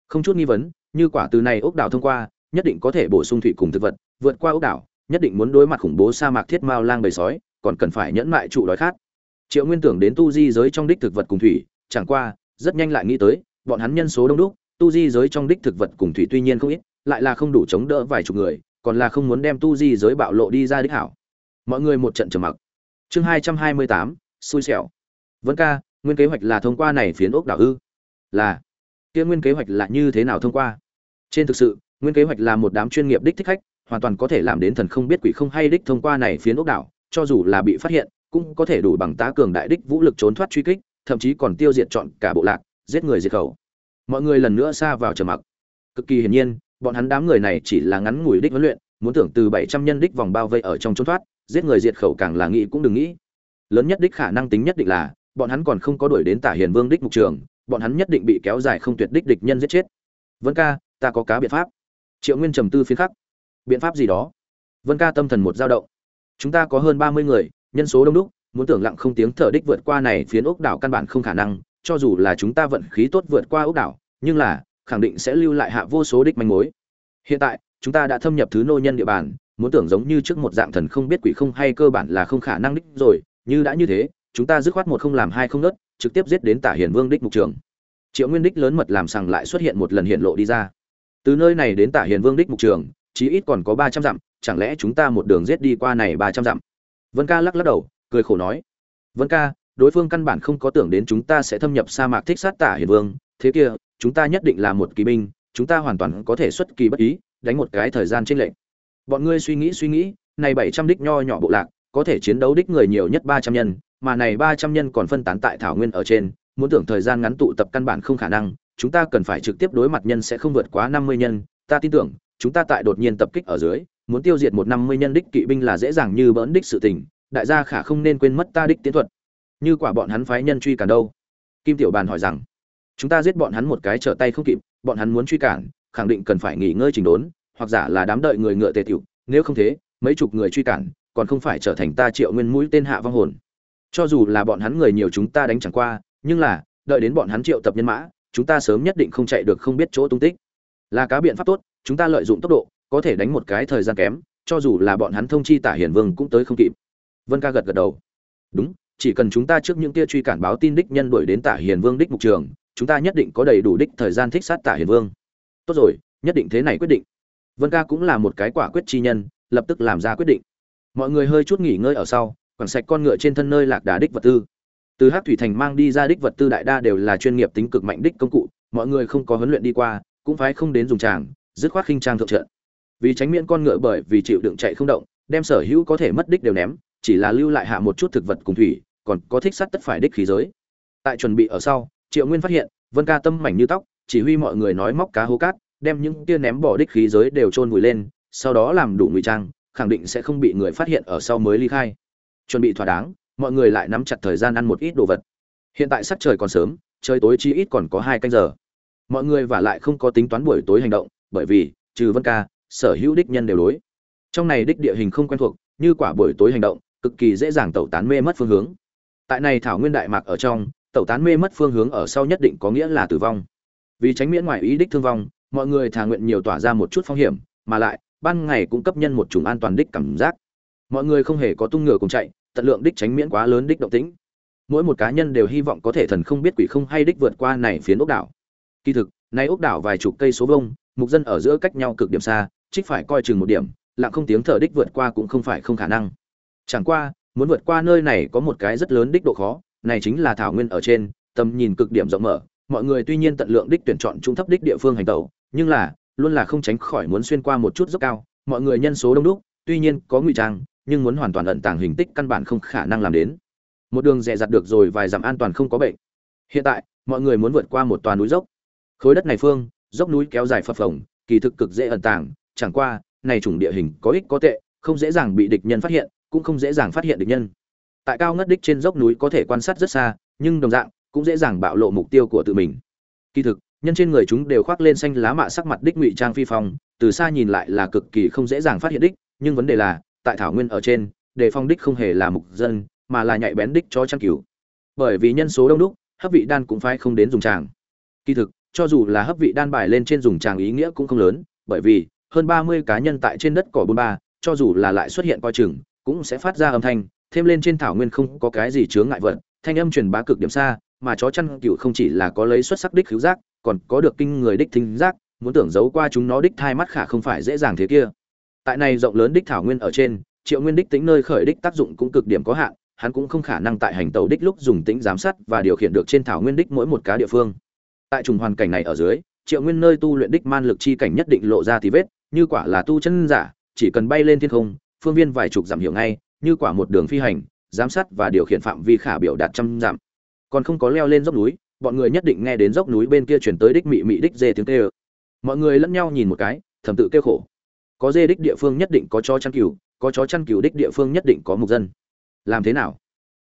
Không chút nghi vấn, như quả từ này ốc đảo thông qua, nhất định có thể bổ sung thủy cùng thực vật, vượt qua ốc đảo nhất định muốn đối mặt khủng bố sa mạc thiết mao lang bầy sói, còn cần phải nhẫn mại trụ đói khát. Triệu nguyên tưởng đến tu di giới trong đích thực vật cùng thủy, chẳng qua, rất nhanh lại nghĩ tới, bọn hắn nhân số đông đúc, tu di giới trong đích thực vật cùng thủy tuy nhiên không ít, lại là không đủ chống đỡ vài chục người, còn là không muốn đem tu di giới bạo lộ đi ra đích hảo. Mọi người một trận trầm mặc. Chương hai trăm hai mươi tám, xui xẻo. Vân ca, nguyên kế hoạch là thông qua này phiến ốc đảo ư? Là. Kia nguyên kế hoạch là như thế nào thông qua? Trên thực sự, nguyên kế hoạch là một đám chuyên nghiệp đích thích khách hoàn toàn có thể làm đến thần không biết quỷ không hay đích thông qua này phiến ốc đảo, cho dù là bị phát hiện, cũng có thể đủ bằng tá cường đại đích vũ lực trốn thoát truy kích, thậm chí còn tiêu diệt chọn cả bộ lạc, giết người diệt khẩu. Mọi người lần nữa xa vào trầm mặc. Cực kỳ hiển nhiên, bọn hắn đám người này chỉ là ngắn ngủi đích huấn luyện, muốn tưởng từ bảy trăm nhân đích vòng bao vây ở trong trốn thoát, giết người diệt khẩu càng là nghĩ cũng đừng nghĩ. Lớn nhất đích khả năng tính nhất định là, bọn hắn còn không có đuổi đến tả hiền vương đích mục trường, bọn hắn nhất định bị kéo dài không tuyệt đích địch nhân giết chết. Vân ca, ta có cá biện pháp. Triệu nguyên trầm tư phiến khắc biện pháp gì đó. Vân ca tâm thần một dao động. Chúng ta có hơn ba mươi người, nhân số đông đúc, muốn tưởng lặng không tiếng thở đích vượt qua này phiến ốc đảo căn bản không khả năng, cho dù là chúng ta vận khí tốt vượt qua ốc đảo, nhưng là, khẳng định sẽ lưu lại hạ vô số đích manh mối. Hiện tại, chúng ta đã thâm nhập thứ nô nhân địa bàn, muốn tưởng giống như trước một dạng thần không biết quỷ không hay cơ bản là không khả năng đích rồi, như đã như thế, chúng ta dứt khoát một không làm hai không nớt, trực tiếp giết đến tả hiền vương đích mục trường. Triệu nguyên đích lớn mật làm sằng lại xuất hiện một lần hiện lộ đi ra. Từ nơi này đến tả hiền vương đích mục trường chí ít còn có ba trăm dặm, chẳng lẽ chúng ta một đường giết đi qua này ba trăm dặm? Vân ca lắc lắc đầu, cười khổ nói. Vân ca, đối phương căn bản không có tưởng đến chúng ta sẽ thâm nhập sa mạc thích sát tả hiền vương. Thế kia, chúng ta nhất định là một kỳ binh, chúng ta hoàn toàn có thể xuất kỳ bất ý, đánh một cái thời gian trên lệnh bọn ngươi suy nghĩ suy nghĩ, này bảy trăm đích nho nhỏ bộ lạc, có thể chiến đấu đích người nhiều nhất ba trăm nhân, mà này ba trăm nhân còn phân tán tại thảo nguyên ở trên, muốn tưởng thời gian ngắn tụ tập căn bản không khả năng, chúng ta cần phải trực tiếp đối mặt nhân sẽ không vượt quá năm mươi nhân, ta tin tưởng chúng ta tại đột nhiên tập kích ở dưới, muốn tiêu diệt một năm mươi nhân đích kỵ binh là dễ dàng như bỡn đích sự tình, đại gia khả không nên quên mất ta đích tiến thuật. Như quả bọn hắn phái nhân truy cản đâu? Kim tiểu bàn hỏi rằng. Chúng ta giết bọn hắn một cái trở tay không kịp, bọn hắn muốn truy cản, khẳng định cần phải nghỉ ngơi trình đốn, hoặc giả là đám đợi người ngựa tề tiểu, nếu không thế, mấy chục người truy cản, còn không phải trở thành ta triệu nguyên mũi tên hạ vong hồn. Cho dù là bọn hắn người nhiều chúng ta đánh chẳng qua, nhưng là, đợi đến bọn hắn triệu tập nhân mã, chúng ta sớm nhất định không chạy được không biết chỗ tung tích. Là cá biện pháp tốt chúng ta lợi dụng tốc độ, có thể đánh một cái thời gian kém, cho dù là bọn hắn thông chi tả hiển vương cũng tới không kịp. Vân ca gật gật đầu. Đúng, chỉ cần chúng ta trước những tia truy cản báo tin đích nhân đuổi đến tả hiền vương đích mục trường, chúng ta nhất định có đầy đủ đích thời gian thích sát tả hiền vương. Tốt rồi, nhất định thế này quyết định. Vân ca cũng là một cái quả quyết chi nhân, lập tức làm ra quyết định. Mọi người hơi chút nghỉ ngơi ở sau quẳng sạch con ngựa trên thân nơi lạc đà đích vật tư. Từ hát thủy thành mang đi ra đích vật tư đại đa đều là chuyên nghiệp tính cực mạnh đích công cụ, mọi người không có huấn luyện đi qua, cũng phải không đến dùng tràng dứt khoát khinh trang thượng trận. Vì tránh miễn con ngựa bởi vì chịu đựng chạy không động, đem sở hữu có thể mất đích đều ném, chỉ là lưu lại hạ một chút thực vật cùng thủy, còn có thích sắt tất phải đích khí giới. Tại chuẩn bị ở sau, triệu nguyên phát hiện, vân ca tâm mảnh như tóc, chỉ huy mọi người nói móc cá hố cát, đem những tia ném bỏ đích khí giới đều trôn vùi lên, sau đó làm đủ ngụy trang, khẳng định sẽ không bị người phát hiện ở sau mới ly khai. Chuẩn bị thỏa đáng, mọi người lại nắm chặt thời gian ăn một ít đồ vật. Hiện tại sắc trời còn sớm, trời tối chi ít còn có hai canh giờ. Mọi người và lại không có tính toán buổi tối hành động bởi vì, trừ vân ca, sở hữu đích nhân đều đối. Trong này đích địa hình không quen thuộc, như quả buổi tối hành động, cực kỳ dễ dàng tẩu tán mê mất phương hướng. Tại này thảo nguyên đại mạc ở trong, tẩu tán mê mất phương hướng ở sau nhất định có nghĩa là tử vong. Vì tránh miễn ngoài ý đích thương vong, mọi người thà nguyện nhiều tỏa ra một chút phong hiểm, mà lại, ban ngày cũng cấp nhân một chủng an toàn đích cảm giác. Mọi người không hề có tung ngựa cùng chạy, tận lượng đích tránh miễn quá lớn đích động tĩnh. Mỗi một cá nhân đều hy vọng có thể thần không biết quỷ không hay đích vượt qua này phiến ốc đảo. Kỳ thực, nay ốc đảo vài chục cây số vông mục dân ở giữa cách nhau cực điểm xa, trích phải coi chừng một điểm, lặng không tiếng thở đích vượt qua cũng không phải không khả năng. Chẳng qua, muốn vượt qua nơi này có một cái rất lớn đích độ khó, này chính là thảo nguyên ở trên, tầm nhìn cực điểm rộng mở, mọi người tuy nhiên tận lượng đích tuyển chọn trung thấp đích địa phương hành tẩu, nhưng là, luôn là không tránh khỏi muốn xuyên qua một chút dốc cao, mọi người nhân số đông đúc, tuy nhiên có ngụy trang, nhưng muốn hoàn toàn ẩn tàng hình tích căn bản không khả năng làm đến. Một đường dè dặt được rồi vài dặm an toàn không có bệnh. Hiện tại, mọi người muốn vượt qua một toàn núi dốc. Khối đất này phương dốc núi kéo dài phập phồng, kỳ thực cực dễ ẩn tàng, chẳng qua, này chủng địa hình có ích có tệ, không dễ dàng bị địch nhân phát hiện, cũng không dễ dàng phát hiện địch nhân. Tại cao ngất đích trên dốc núi có thể quan sát rất xa, nhưng đồng dạng, cũng dễ dàng bạo lộ mục tiêu của tự mình. Kỳ thực, nhân trên người chúng đều khoác lên xanh lá mạ sắc mặt đích ngụy trang phi phong, từ xa nhìn lại là cực kỳ không dễ dàng phát hiện đích, nhưng vấn đề là, tại thảo nguyên ở trên, đề phong đích không hề là mục dân, mà là nhạy bén đích cho trang cửu bởi vì nhân số đông đúc, hấp vị đan cũng phải không đến dùng tràng. Kỳ thực cho dù là hấp vị đan bài lên trên dùng tràng ý nghĩa cũng không lớn, bởi vì hơn ba mươi cá nhân tại trên đất cỏ bôn ba, cho dù là lại xuất hiện coi chừng, cũng sẽ phát ra âm thanh, thêm lên trên thảo nguyên không có cái gì chướng ngại vật, thanh âm truyền bá cực điểm xa, mà chó chăn cừu không chỉ là có lấy xuất sắc đích hữu giác, còn có được kinh người đích thính giác, muốn tưởng giấu qua chúng nó đích thai mắt khả không phải dễ dàng thế kia. Tại này rộng lớn đích thảo nguyên ở trên, triệu nguyên đích tính nơi khởi đích tác dụng cũng cực điểm có hạn, hắn cũng không khả năng tại hành tàu đích lúc dùng tính giám sát và điều khiển được trên thảo nguyên đích mỗi một cá địa phương tại trùng hoàn cảnh này ở dưới triệu nguyên nơi tu luyện đích man lực chi cảnh nhất định lộ ra thì vết như quả là tu chân giả chỉ cần bay lên thiên không phương viên vài chục giảm hiểu ngay như quả một đường phi hành giám sát và điều khiển phạm vi khả biểu đạt trăm giảm, còn không có leo lên dốc núi bọn người nhất định nghe đến dốc núi bên kia chuyển tới đích mị mị đích dê tiếng kêu. Mọi người lẫn nhau nhìn một cái thầm tự kêu khổ. Có dê đích địa phương nhất định có chó chăn cừu có chó chăn cừu đích địa phương nhất định có mục dân. Làm thế nào?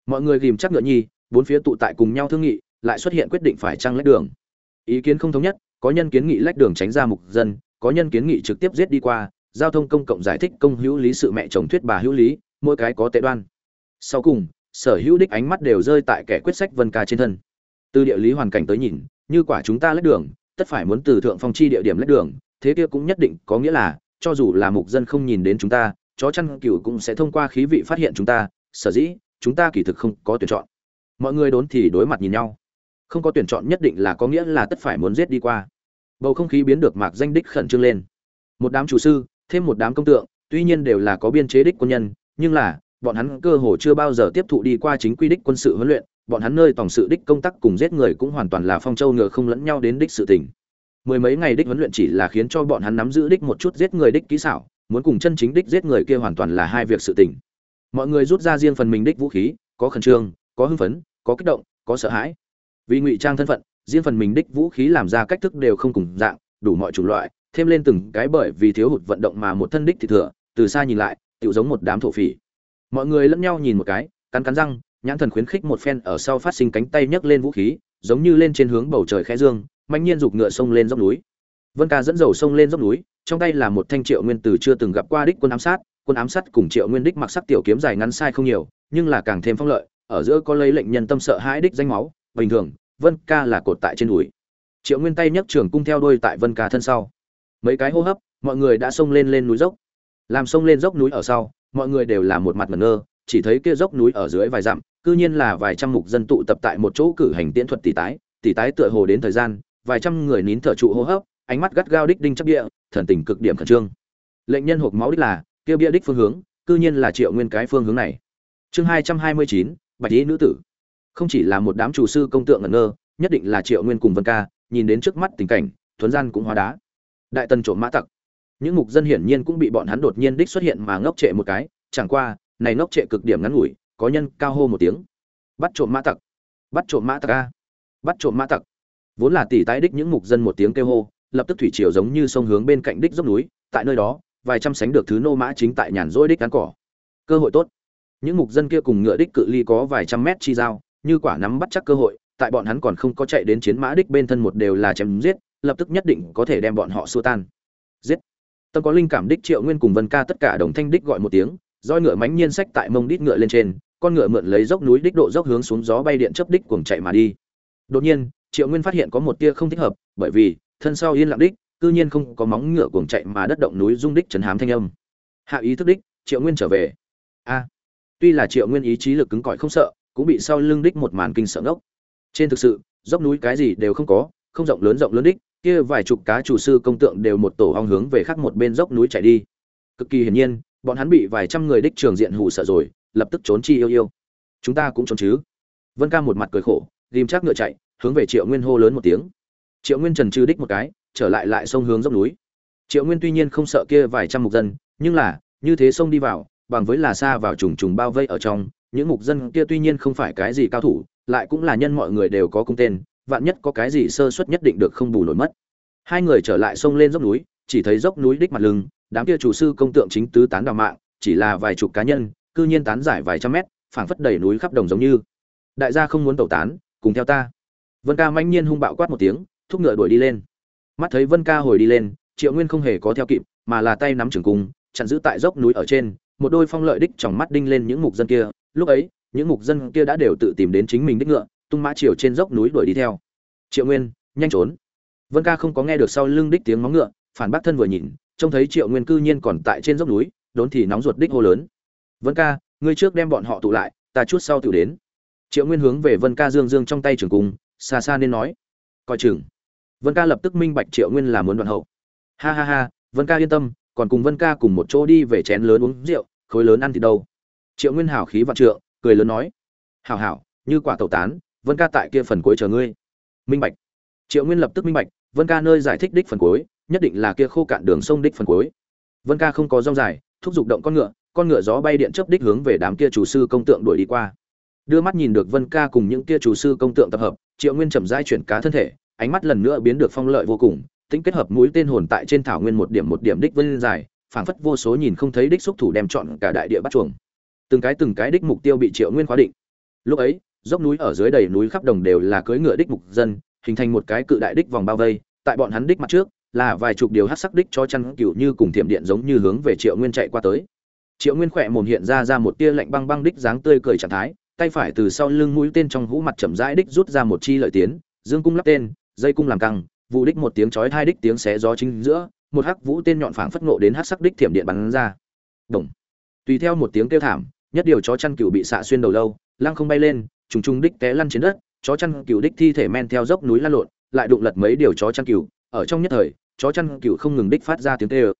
Mọi người ghìm chắc ngựa nhi bốn phía tụ tại cùng nhau thương nghị lại xuất hiện quyết định phải trăng lách đường ý kiến không thống nhất, có nhân kiến nghị lách đường tránh ra mục dân, có nhân kiến nghị trực tiếp giết đi qua, giao thông công cộng giải thích công hữu lý sự mẹ chồng thuyết bà hữu lý, mỗi cái có tệ đoan. Sau cùng, sở hữu đích ánh mắt đều rơi tại kẻ quyết sách vân ca trên thân. Từ địa lý hoàn cảnh tới nhìn, như quả chúng ta lách đường, tất phải muốn từ thượng phong chi địa điểm lách đường, thế kia cũng nhất định có nghĩa là, cho dù là mục dân không nhìn đến chúng ta, chó chăn cừu cũng sẽ thông qua khí vị phát hiện chúng ta, sở dĩ, chúng ta kỳ thực không có tuyển chọn. Mọi người đốn thì đối mặt nhìn nhau không có tuyển chọn nhất định là có nghĩa là tất phải muốn giết đi qua. Bầu không khí biến được mạc danh đích khẩn trương lên. Một đám chủ sư, thêm một đám công tượng, tuy nhiên đều là có biên chế đích quân nhân, nhưng là, bọn hắn cơ hồ chưa bao giờ tiếp thụ đi qua chính quy đích quân sự huấn luyện, bọn hắn nơi tổng sự đích công tác cùng giết người cũng hoàn toàn là phong châu ngựa không lẫn nhau đến đích sự tình. Mười mấy ngày đích huấn luyện chỉ là khiến cho bọn hắn nắm giữ đích một chút giết người đích kỹ xảo, muốn cùng chân chính đích giết người kia hoàn toàn là hai việc sự tình. Mọi người rút ra riêng phần mình đích vũ khí, có khẩn trương, có hưng phấn, có kích động, có sợ hãi vì ngụy trang thân phận, riêng phần mình đích vũ khí làm ra cách thức đều không cùng dạng, đủ mọi chủng loại, thêm lên từng cái bởi vì thiếu hụt vận động mà một thân đích thì thừa, từ xa nhìn lại tự giống một đám thổ phỉ. Mọi người lẫn nhau nhìn một cái, cắn cắn răng, nhãn thần khuyến khích một phen ở sau phát sinh cánh tay nhấc lên vũ khí, giống như lên trên hướng bầu trời khẽ dương mạnh nhiên giục ngựa sông lên dốc núi. Vân ca dẫn dầu sông lên dốc núi, trong tay là một thanh triệu nguyên từ chưa từng gặp qua đích quân ám sát, quân ám sát cùng triệu nguyên đích mặc sắc tiểu kiếm dài ngắn sai không nhiều, nhưng là càng thêm phong lợi, ở giữa có lấy lệnh nhân tâm sợ hãi đích danh máu bình thường, vân ca là cột tại trên đùi. Triệu nguyên tay nhấc trường cung theo đuôi tại vân ca thân sau. Mấy cái hô hấp, mọi người đã xông lên lên núi dốc. Làm xông lên dốc núi ở sau, mọi người đều là một mặt mẩn ngơ, chỉ thấy kia dốc núi ở dưới vài dặm, cư nhiên là vài trăm mục dân tụ tập tại một chỗ cử hành tiễn thuật tỷ tái. Tỷ tái tựa hồ đến thời gian, vài trăm người nín thở trụ hô hấp, ánh mắt gắt gao đích đinh chắc địa, thần tình cực điểm khẩn trương. Lệnh nhân hộp máu đích là, kia bia đích phương hướng, cư nhiên là triệu nguyên cái phương hướng này. Chương hai trăm hai mươi chín, bạch lý nữ tử không chỉ là một đám chủ sư công tượng ngẩn ngơ, nhất định là triệu nguyên cùng vân ca, nhìn đến trước mắt tình cảnh, thuấn gian cũng hóa đá. Đại tần trộm mã tặc. Những mục dân hiển nhiên cũng bị bọn hắn đột nhiên đích xuất hiện mà ngốc trệ một cái, chẳng qua, này ngốc trệ cực điểm ngắn ngủi, có nhân cao hô một tiếng. Bắt trộm mã tặc. Bắt trộm mã tặc a. Bắt trộm mã tặc. Vốn là tỷ tái đích những mục dân một tiếng kêu hô, lập tức thủy triều giống như sông hướng bên cạnh đích dốc núi, tại nơi đó, vài trăm sánh được thứ nô mã chính tại nhàn rỗi đích cắn cỏ. Cơ hội tốt. Những mục dân kia cùng ngựa đích cự ly có vài trăm mét chi giao như quả nắm bắt chắc cơ hội, tại bọn hắn còn không có chạy đến chiến mã đích bên thân một đều là chém giết, lập tức nhất định có thể đem bọn họ xua tan. Giết. Tâm có linh cảm đích triệu nguyên cùng vân ca tất cả đồng thanh đích gọi một tiếng, roi ngựa mánh nhiên sách tại mông đít ngựa lên trên, con ngựa mượn lấy dốc núi đích độ dốc hướng xuống gió bay điện chớp đích cuồng chạy mà đi. Đột nhiên, triệu nguyên phát hiện có một tia không thích hợp, bởi vì, thân sau yên lặng đích, cư nhiên không có móng ngựa cuồng chạy mà đất động núi rung đích chấn hám thanh âm. Hạ ý thức đích, triệu nguyên trở về. A. Tuy là triệu nguyên ý chí lực cứng cỏi không sợ cũng bị sau lưng đích một màn kinh sợ ngốc. Trên thực sự, dốc núi cái gì đều không có, không rộng lớn rộng lớn đích, kia vài chục cá chủ sư công tượng đều một tổ ong hướng về khác một bên dốc núi chạy đi. Cực kỳ hiển nhiên, bọn hắn bị vài trăm người đích trường diện hù sợ rồi, lập tức trốn chi yêu yêu. Chúng ta cũng trốn chứ. Vân ca một mặt cười khổ, ghim chắc ngựa chạy, hướng về triệu nguyên hô lớn một tiếng. Triệu nguyên trần trừ đích một cái, trở lại lại sông hướng dốc núi. Triệu nguyên tuy nhiên không sợ kia vài trăm mục dân, nhưng là, như thế sông đi vào, bằng với là xa vào trùng trùng bao vây ở trong những mục dân kia tuy nhiên không phải cái gì cao thủ, lại cũng là nhân mọi người đều có cung tên, vạn nhất có cái gì sơ suất nhất định được không bù nổi mất. Hai người trở lại sông lên dốc núi, chỉ thấy dốc núi đích mặt lưng, đám kia chủ sư công tượng chính tứ tán đào mạng, chỉ là vài chục cá nhân, cư nhiên tán giải vài trăm mét, phảng phất đầy núi khắp đồng giống như. Đại gia không muốn tẩu tán, cùng theo ta. Vân ca manh nhiên hung bạo quát một tiếng, thúc ngựa đuổi đi lên. Mắt thấy vân ca hồi đi lên, triệu nguyên không hề có theo kịp, mà là tay nắm trường cung, chặn giữ tại dốc núi ở trên, một đôi phong lợi đích trong mắt đinh lên những mục dân kia lúc ấy, những mục dân kia đã đều tự tìm đến chính mình đích ngựa, tung mã chiều trên dốc núi đuổi đi theo. Triệu nguyên, nhanh trốn. Vân ca không có nghe được sau lưng đích tiếng móng ngựa, phản bác thân vừa nhìn, trông thấy triệu nguyên cư nhiên còn tại trên dốc núi, đốn thì nóng ruột đích hô lớn. Vân ca, ngươi trước đem bọn họ tụ lại, ta chút sau tự đến. Triệu nguyên hướng về vân ca dương dương trong tay trường cung, xa xa nên nói. Coi chừng. Vân ca lập tức minh bạch triệu nguyên là muốn đoạn hậu. Ha ha ha, vân ca yên tâm, còn cùng vân ca cùng một chỗ đi về chén lớn uống rượu, khối lớn ăn thì đâu? Triệu nguyên hảo khí vạn trượng, cười lớn nói, hảo hảo, như quả tẩu tán, vân ca tại kia phần cuối chờ ngươi. Minh bạch. Triệu nguyên lập tức minh bạch, vân ca nơi giải thích đích phần cuối, nhất định là kia khô cạn đường sông đích phần cuối. Vân ca không có rong dài, thúc giục động con ngựa con ngựa gió bay điện chớp đích hướng về đám kia chủ sư công tượng đuổi đi qua. Đưa mắt nhìn được vân ca cùng những kia chủ sư công tượng tập hợp, triệu nguyên chậm rãi chuyển cá thân thể, ánh mắt lần nữa biến được phong lợi vô cùng, tính kết hợp mũi tên hồn tại trên thảo nguyên một điểm một điểm đích vân dài, phảng phất vô số nhìn không thấy đích xúc thủ đem chọn cả đại địa bắt chuồng từng cái từng cái đích mục tiêu bị triệu nguyên khóa định. Lúc ấy, dốc núi ở dưới đầy núi khắp đồng đều là cưỡi ngựa đích mục dân, hình thành một cái cự đại đích vòng bao vây, tại bọn hắn đích mặt trước, là vài chục điều hát sắc đích cho chăn cựu như cùng thiểm điện giống như hướng về triệu nguyên chạy qua tới. Triệu nguyên khỏe mồm hiện ra ra một tia lạnh băng băng đích dáng tươi cười trạng thái, tay phải từ sau lưng mũi tên trong hũ mặt chậm rãi đích rút ra một chi lợi tiến, dương cung lắp tên, dây cung làm căng, vụ đích một tiếng chói hai đích tiếng xé gió chính giữa, một hắc vũ tên nhọn phảng phất ngộ đến hắc sắc đích thiểm điện bắn ra. Đồng. Tùy theo một tiếng kêu thảm nhất điều chó chăn cừu bị xạ xuyên đầu lâu, lăng không bay lên, trùng trùng đích té lăn trên đất, chó chăn cừu đích thi thể men theo dốc núi lăn lộn, lại đụng lật mấy điều chó chăn cừu. Ở trong nhất thời, chó chăn cừu không ngừng đích phát ra tiếng kêu.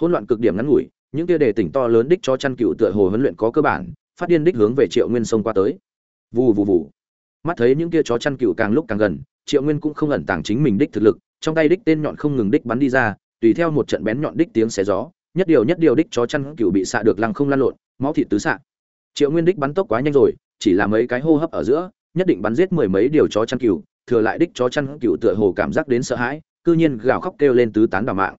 Hỗn loạn cực điểm ngắn ngủi, những kia đề tỉnh to lớn đích chó chăn cừu tựa hồ huấn luyện có cơ bản, phát điên đích hướng về triệu nguyên sông qua tới. Vù vù vù. Mắt thấy những kia chó chăn cừu càng lúc càng gần, triệu nguyên cũng không ẩn tàng chính mình đích thực lực, trong tay đích tên nhọn không ngừng đích bắn đi ra, tùy theo một trận bén nhọn đích tiếng xé gió, nhất điều nhất điều đích chó chăn cừu bị xạ được lăng không lăn lộn máu thịt tứ xạ. Triệu nguyên đích bắn tốc quá nhanh rồi, chỉ là mấy cái hô hấp ở giữa, nhất định bắn giết mười mấy điều chó chăn cừu, thừa lại đích chó chăn cừu tựa hồ cảm giác đến sợ hãi, cư nhiên gào khóc kêu lên tứ tán đào mạng.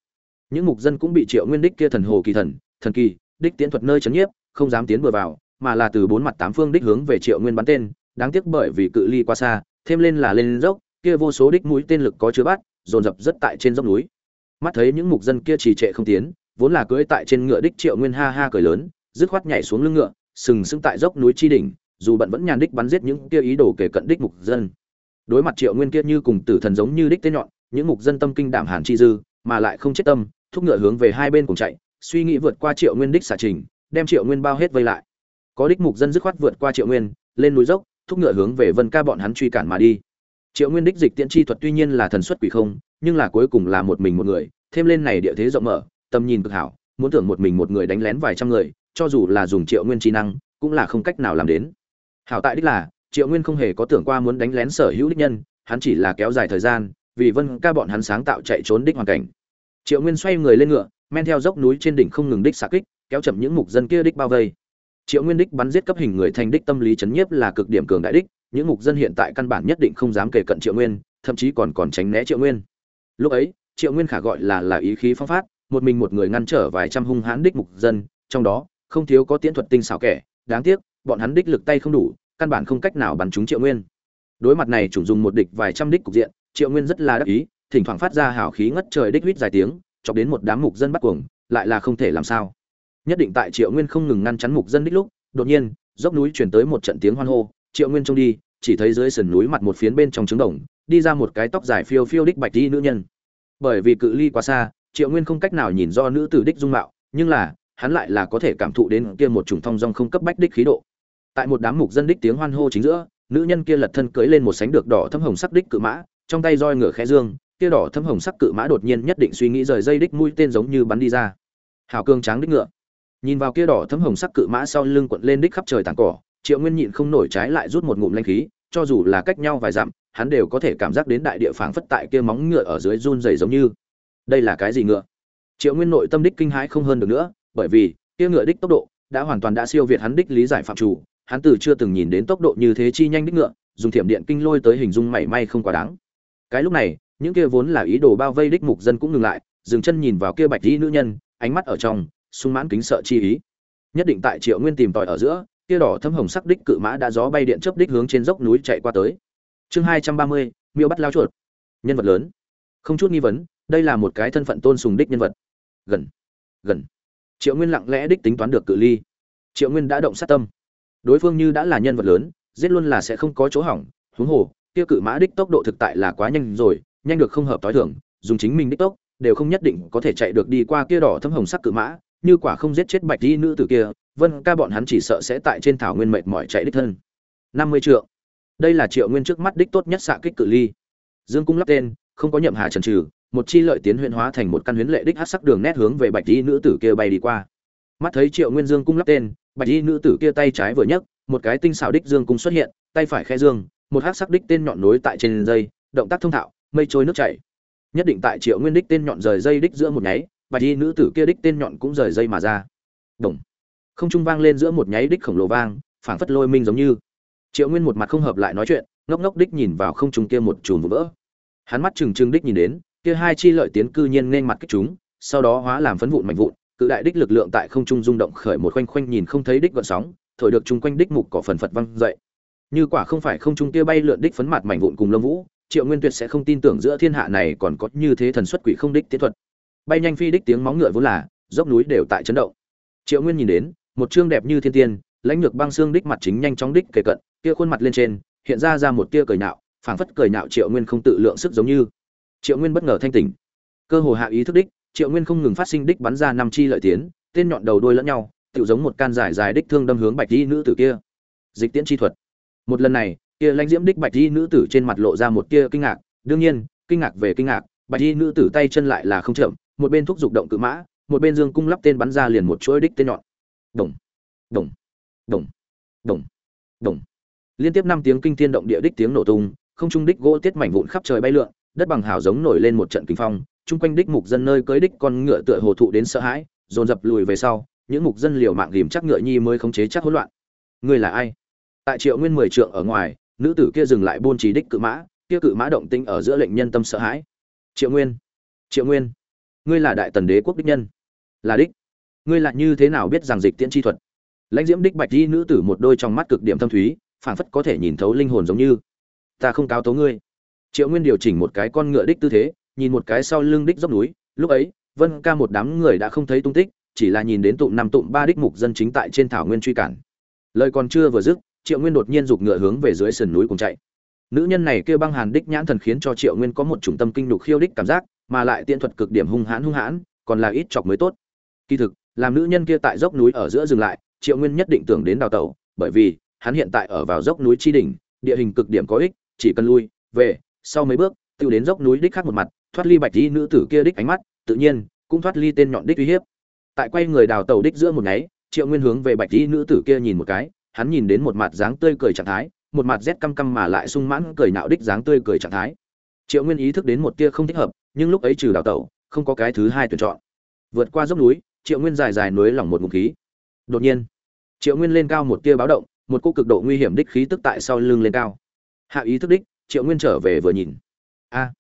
Những mục dân cũng bị triệu nguyên đích kia thần hồ kỳ thần thần kỳ, đích tiến thuật nơi chấn nhiếp, không dám tiến vừa vào, mà là từ bốn mặt tám phương đích hướng về triệu nguyên bắn tên, đáng tiếc bởi vì cự ly quá xa, thêm lên là lên dốc, kia vô số đích mũi tên lực có chứa bát, dồn dập rất tại trên dốc núi. Mắt thấy những mục dân kia trì trệ không tiến, vốn là cưỡi tại trên ngựa đích triệu nguyên ha ha cười lớn dứt khoát nhảy xuống lưng ngựa, sừng sững tại dốc núi chi đỉnh, dù bận vẫn nhàn đích bắn giết những kia ý đồ kể cận đích mục dân. Đối mặt triệu nguyên kia như cùng tử thần giống như đích tên nhọn, những mục dân tâm kinh đảm hàn chi dư, mà lại không chết tâm, thúc ngựa hướng về hai bên cùng chạy, suy nghĩ vượt qua triệu nguyên đích xả trình, đem triệu nguyên bao hết vây lại. Có đích mục dân dứt khoát vượt qua triệu nguyên, lên núi dốc, thúc ngựa hướng về vân ca bọn hắn truy cản mà đi. Triệu nguyên đích dịch tiễn chi thuật tuy nhiên là thần xuất quỷ không, nhưng là cuối cùng là một mình một người, thêm lên này địa thế rộng mở, tầm nhìn cực hảo, muốn tưởng một mình một người đánh lén vài trăm người cho dù là dùng triệu nguyên trí năng, cũng là không cách nào làm đến. Hảo tại đích là, triệu nguyên không hề có tưởng qua muốn đánh lén sở hữu đích nhân, hắn chỉ là kéo dài thời gian, vì vân ca bọn hắn sáng tạo chạy trốn đích hoàn cảnh. Triệu nguyên xoay người lên ngựa, men theo dốc núi trên đỉnh không ngừng đích xạ kích, kéo chậm những mục dân kia đích bao vây. Triệu nguyên đích bắn giết cấp hình người thành đích tâm lý chấn nhiếp là cực điểm cường đại đích, những mục dân hiện tại căn bản nhất định không dám kể cận triệu nguyên, thậm chí còn còn tránh né triệu nguyên. Lúc ấy, triệu nguyên khả gọi là là ý khí phong phát, một mình một người ngăn trở vài trăm hung hãn đích mục dân, trong đó không thiếu có tiễn thuật tinh xảo kẻ, đáng tiếc, bọn hắn đích lực tay không đủ, căn bản không cách nào bắn trúng triệu nguyên. Đối mặt này chủ dùng một địch vài trăm đích cục diện, triệu nguyên rất là đắc ý, thỉnh thoảng phát ra hào khí ngất trời đích huýt dài tiếng, chọc đến một đám mục dân bắt cuồng, lại là không thể làm sao. Nhất định tại triệu nguyên không ngừng ngăn chắn mục dân đích lúc, đột nhiên, dốc núi chuyển tới một trận tiếng hoan hô, triệu nguyên trông đi, chỉ thấy dưới sườn núi mặt một phiến bên trong trứng đồng, đi ra một cái tóc dài phiêu phiêu đích bạch đi nữ nhân. Bởi vì cự ly quá xa, triệu nguyên không cách nào nhìn do nữ tử đích dung mạo, nhưng là hắn lại là có thể cảm thụ đến kia một chủng thong dong không cấp bách đích khí độ. Tại một đám mục dân đích tiếng hoan hô chính giữa, nữ nhân kia lật thân cưỡi lên một sánh được đỏ thâm hồng sắc đích cự mã, trong tay roi ngựa khẽ dương, kia đỏ thâm hồng sắc cự mã đột nhiên nhất định suy nghĩ rời dây đích mũi tên giống như bắn đi ra. Hào cương tráng đích ngựa. Nhìn vào kia đỏ thâm hồng sắc cự mã sau lưng quận lên đích khắp trời tảng cỏ, triệu nguyên nhịn không nổi trái lại rút một ngụm linh khí, cho dù là cách nhau vài dặm, hắn đều có thể cảm giác đến đại địa phảng phất tại kia móng ngựa ở dưới run rẩy giống như. Đây là cái gì ngựa? Triệu nguyên nội tâm đích kinh hãi không hơn được nữa bởi vì kia ngựa đích tốc độ đã hoàn toàn đã siêu việt hắn đích lý giải phạm chủ. Hắn từ chưa từng nhìn đến tốc độ như thế chi nhanh đích ngựa, dùng thiểm điện kinh lôi tới hình dung mảy may không quá đáng. Cái lúc này, những kia vốn là ý đồ bao vây đích mục dân cũng ngừng lại, dừng chân nhìn vào kia bạch y nữ nhân, ánh mắt ở trong, sung mãn kính sợ chi ý. Nhất định tại triệu nguyên tìm tòi ở giữa, kia đỏ thâm hồng sắc đích cự mã đã gió bay điện chớp đích hướng trên dốc núi chạy qua tới. Chương hai trăm ba mươi, miêu bắt lao chuột. Nhân vật lớn. Không chút nghi vấn, đây là một cái thân phận tôn sùng đích nhân vật. Gần. Gần triệu nguyên lặng lẽ đích tính toán được cự ly. Triệu nguyên đã động sát tâm. Đối phương như đã là nhân vật lớn, giết luôn là sẽ không có chỗ hỏng. Huống hồ, kia cự mã đích tốc độ thực tại là quá nhanh rồi, nhanh được không hợp tối thường, dùng chính mình đích tốc, đều không nhất định có thể chạy được đi qua kia đỏ thâm hồng sắc cự mã, như quả không giết chết bạch đi nữ từ kia, vân ca bọn hắn chỉ sợ sẽ tại trên thảo nguyên mệt mỏi chạy đích thân. Năm mươi triệu đây là triệu nguyên trước mắt đích tốt nhất xạ kích cự ly. Dương cung lắp tên, không có nhậm hà trần trừ một chi lợi tiến huyện hóa thành một căn huyến lệ đích hát sắc đường nét hướng về bạch y nữ tử kia bay đi qua. Mắt thấy triệu nguyên dương cung lắp tên, bạch y nữ tử kia tay trái vừa nhấc, một cái tinh xảo đích dương cung xuất hiện, tay phải khe dương, một hát sắc đích tên nhọn nối tại trên dây, động tác thông thạo, mây trôi nước chảy. Nhất định tại triệu nguyên đích tên nhọn rời dây đích giữa một nháy, bạch y nữ tử kia đích tên nhọn cũng rời dây mà ra. Đồng không trung vang lên giữa một nháy đích khổng lồ vang, phảng phất lôi minh giống như. Triệu nguyên một mặt không hợp lại nói chuyện, ngốc ngốc đích nhìn vào không trung kia một chùm vỡ. Hắn mắt trừng trừng đích nhìn đến kia hai chi lợi tiến cư nhiên nên mặt kích chúng, sau đó hóa làm phấn vụn mạnh vụn, cự đại đích lực lượng tại không trung rung động khởi một khoanh khoanh nhìn không thấy đích gợn sóng, thổi được chung quanh đích mục cỏ phần phật văng dậy. Như quả không phải không trung kia bay lượn đích phấn mặt mảnh vụn cùng lâm vũ, triệu nguyên tuyệt sẽ không tin tưởng giữa thiên hạ này còn có như thế thần xuất quỷ không đích tiến thuật. Bay nhanh phi đích tiếng móng ngựa vốn là, dốc núi đều tại chấn động. Triệu nguyên nhìn đến, một chương đẹp như thiên tiên, lãnh lược băng xương đích mặt chính nhanh chóng đích kề cận, kia khuôn mặt lên trên, hiện ra ra một tia cười nhạo, phảng phất cười nhạo triệu nguyên không tự lượng sức giống như triệu nguyên bất ngờ thanh tỉnh. Cơ hồ hạ ý thức đích, triệu nguyên không ngừng phát sinh đích bắn ra năm chi lợi tiến, tên nhọn đầu đôi lẫn nhau tự giống một can dài dài đích thương đâm hướng bạch y nữ tử kia. Dịch tiễn chi thuật. Một lần này, kia lãnh diễm đích bạch y nữ tử trên mặt lộ ra một kia kinh ngạc, đương nhiên, kinh ngạc về kinh ngạc, bạch y nữ tử tay chân lại là không chậm, một bên thúc giục động cự mã, một bên dương cung lắp tên bắn ra liền một chuỗi đích tên nhọn. Đồng đồng đồng đồng đồng liên tiếp năm tiếng kinh thiên động địa đích tiếng nổ tung, không trung đích gỗ tiết mảnh vụn khắp trời bay lượn đất bằng hào giống nổi lên một trận kinh phong, chung quanh đích mục dân nơi cưới đích con ngựa tựa hồ thụ đến sợ hãi, dồn dập lùi về sau, những mục dân liều mạng ghìm chắc ngựa nhi mới khống chế chắc hỗn loạn. Người là ai? Tại triệu nguyên mười trượng ở ngoài, nữ tử kia dừng lại buôn trì đích cự mã, kia cự mã động tinh ở giữa lệnh nhân tâm sợ hãi. Triệu nguyên triệu nguyên, ngươi là đại tần đế quốc đích nhân. Là đích. Ngươi lại như thế nào biết rằng dịch tiễn chi thuật? Lãnh diễm đích bạch di nữ tử một đôi trong mắt cực điểm thâm thúy, phảng phất có thể nhìn thấu linh hồn giống như. Ta không cáo tố ngươi triệu nguyên điều chỉnh một cái con ngựa đích tư thế, nhìn một cái sau lưng đích dốc núi. Lúc ấy, vân ca một đám người đã không thấy tung tích, chỉ là nhìn đến tụm năm tụm ba đích mục dân chính tại trên thảo nguyên truy cản. Lời còn chưa vừa dứt, triệu nguyên đột nhiên giục ngựa hướng về dưới sườn núi cùng chạy. Nữ nhân này kêu băng hàn đích nhãn thần khiến cho triệu nguyên có một trung tâm kinh đục khiêu đích cảm giác, mà lại tiện thuật cực điểm hung hãn hung hãn, còn là ít chọc mới tốt. Kỳ thực, làm nữ nhân kia tại dốc núi ở giữa dừng lại, triệu nguyên nhất định tưởng đến đào tẩu, bởi vì hắn hiện tại ở vào dốc núi tri đỉnh, địa hình cực điểm có ích, chỉ cần lui, về sau mấy bước tự đến dốc núi đích khác một mặt, thoát ly bạch y nữ tử kia đích ánh mắt, tự nhiên, cũng thoát ly tên nhọn đích uy hiếp. Tại quay người đào tẩu đích giữa một nháy, triệu nguyên hướng về bạch y nữ tử kia nhìn một cái, hắn nhìn đến một mặt dáng tươi cười trạng thái, một mặt rét căm căm mà lại sung mãn cười nạo đích dáng tươi cười trạng thái. Triệu nguyên ý thức đến một tia không thích hợp, nhưng lúc ấy trừ đào tẩu không có cái thứ hai tuyển chọn. Vượt qua dốc núi, triệu nguyên dài dài núi lỏng một ngụm khí. Đột nhiên, triệu nguyên lên cao một tia báo động, một cô cực độ nguy hiểm đích khí tức tại sau lưng lên cao. Hạ ý thức đích triệu nguyên trở về vừa nhìn. A.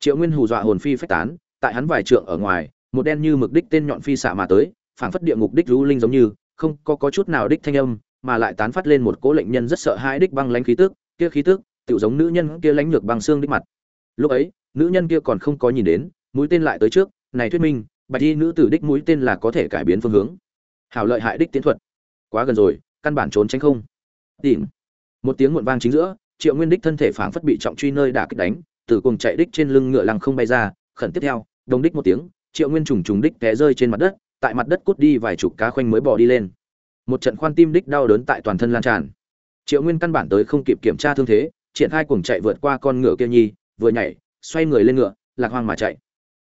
Triệu nguyên hù dọa hồn phi phách tán tại hắn vài trượng ở ngoài một đen như mực đích tên nhọn phi xạ mà tới phảng phất địa ngục đích rú linh giống như không có, có chút nào đích thanh âm mà lại tán phát lên một cố lệnh nhân rất sợ hãi đích băng lãnh khí tức kia khí tức tự giống nữ nhân kia lãnh lược băng xương đích mặt. Lúc ấy nữ nhân kia còn không có nhìn đến mũi tên lại tới trước này thuyết minh bạch y nữ tử đích mũi tên là có thể cải biến phương hướng. Hảo lợi hại đích tiến thuật. Quá gần rồi căn bản trốn tránh không. Tìm. Một tiếng muộn vang chính giữa triệu nguyên đích thân thể phảng phất bị trọng truy nơi đả kích đánh, từ cùng chạy đích trên lưng ngựa lăng không bay ra, khẩn tiếp theo, đồng đích một tiếng, triệu nguyên trùng trùng đích té rơi trên mặt đất, tại mặt đất cút đi vài chục cá khoanh mới bỏ đi lên. Một trận khoan tim đích đau đớn tại toàn thân lan tràn. Triệu nguyên căn bản tới không kịp kiểm tra thương thế, triển khai cuồng chạy vượt qua con ngựa kia nhi, vừa nhảy, xoay người lên ngựa, lạc hoang mà chạy.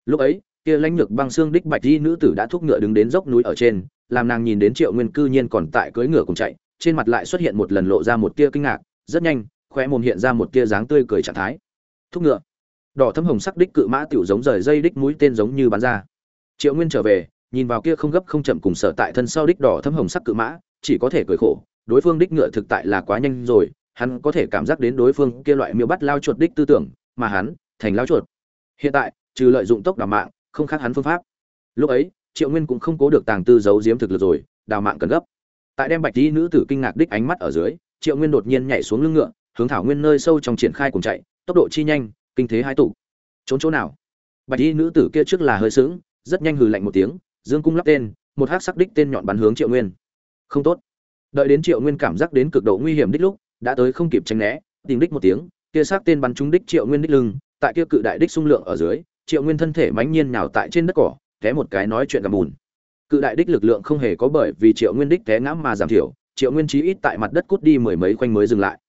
Lúc ấy, kia lãnh lược băng xương đích bạch di nữ tử đã thúc ngựa đứng đến dốc núi ở trên, làm nàng nhìn đến triệu nguyên cư nhiên còn tại cưỡi ngựa cùng chạy, trên mặt lại xuất hiện một lần lộ ra một tia kinh ngạc, rất nhanh khoe mồm hiện ra một tia dáng tươi cười trạng thái. Thúc ngựa. Đỏ thâm hồng sắc đích cự mã tiểu giống rời dây đích mũi tên giống như bắn ra. Triệu nguyên trở về, nhìn vào kia không gấp không chậm cùng sở tại thân sau đích đỏ thâm hồng sắc cự mã, chỉ có thể cười khổ, đối phương đích ngựa thực tại là quá nhanh rồi, hắn có thể cảm giác đến đối phương kia loại miêu bắt lao chuột đích tư tưởng, mà hắn, thành lao chuột. Hiện tại, trừ lợi dụng tốc đào mạng, không khác hắn phương pháp. Lúc ấy, triệu nguyên cũng không cố được tàng tư giấu giếm thực lực rồi, đào mạng cần gấp. Tại đem bạch tí nữ tử kinh ngạc đích ánh mắt ở dưới, triệu nguyên đột nhiên nhảy xuống lưng ngựa hướng thảo nguyên nơi sâu trong triển khai cùng chạy, tốc độ chi nhanh, kinh thế hai tụ. Trốn chỗ nào? Bạch y nữ tử kia trước là hơi sướng rất nhanh hừ lạnh một tiếng, dương cung lắp tên, một hát sắc đích tên nhọn bắn hướng triệu nguyên. Không tốt. Đợi đến triệu nguyên cảm giác đến cực độ nguy hiểm đích lúc, đã tới không kịp tránh né, tìm đích một tiếng, kia xác tên bắn trúng đích triệu nguyên đích lưng, tại kia cự đại đích xung lượng ở dưới, triệu nguyên thân thể mãnh nhiên nhào tại trên đất cỏ, té một cái nói chuyện gặp bùn. Cự đại đích lực lượng không hề có bởi vì triệu nguyên đích té ngã mà giảm thiểu, triệu nguyên chí ít tại mặt đất cút đi mười mấy khoanh mới dừng lại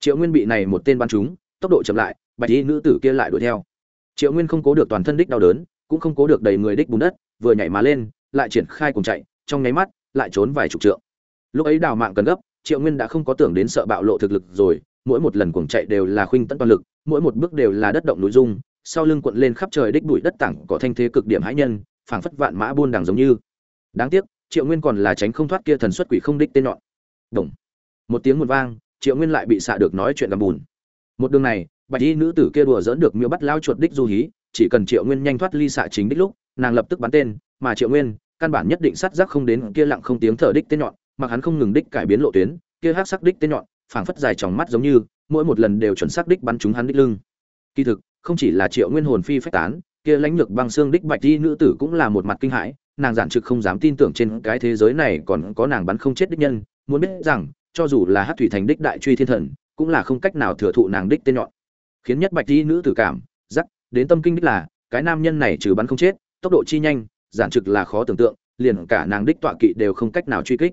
triệu nguyên bị này một tên bắn trúng, tốc độ chậm lại, bạch y nữ tử kia lại đuổi theo. Triệu nguyên không cố được toàn thân đích đau đớn, cũng không cố được đầy người đích bùn đất, vừa nhảy mà lên, lại triển khai cùng chạy, trong nháy mắt, lại trốn vài chục trượng. Lúc ấy đào mạng cần gấp, triệu nguyên đã không có tưởng đến sợ bạo lộ thực lực rồi, mỗi một lần cuồng chạy đều là khuynh tận toàn lực, mỗi một bước đều là đất động núi dung sau lưng cuộn lên khắp trời đích bụi đất tảng có thanh thế cực điểm hãi nhân, phảng phất vạn mã buôn đằng giống như. Đáng tiếc, triệu nguyên còn là tránh không thoát kia thần xuất quỷ không đích tên nhọn. Đồng một tiếng một vang triệu nguyên lại bị xạ được nói chuyện gầm bùn. Một đường này, bạch y nữ tử kia đùa dỡn được miêu bắt lao chuột đích du hí, chỉ cần triệu nguyên nhanh thoát ly xạ chính đích lúc, nàng lập tức bắn tên, mà triệu nguyên, căn bản nhất định sát giác không đến kia lặng không tiếng thở đích tên nhọn mặc hắn không ngừng đích cải biến lộ tuyến, kia hát sắc đích tên nhọn, phảng phất dài trong mắt giống như, mỗi một lần đều chuẩn xác đích bắn trúng hắn đích lưng. Kỳ thực, không chỉ là triệu nguyên hồn phi phách tán, kia lãnh lược băng xương đích bạch y nữ tử cũng là một mặt kinh hãi, nàng giản trực không dám tin tưởng trên cái thế giới này còn có nàng bắn không chết đích nhân, muốn biết rằng cho dù là hát thủy thành đích đại truy thiên thần cũng là không cách nào thừa thụ nàng đích tên nhọn. Khiến nhất bạch y nữ tử cảm giác đến tâm kinh đích là cái nam nhân này trừ bắn không chết tốc độ chi nhanh giản trực là khó tưởng tượng liền cả nàng đích tọa kỵ đều không cách nào truy kích.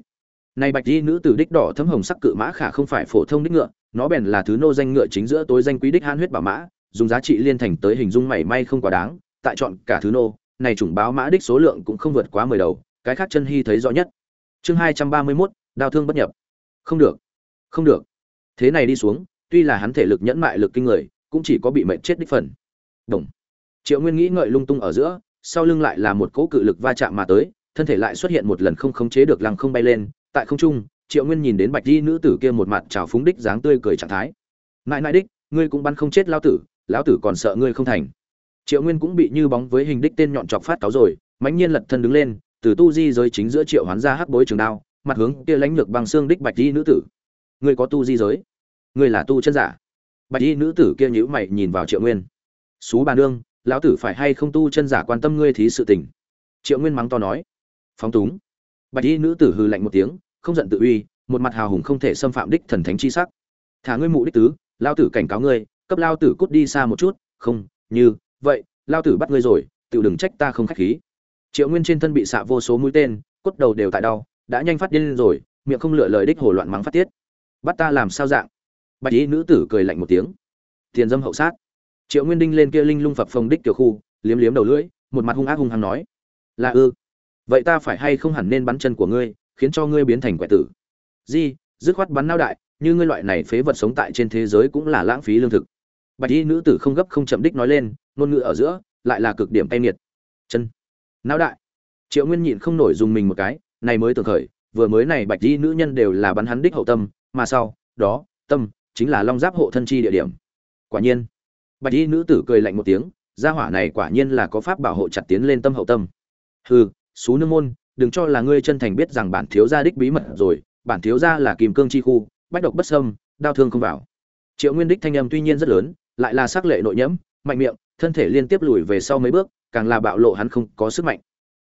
Này bạch y nữ tử đích đỏ thấm hồng sắc cự mã khả không phải phổ thông đích ngựa nó bèn là thứ nô danh ngựa chính giữa tối danh quý đích han huyết bảo mã dùng giá trị liên thành tới hình dung mảy may không quá đáng tại chọn cả thứ nô này chủng báo mã đích số lượng cũng không vượt quá mười đầu cái khác chân hy thấy rõ nhất. Chương hai trăm ba mươi 231, đao thương bất nhập không được. Không được. Thế này đi xuống, tuy là hắn thể lực nhẫn mại lực kinh người, cũng chỉ có bị mệnh chết đích phần. Đồng. Triệu nguyên nghĩ ngợi lung tung ở giữa, sau lưng lại là một cỗ cự lực va chạm mà tới, thân thể lại xuất hiện một lần không khống chế được lăng không bay lên. Tại không trung, triệu nguyên nhìn đến bạch di nữ tử kia một mặt trào phúng đích dáng tươi cười trạng thái. Mãi mãi đích, ngươi cũng bắn không chết lao tử, lão tử còn sợ ngươi không thành. Triệu nguyên cũng bị như bóng với hình đích tên nhọn chọc phát cáo rồi, mãnh nhiên lật thân đứng lên, từ tu di giới chính giữa triệu hoán ra hắc bối trường đao mặt hướng kia lãnh lược bằng xương đích bạch y nữ tử. Ngươi có tu di giới? Ngươi là tu chân giả? Bạch y nữ tử kia nhíu mày nhìn vào triệu nguyên. Xú bà nương, lão tử phải hay không tu chân giả quan tâm ngươi thí sự tình? Triệu nguyên mắng to nói. Phóng túng. Bạch y nữ tử hư lạnh một tiếng, không giận tự uy, một mặt hào hùng không thể xâm phạm đích thần thánh chi sắc. Thả ngươi mụ đích tứ lao tử cảnh cáo ngươi, cấp lao tử cút đi xa một chút, không, như, vậy lao tử bắt ngươi rồi tự đừng trách ta không khách khí. Triệu nguyên trên thân bị xạ vô số mũi tên, cốt đầu đều tại đau đã nhanh phát điên rồi, miệng không lựa lời đích hồ loạn mắng phát tiết. Bắt ta làm sao dạng? Bạch y nữ tử cười lạnh một tiếng. Tiền dâm hậu sát. Triệu nguyên đinh lên kia linh lung phập phồng đích tiểu khu, liếm liếm đầu lưỡi, một mặt hung ác hung hăng nói. Là ư? Vậy ta phải hay không hẳn nên bắn chân của ngươi, khiến cho ngươi biến thành quẻ tử? Di, dứt khoát bắn nao đại, như ngươi loại này phế vật sống tại trên thế giới cũng là lãng phí lương thực. Bạch y nữ tử không gấp không chậm đích nói lên, ngôn ngữ ở giữa, lại là cực điểm tay nghiệt. Chân. Não đại. Triệu nguyên nhịn không nổi dùng mình một cái này mới tưởng khởi, vừa mới này bạch y nữ nhân đều là bắn hắn đích hậu tâm, mà sau, đó, tâm, chính là long giáp hộ thân chi địa điểm. Quả nhiên, bạch y nữ tử cười lạnh một tiếng, gia hỏa này quả nhiên là có pháp bảo hộ chặt tiến lên tâm hậu tâm. Hừ, xú nương môn, đừng cho là ngươi chân thành biết rằng bản thiếu gia đích bí mật rồi, bản thiếu gia là kim cương chi khu, bách độc bất sâm đau thương không vào. Triệu nguyên đích thanh âm tuy nhiên rất lớn, lại là sắc lệ nội nhẫm, mạnh miệng, thân thể liên tiếp lùi về sau mấy bước, càng là bạo lộ hắn không có sức mạnh.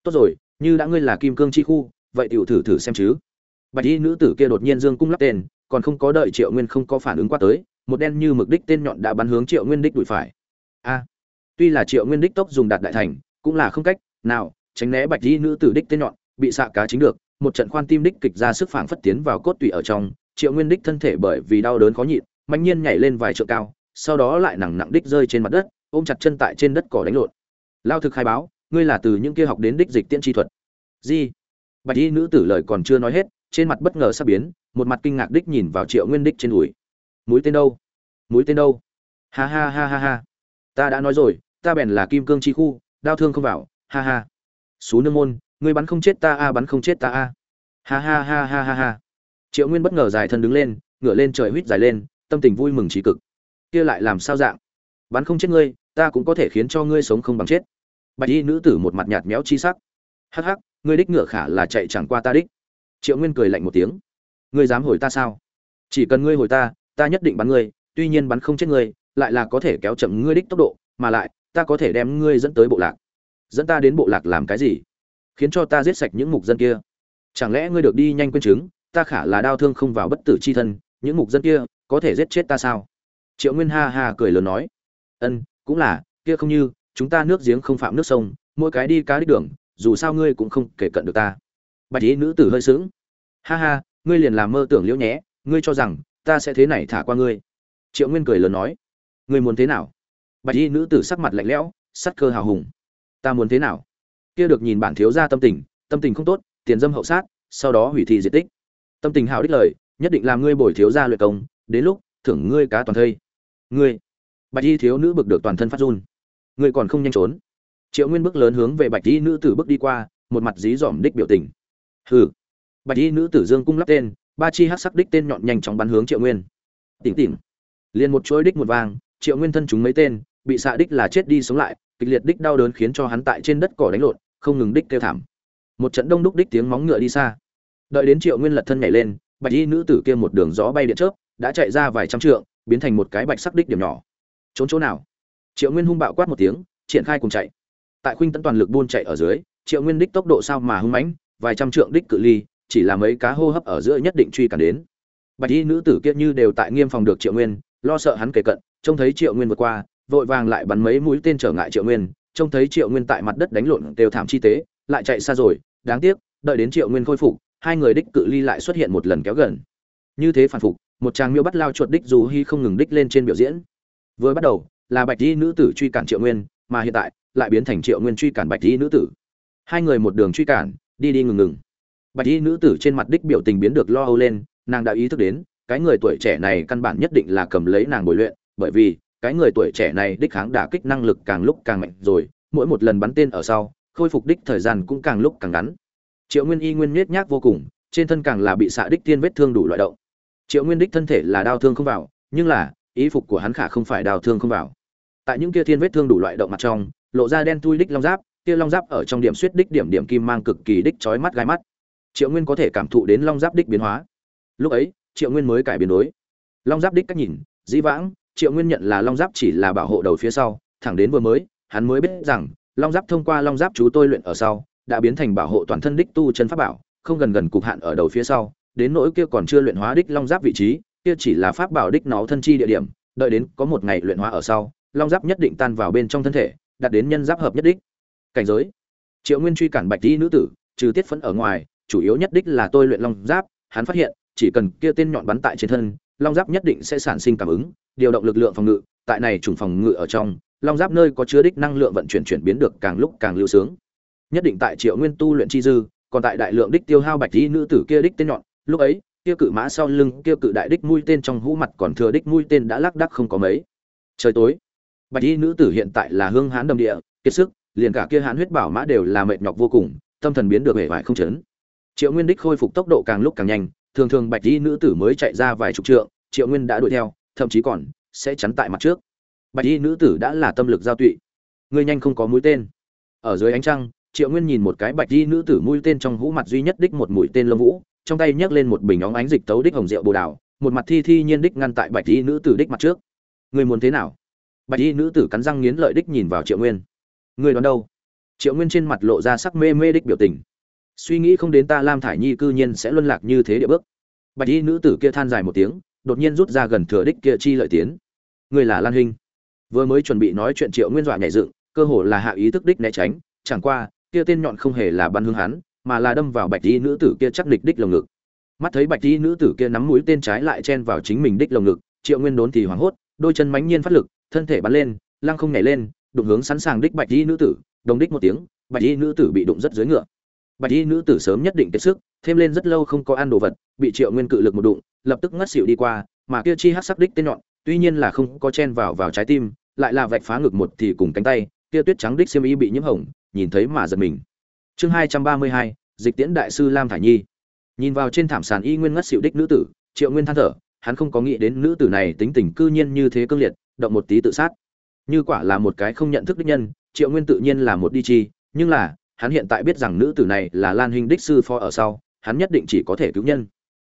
Tốt rồi, như đã ngươi là kim cương chi khu vậy tiểu thử thử xem chứ. Bạch y nữ tử kia đột nhiên dương cung lắp tên, còn không có đợi triệu nguyên không có phản ứng qua tới, một đen như mực đích tên nhọn đã bắn hướng triệu nguyên đích đùi phải. A! Tuy là triệu nguyên đích tốc dùng đạt đại thành, cũng là không cách nào tránh né bạch y nữ tử đích tên nhọn, bị xạ cá chính được, một trận khoan tim đích kịch ra sức phảng phất tiến vào cốt tủy ở trong, triệu nguyên đích thân thể bởi vì đau đớn khó nhịn mạnh nhiên nhảy lên vài trượng cao, sau đó lại nặng nặng đích rơi trên mặt đất, ôm chặt chân tại trên đất cỏ đánh lộn. Lao thực khai báo, ngươi là từ những kia học đến đích dịch tiên tri thuật. Gì? Bạch y nữ tử lời còn chưa nói hết, trên mặt bất ngờ sắp biến, một mặt kinh ngạc đích nhìn vào triệu nguyên đích trên đùi. Mũi tên đâu? Mũi tên đâu? Ha ha ha ha ha. Ta đã nói rồi, ta bèn là kim cương chi khu, đau thương không vào, ha ha. Xú nương môn, ngươi bắn không chết ta a, bắn không chết ta a. Ha ha ha ha ha ha. Triệu nguyên bất ngờ dài thân đứng lên, ngửa lên trời huýt dài lên, tâm tình vui mừng trí cực. Kia lại làm sao dạng? Bắn không chết ngươi, ta cũng có thể khiến cho ngươi sống không bằng chết. Bạch y nữ tử một mặt nhạt méo chi sắc. Hắc hắc ngươi đích ngựa khả là chạy chẳng qua ta đích. Triệu nguyên cười lạnh một tiếng. Ngươi dám hồi ta sao? Chỉ cần ngươi hồi ta ta nhất định bắn ngươi, tuy nhiên bắn không chết ngươi, lại là có thể kéo chậm ngươi đích tốc độ, mà lại, ta có thể đem ngươi dẫn tới bộ lạc. Dẫn ta đến bộ lạc làm cái gì? Khiến cho ta giết sạch những mục dân kia. Chẳng lẽ ngươi được đi nhanh quên chứng, ta khả là đau thương không vào bất tử chi thân, những mục dân kia có thể giết chết ta sao? Triệu nguyên ha ha cười lớn nói. Ân, cũng là, kia không như, chúng ta nước giếng không phạm nước sông, mỗi cái đi cá đích đường dù sao ngươi cũng không kể cận được ta. Bạch ý nữ tử hơi sướng ha ha, ngươi liền làm mơ tưởng liễu nhé, ngươi cho rằng ta sẽ thế này thả qua ngươi. Triệu nguyên cười lớn nói. Ngươi muốn thế nào? Bạch y nữ tử sắc mặt lạnh lẽo, sắc cơ hào hùng. Ta muốn thế nào? Kia được nhìn bản thiếu gia tâm tình tâm tình không tốt, tiền dâm hậu sát, sau đó hủy thị diệt tích. Tâm tình hào đích lời, nhất định làm ngươi bồi thiếu gia luyện công, đến lúc thưởng ngươi cá toàn thây. Ngươi. Bạch y thiếu nữ bực được toàn thân phát run. Ngươi còn không nhanh trốn triệu nguyên bước lớn hướng về bạch y nữ tử bước đi qua, một mặt dí dỏm đích biểu tình. Hừ. Bạch y nữ tử dương cung lắp tên, ba chi hát sắc đích tên nhọn nhanh chóng bắn hướng triệu nguyên. Tỉnh tỉnh. Liền một chuỗi đích một vang, triệu nguyên thân chúng mấy tên, bị xạ đích là chết đi sống lại, kịch liệt đích đau đớn khiến cho hắn tại trên đất cỏ đánh lộn, không ngừng đích kêu thảm. Một trận đông đúc đích tiếng móng ngựa đi xa. Đợi đến triệu nguyên lật thân nhảy lên, bạch y nữ tử kia một đường gió bay điện chớp, đã chạy ra vài trăm trượng, biến thành một cái bạch sắc đích điểm nhỏ. Trốn chỗ nào? Triệu nguyên hung bạo quát một tiếng, triển khai cùng chạy tại khuynh tấn toàn lực buôn chạy ở dưới, triệu nguyên đích tốc độ sao mà hung mãnh, vài trăm trượng đích cự ly, chỉ là mấy cá hô hấp ở giữa nhất định truy cản đến. Bạch y nữ tử kia như đều tại nghiêm phòng được triệu nguyên, lo sợ hắn kề cận, trông thấy triệu nguyên vượt qua, vội vàng lại bắn mấy mũi tên trở ngại triệu nguyên, trông thấy triệu nguyên tại mặt đất đánh lộn đều thảm chi tế, lại chạy xa rồi, đáng tiếc, đợi đến triệu nguyên khôi phục, hai người đích cự ly lại xuất hiện một lần kéo gần. Như thế phản phục, một tràng miêu bắt lao chuột đích dù hy không ngừng đích lên trên biểu diễn. Vừa bắt đầu, là bạch y nữ tử truy cản triệu nguyên mà hiện tại lại biến thành triệu nguyên truy cản bạch y nữ tử. Hai người một đường truy cản, đi đi ngừng ngừng. Bạch y nữ tử trên mặt đích biểu tình biến được lo âu lên, nàng đã ý thức đến, cái người tuổi trẻ này căn bản nhất định là cầm lấy nàng bồi luyện, bởi vì, cái người tuổi trẻ này đích kháng đả kích năng lực càng lúc càng mạnh rồi, mỗi một lần bắn tên ở sau, khôi phục đích thời gian cũng càng lúc càng ngắn. Triệu nguyên y nguyên nhét nhác vô cùng, trên thân càng là bị xạ đích tiên vết thương đủ loại động. Triệu nguyên đích thân thể là đau thương không vào, nhưng là, ý phục của hắn khả không phải đau thương không vào tại những kia thiên vết thương đủ loại động mặt trong, lộ ra đen tui đích long giáp, kia long giáp ở trong điểm suýt đích điểm điểm kim mang cực kỳ đích chói mắt gai mắt. Triệu nguyên có thể cảm thụ đến long giáp đích biến hóa. Lúc ấy, triệu nguyên mới cải biến đối. Long giáp đích cách nhìn, dĩ vãng, triệu nguyên nhận là long giáp chỉ là bảo hộ đầu phía sau, thẳng đến vừa mới, hắn mới biết rằng, long giáp thông qua long giáp chú tôi luyện ở sau, đã biến thành bảo hộ toàn thân đích tu chân pháp bảo, không gần gần cục hạn ở đầu phía sau, đến nỗi kia còn chưa luyện hóa đích long giáp vị trí, kia chỉ là pháp bảo đích nó thân chi địa điểm, đợi đến có một ngày luyện hóa ở sau long giáp nhất định tan vào bên trong thân thể, đạt đến nhân giáp hợp nhất đích. Cảnh giới. Triệu nguyên truy cản bạch y nữ tử, trừ tiết phấn ở ngoài, chủ yếu nhất đích là tôi luyện long giáp, hắn phát hiện, chỉ cần kia tên nhọn bắn tại trên thân, long giáp nhất định sẽ sản sinh cảm ứng, điều động lực lượng phòng ngự, tại này chủng phòng ngự ở trong, long giáp nơi có chứa đích năng lượng vận chuyển chuyển biến được càng lúc càng lưu sướng. Nhất định tại triệu nguyên tu luyện chi dư, còn tại đại lượng đích tiêu hao bạch y nữ tử kia đích tên nhọn, lúc ấy, kia cự mã sau lưng, kia cự đại đích mũi tên trong hũ mặt còn thừa đích mũi tên đã lác đắc không có mấy. Trời tối bạch y nữ tử hiện tại là hương hán đầm địa, kiệt sức, liền cả kia hán huyết bảo mã đều là mệt nhọc vô cùng, tâm thần biến được hể vải không chấn triệu nguyên đích khôi phục tốc độ càng lúc càng nhanh, thường thường bạch y nữ tử mới chạy ra vài chục trượng, triệu nguyên đã đuổi theo, thậm chí còn sẽ chắn tại mặt trước. Bạch y nữ tử đã là tâm lực giao tụy. Người nhanh không có mũi tên. Ở dưới ánh trăng, triệu nguyên nhìn một cái bạch y nữ tử mũi tên trong hũ mặt duy nhất đích một mũi tên lông vũ, trong tay nhấc lên một bình óng ánh dịch tấu đích hồng rượu bồ đào, một mặt thi thi nhiên đích ngăn tại bạch y nữ tử đích mặt trước. Người muốn thế nào? Bạch y nữ tử cắn răng nghiến lợi đích nhìn vào triệu nguyên. Người đoán đâu? Triệu nguyên trên mặt lộ ra sắc mê mê đích biểu tình. Suy nghĩ không đến ta lam thải nhi cư nhiên sẽ luân lạc như thế địa bước. Bạch y nữ tử kia than dài một tiếng, đột nhiên rút ra gần thừa đích kia chi lợi tiến. Người là lan huynh vừa mới chuẩn bị nói chuyện triệu nguyên dọa nhảy dựng, cơ hồ là hạ ý thức đích né tránh, chẳng qua, kia tên nhọn không hề là bắn hướng hắn, mà là đâm vào bạch y nữ tử kia chắc địch đích lồng ngực. Mắt thấy bạch y nữ tử kia nắm mũi tên trái lại chen vào chính mình đích lồng ngực, triệu nguyên đốn thì hoảng hốt, đôi chân mãnh nhiên phát lực thân thể bắn lên, lăng không nhảy lên, đụng hướng sẵn sàng đích bạch y nữ tử, đồng đích một tiếng, bạch y nữ tử bị đụng rất dưới ngựa. Bạch y nữ tử sớm nhất định kiệt sức, thêm lên rất lâu không có ăn đồ vật, bị triệu nguyên cự lực một đụng, lập tức ngất xỉu đi qua, mà kia chi hát sắc đích tên nhọn, tuy nhiên là không có chen vào vào trái tim, lại là vạch phá ngực một thì cùng cánh tay, kia tuyết trắng đích xiêm y bị nhiễm hồng, nhìn thấy mà giật mình. Chương hai trăm ba mươi hai, dịch tiễn đại sư lam thải nhi. Nhìn vào trên thảm sàn y nguyên ngất xỉu đích nữ tử, triệu nguyên than thở, hắn không có nghĩ đến nữ tử này tính tình cư nhiên như thế cương liệt động một tí tự sát. Như quả là một cái không nhận thức đích nhân, triệu nguyên tự nhiên là một đi chi, nhưng là, hắn hiện tại biết rằng nữ tử này là lan hình đích sư phó ở sau, hắn nhất định chỉ có thể cứu nhân.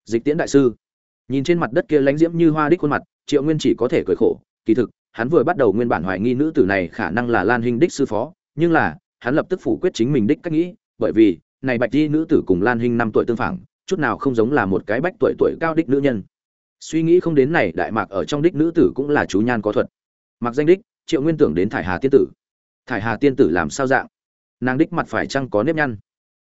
Dịch tiễn đại sư. Nhìn trên mặt đất kia lánh diễm như hoa đích khuôn mặt, triệu nguyên chỉ có thể cười khổ, kỳ thực, hắn vừa bắt đầu nguyên bản hoài nghi nữ tử này khả năng là lan hình đích sư phó, nhưng là, hắn lập tức phủ quyết chính mình đích cách nghĩ, bởi vì, này bạch di nữ tử cùng lan hình năm tuổi tương phản, chút nào không giống là một cái bách tuổi tuổi cao đích nữ nhân suy nghĩ không đến này, đại mạc ở trong đích nữ tử cũng là chú nhan có thuật. Mặc danh đích, triệu nguyên tưởng đến thải hà tiên tử. Thải hà tiên tử làm sao dạng? Nàng đích mặt phải chăng có nếp nhăn.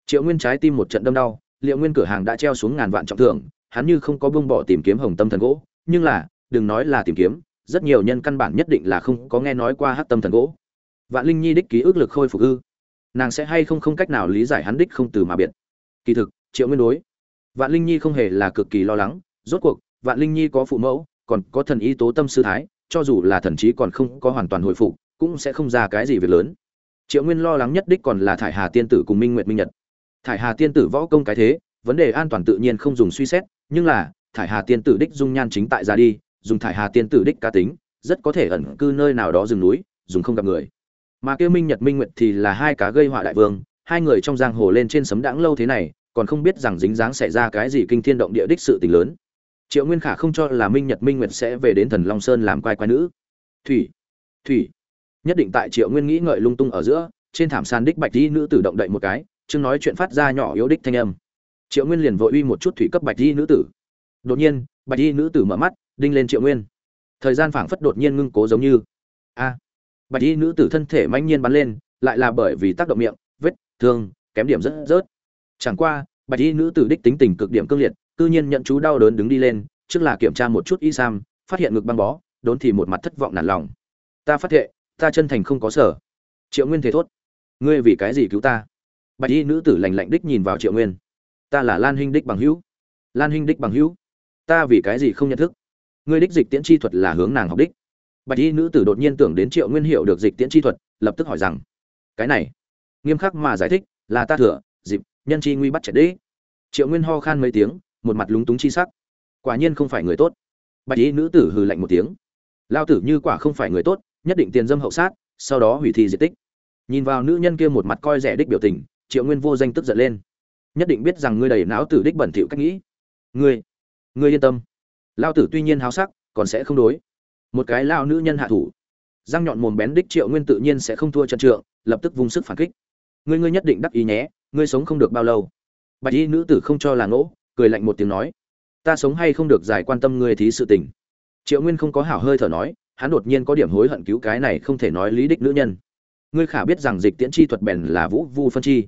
Triệu nguyên trái tim một trận đâm đau, liệu nguyên cửa hàng đã treo xuống ngàn vạn trọng thưởng, hắn như không có bông bỏ tìm kiếm hồng tâm thần gỗ. Nhưng là, đừng nói là tìm kiếm, rất nhiều nhân căn bản nhất định là không có nghe nói qua hát tâm thần gỗ. Vạn linh nhi đích ký ức lực khôi phục ư? Nàng sẽ hay không không cách nào lý giải hắn đích không từ mà biệt? Kỳ thực, triệu nguyên đối. Vạn linh nhi không hề là cực kỳ lo lắng, rốt cuộc vạn linh nhi có phụ mẫu, còn có thần y tố tâm sư thái, cho dù là thần trí còn không có hoàn toàn hồi phục, cũng sẽ không ra cái gì việc lớn. Triệu nguyên lo lắng nhất đích còn là thải hà tiên tử cùng minh nguyệt minh nhật. Thải hà tiên tử võ công cái thế, vấn đề an toàn tự nhiên không dùng suy xét, nhưng là, thải hà tiên tử đích dung nhan chính tại ra đi, dùng thải hà tiên tử đích cá tính, rất có thể ẩn cư nơi nào đó rừng núi, dùng không gặp người. Mà kêu minh nhật minh nguyệt thì là hai cá gây họa đại vương, hai người trong giang hồ lên trên sấm đãng lâu thế này, còn không biết rằng dính dáng xảy ra cái gì kinh thiên động địa đích sự tình lớn triệu nguyên khả không cho là minh nhật minh nguyệt sẽ về đến thần long sơn làm quai quái nữ. Thủy thủy. Nhất định tại triệu nguyên nghĩ ngợi lung tung ở giữa, trên thảm sàn đích bạch di nữ tử động đậy một cái, chương nói chuyện phát ra nhỏ yếu đích thanh âm. Triệu nguyên liền vội uy một chút thủy cấp bạch di nữ tử. Đột nhiên, bạch di nữ tử mở mắt, đinh lên triệu nguyên. Thời gian phảng phất đột nhiên ngưng cố giống như. A! Bạch di nữ tử thân thể manh nhiên bắn lên, lại là bởi vì tác động miệng, vết thương, kém điểm rất rớt. Chẳng qua, bạch di nữ tử đích tính tình cực điểm cương liệt cư nhiên nhận chú đau đớn đứng đi lên, trước là kiểm tra một chút y sam phát hiện ngực băng bó, đốn thì một mặt thất vọng nản lòng. Ta phát hiện ta chân thành không có sở. Triệu nguyên thế thốt. Ngươi vì cái gì cứu ta? Bạch y nữ tử lành lạnh đích nhìn vào triệu nguyên. Ta là lan hinh đích bằng hữu. Lan hinh đích bằng hữu. Ta vì cái gì không nhận thức? Ngươi đích dịch tiễn chi thuật là hướng nàng học đích. Bạch y nữ tử đột nhiên tưởng đến triệu nguyên hiệu được dịch tiễn chi thuật, lập tức hỏi rằng, cái này, nghiêm khắc mà giải thích là ta thừa, dịp, nhân chi nguy bắt chạy đế. Triệu nguyên ho khan mấy tiếng một mặt lúng túng chi sắc. Quả nhiên không phải người tốt. Bạch y nữ tử hừ lạnh một tiếng. Lao tử như quả không phải người tốt, nhất định tiền dâm hậu sát, sau đó hủy thi diệt tích. Nhìn vào nữ nhân kia một mặt coi rẻ đích biểu tình, triệu nguyên vô danh tức giận lên. Nhất định biết rằng ngươi đầy não tử đích bẩn thỉu cách nghĩ. Ngươi ngươi yên tâm. Lao tử tuy nhiên háo sắc, còn sẽ không đối. Một cái lao nữ nhân hạ thủ. Răng nhọn mồm bén đích triệu nguyên tự nhiên sẽ không thua trận trượng, lập tức vùng sức phản kích. Ngươi ngươi nhất định đắc ý nhé, ngươi sống không được bao lâu. Bạch y nữ tử không cho là ngỗ cười lạnh một tiếng nói, ta sống hay không được giải quan tâm ngươi thí sự tình. Triệu nguyên không có hảo hơi thở nói, hắn đột nhiên có điểm hối hận cứu cái này không thể nói lý đích nữ nhân. Ngươi khả biết rằng dịch tiễn chi thuật bèn là vũ vu phân chi?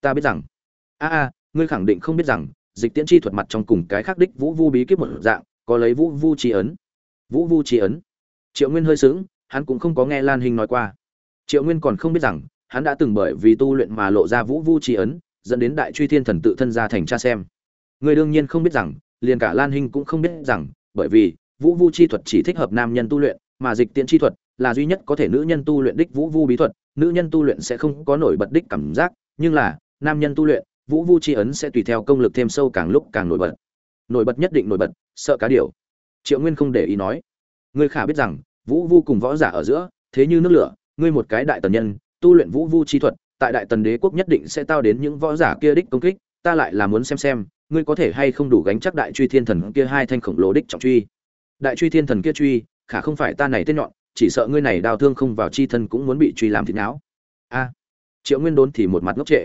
Ta biết rằng. A a, ngươi khẳng định không biết rằng, dịch tiễn chi thuật mặt trong cùng cái khác đích vũ vu bí kíp một dạng, có lấy vũ vu chi ấn. Vũ vu chi ấn? Triệu nguyên hơi sướng hắn cũng không có nghe lan hình nói qua. Triệu nguyên còn không biết rằng, hắn đã từng bởi vì tu luyện mà lộ ra vũ vu chi ấn, dẫn đến đại truy thiên thần tự thân ra thành cha xem người đương nhiên không biết rằng, liền cả lan Hinh cũng không biết rằng, bởi vì, vũ vu chi thuật chỉ thích hợp nam nhân tu luyện, mà dịch tiễn chi thuật là duy nhất có thể nữ nhân tu luyện đích vũ vu bí thuật. Nữ nhân tu luyện sẽ không có nổi bật đích cảm giác, nhưng là, nam nhân tu luyện, vũ vu chi ấn sẽ tùy theo công lực thêm sâu càng lúc càng nổi bật. Nổi bật nhất định nổi bật, sợ cá điều. Triệu nguyên không để ý nói. Ngươi khả biết rằng, vũ vu cùng võ giả ở giữa, thế như nước lửa, ngươi một cái đại tần nhân, tu luyện vũ vu chi thuật, tại đại tần đế quốc nhất định sẽ tao đến những võ giả kia đích công kích, ta lại là muốn xem xem ngươi có thể hay không đủ gánh chắc đại truy thiên thần kia hai thanh khổng lồ đích trọng truy? Đại truy thiên thần kia truy, khả không phải ta này tên nhọn, chỉ sợ ngươi này đào thương không vào chi thân cũng muốn bị truy làm thịt não. A. Triệu nguyên đốn thì một mặt ngốc trệ.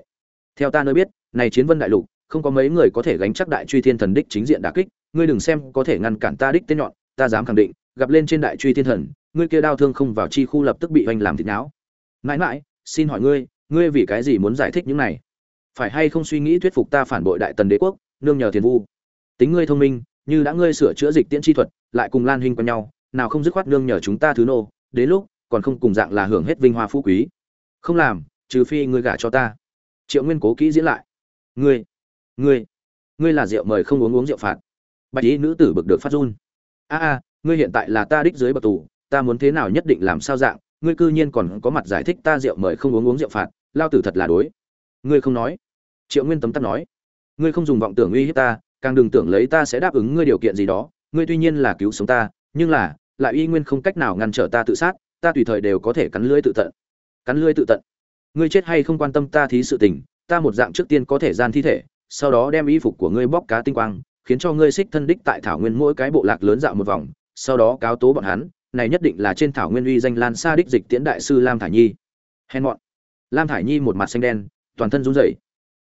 Theo ta nơi biết, này chiến vân đại lục, không có mấy người có thể gánh chắc đại truy thiên thần đích chính diện đả kích, ngươi đừng xem có thể ngăn cản ta đích tên nhọn, ta dám khẳng định, gặp lên trên đại truy thiên thần, ngươi kia đau thương không vào chi khu lập tức bị oanh làm thịt não. Mãi mãi, xin hỏi ngươi ngươi vì cái gì muốn giải thích những này? Phải hay không suy nghĩ thuyết phục ta phản bội đại tần đế quốc? Nương nhờ thiền vu. Tính ngươi thông minh, như đã ngươi sửa chữa dịch tiễn chi thuật, lại cùng lan hình quen nhau, nào không dứt khoát nương nhờ chúng ta thứ nô, đến lúc còn không cùng dạng là hưởng hết vinh hoa phú quý. Không làm, trừ phi ngươi gả cho ta. Triệu nguyên cố kỹ diễn lại. Ngươi ngươi ngươi là rượu mời không uống uống rượu phạt. Bạch ý nữ tử bực được phát run. A a, ngươi hiện tại là ta đích dưới bậc tù, ta muốn thế nào nhất định làm sao dạng, ngươi cư nhiên còn có mặt giải thích ta rượu mời không uống uống rượu phạt, lao tử thật là đối. Ngươi không nói. Triệu nguyên tấm tắc nói ngươi không dùng vọng tưởng uy hiếp ta, càng đừng tưởng lấy ta sẽ đáp ứng ngươi điều kiện gì đó. Ngươi tuy nhiên là cứu sống ta, nhưng là, lại y nguyên không cách nào ngăn trở ta tự sát, ta tùy thời đều có thể cắn lưỡi tự tận. Cắn lưỡi tự tận. Ngươi chết hay không quan tâm ta thí sự tình, ta một dạng trước tiên có thể gian thi thể, sau đó đem y phục của ngươi bóc cá tinh quang, khiến cho ngươi xích thân đích tại thảo nguyên mỗi cái bộ lạc lớn dạo một vòng, sau đó cáo tố bọn hắn, này nhất định là trên thảo nguyên uy danh lan xa đích dịch tiễn đại sư lam thải nhi. Hèn mọn. Lam thải nhi một mặt xanh đen, toàn thân run rẩy.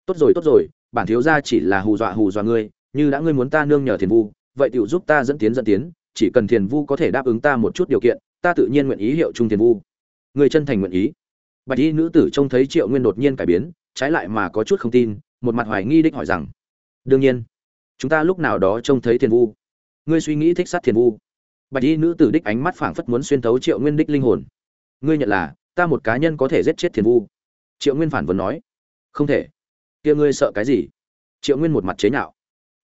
Tốt rồi tốt rồi bản thiếu gia chỉ là hù dọa hù dọa ngươi, như đã ngươi muốn ta nương nhờ thiền vu, vậy tiểu giúp ta dẫn tiến dẫn tiến, chỉ cần thiền vu có thể đáp ứng ta một chút điều kiện, ta tự nhiên nguyện ý hiệu trung thiền vu. Người chân thành nguyện ý. Bạch y nữ tử trông thấy triệu nguyên đột nhiên cải biến, trái lại mà có chút không tin, một mặt hoài nghi đích hỏi rằng, đương nhiên, chúng ta lúc nào đó trông thấy thiền vu? Ngươi suy nghĩ thích sát thiền vu. Bạch y nữ tử đích ánh mắt phảng phất muốn xuyên thấu triệu nguyên đích linh hồn. Ngươi nhận là, ta một cá nhân có thể giết chết thiền vu. Triệu nguyên phản vấn nói, không thể kia ngươi sợ cái gì? Triệu nguyên một mặt chế nhạo.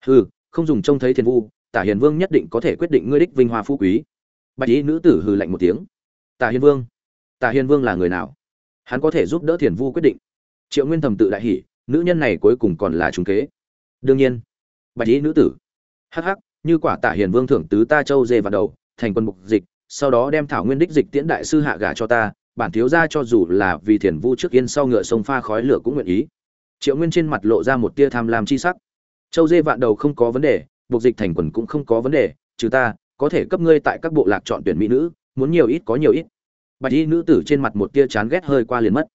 Hừ, không dùng trông thấy thiền vu, tả hiền vương nhất định có thể quyết định ngươi đích vinh hoa phú quý. Bạch y nữ tử hừ lạnh một tiếng. Tả hiền vương, tả hiền vương là người nào? Hắn có thể giúp đỡ thiền vu quyết định. Triệu nguyên thầm tự đại hỉ, nữ nhân này cuối cùng còn là trung kế. Đương nhiên, bạch y nữ tử. Hắc hắc, như quả tả hiền vương thưởng tứ ta châu dê vào đầu, thành quân mục dịch, sau đó đem thảo nguyên đích dịch tiễn đại sư hạ gả cho ta, bản thiếu gia cho dù là vì thiền vu trước yên sau ngựa sông pha khói lửa cũng nguyện ý triệu nguyên trên mặt lộ ra một tia tham lam chi sắc. Châu dê vạn đầu không có vấn đề, buộc dịch thành quần cũng không có vấn đề, trừ ta, có thể cấp ngươi tại các bộ lạc chọn tuyển mỹ nữ, muốn nhiều ít có nhiều ít. Bạch y nữ tử trên mặt một tia chán ghét hơi qua liền mất.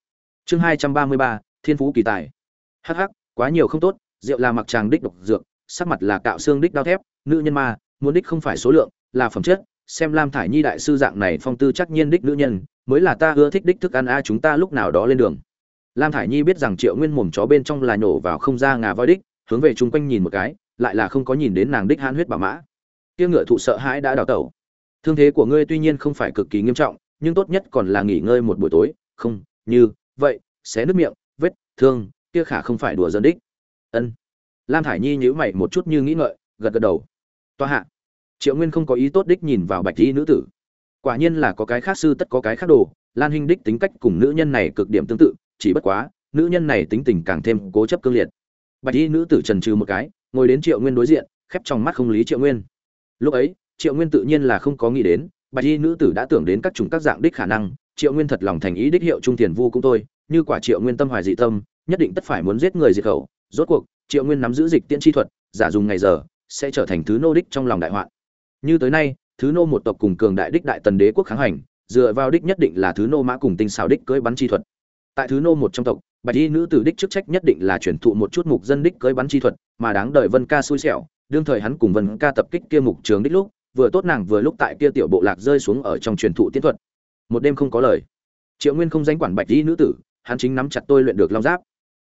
Chương hai trăm ba mươi ba, thiên phú kỳ tài. Hh quá nhiều không tốt, rượu là mặc tràng đích độc dược, sắc mặt là cạo xương đích đao thép, nữ nhân ma, muốn đích không phải số lượng, là phẩm chất, xem lam thải nhi đại sư dạng này phong tư chắc nhiên đích nữ nhân, mới là ta ưa thích đích thức ăn a, chúng ta lúc nào đó lên đường lam thải nhi biết rằng triệu nguyên mồm chó bên trong là nhổ vào không ra ngà voi đích, hướng về chung quanh nhìn một cái, lại là không có nhìn đến nàng đích hãn huyết bà mã. Kia ngựa thụ sợ hãi đã đào tẩu. Thương thế của ngươi tuy nhiên không phải cực kỳ nghiêm trọng, nhưng tốt nhất còn là nghỉ ngơi một buổi tối. Không, như vậy, xé nước miệng, vết thương, kia khả không phải đùa dân đích. Ân. Lam thải nhi nhíu mày một chút như nghĩ ngợi, gật gật đầu. Toa hạ. Triệu nguyên không có ý tốt đích nhìn vào bạch y nữ tử. Quả nhiên là có cái khác sư tất có cái khác đồ, lan hinh đích tính cách cùng nữ nhân này cực điểm tương tự chỉ bất quá, nữ nhân này tính tình càng thêm cố chấp cương liệt. Bạch y nữ tử trần trừ một cái, ngồi đến triệu nguyên đối diện, khép trong mắt không lý triệu nguyên. Lúc ấy, triệu nguyên tự nhiên là không có nghĩ đến, bạch y nữ tử đã tưởng đến các chủng các dạng đích khả năng, triệu nguyên thật lòng thành ý đích hiệu trung tiền vu cũng thôi, như quả triệu nguyên tâm hoài dị tâm, nhất định tất phải muốn giết người diệt khẩu. Rốt cuộc, triệu nguyên nắm giữ dịch tiễn chi thuật, giả dùng ngày giờ, sẽ trở thành thứ nô đích trong lòng đại hoạn. Như tới nay, thứ nô một tộc cùng cường đại đích đại tần đế quốc kháng hành, dựa vào đích nhất định là thứ nô mã cùng tinh xảo đích cưỡi bắn chi thuật tại thứ nô một trong tộc, bạch y nữ tử đích chức trách nhất định là truyền thụ một chút mục dân đích cưới bắn chi thuật, mà đáng đợi vân ca xui xẻo, đương thời hắn cùng vân ca tập kích kia mục trường đích lúc, vừa tốt nàng vừa lúc tại kia tiểu bộ lạc rơi xuống ở trong truyền thụ tiến thuật. Một đêm không có lời. Triệu nguyên không danh quản bạch y nữ tử, hắn chính nắm chặt tôi luyện được long giáp.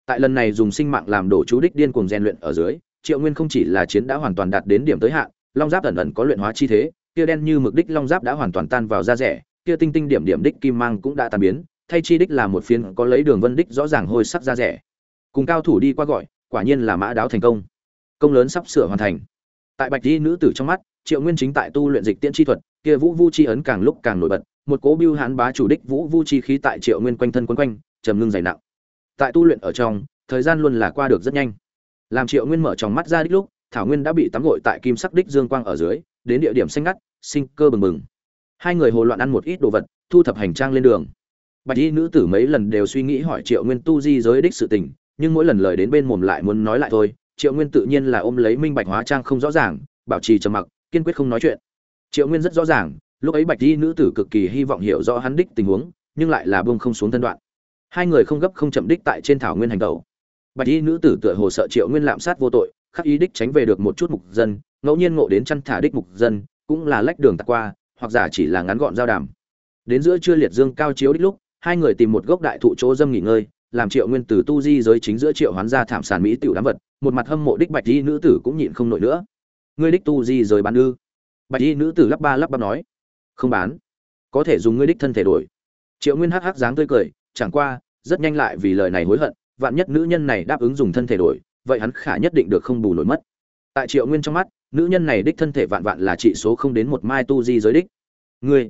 Tại lần này dùng sinh mạng làm đổ chú đích điên cuồng rèn luyện ở dưới, triệu nguyên không chỉ là chiến đã hoàn toàn đạt đến điểm tới hạn, long giáp ẩn ẩn có luyện hóa chi thế, kia đen như mực đích long giáp đã hoàn toàn tan vào da rẻ, kia tinh tinh điểm điểm đích kim mang cũng đã tan biến thay chi đích là một phiến có lấy đường vân đích rõ ràng hôi sắc ra rẻ. Cùng cao thủ đi qua gọi, quả nhiên là mã đáo thành công. Công lớn sắp sửa hoàn thành. Tại bạch di nữ tử trong mắt, triệu nguyên chính tại tu luyện dịch tiễn chi thuật, kia vũ vu chi ấn càng lúc càng nổi bật, một cố biêu hán bá chủ đích vũ vu chi khí tại triệu nguyên quanh thân quấn quanh, trầm ngưng dày nặng. Tại tu luyện ở trong, thời gian luôn là qua được rất nhanh. Làm triệu nguyên mở tròng mắt ra đích lúc, thảo nguyên đã bị tắm gội tại kim sắc đích dương quang ở dưới, đến địa điểm xanh ngắt, sinh cơ bừng bừng. Hai người hồ loạn ăn một ít đồ vật, thu thập hành trang lên đường bạch y nữ tử mấy lần đều suy nghĩ hỏi triệu nguyên tu di giới đích sự tình, nhưng mỗi lần lời đến bên mồm lại muốn nói lại thôi, triệu nguyên tự nhiên là ôm lấy minh bạch hóa trang không rõ ràng, bảo trì trầm mặc, kiên quyết không nói chuyện. Triệu nguyên rất rõ ràng, lúc ấy bạch y nữ tử cực kỳ hy vọng hiểu rõ hắn đích tình huống, nhưng lại là bông không xuống thân đoạn. Hai người không gấp không chậm đích tại trên thảo nguyên hành tẩu. Bạch y nữ tử tựa hồ sợ triệu nguyên lạm sát vô tội, khắc ý đích tránh về được một chút mục dân, ngẫu nhiên ngộ đến chăn thả đích mục dân, cũng là lách đường tạt qua, hoặc giả chỉ là ngắn gọn giao đàm. Đến giữa trưa liệt dương cao chiếu đích lúc hai người tìm một gốc đại thụ chỗ dâm nghỉ ngơi, làm triệu nguyên từ tu di giới chính giữa triệu hoán ra thảm sản mỹ tiểu đám vật, một mặt hâm mộ đích bạch y nữ tử cũng nhịn không nổi nữa. Ngươi đích tu di giới bán ư? Bạch y nữ tử lắp ba lắp bắp nói. Không bán. Có thể dùng ngươi đích thân thể đổi. Triệu nguyên hắc hắc dáng tươi cười, chẳng qua, rất nhanh lại vì lời này hối hận, vạn nhất nữ nhân này đáp ứng dùng thân thể đổi, vậy hắn khả nhất định được không bù nổi mất. Tại triệu nguyên trong mắt, nữ nhân này đích thân thể vạn vạn là trị số không đến một mai tu di giới đích. Ngươi.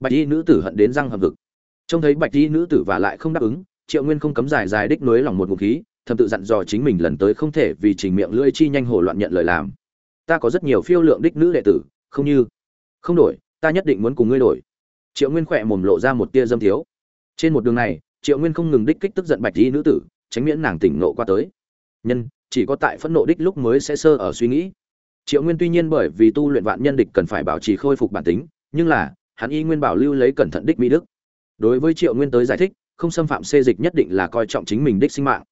Bạch y nữ tử hận đến răng hầm vực trông thấy bạch y nữ tử và lại không đáp ứng, triệu nguyên không cấm dài dài đích nối lòng một ngụm khí, thầm tự dặn dò chính mình lần tới không thể vì trình miệng lưỡi chi nhanh hồ loạn nhận lời làm. Ta có rất nhiều phiêu lượng đích nữ đệ tử, không như. Không đổi, ta nhất định muốn cùng ngươi đổi. Triệu nguyên khỏe mồm lộ ra một tia dâm thiếu. Trên một đường này, triệu nguyên không ngừng đích kích tức giận bạch y nữ tử, tránh miễn nàng tỉnh nộ qua tới. Nhân, chỉ có tại phẫn nộ đích lúc mới sẽ sơ ở suy nghĩ. Triệu nguyên tuy nhiên bởi vì tu luyện vạn nhân địch cần phải bảo trì khôi phục bản tính, nhưng là, hắn y nguyên bảo lưu lấy cẩn thận đích mỹ đức đối với triệu nguyên tới giải thích, không xâm phạm xê dịch nhất định là coi trọng chính mình đích sinh mạng.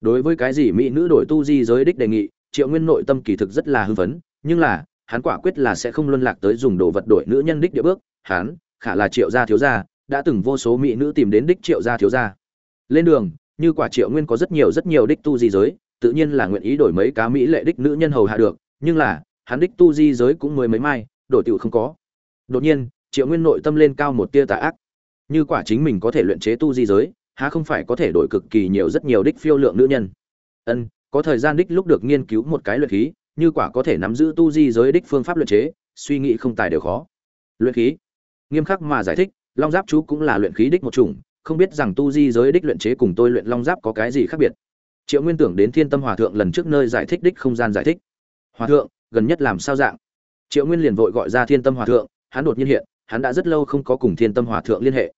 Đối với cái gì mỹ nữ đổi tu di giới đích đề nghị, triệu nguyên nội tâm kỳ thực rất là hưng phấn, nhưng là, hắn quả quyết là sẽ không luân lạc tới dùng đồ vật đổi nữ nhân đích địa bước. Hắn, khả là triệu gia thiếu gia, đã từng vô số mỹ nữ tìm đến đích triệu gia thiếu gia. Lên đường, như quả triệu nguyên có rất nhiều rất nhiều đích tu di giới, tự nhiên là nguyện ý đổi mấy cá mỹ lệ đích nữ nhân hầu hạ được, nhưng là, hắn đích tu di giới cũng mới mấy mai, đổi tiểu không có. Đột nhiên, triệu nguyên nội tâm lên cao một tia tà ác như quả chính mình có thể luyện chế tu di giới, há không phải có thể đổi cực kỳ nhiều rất nhiều đích phiêu lượng nữ nhân. Ân, có thời gian đích lúc được nghiên cứu một cái luyện khí, như quả có thể nắm giữ tu di giới đích phương pháp luyện chế, suy nghĩ không tài đều khó. Luyện khí. Nghiêm khắc mà giải thích, long giáp chú cũng là luyện khí đích một chủng, không biết rằng tu di giới đích luyện chế cùng tôi luyện long giáp có cái gì khác biệt. Triệu nguyên tưởng đến thiên tâm hòa thượng lần trước nơi giải thích đích không gian giải thích. Hòa thượng, gần nhất làm sao dạng? Triệu nguyên liền vội gọi ra thiên tâm hòa thượng, hắn đột nhiên hiện, hắn đã rất lâu không có cùng thiên tâm hòa thượng liên hệ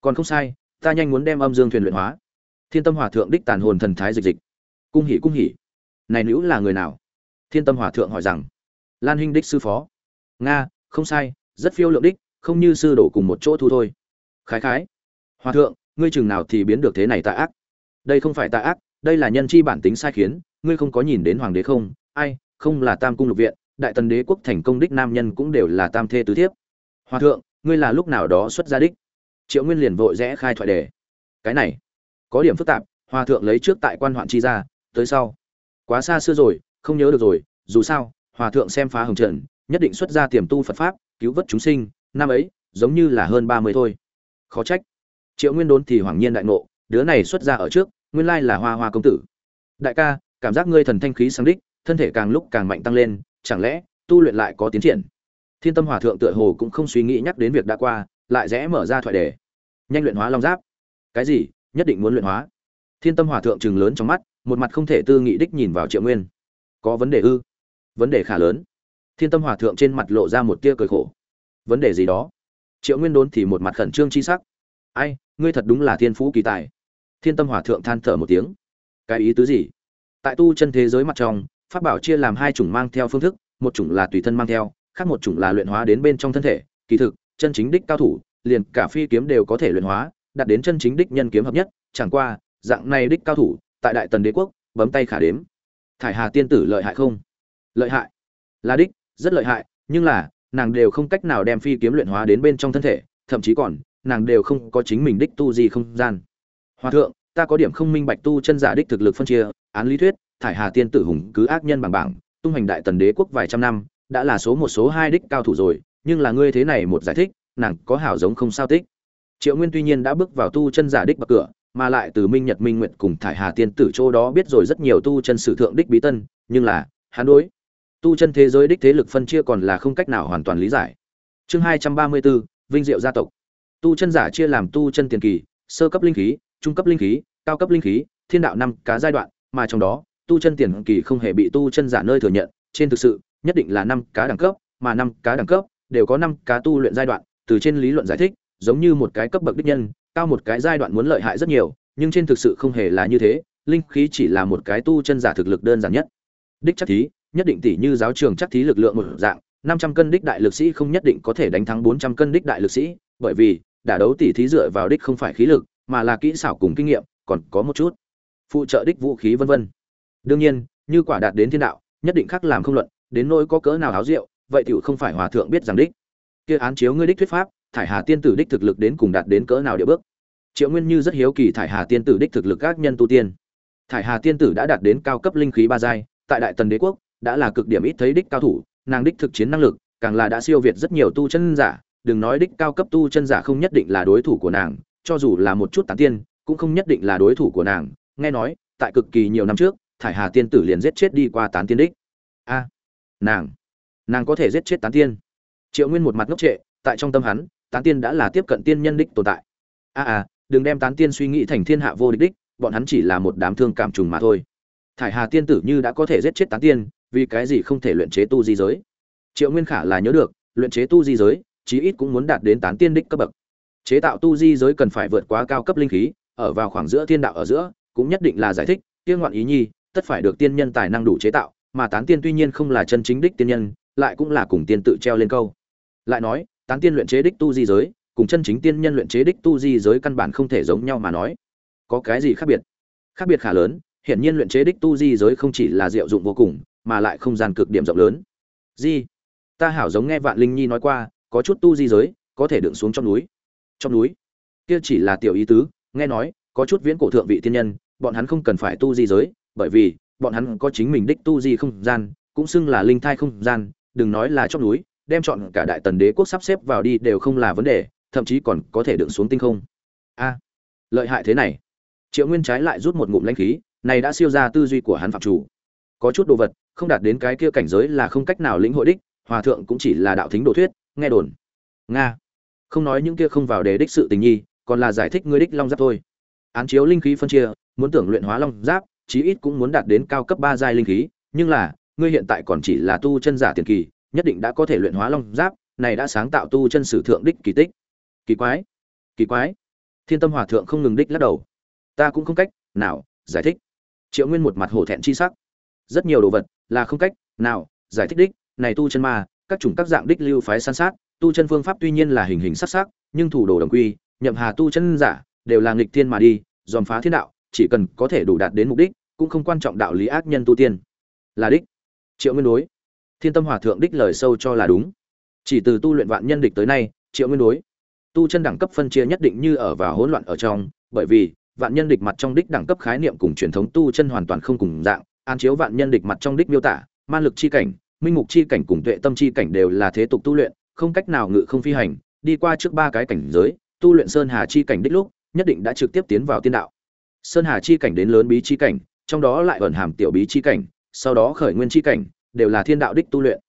còn không sai, ta nhanh muốn đem âm dương thuyền luyện hóa. Thiên tâm hòa thượng đích tàn hồn thần thái dịch dịch. Cung hỉ cung hỉ. Này nữ là người nào? Thiên tâm hòa thượng hỏi rằng. Lan huynh đích sư phó. Nga, không sai, rất phiêu lượng đích, không như sư đổ cùng một chỗ thu thôi. Khái khái. Hòa thượng, ngươi chừng nào thì biến được thế này tà ác? Đây không phải tà ác, đây là nhân chi bản tính sai khiến, ngươi không có nhìn đến hoàng đế không? Ai, không là tam cung lục viện, đại tần đế quốc thành công đích nam nhân cũng đều là tam thê tứ thiếp. Hòa thượng, ngươi là lúc nào đó xuất gia đích? Triệu nguyên liền vội rẽ khai thoại đề. Cái này, có điểm phức tạp, hòa thượng lấy trước tại quan hoạn chi ra, tới sau. Quá xa xưa rồi, không nhớ được rồi, dù sao, hòa thượng xem phá hồng trần nhất định xuất ra tiềm tu phật pháp, cứu vớt chúng sinh, năm ấy, giống như là hơn ba mươi thôi. Khó trách. Triệu nguyên đốn thì hoàng nhiên đại ngộ, đứa này xuất ra ở trước, nguyên lai là hoa hoa công tử. Đại ca, cảm giác ngươi thần thanh khí sáng đích, thân thể càng lúc càng mạnh tăng lên, chẳng lẽ tu luyện lại có tiến triển? Thiên tâm hòa thượng tựa hồ cũng không suy nghĩ nhắc đến việc đã qua lại rẽ mở ra thoại đề. Nhanh luyện hóa long giáp. Cái gì? Nhất định muốn luyện hóa. Thiên tâm hòa thượng chừng lớn trong mắt, một mặt không thể tư nghị đích nhìn vào triệu nguyên. Có vấn đề ư? Vấn đề khá lớn. Thiên tâm hòa thượng trên mặt lộ ra một tia cười khổ. Vấn đề gì đó? Triệu nguyên đốn thì một mặt khẩn trương chi sắc. Ai, ngươi thật đúng là thiên phú kỳ tài. Thiên tâm hòa thượng than thở một tiếng. Cái ý tứ gì? Tại tu chân thế giới mặt trong, pháp bảo chia làm hai chủng mang theo phương thức, một chủng là tùy thân mang theo, khác một chủng là luyện hóa đến bên trong thân thể, kỳ thực chân chính đích cao thủ, liền cả phi kiếm đều có thể luyện hóa, đạt đến chân chính đích nhân kiếm hợp nhất. Chẳng qua, dạng này đích cao thủ, tại đại tần đế quốc, bấm tay khả đếm. Thải hà tiên tử lợi hại không? Lợi hại. Là đích, rất lợi hại, nhưng là, nàng đều không cách nào đem phi kiếm luyện hóa đến bên trong thân thể, thậm chí còn, nàng đều không có chính mình đích tu gì không gian. Hòa thượng, ta có điểm không minh bạch tu chân giả đích thực lực phân chia, án lý thuyết, thải hà tiên tử hùng cứ ác nhân bằng bảng, tung hành đại tần đế quốc vài trăm năm, đã là số một, số hai đích cao thủ rồi nhưng là ngươi thế này một giải thích, nàng có hảo giống không sao tích. Triệu nguyên tuy nhiên đã bước vào tu chân giả đích bậc cửa, mà lại từ minh nhật minh nguyện cùng thải hà tiên tử chỗ đó biết rồi rất nhiều tu chân sử thượng đích bí tân, nhưng là, hắn đối tu chân thế giới đích thế lực phân chia còn là không cách nào hoàn toàn lý giải. Chương hai trăm ba mươi bốn vinh diệu gia tộc. Tu chân giả chia làm tu chân tiền kỳ, sơ cấp linh khí, trung cấp linh khí, cao cấp linh khí, thiên đạo năm cá giai đoạn, mà trong đó, tu chân tiền kỳ không hề bị tu chân giả nơi thừa nhận, trên thực sự, nhất định là năm cá đẳng cấp, mà năm cá đẳng cấp đều có năm cá tu luyện giai đoạn, từ trên lý luận giải thích, giống như một cái cấp bậc đích nhân, cao một cái giai đoạn muốn lợi hại rất nhiều, nhưng trên thực sự không hề là như thế, linh khí chỉ là một cái tu chân giả thực lực đơn giản nhất. Đích chắc thí, nhất định tỷ như giáo trường chắc thí lực lượng một dạng, năm trăm cân đích đại lực sĩ không nhất định có thể đánh thắng bốn trăm cân đích đại lực sĩ, bởi vì, đả đấu tỷ thí dựa vào đích không phải khí lực, mà là kỹ xảo cùng kinh nghiệm, còn có một chút phụ trợ đích vũ khí vân vân. Đương nhiên, như quả đạt đến thiên đạo, nhất định khác làm không luận, đến nỗi có cỡ nào háo rượu vậy tiểu không phải hòa thượng biết rằng đích. Kia án chiếu ngươi đích thuyết pháp, thải hà tiên tử đích thực lực đến cùng đạt đến cỡ nào địa bước? Triệu nguyên như rất hiếu kỳ thải hà tiên tử đích thực lực các nhân tu tiên. Thải hà tiên tử đã đạt đến cao cấp linh khí ba giai, tại đại tần đế quốc, đã là cực điểm ít thấy đích cao thủ, nàng đích thực chiến năng lực, càng là đã siêu việt rất nhiều tu chân giả. Đừng nói đích cao cấp tu chân giả không nhất định là đối thủ của nàng, cho dù là một chút tán tiên, cũng không nhất định là đối thủ của nàng. Nghe nói, tại cực kỳ nhiều năm trước, thải hà tiên tử liền giết chết đi qua tán tiên đích. A, nàng nàng có thể giết chết tán tiên. Triệu nguyên một mặt ngốc trệ, tại trong tâm hắn, tán tiên đã là tiếp cận tiên nhân đích tồn tại. A a đừng đem tán tiên suy nghĩ thành thiên hạ vô địch đích, bọn hắn chỉ là một đám thương cảm trùng mà thôi. Thải hà tiên tử như đã có thể giết chết tán tiên, vì cái gì không thể luyện chế tu di giới? Triệu nguyên khả là nhớ được, luyện chế tu di giới, chí ít cũng muốn đạt đến tán tiên đích cấp bậc. Chế tạo tu di giới cần phải vượt quá cao cấp linh khí, ở vào khoảng giữa thiên đạo ở giữa, cũng nhất định là giải thích tiên ngoạn ý nhi, tất phải được tiên nhân tài năng đủ chế tạo, mà tán tiên tuy nhiên không là chân chính đích tiên nhân lại cũng là cùng tiên tự treo lên câu. Lại nói, tán tiên luyện chế đích tu di giới, cùng chân chính tiên nhân luyện chế đích tu di giới căn bản không thể giống nhau mà nói. Có cái gì khác biệt? Khác biệt khá lớn, hiển nhiên luyện chế đích tu di giới không chỉ là diệu dụng vô cùng, mà lại không gian cực điểm rộng lớn. Di, ta hảo giống nghe vạn linh nhi nói qua, có chút tu di giới, có thể đựng xuống trong núi. Trong núi? Kia chỉ là tiểu ý tứ, nghe nói, có chút viễn cổ thượng vị tiên nhân, bọn hắn không cần phải tu di giới, bởi vì, bọn hắn có chính mình đích tu di không gian, cũng xưng là linh thai không gian đừng nói là trong núi, đem chọn cả đại tần đế quốc sắp xếp vào đi đều không là vấn đề, thậm chí còn có thể đựng xuống tinh không. A, lợi hại thế này. Triệu nguyên trái lại rút một ngụm lãnh khí, này đã siêu ra tư duy của hắn phạm chủ. Có chút đồ vật, không đạt đến cái kia cảnh giới là không cách nào lĩnh hội đích, hòa thượng cũng chỉ là đạo thính đồ thuyết, nghe đồn. Nga. Không nói những kia không vào đề đích sự tình nhi, còn là giải thích ngươi đích long giáp thôi. Án chiếu linh khí phân chia, muốn tưởng luyện hóa long giáp, chí ít cũng muốn đạt đến cao cấp ba giai linh khí, nhưng là ngươi hiện tại còn chỉ là tu chân giả tiền kỳ, nhất định đã có thể luyện hóa long giáp, này đã sáng tạo tu chân sử thượng đích kỳ tích. Kỳ quái kỳ quái. Thiên tâm hòa thượng không ngừng đích lắc đầu. Ta cũng không cách nào giải thích. Triệu nguyên một mặt hổ thẹn chi sắc. Rất nhiều đồ vật là không cách nào giải thích đích, này tu chân ma, các chủng các dạng đích lưu phái san sát, tu chân phương pháp tuy nhiên là hình hình sắc sắc, nhưng thủ đồ đồng quy, nhậm hà tu chân giả đều là nghịch thiên mà đi, dòm phá thiên đạo, chỉ cần có thể đủ đạt đến mục đích, cũng không quan trọng đạo lý ác nhân tu tiên. Là đích triệu nguyên đối. Thiên tâm hòa thượng đích lời sâu cho là đúng. Chỉ từ tu luyện vạn nhân địch tới nay, triệu nguyên đối. Tu chân đẳng cấp phân chia nhất định như ở và hỗn loạn ở trong, bởi vì, vạn nhân địch mặt trong đích đẳng cấp khái niệm cùng truyền thống tu chân hoàn toàn không cùng dạng, an chiếu vạn nhân địch mặt trong đích miêu tả, man lực chi cảnh, minh mục chi cảnh cùng tuệ tâm chi cảnh đều là thế tục tu luyện, không cách nào ngự không phi hành, đi qua trước ba cái cảnh giới, tu luyện sơn hà chi cảnh đích lúc, nhất định đã trực tiếp tiến vào tiên đạo. Sơn hà chi cảnh đến lớn bí chi cảnh, trong đó lại ẩn hàm tiểu bí chi cảnh sau đó khởi nguyên chi cảnh, đều là thiên đạo đích tu luyện.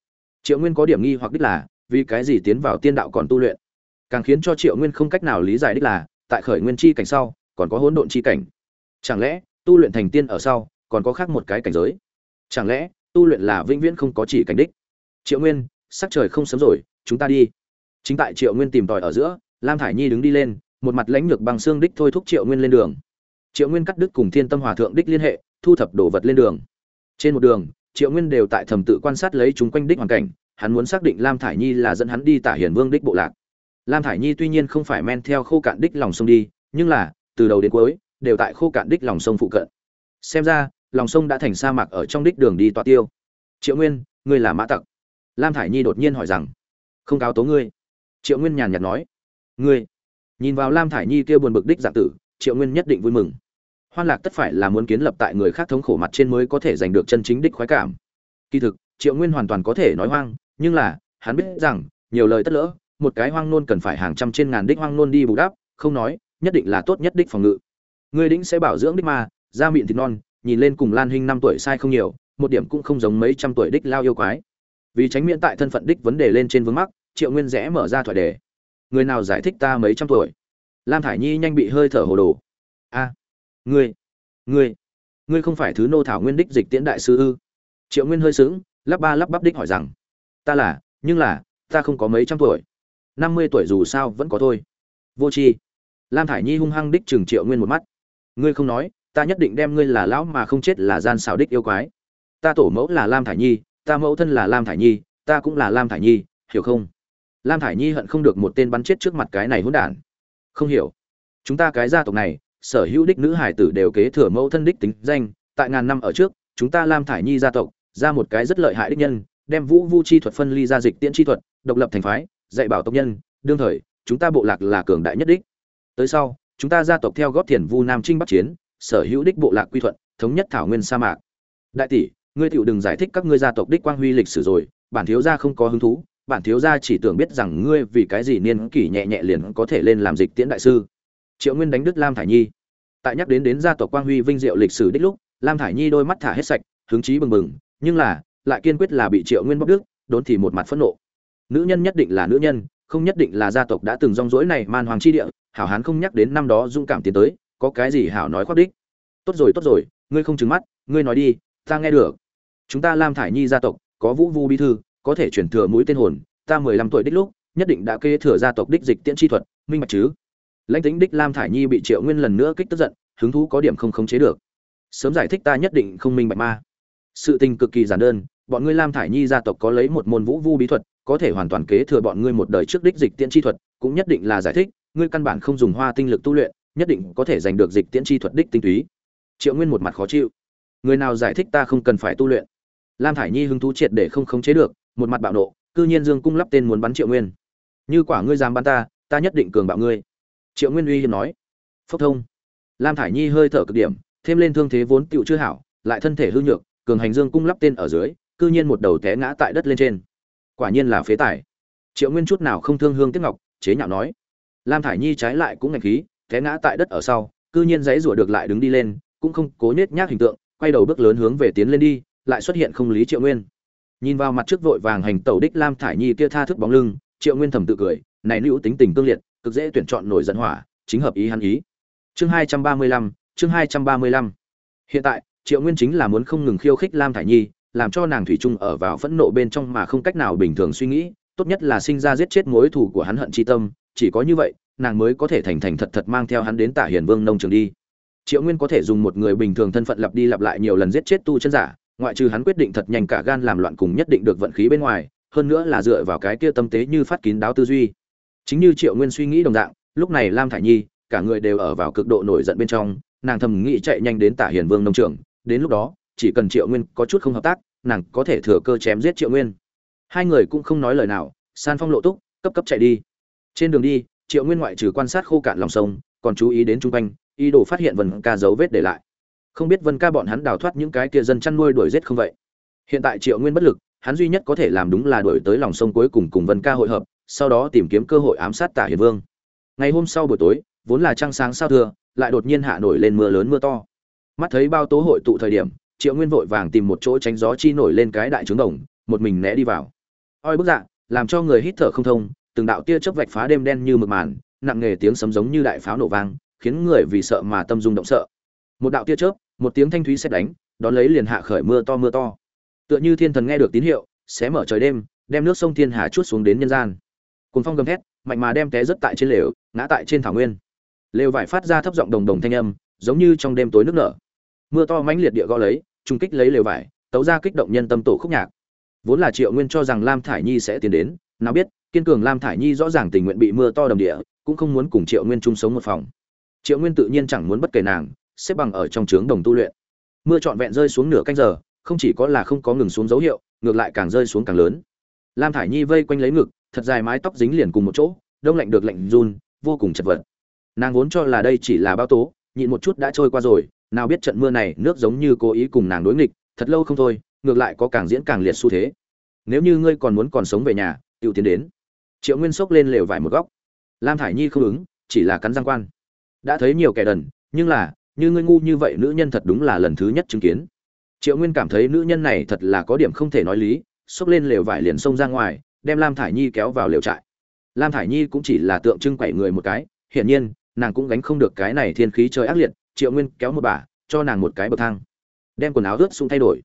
Triệu nguyên có điểm nghi hoặc đích là, vì cái gì tiến vào tiên đạo còn tu luyện? Càng khiến cho triệu nguyên không cách nào lý giải đích là, tại khởi nguyên chi cảnh sau, còn có hỗn độn chi cảnh. Chẳng lẽ, tu luyện thành tiên ở sau, còn có khác một cái cảnh giới? Chẳng lẽ, tu luyện là vĩnh viễn không có chỉ cảnh đích? Triệu nguyên, sắc trời không sớm rồi, chúng ta đi. Chính tại triệu nguyên tìm tòi ở giữa, lam thải nhi đứng đi lên, một mặt lãnh lược bằng xương đích thôi thúc triệu nguyên lên đường. Triệu nguyên cắt đứt cùng thiên tâm hòa thượng đích liên hệ, thu thập đồ vật lên đường trên một đường, triệu nguyên đều tại thầm tự quan sát lấy chúng quanh đích hoàn cảnh, hắn muốn xác định lam thải nhi là dẫn hắn đi tả hiền vương đích bộ lạc. Lam thải nhi tuy nhiên không phải men theo khô cạn đích lòng sông đi, nhưng là, từ đầu đến cuối, đều tại khô cạn đích lòng sông phụ cận. Xem ra, lòng sông đã thành sa mạc ở trong đích đường đi tọa tiêu. Triệu nguyên, ngươi là mã tặc. Lam thải nhi đột nhiên hỏi rằng, không cáo tố ngươi. Triệu nguyên nhàn nhạt nói, ngươi. Nhìn vào lam thải nhi kia buồn bực đích dạng tử, triệu nguyên nhất định vui mừng hoan lạc tất phải là muốn kiến lập tại người khác thống khổ mặt trên mới có thể giành được chân chính đích khoái cảm. Kỳ thực, triệu nguyên hoàn toàn có thể nói hoang, nhưng là, hắn biết rằng, nhiều lời tất lỡ, một cái hoang nôn cần phải hàng trăm trên ngàn đích hoang nôn đi bù đắp, không nói, nhất định là tốt nhất đích phòng ngự. Người đĩnh sẽ bảo dưỡng đích mà, da mịn thịt non, nhìn lên cùng lan Hinh năm tuổi sai không nhiều, một điểm cũng không giống mấy trăm tuổi đích lao yêu quái. Vì tránh miễn tại thân phận đích vấn đề lên trên vướng mắc, triệu nguyên rẽ mở ra thoại đề. Người nào giải thích ta mấy trăm tuổi? Lam thải nhi nhanh bị hơi thở hồ đồ. A ngươi ngươi ngươi không phải thứ nô thảo nguyên đích dịch tiễn đại sư ư? Triệu nguyên hơi sướng lắp ba lắp bắp đích hỏi rằng. Ta là, nhưng là, ta không có mấy trăm tuổi. Năm mươi tuổi dù sao vẫn có thôi. Vô tri. Lam thải nhi hung hăng đích trừng triệu nguyên một mắt. Ngươi không nói, ta nhất định đem ngươi là lão mà không chết là gian xào đích yêu quái. Ta tổ mẫu là lam thải nhi, ta mẫu thân là lam thải nhi, ta cũng là lam thải nhi, hiểu không? Lam thải nhi hận không được một tên bắn chết trước mặt cái này hỗn đản. Không hiểu. Chúng ta cái gia tộc này sở hữu đích nữ hải tử đều kế thừa mẫu thân đích tính danh, tại ngàn năm ở trước, chúng ta lam thải nhi gia tộc, ra một cái rất lợi hại đích nhân, đem vũ vu chi thuật phân ly ra dịch tiễn chi thuật, độc lập thành phái, dạy bảo tộc nhân, đương thời, chúng ta bộ lạc là cường đại nhất đích. Tới sau, chúng ta gia tộc theo góp tiền vu nam trinh bắc chiến, sở hữu đích bộ lạc quy thuận, thống nhất thảo nguyên sa mạc. Đại tỷ, ngươi tiểu đừng giải thích các ngươi gia tộc đích quang huy lịch sử rồi, bản thiếu gia không có hứng thú, bản thiếu gia chỉ tưởng biết rằng ngươi vì cái gì niên kỷ nhẹ nhẹ liền có thể lên làm dịch tiễn đại sư triệu nguyên đánh đức lam thải nhi. Tại nhắc đến đến gia tộc quang huy vinh diệu lịch sử đích lúc, lam thải nhi đôi mắt thả hết sạch, hứng chí bừng bừng, nhưng là, lại kiên quyết là bị triệu nguyên bóc đức đốn thì một mặt phẫn nộ. Nữ nhân nhất định là nữ nhân, không nhất định là gia tộc đã từng rong rỗi này man hoàng chi địa, hảo hán không nhắc đến năm đó dũng cảm tiến tới, có cái gì hảo nói khoác đích. Tốt rồi tốt rồi, ngươi không trừng mắt, ngươi nói đi, ta nghe được. Chúng ta lam thải nhi gia tộc, có vũ vu bí thư, có thể chuyển thừa mũi tên hồn, ta mười lăm tuổi đích lúc, nhất định đã kế thừa gia tộc đích dịch tiễn chi thuật, minh bạch chứ? Lãnh tính đích lam thải nhi bị triệu nguyên lần nữa kích tức giận, hứng thú có điểm không khống chế được. Sớm giải thích ta nhất định không minh bạch ma. Sự tình cực kỳ giản đơn, bọn ngươi lam thải nhi gia tộc có lấy một môn vũ vu bí thuật, có thể hoàn toàn kế thừa bọn ngươi một đời trước đích dịch tiễn chi thuật, cũng nhất định là giải thích, ngươi căn bản không dùng hoa tinh lực tu luyện, nhất định có thể giành được dịch tiễn chi thuật đích tinh túy. Triệu nguyên một mặt khó chịu. Người nào giải thích ta không cần phải tu luyện? Lam thải nhi hứng thú triệt để không khống chế được, một mặt bạo nộ, cư nhiên dương cung lắp tên muốn bắn triệu nguyên. Như quả ngươi dám bắn ta ta nhất định cường bạo ngươi triệu nguyên uy hiếm nói. Phốc thông. Lam thải nhi hơi thở cực điểm, thêm lên thương thế vốn tựu chưa hảo, lại thân thể hư nhược, cường hành dương cung lắp tên ở dưới, cư nhiên một đầu té ngã tại đất lên trên. Quả nhiên là phế tài. Triệu nguyên chút nào không thương hương tiếc ngọc, chế nhạo nói. Lam thải nhi trái lại cũng ngạch khí, té ngã tại đất ở sau, cư nhiên dãy rủa được lại đứng đi lên, cũng không cố nết nhác hình tượng, quay đầu bước lớn hướng về tiến lên đi, lại xuất hiện không lý triệu nguyên. Nhìn vào mặt trước vội vàng hành tẩu đích lam thải nhi kia tha thức bóng lưng, triệu nguyên thầm tự cười, này nữ tính tình cương liệt cực dễ tuyển chọn nổi giận hỏa, chính hợp ý hắn ý. Chương hai trăm ba mươi lăm, chương hai trăm ba mươi lăm. Hiện tại, triệu nguyên chính là muốn không ngừng khiêu khích lam thải nhi, làm cho nàng thủy chung ở vào phẫn nộ bên trong mà không cách nào bình thường suy nghĩ, tốt nhất là sinh ra giết chết mối thù của hắn hận chi tâm, chỉ có như vậy, nàng mới có thể thành thành thật thật mang theo hắn đến tả hiền vương nông trường đi. Triệu nguyên có thể dùng một người bình thường thân phận lặp đi lặp lại nhiều lần giết chết tu chân giả, ngoại trừ hắn quyết định thật nhanh cả gan làm loạn cùng nhất định được vận khí bên ngoài, hơn nữa là dựa vào cái kia tâm tế như phát kín đáo tư duy chính như triệu nguyên suy nghĩ đồng dạng, lúc này lam thải nhi, cả người đều ở vào cực độ nổi giận bên trong, nàng thầm nghĩ chạy nhanh đến tả hiền vương nông trường, đến lúc đó, chỉ cần triệu nguyên có chút không hợp tác, nàng có thể thừa cơ chém giết triệu nguyên. Hai người cũng không nói lời nào, san phong lộ túc, cấp cấp chạy đi. Trên đường đi, triệu nguyên ngoại trừ quan sát khô cạn lòng sông, còn chú ý đến chung quanh, ý đồ phát hiện vân ca dấu vết để lại. Không biết vân ca bọn hắn đào thoát những cái kia dân chăn nuôi đuổi giết không vậy? Hiện tại triệu nguyên bất lực, hắn duy nhất có thể làm đúng là đuổi tới lòng sông cuối cùng cùng vân ca hội hợp sau đó tìm kiếm cơ hội ám sát tả hiền vương. Ngày hôm sau buổi tối, vốn là trăng sáng sao thưa, lại đột nhiên hạ nổi lên mưa lớn mưa to. Mắt thấy bao tố hội tụ thời điểm, triệu nguyên vội vàng tìm một chỗ tránh gió chi nổi lên cái đại trướng đồng, một mình né đi vào. Oi bức dạ làm cho người hít thở không thông, từng đạo tia chớp vạch phá đêm đen như mực màn, nặng nề tiếng sấm giống như đại pháo nổ vang, khiến người vì sợ mà tâm rung động sợ. Một đạo tia chớp, một tiếng thanh thúy sét đánh, đón lấy liền hạ khởi mưa to mưa to. Tựa như thiên thần nghe được tín hiệu, xé mở trời đêm, đem nước sông thiên hà chuốt xuống đến nhân gian cùng phong gầm thét, mạnh mà đem té rất tại trên lều, ngã tại trên thảo nguyên. Lều vải phát ra thấp giọng đồng đồng thanh âm, giống như trong đêm tối nước nở. Mưa to mãnh liệt địa gõ lấy trung kích lấy lều vải, tấu ra kích động nhân tâm tổ khúc nhạc. Vốn là triệu nguyên cho rằng lam thải nhi sẽ tiến đến, nào biết, kiên cường lam thải nhi rõ ràng tình nguyện bị mưa to đầm địa, cũng không muốn cùng triệu nguyên chung sống một phòng. Triệu nguyên tự nhiên chẳng muốn bất kể nàng, xếp bằng ở trong trướng đồng tu luyện. Mưa trọn vẹn rơi xuống nửa canh giờ, không chỉ có là không có ngừng xuống dấu hiệu, ngược lại càng rơi xuống càng lớn. Lam thải nhi vây quanh lấy ngực thật dài mái tóc dính liền cùng một chỗ, đông lạnh được lạnh run, vô cùng chật vật. Nàng vốn cho là đây chỉ là bao tố, nhịn một chút đã trôi qua rồi, nào biết trận mưa này nước giống như cố ý cùng nàng đối nghịch, thật lâu không thôi, ngược lại có càng diễn càng liệt xu thế. Nếu như ngươi còn muốn còn sống về nhà tự tiến đến. Triệu nguyên sốc lên lều vải một góc. Lam thải nhi không ứng, chỉ là cắn răng quan. Đã thấy nhiều kẻ đần, nhưng là, như ngươi ngu như vậy nữ nhân thật đúng là lần thứ nhất chứng kiến. Triệu nguyên cảm thấy nữ nhân này thật là có điểm không thể nói lý xốc lên lều vải liền xông ra ngoài đem lam thải nhi kéo vào liều trại. Lam thải nhi cũng chỉ là tượng trưng quẩy người một cái, hiển nhiên, nàng cũng gánh không được cái này thiên khí trời ác liệt, triệu nguyên kéo một bà, cho nàng một cái bậc thang. Đem quần áo ướt xuống thay đổi.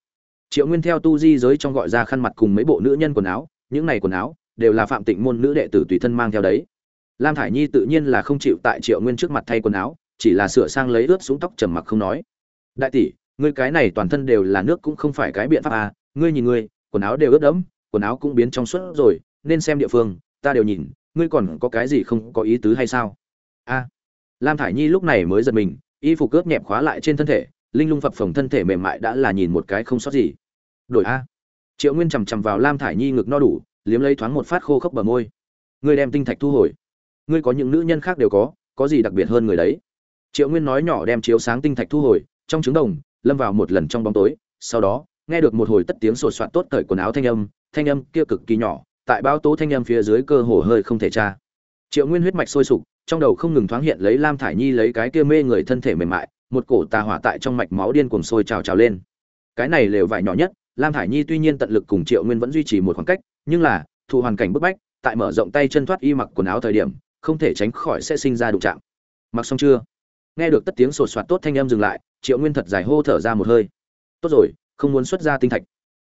Triệu nguyên theo tu di giới trong gọi ra khăn mặt cùng mấy bộ nữ nhân quần áo, những này quần áo đều là phạm tịnh môn nữ đệ tử tùy thân mang theo đấy. Lam thải nhi tự nhiên là không chịu tại triệu nguyên trước mặt thay quần áo, chỉ là sửa sang lấy ướt xuống tóc trầm mặc không nói. Đại tỷ, ngươi cái này toàn thân đều là nước cũng không phải cái biện pháp à ngươi nhìn ngươi, quần áo đều ướt đẫm quần áo cũng biến trong suốt rồi, nên xem địa phương, ta đều nhìn, ngươi còn có cái gì không có ý tứ hay sao? A. Lam thải nhi lúc này mới giật mình, y phục cướp nhẹp khóa lại trên thân thể, linh lung phập phồng thân thể mềm mại đã là nhìn một cái không sót gì. Đổi a. Triệu nguyên chằm chằm vào lam thải nhi ngực no đủ, liếm lấy thoáng một phát khô khốc bờ môi. Ngươi đem tinh thạch thu hồi. Ngươi có những nữ nhân khác đều có có gì đặc biệt hơn người đấy? Triệu nguyên nói nhỏ đem chiếu sáng tinh thạch thu hồi, trong trứng đồng, lâm vào một lần trong bóng tối, sau đó, nghe được một hồi tất tiếng sột soạt tốt cởi quần áo thanh âm thanh âm kia cực kỳ nhỏ, tại bao tố thanh âm phía dưới cơ hồ hơi không thể tra. Triệu nguyên huyết mạch sôi sục, trong đầu không ngừng thoáng hiện lấy lam thải nhi lấy cái kia mê người thân thể mềm mại, một cổ tà hỏa tại trong mạch máu điên cuồng sôi trào trào lên. Cái này lều vải nhỏ nhất, lam thải nhi tuy nhiên tận lực cùng triệu nguyên vẫn duy trì một khoảng cách, nhưng là thu hoàn cảnh bức bách, tại mở rộng tay chân thoát y mặc quần áo thời điểm, không thể tránh khỏi sẽ sinh ra đụng chạm. Mặc xong chưa? Nghe được tất tiếng sột soạt tốt thanh âm dừng lại, triệu nguyên thật dài hô thở ra một hơi. Tốt rồi, không muốn xuất ra tinh thạch.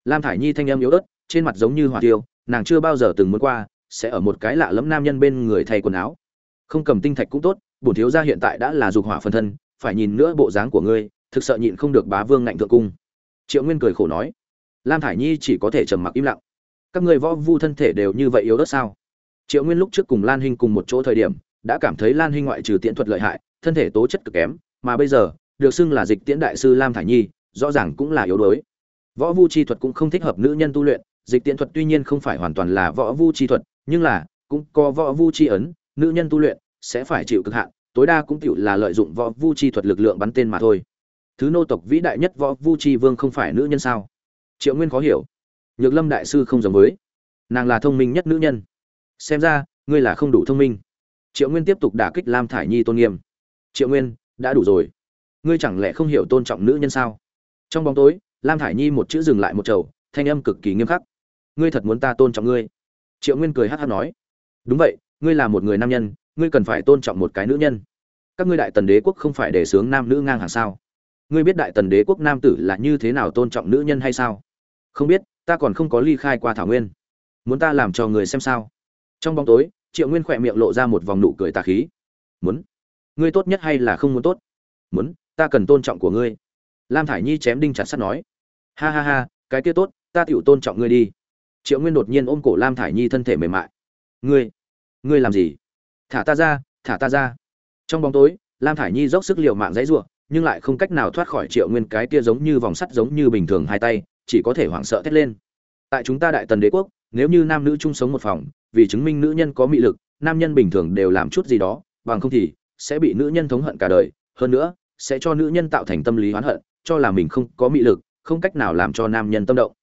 Lam thải nhi thanh âm yếu ớt trên mặt giống như hỏa tiêu, nàng chưa bao giờ từng muốn qua, sẽ ở một cái lạ lẫm nam nhân bên người thay quần áo. Không cầm tinh thạch cũng tốt, bổn thiếu gia hiện tại đã là dục hỏa phân thân, phải nhìn nữa bộ dáng của ngươi, thực sợ nhịn không được bá vương ngạnh thượng cung. Triệu nguyên cười khổ nói. Lam thải nhi chỉ có thể trầm mặc im lặng. Các người võ vu thân thể đều như vậy yếu ớt sao? Triệu nguyên lúc trước cùng lan hinh cùng một chỗ thời điểm, đã cảm thấy lan hinh ngoại trừ tiễn thuật lợi hại, thân thể tố chất cực kém, mà bây giờ, được xưng là dịch tiễn đại sư lam thải nhi, rõ ràng cũng là yếu đuối. Võ vu chi thuật cũng không thích hợp nữ nhân tu luyện dịch tiễn thuật tuy nhiên không phải hoàn toàn là võ vu chi thuật, nhưng là, cũng có võ vu chi ấn, nữ nhân tu luyện sẽ phải chịu cực hạn, tối đa cũng chịu là lợi dụng võ vu chi thuật lực lượng bắn tên mà thôi. Thứ nô tộc vĩ đại nhất võ vu chi vương không phải nữ nhân sao? Triệu nguyên khó hiểu. Nhược lâm đại sư không giống với. Nàng là thông minh nhất nữ nhân. Xem ra, ngươi là không đủ thông minh. Triệu nguyên tiếp tục đả kích lam thải nhi tôn nghiêm. Triệu nguyên, đã đủ rồi. Ngươi chẳng lẽ không hiểu tôn trọng nữ nhân sao? Trong bóng tối, lam thải nhi một chữ dừng lại một chầu, thanh âm cực kỳ nghiêm khắc ngươi thật muốn ta tôn trọng ngươi? Triệu nguyên cười hát hát nói. Đúng vậy, ngươi là một người nam nhân, ngươi cần phải tôn trọng một cái nữ nhân. Các ngươi đại tần đế quốc không phải để sướng nam nữ ngang hàng sao? Ngươi biết đại tần đế quốc nam tử là như thế nào tôn trọng nữ nhân hay sao? Không biết, ta còn không có ly khai qua thảo nguyên. Muốn ta làm cho người xem sao? Trong bóng tối, triệu nguyên khỏe miệng lộ ra một vòng nụ cười tà khí. Muốn. Ngươi tốt nhất hay là không muốn tốt? Muốn, ta cần tôn trọng của ngươi. Lam thải nhi chém đinh chặt sắt nói. Ha ha ha, cái kia tốt, ta tựu tôn trọng ngươi đi triệu nguyên đột nhiên ôm cổ lam thải nhi thân thể mềm mại. Ngươi ngươi làm gì? Thả ta ra, thả ta ra. Trong bóng tối, lam thải nhi dốc sức l i ề u mạng dãy r u ộ n nhưng lại không cách nào thoát khỏi triệu nguyên cái kia giống như vòng sắt giống như bình thường hai tay, chỉ có thể hoảng sợ thét lên. Tại chúng ta đại tần đế quốc, nếu như nam nữ chung sống một phòng, vì chứng minh nữ nhân có mị lực, nam nhân bình thường đều làm chút gì đó, bằng không thì sẽ bị nữ nhân thống hận cả đời. Hơn nữa, sẽ cho nữ nhân tạo thành tâm lý oán hận, cho là mình không có mị lực, không cách nào làm cho nam nhân tâm động.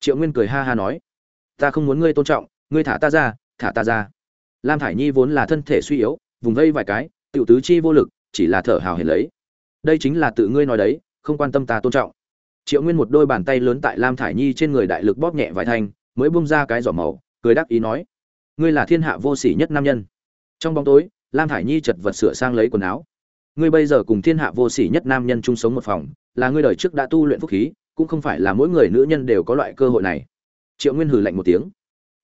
Triệu nguyên cười ha ha nói ta không muốn ngươi tôn trọng, ngươi thả ta ra, thả ta ra. Lam thải nhi vốn là thân thể suy yếu, vùng vây vài cái, tiểu tứ chi vô lực, chỉ là thở hào hiền lấy. Đây chính là tự ngươi nói đấy, không quan tâm ta tôn trọng. Triệu nguyên một đôi bàn tay lớn tại lam thải nhi trên người đại lực bóp nhẹ vài thanh, mới bung ra cái giỏ màu, cười đắc ý nói, ngươi là thiên hạ vô sỉ nhất nam nhân. Trong bóng tối, lam thải nhi chật vật sửa sang lấy quần áo. Ngươi bây giờ cùng thiên hạ vô sỉ nhất nam nhân chung sống một phòng, là ngươi đời trước đã tu luyện phúc khí, cũng không phải là mỗi người nữ nhân đều có loại cơ hội này triệu nguyên hừ lạnh một tiếng.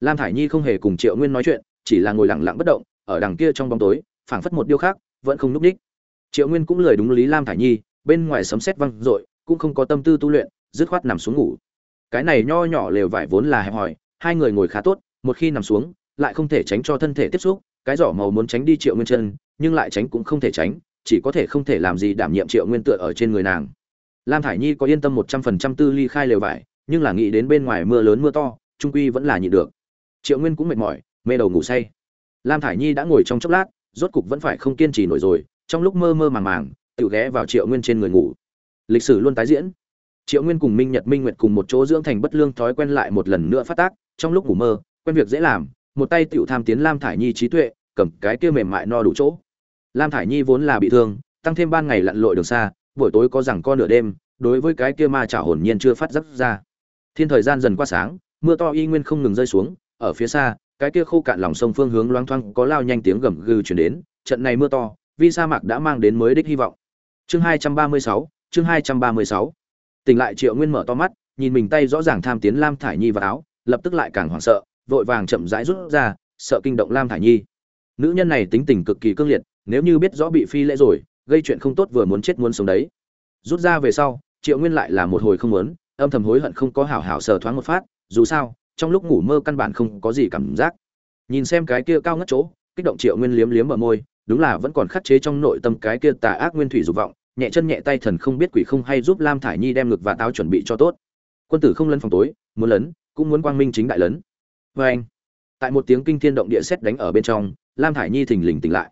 Lam thải nhi không hề cùng triệu nguyên nói chuyện, chỉ là ngồi lặng lặng bất động, ở đằng kia trong bóng tối, phảng phất một điêu khác vẫn không núp ních. Triệu nguyên cũng lời đúng lý lam thải nhi, bên ngoài sấm sét văng dội, cũng không có tâm tư tu luyện, dứt khoát nằm xuống ngủ. Cái này nho nhỏ lều vải vốn là hẹp hòi, hai người ngồi khá tốt, một khi nằm xuống, lại không thể tránh cho thân thể tiếp xúc, cái giỏ màu muốn tránh đi triệu nguyên chân, nhưng lại tránh cũng không thể tránh, chỉ có thể không thể làm gì đảm nhiệm triệu nguyên tựa ở trên người nàng. Lam thải nhi có yên tâm một trăm phần trăm tư ly khai lều vải nhưng là nghĩ đến bên ngoài mưa lớn mưa to, trung quy vẫn là nhịn được. Triệu nguyên cũng mệt mỏi, mê đầu ngủ say. Lam thải nhi đã ngồi trong chốc lát, rốt cục vẫn phải không kiên trì nổi rồi, trong lúc mơ mơ màng màng, tự ghé vào triệu nguyên trên người ngủ. Lịch sử luôn tái diễn. Triệu nguyên cùng minh nhật, minh nguyệt cùng một chỗ dưỡng thành bất lương thói quen lại một lần nữa phát tác, trong lúc ngủ mơ, quen việc dễ làm, một tay tựu tham tiến lam thải nhi trí tuệ, cầm cái kia mềm mại no đủ chỗ. Lam thải nhi vốn là bị thương, tăng thêm ban ngày lặn lội đường xa, buổi tối có rằng con nửa đêm, đối với cái kia ma chảo hồn nhiên chưa phát giác ra thiên thời gian dần qua sáng, mưa to y nguyên không ngừng rơi xuống, ở phía xa, cái kia khô cạn lòng sông phương hướng loang thoang có lao nhanh tiếng gầm gừ chuyển đến, trận này mưa to, vi sa mạc đã mang đến mới đích hy vọng. Chương hai trăm ba mươi sáu, chương hai trăm ba mươi sáu. Tỉnh lại triệu nguyên mở to mắt, nhìn mình tay rõ ràng tham tiến lam thải nhi vào áo, lập tức lại càng hoảng sợ, vội vàng chậm rãi rút ra, sợ kinh động lam thải nhi. Nữ nhân này tính tình cực kỳ cương liệt, nếu như biết rõ bị phi lễ rồi, gây chuyện không tốt vừa muốn chết muốn sống đấy. Rút ra về sau, triệu nguyên lại là một hồi không muốn âm thầm hối hận không có hảo hảo sờ thoáng một phát, dù sao, trong lúc ngủ mơ căn bản không có gì cảm giác. Nhìn xem cái kia cao ngất chỗ, kích động triệu nguyên liếm liếm ở môi, đúng là vẫn còn khắc chế trong nội tâm cái kia tà ác nguyên thủy dục vọng, nhẹ chân nhẹ tay thần không biết quỷ không hay giúp lam thải nhi đem ngực và táo chuẩn bị cho tốt. Quân tử không lấn phòng tối, muốn lấn, cũng muốn quang minh chính đại lấn. Vê anh, tại một tiếng kinh thiên động địa xét đánh ở bên trong, lam thải nhi thình lình tỉnh lại.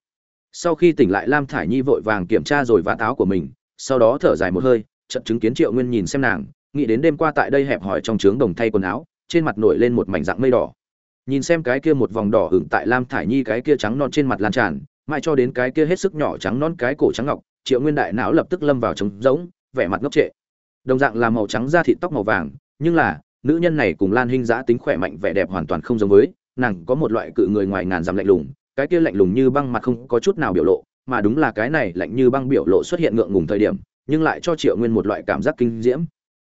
Sau khi tỉnh lại, lam thải nhi vội vàng kiểm tra rồi vã táo của mình, sau đó thở dài một hơi chậm chứng kiến triệu nguyên nhìn xem nàng nghĩ đến đêm qua tại đây hẹp hòi trong trướng đồng thay quần áo, trên mặt nổi lên một mảnh dạng mây đỏ. Nhìn xem cái kia một vòng đỏ hưởng tại lam thải nhi cái kia trắng non trên mặt lan tràn, mãi cho đến cái kia hết sức nhỏ trắng non cái cổ trắng ngọc, triệu nguyên đại não lập tức lâm vào trống rỗng, vẻ mặt ngốc trệ. Đồng dạng là màu trắng da thịt tóc màu vàng, nhưng là, nữ nhân này cùng lan hinh giã tính khỏe mạnh vẻ đẹp hoàn toàn không giống với, nàng có một loại cự người ngoài ngàn dặm lạnh lùng, cái kia lạnh lùng như băng mặt không có chút nào biểu lộ, mà đúng là cái này lạnh như băng biểu lộ xuất hiện ngượng ngùng thời điểm, nhưng lại cho triệu nguyên một loại cảm giác kinh diễm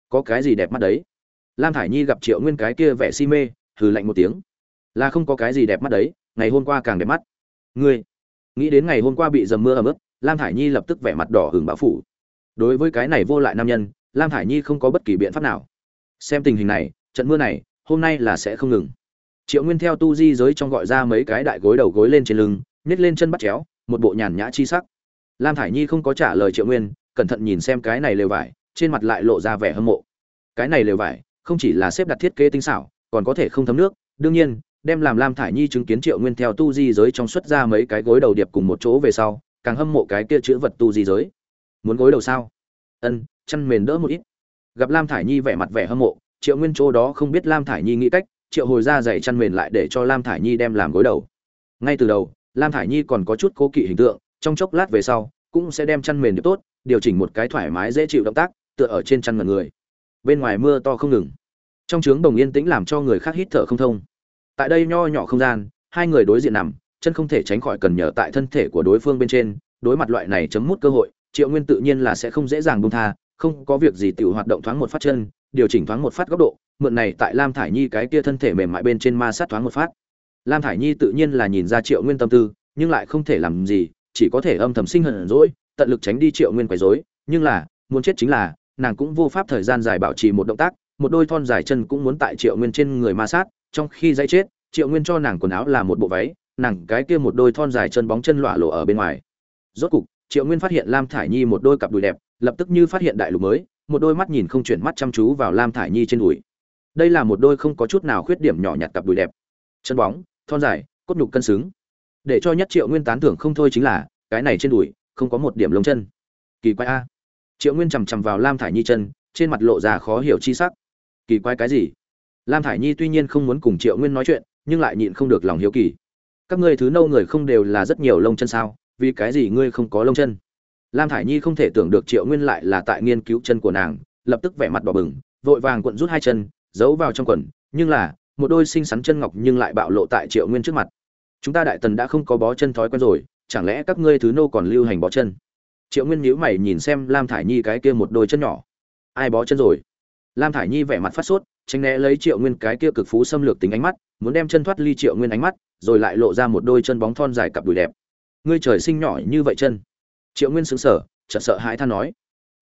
có cái gì đẹp mắt đấy? Lam thải nhi gặp triệu nguyên cái kia vẻ si mê, hừ lạnh một tiếng. Là không có cái gì đẹp mắt đấy, ngày hôm qua càng đẹp mắt. Ngươi, nghĩ đến ngày hôm qua bị dầm mưa ấm ướt, lam thải nhi lập tức vẻ mặt đỏ hừng bão phủ. Đối với cái này vô lại nam nhân, lam thải nhi không có bất kỳ biện pháp nào. Xem tình hình này, trận mưa này, hôm nay là sẽ không ngừng. Triệu nguyên theo tu di giới trong gọi ra mấy cái đại gối đầu gối lên trên lưng, nhét lên chân bắt chéo, một bộ nhàn nhã chi sắc. Lam thải nhi không có trả lời triệu nguyên, cẩn thận nhìn xem cái này lều vải trên mặt lại lộ ra vẻ hâm mộ. Cái này lều vải, không chỉ là xếp đặt thiết kế tinh xảo, còn có thể không thấm nước. Đương nhiên, đem làm lam thải nhi chứng kiến triệu nguyên theo tu di giới trong xuất ra mấy cái gối đầu điệp cùng một chỗ về sau, càng hâm mộ cái kia chữ vật tu di giới. Muốn gối đầu sao? Ân, chăn mền đỡ một ít. Gặp lam thải nhi vẻ mặt vẻ hâm mộ, triệu nguyên chỗ đó không biết lam thải nhi nghĩ cách, triệu hồi ra dạy chăn mền lại để cho lam thải nhi đem làm gối đầu. Ngay từ đầu, lam thải nhi còn có chút cố kỵ hình tượng, trong chốc lát về sau, cũng sẽ đem chăn mền được tốt, điều chỉnh một cái thoải mái dễ chịu động tác tựa ở trên chăn ngần người. Bên ngoài mưa to không ngừng. Trong trướng đồng yên tĩnh làm cho người khác hít thở không thông. Tại đây nho nhỏ không gian, hai người đối diện nằm, chân không thể tránh khỏi cần nhờ tại thân thể của đối phương bên trên, đối mặt loại này chấm mút cơ hội, triệu nguyên tự nhiên là sẽ không dễ dàng buông tha, không có việc gì tự hoạt động thoáng một phát chân, điều chỉnh thoáng một phát góc độ, mượn này tại lam thải nhi cái kia thân thể mềm mại bên trên ma sát thoáng một phát. Lam thải nhi tự nhiên là nhìn ra triệu nguyên tâm tư, nhưng lại không thể làm gì, chỉ có thể âm thầm sinh hận rỗi tận lực tránh đi triệu nguyên quấy rối, nhưng là, muốn chết chính là nàng cũng vô pháp thời gian dài bảo trì một động tác, một đôi thon dài chân cũng muốn tại triệu nguyên trên người ma sát, trong khi dãy chết, triệu nguyên cho nàng quần áo là một bộ váy, nàng cái kia một đôi thon dài chân bóng chân lọa lộ ở bên ngoài. Rốt cục, triệu nguyên phát hiện lam thải nhi một đôi cặp đùi đẹp, lập tức như phát hiện đại lục mới, một đôi mắt nhìn không chuyển mắt chăm chú vào lam thải nhi trên đùi. Đây là một đôi không có chút nào khuyết điểm nhỏ nhặt cặp đùi đẹp. Chân bóng, thon dài, cốt nhục cân xứng. Để cho nhất triệu nguyên tán thưởng không thôi chính là, cái này trên đùi, không có một điểm lông chân. Kỳ quái a triệu nguyên chằm chằm vào lam thải nhi chân, trên mặt lộ ra khó hiểu chi sắc. Kỳ quái cái gì? Lam thải nhi tuy nhiên không muốn cùng triệu nguyên nói chuyện, nhưng lại nhịn không được lòng hiếu kỳ. Các ngươi thứ nâu người không đều là rất nhiều lông chân sao? Vì cái gì ngươi không có lông chân? Lam thải nhi không thể tưởng được triệu nguyên lại là tại nghiên cứu chân của nàng, lập tức vẻ mặt bỏ bừng, vội vàng cuộn rút hai chân, giấu vào trong quần. Nhưng là, một đôi xinh xắn chân ngọc nhưng lại bạo lộ tại triệu nguyên trước mặt. Chúng ta đại tần đã không có bó chân thói quen rồi, chẳng lẽ các ngươi thứ nô còn lưu hành bó chân? Triệu nguyên nhíu mày nhìn xem lam thải nhi cái kia một đôi chân nhỏ. Ai bó chân rồi? Lam thải nhi vẻ mặt phát sốt, tránh né lấy triệu nguyên cái kia cực phú xâm lược tính ánh mắt, muốn đem chân thoát ly triệu nguyên ánh mắt, rồi lại lộ ra một đôi chân bóng thon dài cặp đùi đẹp. Ngươi trời sinh nhỏ như vậy chân. Triệu nguyên xứng sở chợt sợ hãi than nói.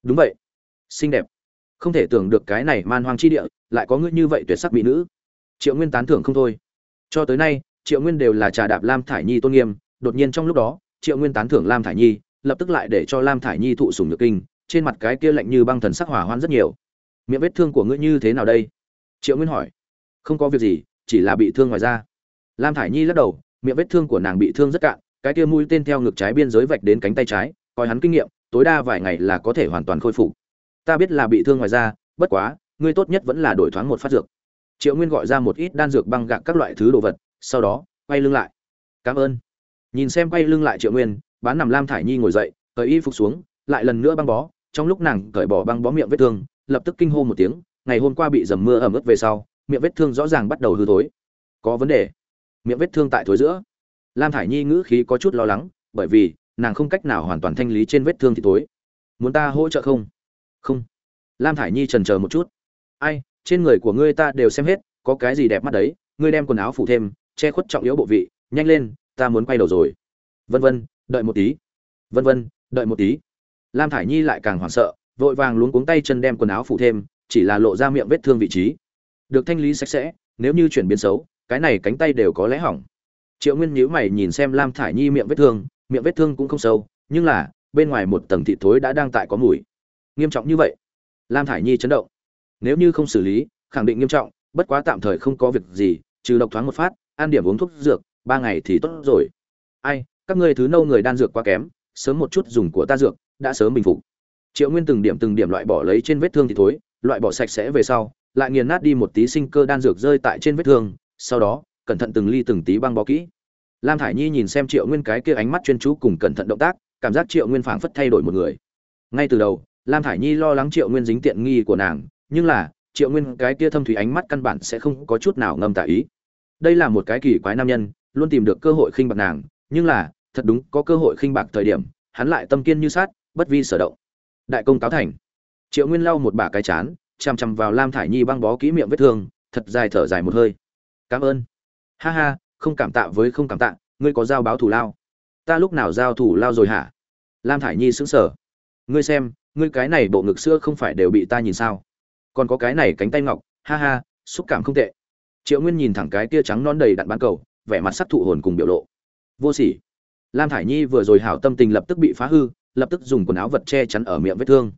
Đúng vậy. Xinh đẹp. Không thể tưởng được cái này man hoang chi địa, lại có ngươi như vậy tuyệt sắc mỹ nữ. Triệu nguyên tán thưởng không thôi. Cho tới nay, triệu nguyên đều là trà đạp lam thải nhi tôn nghiêm, đột nhiên trong lúc đó, triệu nguyên tán thưởng lam thải nhi lập tức lại để cho lam thải nhi thụ sùng nhược kinh, trên mặt cái kia lạnh như băng thần sắc hỏa hoan rất nhiều. Miệng vết thương của ngươi như thế nào đây? Triệu nguyên hỏi. Không có việc gì, chỉ là bị thương ngoài da. Lam thải nhi lắc đầu, miệng vết thương của nàng bị thương rất cạn, cái kia mũi tên theo ngực trái biên giới vạch đến cánh tay trái, coi hắn kinh nghiệm, tối đa vài ngày là có thể hoàn toàn khôi phục. Ta biết là bị thương ngoài da, bất quá, ngươi tốt nhất vẫn là đổi thoáng một phát dược. Triệu nguyên gọi ra một ít đan dược băng gạc các loại thứ đồ vật, sau đó, quay lưng lại. Cảm ơn. Nhìn xem quay lưng lại triệu nguyên bán nằm lam thải nhi ngồi dậy, cởi y phục xuống, lại lần nữa băng bó. Trong lúc nàng cởi bỏ băng bó miệng vết thương, lập tức kinh hô một tiếng, ngày hôm qua bị dầm mưa ẩm ướt về sau, miệng vết thương rõ ràng bắt đầu hư thối. Có vấn đề. Miệng vết thương tại thối giữa. Lam thải nhi ngữ khí có chút lo lắng, bởi vì nàng không cách nào hoàn toàn thanh lý trên vết thương thì tối muốn ta hỗ trợ không? Không. Lam thải nhi trần chờ một chút. Ai, trên người của ngươi ta đều xem hết, có cái gì đẹp mắt đấy, ngươi đem quần áo phủ thêm, che khuất trọng yếu bộ vị, nhanh lên, ta muốn quay đầu rồi. Vân vân đợi một tí. Vân vân, đợi một tí. Lam thải nhi lại càng hoảng sợ, vội vàng luống cuống tay chân đem quần áo phủ thêm, chỉ là lộ ra miệng vết thương vị trí. Được thanh lý sạch sẽ, nếu như chuyển biến xấu, cái này cánh tay đều có lẽ hỏng. Triệu nguyên nhíu mày nhìn xem lam thải nhi miệng vết thương, miệng vết thương cũng không sâu, nhưng là, bên ngoài một tầng thịt thối đã đang tại có mùi. Nghiêm trọng như vậy? Lam thải nhi chấn động. Nếu như không xử lý, khẳng định nghiêm trọng, bất quá tạm thời không có việc gì, trừ độc thoáng một phát, ăn điểm uống thuốc dược, ba ngày thì tốt rồi. Ai các ngươi thứ nâu người đan dược quá kém, sớm một chút dùng của ta dược, đã sớm bình phục. Triệu nguyên từng điểm từng điểm loại bỏ lấy trên vết thương thì thối, loại bỏ sạch sẽ về sau, lại nghiền nát đi một tí sinh cơ đan dược rơi tại trên vết thương, sau đó, cẩn thận từng ly từng tí băng bó kỹ. Lam thải nhi nhìn xem triệu nguyên cái kia ánh mắt chuyên chú cùng cẩn thận động tác, cảm giác triệu nguyên phảng phất thay đổi một người. Ngay từ đầu, lam thải nhi lo lắng triệu nguyên dính tiện nghi của nàng, nhưng là, triệu nguyên cái kia thâm thủy ánh mắt căn bản sẽ không có chút nào ngâm tả ý. Đây là một cái kỳ quái nam nhân, luôn tìm được cơ hội khinh bạc nàng, nhưng là thật đúng, có cơ hội khinh bạc thời điểm, hắn lại tâm kiên như sát bất vi sở động. Đại công cáo thành. Triệu nguyên lau một bả cái chán, chằm chằm vào lam thải nhi băng bó kỹ miệng vết thương, thật dài thở dài một hơi. Cảm ơn. Ha ha, không cảm tạ với không cảm tạ, ngươi có giao báo thủ lao. Ta lúc nào giao thủ lao rồi hả? Lam thải nhi sững sờ. Ngươi xem, ngươi cái này bộ ngực xưa không phải đều bị ta nhìn sao? Còn có cái này cánh tay ngọc, ha ha, xúc cảm không tệ. Triệu nguyên nhìn thẳng cái tia trắng non đầy đặn bán cầu, vẻ mặt sắc thụ hồn cùng biểu lộ. Vô sỉ lam thải nhi vừa rồi hảo tâm tình lập tức bị phá hư, lập tức dùng quần áo vật che chắn ở miệng vết thương.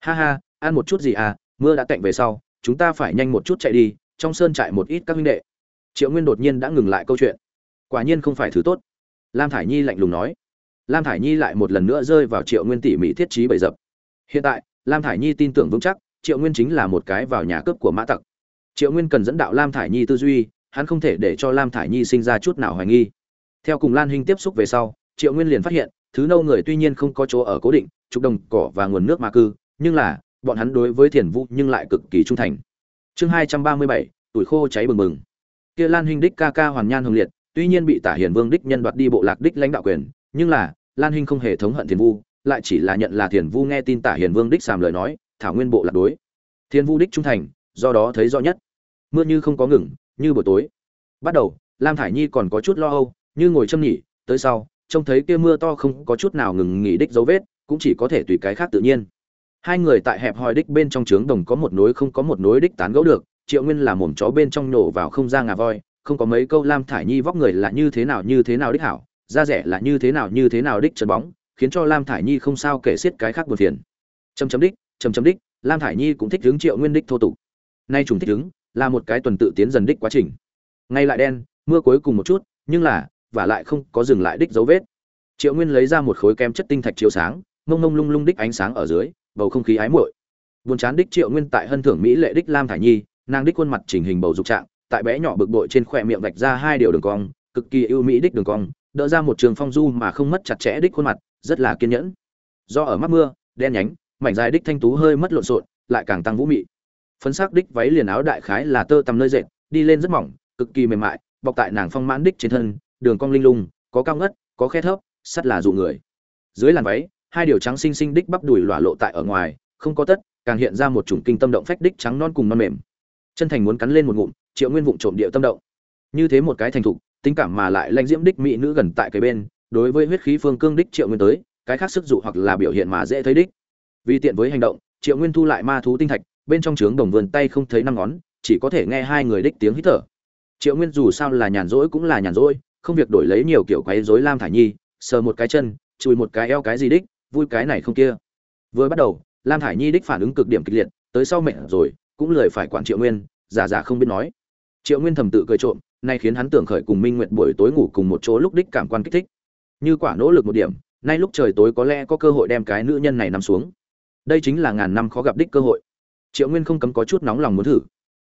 Ha ha, ăn một chút gì à mưa đã cạnh về sau, chúng ta phải nhanh một chút chạy đi, trong sơn trại một ít các huynh đệ. Triệu nguyên đột nhiên đã ngừng lại câu chuyện. Quả nhiên không phải thứ tốt. Lam thải nhi lạnh lùng nói. Lam thải nhi lại một lần nữa rơi vào triệu nguyên tỉ mỉ thiết trí bày dập. Hiện tại, lam thải nhi tin tưởng vững chắc, triệu nguyên chính là một cái vào nhà cướp của mã tặc. Triệu nguyên cần dẫn đạo lam thải nhi tư duy, hắn không thể để cho lam thải nhi sinh ra chút nào hoài nghi theo cùng lan hinh tiếp xúc về sau, triệu nguyên liền phát hiện, thứ nâu người tuy nhiên không có chỗ ở cố định, trục đồng cỏ và nguồn nước mà cư, nhưng là, bọn hắn đối với thiền vũ nhưng lại cực kỳ trung thành. Chương hai trăm ba mươi bảy, tuổi khô cháy bừng bừng. Kia lan Hinh đích ca ca hoàn nhan hồng liệt, tuy nhiên bị tả hiền vương đích nhân đoạt đi bộ lạc đích lãnh đạo quyền, nhưng là, lan Hinh không hề thống hận thiền vu lại chỉ là nhận là thiền vu nghe tin tả hiền vương đích sàm lời nói, thảo nguyên bộ lạc đối. Thiền vu đích trung thành, do đó thấy rõ nhất. Mưa như không có ngừng, như buổi tối. Bắt đầu, lam thải nhi còn có chút lo âu như ngồi châm nhỉ, tới sau, trông thấy kia mưa to không có chút nào ngừng nghỉ đích dấu vết, cũng chỉ có thể tùy cái khác tự nhiên. Hai người tại hẹp hòi đích bên trong trướng đồng có một nối không có một nối đích tán gẫu được, triệu nguyên là mồm chó bên trong nổ vào không ra ngà voi, không có mấy câu lam thải nhi vóc người là như thế nào như thế nào đích hảo, da rẻ là như thế nào như thế nào đích chân bóng, khiến cho lam thải nhi không sao kể xiết cái khác buồn phiền. Chấm chấm đích, chấm chấm đích, lam thải nhi cũng thích hướng triệu nguyên đích thô tục. Nay trùng thích hướng là một cái tuần tự tiến dần đích quá trình. Ngay lại đen, mưa cuối cùng một chút, nhưng là và lại không có dừng lại đích dấu vết. Triệu nguyên lấy ra một khối kem chất tinh thạch chiếu sáng, mông mông lung lung đích ánh sáng ở dưới, bầu không khí ái muội. Buồn chán đích triệu nguyên tại hân thưởng mỹ lệ đích lam thải nhi, nàng đích khuôn mặt chỉnh hình bầu dục trạng, tại bé nhỏ bực bội trên khỏe miệng vạch ra hai điều đường cong, cực kỳ ưu mỹ đích đường cong, đỡ ra một trường phong du mà không mất chặt chẽ đích khuôn mặt, rất là kiên nhẫn. Do ở mắt mưa, đen nhánh, mảnh dài đích thanh tú hơi mất lộn xộn, lại càng tăng vũ mị. Phấn sắc đích váy liền áo đại khái là tơ tằm nơi dệt, đi lên rất mỏng, cực kỳ mềm mại, bọc tại nàng phong mãn đích trên thân đường cong linh lung, có cao ngất, có khe thấp, sắt là dụ người. Dưới làn váy, hai điều trắng xinh xinh đích bắp đùi lỏa lộ tại ở ngoài, không có tất, càng hiện ra một chủng kinh tâm động phách đích trắng non cùng non mềm. Chân thành muốn cắn lên một ngụm, triệu nguyên vụng trộm điệu tâm động. Như thế một cái thành thục, tính cảm mà lại lãnh diễm đích mỹ nữ gần tại cái bên, đối với huyết khí phương cương đích triệu nguyên tới, cái khác sức dụ hoặc là biểu hiện mà dễ thấy đích. Vì tiện với hành động, triệu nguyên thu lại ma thú tinh thạch, bên trong trướng đồng vườn tay không thấy năm ngón, chỉ có thể nghe hai người đích tiếng hít thở. Triệu nguyên dù sao là nhàn rỗi cũng là nhàn rỗi không việc đổi lấy nhiều kiểu quấy rối lam thải nhi, sờ một cái chân, chùi một cái eo cái gì đích, vui cái này không kia. Vừa bắt đầu, lam thải nhi đích phản ứng cực điểm kịch liệt, tới sau mệt rồi, cũng lười phải quản triệu nguyên, giả giả không biết nói. Triệu nguyên thầm tự cười trộm, nay khiến hắn tưởng khởi cùng minh Nguyệt buổi tối ngủ cùng một chỗ lúc đích cảm quan kích thích. Như quả nỗ lực một điểm, nay lúc trời tối có lẽ có cơ hội đem cái nữ nhân này nằm xuống. Đây chính là ngàn năm khó gặp đích cơ hội. Triệu nguyên không cấm có chút nóng lòng muốn thử.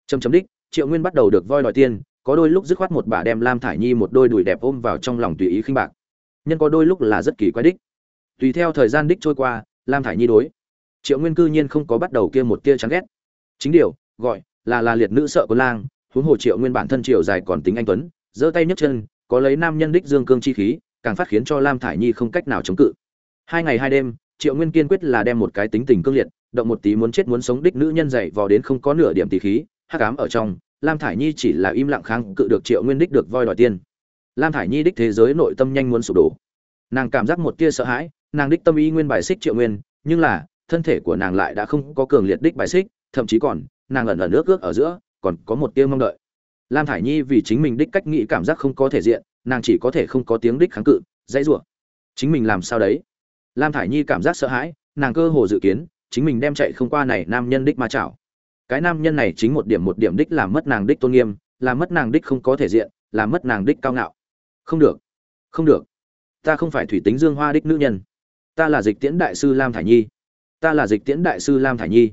Chấm chấm đích, triệu nguyên bắt đầu được voi đòi tiên có đôi lúc dứt khoát một bà đem lam thải nhi một đôi đùi đẹp ôm vào trong lòng tùy ý khinh bạc. Nhân có đôi lúc là rất kỳ quái đích. Tùy theo thời gian đích trôi qua, lam thải nhi đối triệu nguyên cư nhiên không có bắt đầu kia một tia chán ghét. Chính điều, gọi là là liệt nữ sợ của lang, huống hồ triệu nguyên bản thân triệu dài còn tính anh tuấn, giơ tay nhấc chân, có lấy nam nhân đích dương cương chi khí, càng phát khiến cho lam thải nhi không cách nào chống cự. Hai ngày hai đêm, triệu nguyên kiên quyết là đem một cái tính tình cương liệt, động một tí muốn chết muốn sống đích nữ nhân dạy vò đến không có nửa điểm tỷ khí, hắc ám ở trong lam thải nhi chỉ là im lặng kháng cự được triệu nguyên đích được voi đòi tiên lam thải nhi đích thế giới nội tâm nhanh muốn sụp đổ. Nàng cảm giác một tia sợ hãi, nàng đích tâm ý nguyên bài xích triệu nguyên, nhưng là, thân thể của nàng lại đã không có cường liệt đích bài xích, thậm chí còn, nàng ẩn ẩn nước ước ở giữa, còn có một tia mong đợi. Lam thải nhi vì chính mình đích cách nghĩ cảm giác không có thể diện, nàng chỉ có thể không có tiếng đích kháng cự, dãy rủa. Chính mình làm sao đấy? Lam thải nhi cảm giác sợ hãi, nàng cơ hồ dự kiến, chính mình đem chạy không qua này nam nhân đích ma chảo cái nam nhân này chính một điểm một điểm đích làm mất nàng đích tôn nghiêm làm mất nàng đích không có thể diện làm mất nàng đích cao ngạo. Không được không được. Ta không phải thủy tính dương hoa đích nữ nhân. Ta là dịch tiễn đại sư lam thải nhi. Ta là dịch tiễn đại sư lam thải nhi.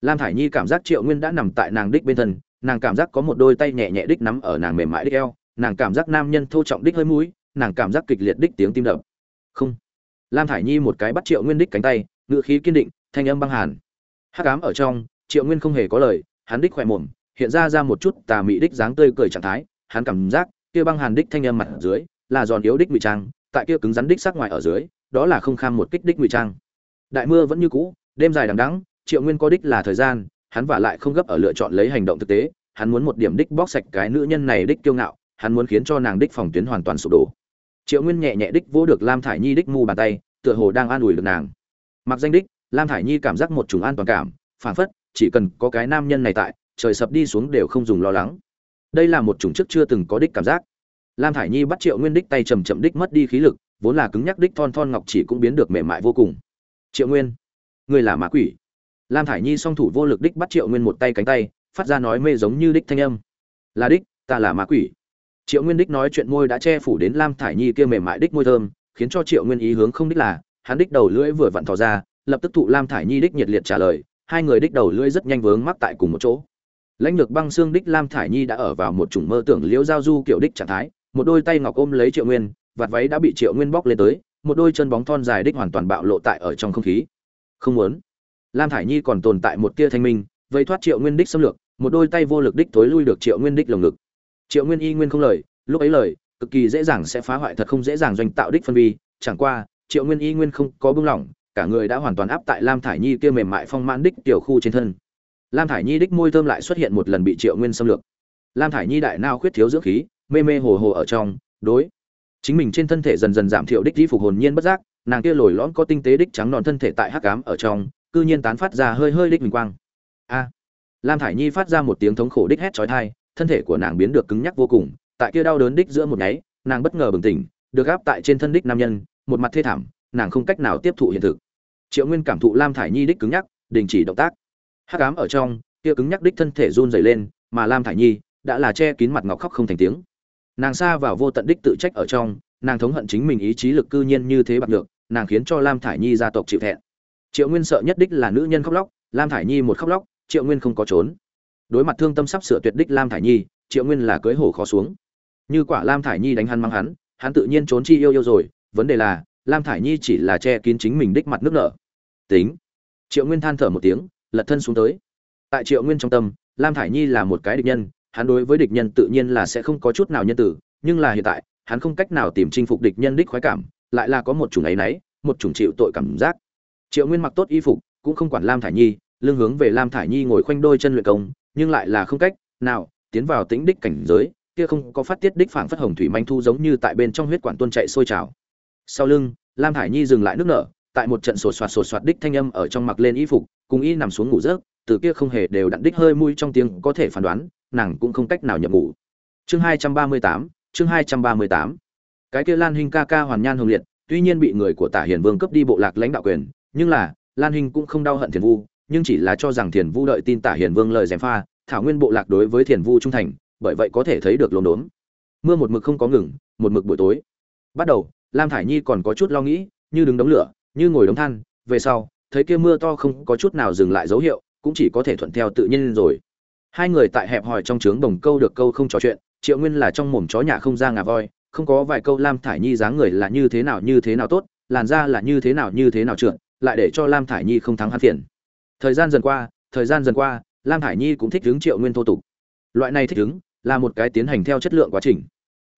Lam thải nhi cảm giác triệu nguyên đã nằm tại nàng đích bên thân, nàng cảm giác có một đôi tay nhẹ nhẹ đích nắm ở nàng mềm mại đích eo, nàng cảm giác nam nhân thô trọng đích hơi mũi, nàng cảm giác kịch liệt đích tiếng tim đập. Không. Lam thải nhi một cái bắt triệu nguyên đích cánh tay ngự khí kiên định, thanh âm băng hàn. Hắc ám ở trong triệu nguyên không hề có lời, hắn đích khỏe mồm, hiện ra ra một chút tà mị đích dáng tươi cười trạng thái, hắn cảm giác, kia băng hàn đích thanh âm mặt ở dưới, là giòn yếu đích ngụy trang, tại kia cứng rắn đích sắc ngoài ở dưới, đó là không kham một kích đích ngụy trang. Đại mưa vẫn như cũ, đêm dài đằng đẵng, triệu nguyên có đích là thời gian, hắn vả lại không gấp ở lựa chọn lấy hành động thực tế, hắn muốn một điểm đích bóc sạch cái nữ nhân này đích kiêu ngạo, hắn muốn khiến cho nàng đích phòng tuyến hoàn toàn sụp đổ. Triệu nguyên nhẹ nhẹ đích vỗ được lam thải nhi đích mu bàn tay, tựa hồ đang an ủi được nàng. Mặc danh đích, lam thải nhi cảm giác một chủng an toàn cảm phản phất chỉ cần có cái nam nhân này tại, trời sập đi xuống đều không dùng lo lắng. Đây là một chủng chức chưa từng có đích cảm giác. Lam thải nhi bắt triệu nguyên đích tay chầm chậm đích mất đi khí lực, vốn là cứng nhắc đích thon thon ngọc chỉ cũng biến được mềm mại vô cùng. Triệu nguyên, người là mã quỷ. Lam thải nhi song thủ vô lực đích bắt triệu nguyên một tay cánh tay, phát ra nói mê giống như đích thanh âm. Là đích, ta là mã quỷ. Triệu nguyên đích nói chuyện môi đã che phủ đến lam thải nhi kia mềm mại đích môi thơm, khiến cho triệu nguyên ý hướng không đích là, hắn đích đầu lưỡi vừa vặn thò ra, lập tức thụ lam thải nhi đích nhiệt liệt trả lời hai người đích đầu lưỡi rất nhanh vướng mắc tại cùng một chỗ. Lãnh lược băng xương đích lam thải nhi đã ở vào một chủng mơ tưởng liễu giao du kiểu đích trạng thái, một đôi tay ngọc ôm lấy triệu nguyên, vạt váy đã bị triệu nguyên bóc lên tới, một đôi chân bóng thon dài đích hoàn toàn bạo lộ tại ở trong không khí. Không muốn. Lam thải nhi còn tồn tại một tia thanh minh, vây thoát triệu nguyên đích xâm lược, một đôi tay vô lực đích tối lui được triệu nguyên đích lồng ngực. Triệu nguyên y nguyên không lời, lúc ấy lời, cực kỳ dễ dàng sẽ phá hoại thật không dễ dàng doanh tạo đích phân vi, chẳng qua, triệu nguyên y nguyên không có bưng lỏng cả người đã hoàn toàn áp tại lam thải nhi kia mềm mại phong mãn đích tiểu khu trên thân. Lam thải nhi đích môi thơm lại xuất hiện một lần bị triệu nguyên xâm lược. Lam thải nhi đại nao khuyết thiếu dưỡng khí, mê mê hồ hồ ở trong, đối. Chính mình trên thân thể dần dần giảm thiểu đích di phục hồn nhiên bất giác, nàng kia lồi lõn có tinh tế đích trắng nọn thân thể tại hắc ám ở trong, cư nhiên tán phát ra hơi hơi đích bình quang. A. Lam thải nhi phát ra một tiếng thống khổ đích hét chói tai, thân thể của nàng biến được cứng nhắc vô cùng, tại kia đau đớn đích giữa một nháy, nàng bất ngờ bừng tỉnh, được áp tại trên thân đích nam nhân, một mặt thê thảm, nàng không cách nào tiếp thụ hiện thực triệu nguyên cảm thụ lam thải nhi đích cứng nhắc, đình chỉ động tác. Hát cám ở trong, kia cứng nhắc đích thân thể run rẩy lên, mà lam thải nhi đã là che kín mặt ngọc khóc không thành tiếng. Nàng xa vào vô tận đích tự trách ở trong, nàng thống hận chính mình ý chí lực cư nhiên như thế bạc được nàng khiến cho lam thải nhi gia tộc chịu thẹn. Triệu nguyên sợ nhất đích là nữ nhân khóc lóc, lam thải nhi một khóc lóc, triệu nguyên không có trốn. Đối mặt thương tâm sắp sửa tuyệt đích lam thải nhi, triệu nguyên là cưới hổ khó xuống. Như quả lam thải nhi đánh hắn mang hắn hắn tự nhiên trốn chi yêu yêu rồi, vấn đề là, lam thải nhi chỉ là che kín chính mình đích mặt nước nở tính. Triệu nguyên than thở một tiếng, lật thân xuống tới. Tại triệu nguyên trong tâm, lam thải nhi là một cái địch nhân, hắn đối với địch nhân tự nhiên là sẽ không có chút nào nhân tử, nhưng là hiện tại, hắn không cách nào tìm chinh phục địch nhân đích khoái cảm, lại là có một chủng ấy nấy, một chủng chịu tội cảm giác. Triệu nguyên mặc tốt y phục, cũng không quản lam thải nhi, lưng hướng về lam thải nhi ngồi khoanh đôi chân luyện công, nhưng lại là không cách nào tiến vào tính đích cảnh giới, kia không có phát tiết đích phảng phất hồng thủy manh thu giống như tại bên trong huyết quản tuôn chạy sôi trào. Sau lưng, lam thải nhi dừng lại nước nở tại một trận sột soạt sột soạt đích thanh âm ở trong mặc lên y phục, cùng y nằm xuống ngủ rớt từ kia không hề đều đặn đích hơi mũi trong tiếng có thể phán đoán, nàng cũng không cách nào nhập ngủ. Chương hai trăm ba mươi tám, chương hai trăm ba mươi tám. Cái kia lan hinh ca ca hoàn nhan hồng liệt, tuy nhiên bị người của tả hiền vương cướp đi bộ lạc lãnh đạo quyền, nhưng là, lan hinh cũng không đau hận thiền vu, nhưng chỉ là cho rằng thiền vu đợi tin tả hiền vương lời gièm pha, thảo nguyên bộ lạc đối với thiền vu trung thành, bởi vậy có thể thấy được lồn đốn mưa một mực không có ngừng, một mực buổi tối. Bắt đầu, lam thải nhi còn có chút lo nghĩ, như đứng đống lửa như ngồi đống than về sau thấy kia mưa to không có chút nào dừng lại dấu hiệu cũng chỉ có thể thuận theo tự nhiên rồi. Hai người tại hẹp hòi trong trướng bồng câu được câu không trò chuyện triệu nguyên là trong mồm chó nhà không ra ngà voi không có vài câu lam thải nhi dáng người là như thế nào như thế nào tốt làn da là như thế nào như thế nào trượt lại để cho lam thải nhi không thắng hắn phiền. Thời gian dần qua thời gian dần qua lam thải nhi cũng thích đứng triệu nguyên thô tục. Loại này thích đứng, là một cái tiến hành theo chất lượng quá trình.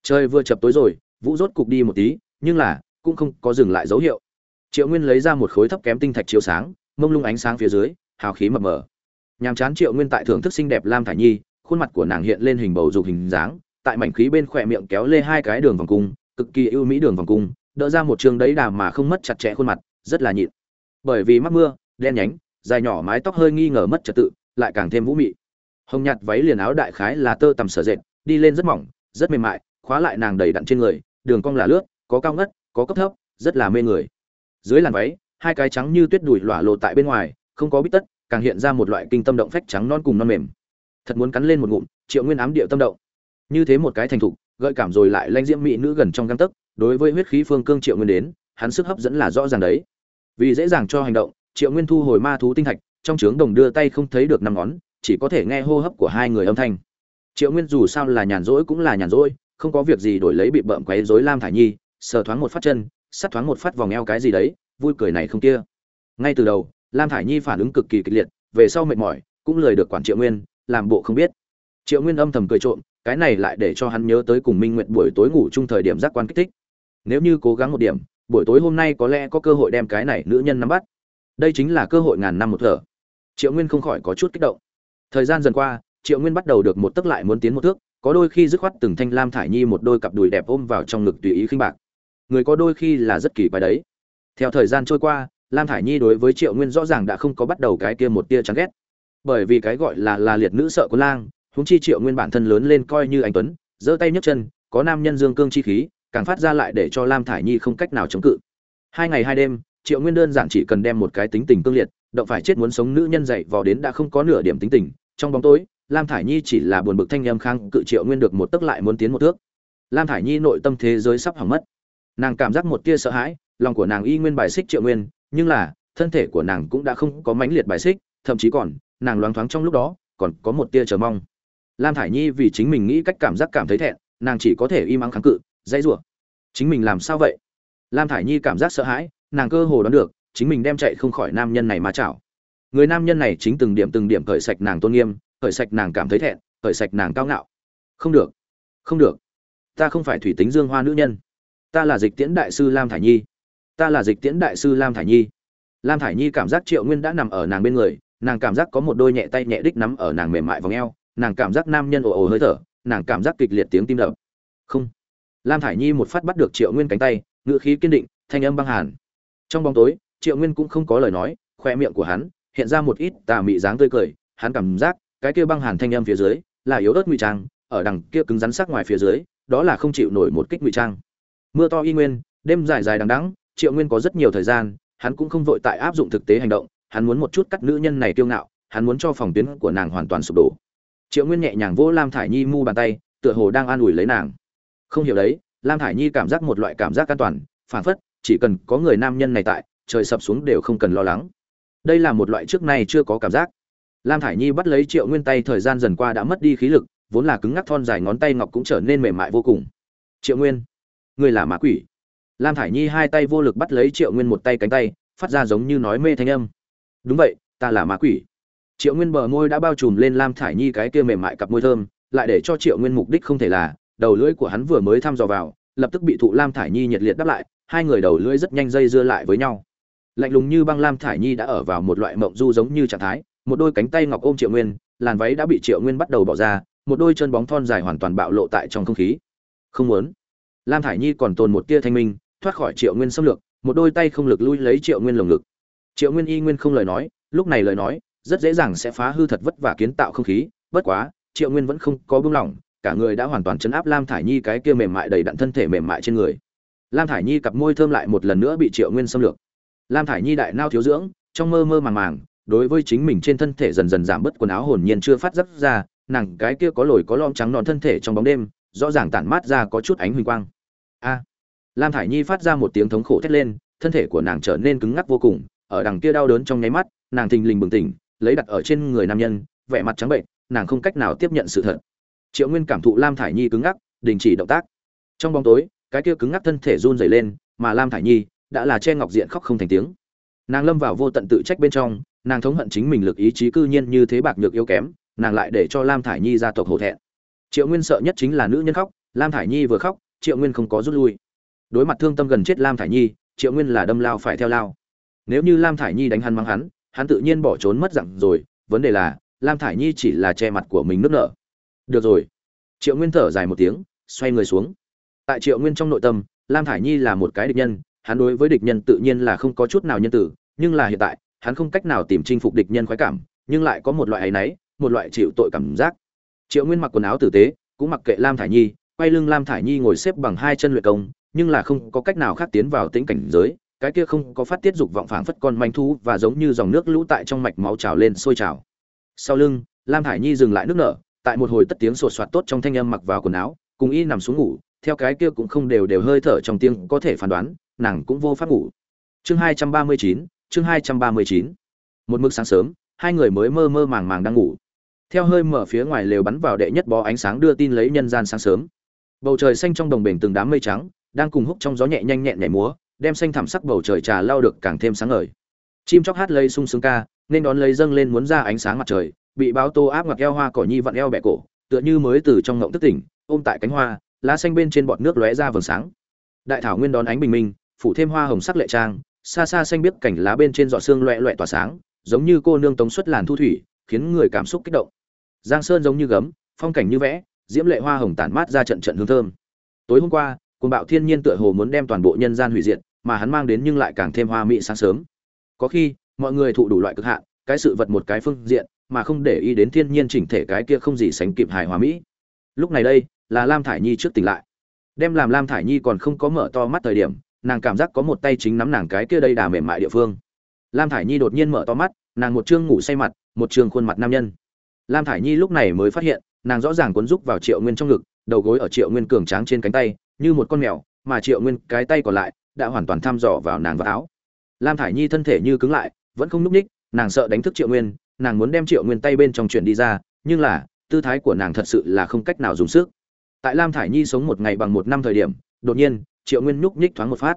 Trời vừa chập tối rồi vũ rốt cục đi một tí nhưng là cũng không có dừng lại dấu hiệu triệu nguyên lấy ra một khối thấp kém tinh thạch chiếu sáng, mông lung ánh sáng phía dưới, hào khí mập mờ. Nhàm chán triệu nguyên tại thưởng thức xinh đẹp lam thải nhi, khuôn mặt của nàng hiện lên hình bầu dục hình dáng, tại mảnh khí bên khỏe miệng kéo lê hai cái đường vòng cung, cực kỳ ưu mỹ đường vòng cung, đỡ ra một trường đấy đà mà không mất chặt chẽ khuôn mặt, rất là nhịn. Bởi vì mắc mưa, đen nhánh, dài nhỏ mái tóc hơi nghi ngờ mất trật tự, lại càng thêm vũ mị. Hồng nhạt váy liền áo đại khái là tơ tằm sở dệt, đi lên rất mỏng, rất mềm mại, khóa lại nàng đầy đặn trên người, đường cong là lướt, có cao ngất, có cấp thấp, rất là mê người dưới làn váy, hai cái trắng như tuyết đùi lỏa lộ tại bên ngoài, không có bít tất, càng hiện ra một loại kinh tâm động phách trắng non cùng non mềm. Thật muốn cắn lên một ngụm, triệu nguyên ám điệu tâm động. Như thế một cái thành thục, gợi cảm rồi lại lanh diễm mỹ nữ gần trong găng tấc, đối với huyết khí phương cương triệu nguyên đến, hắn sức hấp dẫn là rõ ràng đấy. Vì dễ dàng cho hành động, triệu nguyên thu hồi ma thú tinh thạch, trong trướng đồng đưa tay không thấy được năm ngón, chỉ có thể nghe hô hấp của hai người âm thanh. Triệu nguyên dù sao là nhàn rỗi cũng là nhàn rỗi, không có việc gì đổi lấy bị bợm quấy rối lam thải nhi, sờ thoáng một phát chân sát thoáng một phát vòng eo cái gì đấy, vui cười này không kia. Ngay từ đầu, lam thải nhi phản ứng cực kỳ kịch liệt, về sau mệt mỏi, cũng lời được quản triệu nguyên, làm bộ không biết. Triệu nguyên âm thầm cười trộm, cái này lại để cho hắn nhớ tới cùng minh nguyện buổi tối ngủ chung thời điểm giác quan kích thích. Nếu như cố gắng một điểm, buổi tối hôm nay có lẽ có cơ hội đem cái này nữ nhân nắm bắt. Đây chính là cơ hội ngàn năm một thở. Triệu nguyên không khỏi có chút kích động. Thời gian dần qua, triệu nguyên bắt đầu được một tấc lại muốn tiến một thước, có đôi khi dứt khoát từng thanh lam thải nhi một đôi cặp đùi đẹp ôm vào trong ngực tùy ý khinh bạc người có đôi khi là rất kỳ quái đấy. Theo thời gian trôi qua, lam thải nhi đối với triệu nguyên rõ ràng đã không có bắt đầu cái kia một tia chán ghét. Bởi vì cái gọi là là liệt nữ sợ của lang, huống chi triệu nguyên bản thân lớn lên coi như anh tuấn, giơ tay nhấc chân, có nam nhân dương cương chi khí, càng phát ra lại để cho lam thải nhi không cách nào chống cự. Hai ngày hai đêm, triệu nguyên đơn giản chỉ cần đem một cái tính tình cương liệt, động phải chết muốn sống nữ nhân dậy vò đến đã không có nửa điểm tính tình. Trong bóng tối, lam thải nhi chỉ là buồn bực thanh âm khang cự triệu nguyên được một tấc lại muốn tiến một thước. Lam thải nhi nội tâm thế giới sắp hỏng mất nàng cảm giác một tia sợ hãi, lòng của nàng y nguyên bài xích triệu nguyên, nhưng là, thân thể của nàng cũng đã không có mãnh liệt bài xích, thậm chí còn, nàng loáng thoáng trong lúc đó, còn có một tia chờ mong. Lam thải nhi vì chính mình nghĩ cách cảm giác cảm thấy thẹn, nàng chỉ có thể im ắng kháng cự, dãy rủa. Chính mình làm sao vậy? Lam thải nhi cảm giác sợ hãi, nàng cơ hồ đoán được, chính mình đem chạy không khỏi nam nhân này mà chảo. Người nam nhân này chính từng điểm từng điểm cởi sạch nàng tôn nghiêm, cởi sạch nàng cảm thấy thẹn, cởi sạch nàng cao ngạo. Không được không được. Ta không phải thủy tính dương hoa nữ nhân ta là dịch tiễn đại sư lam thải nhi. Ta là dịch tiễn đại sư lam thải nhi. Lam thải nhi cảm giác triệu nguyên đã nằm ở nàng bên người, nàng cảm giác có một đôi nhẹ tay nhẹ đích nắm ở nàng mềm mại v ò eo, nàng cảm giác nam nhân ồ ồ hơi thở, nàng cảm giác kịch liệt tiếng tim đập. Không. Lam thải nhi một phát bắt được triệu nguyên cánh tay ngự khí kiên định, thanh âm băng hàn. Trong bóng tối, triệu nguyên cũng không có lời nói, khoe miệng của hắn hiện ra một ít tà mị dáng tươi cười, hắn cảm giác cái kia băng hàn thanh âm phía dưới là yếu ớt ngụy trang, ở đằng kia cứng rắn sắc ngoài phía dưới, đó là không chịu nổi một kích ngụy trang mưa to y nguyên, đêm dài dài đằng đẵng, triệu nguyên có rất nhiều thời gian, hắn cũng không vội tại áp dụng thực tế hành động, hắn muốn một chút cắt nữ nhân này kiêu ngạo, hắn muốn cho phòng tuyến của nàng hoàn toàn sụp đổ. Triệu nguyên nhẹ nhàng vỗ lam thải nhi mu bàn tay, tựa hồ đang an ủi lấy nàng. Không hiểu đấy, lam thải nhi cảm giác một loại cảm giác an toàn phản phất, chỉ cần có người nam nhân này tại, trời sập xuống đều không cần lo lắng. Đây là một loại trước nay chưa có cảm giác. Lam thải nhi bắt lấy triệu nguyên tay thời gian dần qua đã mất đi khí lực, vốn là cứng ngắc thon dài ngón tay ngọc cũng trở nên mềm mại vô cùng. Triệu nguyên ngươi là ma quỷ. Lam thải nhi hai tay vô lực bắt lấy triệu nguyên một tay cánh tay, phát ra giống như nói mê thanh âm. Đúng vậy, ta là ma quỷ. Triệu nguyên bờ môi đã bao trùm lên lam thải nhi cái kia mềm mại cặp môi thơm, lại để cho triệu nguyên mục đích không thể là, đầu lưỡi của hắn vừa mới thăm dò vào, lập tức bị thụ lam thải nhi nhiệt liệt đáp lại, hai người đầu lưỡi rất nhanh dây dưa lại với nhau. Lạnh lùng như băng lam thải nhi đã ở vào một loại mộng du giống như trạng thái, một đôi cánh tay ngọc ôm triệu nguyên, làn váy đã bị triệu nguyên bắt đầu bỏ ra, một đôi chân bóng thon dài hoàn toàn bạo lộ tại trong không khí. Không muốn lam thải nhi còn tồn một tia thanh minh, thoát khỏi triệu nguyên xâm lược, một đôi tay không lực lui lấy triệu nguyên lồng ngực. Triệu nguyên y nguyên không lời nói, lúc này lời nói, rất dễ dàng sẽ phá hư thật vất vả kiến tạo không khí, bất quá, triệu nguyên vẫn không có buông lỏng, cả người đã hoàn toàn chấn áp lam thải nhi cái kia mềm mại đầy đặn thân thể mềm mại trên người. Lam thải nhi cặp môi thơm lại một lần nữa bị triệu nguyên xâm lược. Lam thải nhi đại nao thiếu dưỡng, trong mơ mơ màng màng, đối với chính mình trên thân thể dần dần giảm bớt quần áo hồn nhiên chưa phát giác ra, nàng cái kia có lồi có lom trắng non thân thể trong bóng đêm rõ ràng tản mát ra có chút ánh huỳnh quang. A! Lam thải nhi phát ra một tiếng thống khổ thét lên, thân thể của nàng trở nên cứng ngắc vô cùng, ở đằng kia đau đớn trong nháy mắt, nàng thình lình bừng tỉnh, lấy đặt ở trên người nam nhân, vẻ mặt trắng bệnh, nàng không cách nào tiếp nhận sự thật. Triệu nguyên cảm thụ lam thải nhi cứng ngắc, đình chỉ động tác. Trong bóng tối, cái kia cứng ngắc thân thể run rẩy lên, mà lam thải nhi đã là che ngọc diện khóc không thành tiếng. Nàng lâm vào vô tận tự trách bên trong, nàng thống hận chính mình lực ý chí cư nhiên như thế bạc nhược yếu kém, nàng lại để cho lam thải nhi gia tộc hổ thẹn triệu nguyên sợ nhất chính là nữ nhân khóc, lam thải nhi vừa khóc, triệu nguyên không có rút lui. Đối mặt thương tâm gần chết lam thải nhi, triệu nguyên là đâm lao phải theo lao. Nếu như lam thải nhi đánh hắn mắng hắn hắn tự nhiên bỏ trốn mất dặn rồi, vấn đề là, lam thải nhi chỉ là che mặt của mình nước nở. Được rồi. Triệu nguyên thở dài một tiếng, xoay người xuống. Tại triệu nguyên trong nội tâm, lam thải nhi là một cái địch nhân, hắn đối với địch nhân tự nhiên là không có chút nào nhân tử nhưng là hiện tại, hắn không cách nào tìm chinh phục địch nhân khoái cảm, nhưng lại có một loại áy náy, một loại chịu tội cảm giác triệu nguyên mặc quần áo tử tế, cũng mặc kệ lam thải nhi, quay lưng lam thải nhi ngồi xếp bằng hai chân luyện công, nhưng là không có cách nào khác tiến vào tính cảnh giới, cái kia không có phát tiết dục vọng phảng phất con manh thu và giống như dòng nước lũ tại trong mạch máu trào lên sôi trào. Sau lưng, lam thải nhi dừng lại nước nở, tại một hồi tất tiếng sột soạt tốt trong thanh âm mặc vào quần áo, cùng y nằm xuống ngủ, theo cái kia cũng không đều đều hơi thở trong tiếng có thể phán đoán, nàng cũng vô pháp ngủ. Chương hai trăm ba mươi chín, chương hai trăm ba mươi chín. Một mực sáng sớm, hai người mới mơ mơ màng màng đang ngủ theo hơi mở phía ngoài lều bắn vào đệ nhất bó ánh sáng đưa tin lấy nhân gian sáng sớm. Bầu trời xanh trong đồng bể từng đám mây trắng, đang cùng húc trong gió nhẹ nhanh nhẹn nhảy múa, đem xanh thảm sắc bầu trời trà lao được càng thêm sáng ngời. Chim chóc hát lây sung sướng ca, nên đón lấy dâng lên muốn ra ánh sáng mặt trời, bị báo tô áp ngoặc eo hoa cỏ nhi vặn eo bẹ cổ, tựa như mới từ trong ngộng thức tỉnh, ôm tại cánh hoa, lá xanh bên trên bọt nước lóe ra vầng sáng. Đại thảo nguyên đón ánh bình minh, phủ thêm hoa hồng sắc lệ trang, xa xa xanh biếc cảnh lá bên trên giọt xương loẹ loẹ tỏa sáng, giống như cô nương tống xuất làn thu thủy, khiến người cảm xúc kích động giang sơn giống như gấm, phong cảnh như vẽ, diễm lệ hoa hồng tản mát ra trận trận hương thơm. Tối hôm qua côn bạo thiên nhiên tựa hồ muốn đem toàn bộ nhân gian hủy diệt, mà hắn mang đến nhưng lại càng thêm hoa mỹ sáng sớm. Có khi, mọi người thụ đủ loại cực hạn, cái sự vật một cái phương diện, mà không để ý đến thiên nhiên chỉnh thể cái kia không gì sánh kịp hài hòa mỹ. Lúc này đây, là lam thải nhi trước tỉnh lại. Đem làm lam thải nhi còn không có mở to mắt thời điểm, nàng cảm giác có một tay chính nắm nàng cái kia đây đà mềm mại địa phương. Lam thải nhi đột nhiên mở to mắt, nàng một chương ngủ say mặt, một chương khuôn mặt nam nhân lam thải nhi lúc này mới phát hiện, nàng rõ ràng cuốn rúc vào triệu nguyên trong ngực, đầu gối ở triệu nguyên cường tráng trên cánh tay, như một con mèo, mà triệu nguyên cái tay còn lại đã hoàn toàn thăm dò vào nàng vào áo. Lam thải nhi thân thể như cứng lại, vẫn không núp ních, nàng sợ đánh thức triệu nguyên, nàng muốn đem triệu nguyên tay bên trong chuyển đi ra, nhưng là, tư thái của nàng thật sự là không cách nào dùng sức. Tại lam thải nhi sống một ngày bằng một năm thời điểm, đột nhiên, triệu nguyên nhúc nhích thoáng một phát.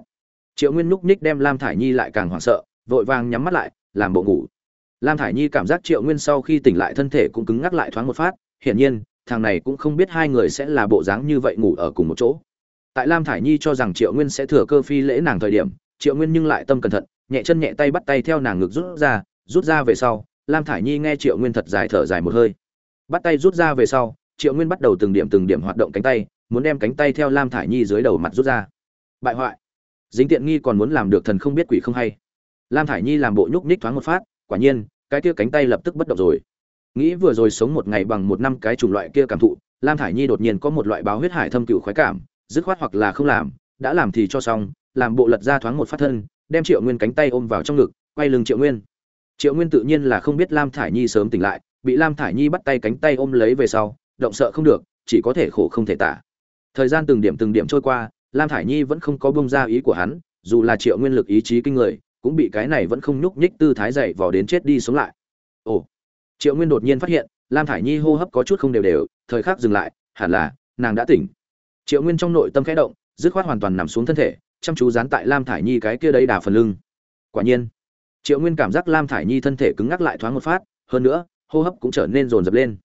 Triệu nguyên nhúc nhích đem lam thải nhi lại càng hoảng sợ, vội vàng nhắm mắt lại, làm bộ ngủ lam thải nhi cảm giác triệu nguyên sau khi tỉnh lại thân thể cũng cứng ngắc lại thoáng một phát, hiển nhiên, thằng này cũng không biết hai người sẽ là bộ dáng như vậy ngủ ở cùng một chỗ. Tại lam thải nhi cho rằng triệu nguyên sẽ thừa cơ phi lễ nàng thời điểm, triệu nguyên nhưng lại tâm cẩn thận, nhẹ chân nhẹ tay bắt tay theo nàng ngực rút ra rút ra về sau, lam thải nhi nghe triệu nguyên thật dài thở dài một hơi. Bắt tay rút ra về sau, triệu nguyên bắt đầu từng điểm từng điểm hoạt động cánh tay, muốn đem cánh tay theo lam thải nhi dưới đầu mặt rút ra. Bại hoại. Dính tiện nghi còn muốn làm được thần không biết quỷ không hay. Lam thải nhi làm bộ nhúc nhích thoáng một phát, quả nhiên cái kia cánh tay lập tức bất động rồi. Nghĩ vừa rồi sống một ngày bằng một năm cái chủng loại kia cảm thụ, lam thải nhi đột nhiên có một loại báo huyết hải thâm cựu khoái cảm, dứt khoát hoặc là không làm, đã làm thì cho xong, làm bộ lật ra thoáng một phát thân, đem triệu nguyên cánh tay ôm vào trong ngực, quay lưng triệu nguyên. Triệu nguyên tự nhiên là không biết lam thải nhi sớm tỉnh lại, bị lam thải nhi bắt tay cánh tay ôm lấy về sau, động sợ không được, chỉ có thể khổ không thể tả. Thời gian từng điểm từng điểm trôi qua, lam thải nhi vẫn không có bông ra ý của hắn, dù là triệu nguyên lực ý chí kinh người cũng bị cái này vẫn không nhúc nhích tư thái dậy vò đến chết đi sống lại. Ồ, triệu nguyên đột nhiên phát hiện, lam thải nhi hô hấp có chút không đều đều, thời khắc dừng lại, hẳn là, nàng đã tỉnh. Triệu nguyên trong nội tâm khẽ động, dứt khoát hoàn toàn nằm xuống thân thể, chăm chú dán tại lam thải nhi cái kia đấy đà phần lưng. Quả nhiên, triệu nguyên cảm giác lam thải nhi thân thể cứng ngắc lại thoáng một phát, hơn nữa, hô hấp cũng trở nên rồn rập lên.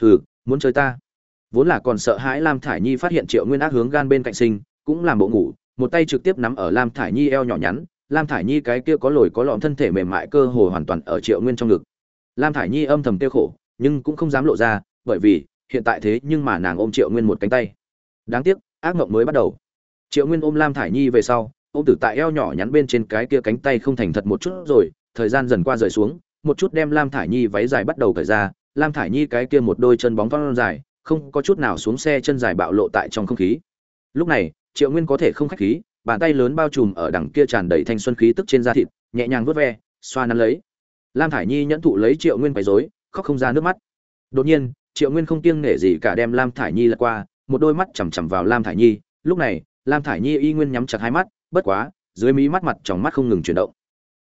Hừ, muốn chơi ta. Vốn là còn sợ hãi lam thải nhi phát hiện triệu nguyên ác hướng gan bên cạnh sinh, cũng làm bộ ngủ, một tay trực tiếp nắm ở lam thải nhi eo nhỏ nhắn lam thải nhi cái kia có lồi có lõm thân thể mềm mại cơ hồ hoàn toàn ở triệu nguyên trong ngực. Lam thải nhi âm thầm tiêu khổ, nhưng cũng không dám lộ ra, bởi vì, hiện tại thế nhưng mà nàng ôm triệu nguyên một cánh tay. Đáng tiếc, ác mộng mới bắt đầu. Triệu nguyên ôm lam thải nhi về sau, ôm tử tại eo nhỏ nhắn bên trên cái kia cánh tay không thành thật một chút rồi, thời gian dần qua rời xuống, một chút đem lam thải nhi váy dài bắt đầu cởi ra, lam thải nhi cái kia một đôi chân bóng văng dài, không có chút nào xuống xe chân dài bạo lộ tại trong không khí. Lúc này, triệu nguyên có thể không khách khí bàn tay lớn bao trùm ở đằng kia tràn đầy thanh xuân khí tức trên da thịt, nhẹ nhàng vuốt ve, xoa nắn lấy. Lam thải nhi nhẫn thụ lấy triệu nguyên quấy rối, khóc không ra nước mắt. Đột nhiên, triệu nguyên không kiêng nể gì cả đem lam thải nhi lật qua, một đôi mắt chằm chằm vào lam thải nhi. Lúc này, lam thải nhi y nguyên nhắm chặt hai mắt, bất quá, dưới mí mắt mặt trong mắt không ngừng chuyển động.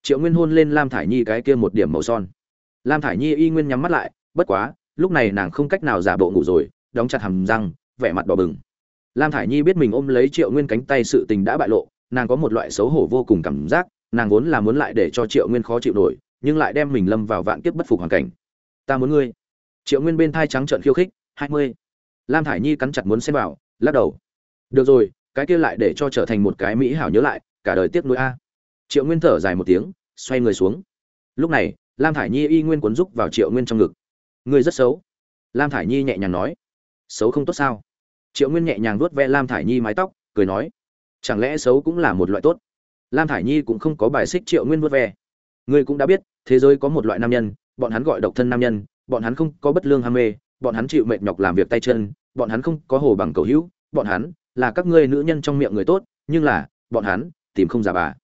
Triệu nguyên hôn lên lam thải nhi cái kia một điểm màu son. Lam thải nhi y nguyên nhắm mắt lại, bất quá, lúc này nàng không cách nào giả bộ ngủ rồi, đóng chặt hầm răng, vẻ mặt đỏ bừng lam thải nhi biết mình ôm lấy triệu nguyên cánh tay sự tình đã bại lộ, nàng có một loại xấu hổ vô cùng cảm giác, nàng vốn là muốn lại để cho triệu nguyên khó chịu nổi, nhưng lại đem mình lâm vào vạn kiếp bất phục hoàn cảnh. Ta muốn ngươi. Triệu nguyên bên thai trắng trợn khiêu khích, hai mươi. Lam thải nhi cắn chặt muốn xem vào, lắc đầu. Được rồi, cái kia lại để cho trở thành một cái mỹ hảo nhớ lại, cả đời tiếc nuối a. Triệu nguyên thở dài một tiếng, xoay người xuống. Lúc này, lam thải nhi y nguyên cuốn rúc vào triệu nguyên trong ngực. Ngươi rất xấu. Lam thải nhi nhẹ nhàng nói. Xấu không tốt sao? Triệu nguyên nhẹ nhàng vuốt ve lam thải nhi mái tóc cười nói chẳng lẽ xấu cũng là một loại tốt lam thải nhi cũng không có bài xích triệu nguyên vuốt ve ngươi cũng đã biết thế giới có một loại nam nhân bọn hắn gọi độc thân nam nhân bọn hắn không có bất lương ham mê bọn hắn chịu mệt nhọc làm việc tay chân bọn hắn không có hồ bằng cầu hữu bọn hắn là các ngươi nữ nhân trong miệng người tốt nhưng là bọn hắn tìm không giả bà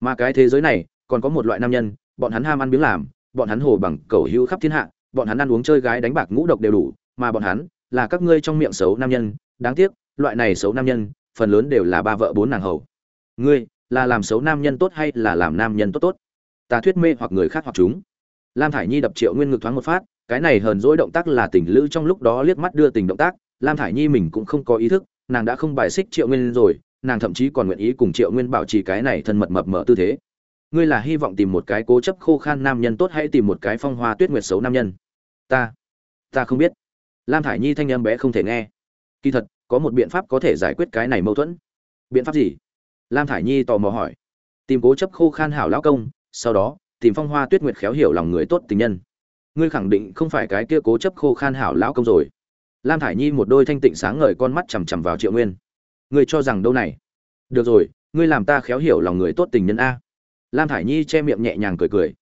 mà cái thế giới này còn có một loại nam nhân bọn hắn ham ăn biếng làm bọn hắn hồ bằng cầu hữu khắp thiên hạ bọn hắn ăn uống chơi gái đánh bạc ngũ độc đều đủ mà bọn hắn là các ngươi trong miệng xấu nam nhân đáng tiếc, loại này xấu nam nhân, phần lớn đều là ba vợ bốn nàng hầu. Ngươi, là làm xấu nam nhân tốt hay là làm nam nhân tốt tốt? Ta thuyết mê hoặc người khác hoặc chúng. Lam thải nhi đập triệu nguyên ngực thoáng một phát, cái này hờn dỗi động tác là tình lữ trong lúc đó liếc mắt đưa tình động tác. Lam thải nhi mình cũng không có ý thức, nàng đã không bài xích triệu nguyên rồi, nàng thậm chí còn nguyện ý cùng triệu nguyên bảo trì cái này thân mật mập mở tư thế. Ngươi là hy vọng tìm một cái cố chấp khô khan nam nhân tốt hay tìm một cái phong hoa tuyết nguyệt xấu nam nhân? Ta ta không biết. Lam thải nhi thanh em bé không thể nghe kỳ thật, có một biện pháp có thể giải quyết cái này mâu thuẫn. Biện pháp gì? Lam thải nhi tò mò hỏi. Tìm cố chấp khô khan hảo lão công, sau đó, tìm phong hoa tuyết nguyệt khéo hiểu lòng người tốt tình nhân. Ngươi khẳng định không phải cái kia cố chấp khô khan hảo lão công rồi. Lam thải nhi một đôi thanh tịnh sáng ngời con mắt chằm chằm vào triệu nguyên. Ngươi cho rằng đâu này? Được rồi, ngươi làm ta khéo hiểu lòng người tốt tình nhân a. Lam thải nhi che miệng nhẹ nhàng cười cười.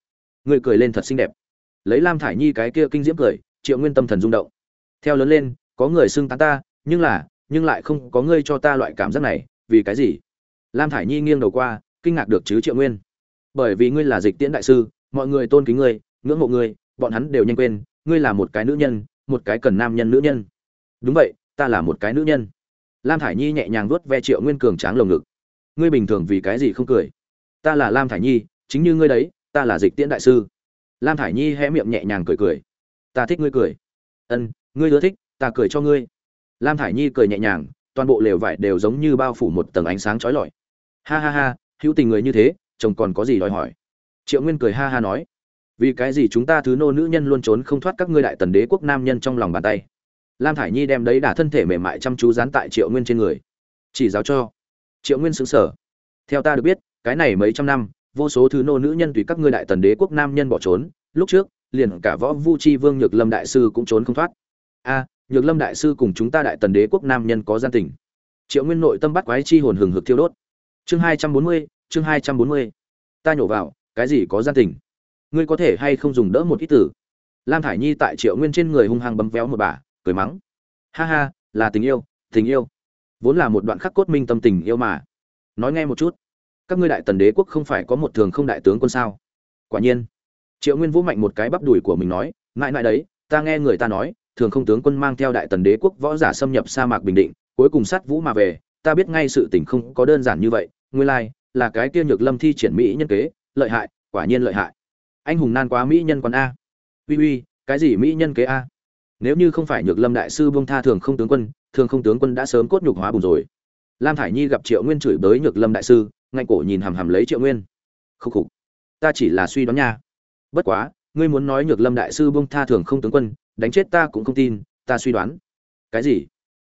Ngươi cười lên thật xinh đẹp. Lấy lam thải nhi cái kia kinh diễm cười, triệu nguyên tâm thần rung động. Theo lớn lên, có người xưng tán ta nhưng là, nhưng lại không có ngươi cho ta loại cảm giác này, vì cái gì? Lam thải nhi nghiêng đầu qua, kinh ngạc được chứ triệu nguyên. Bởi vì ngươi là dịch tiễn đại sư, mọi người tôn kính ngươi, ngưỡng mộ ngươi, bọn hắn đều nhanh quên, ngươi là một cái nữ nhân, một cái cần nam nhân nữ nhân. Đúng vậy, ta là một cái nữ nhân. Lam thải nhi nhẹ nhàng vuốt ve triệu nguyên cường tráng lồng ngực. Ngươi bình thường vì cái gì không cười? Ta là lam thải nhi, chính như ngươi đấy, ta là dịch tiễn đại sư. Lam thải nhi hé miệng nhẹ nhàng cười cười. Ta thích ngươi cười. Ân, ngươi ưa thích, ta cười cho ngươi lam thải nhi cười nhẹ nhàng, toàn bộ lều vải đều giống như bao phủ một tầng ánh sáng trói lọi. Ha ha ha, hữu tình người như thế, chồng còn có gì đòi hỏi? Triệu nguyên cười ha ha nói. Vì cái gì chúng ta thứ nô nữ nhân luôn trốn không thoát các ngươi đại tần đế quốc nam nhân trong lòng bàn tay? Lam thải nhi đem đấy đả thân thể mềm mại chăm chú dán tại triệu nguyên trên người. Chỉ giáo cho. Triệu nguyên xứng sở theo ta được biết, cái này mấy trăm năm, vô số thứ nô nữ nhân tùy các ngươi đại tần đế quốc nam nhân bỏ trốn, lúc trước, liền cả võ vu chi vương nhược lâm đại sư cũng trốn không thoát. A nhược lâm đại sư cùng chúng ta đại tần đế quốc nam nhân có gian tình. Triệu nguyên nội tâm bắt quái chi hồn hừng hực thiêu đốt. Chương hai trăm bốn mươi, chương hai trăm bốn mươi. Ta nhổ vào, cái gì có gian tình? Ngươi có thể hay không dùng đỡ một ít tử? Lam thải nhi tại triệu nguyên trên người hung hăng bấm véo một bà, cười mắng. Ha ha, là tình yêu tình yêu. Vốn là một đoạn khắc cốt minh tâm tình yêu mà. Nói nghe một chút. Các ngươi đại tần đế quốc không phải có một thường không đại tướng quân sao? Quả nhiên. Triệu nguyên vũ mạnh một cái bắp đùi của mình nói, ngại ngại đấy, ta nghe người ta nói thường không tướng quân mang theo đại tần đế quốc võ giả xâm nhập sa mạc bình định, cuối cùng sát vũ mà về. Ta biết ngay sự tình không có đơn giản như vậy, nguyên lai là cái kia nhược lâm thi triển mỹ nhân kế, lợi hại, quả nhiên lợi hại. Anh hùng nan quá mỹ nhân quán a. Uy uy, cái gì mỹ nhân kế a? Nếu như không phải nhược lâm đại sư bông tha thường không tướng quân, thường không tướng quân đã sớm cốt nhục hóa bùn rồi. Lam thải nhi gặp triệu nguyên chửi bới nhược lâm đại sư, ngạnh cổ nhìn hằm hằm lấy triệu nguyên. Khúc khục, ta chỉ là suy đoán nha. Bất quá ngươi muốn nói nhược lâm đại sư bông tha thường không tướng quân, đánh chết ta cũng không tin, ta suy đoán. Cái gì?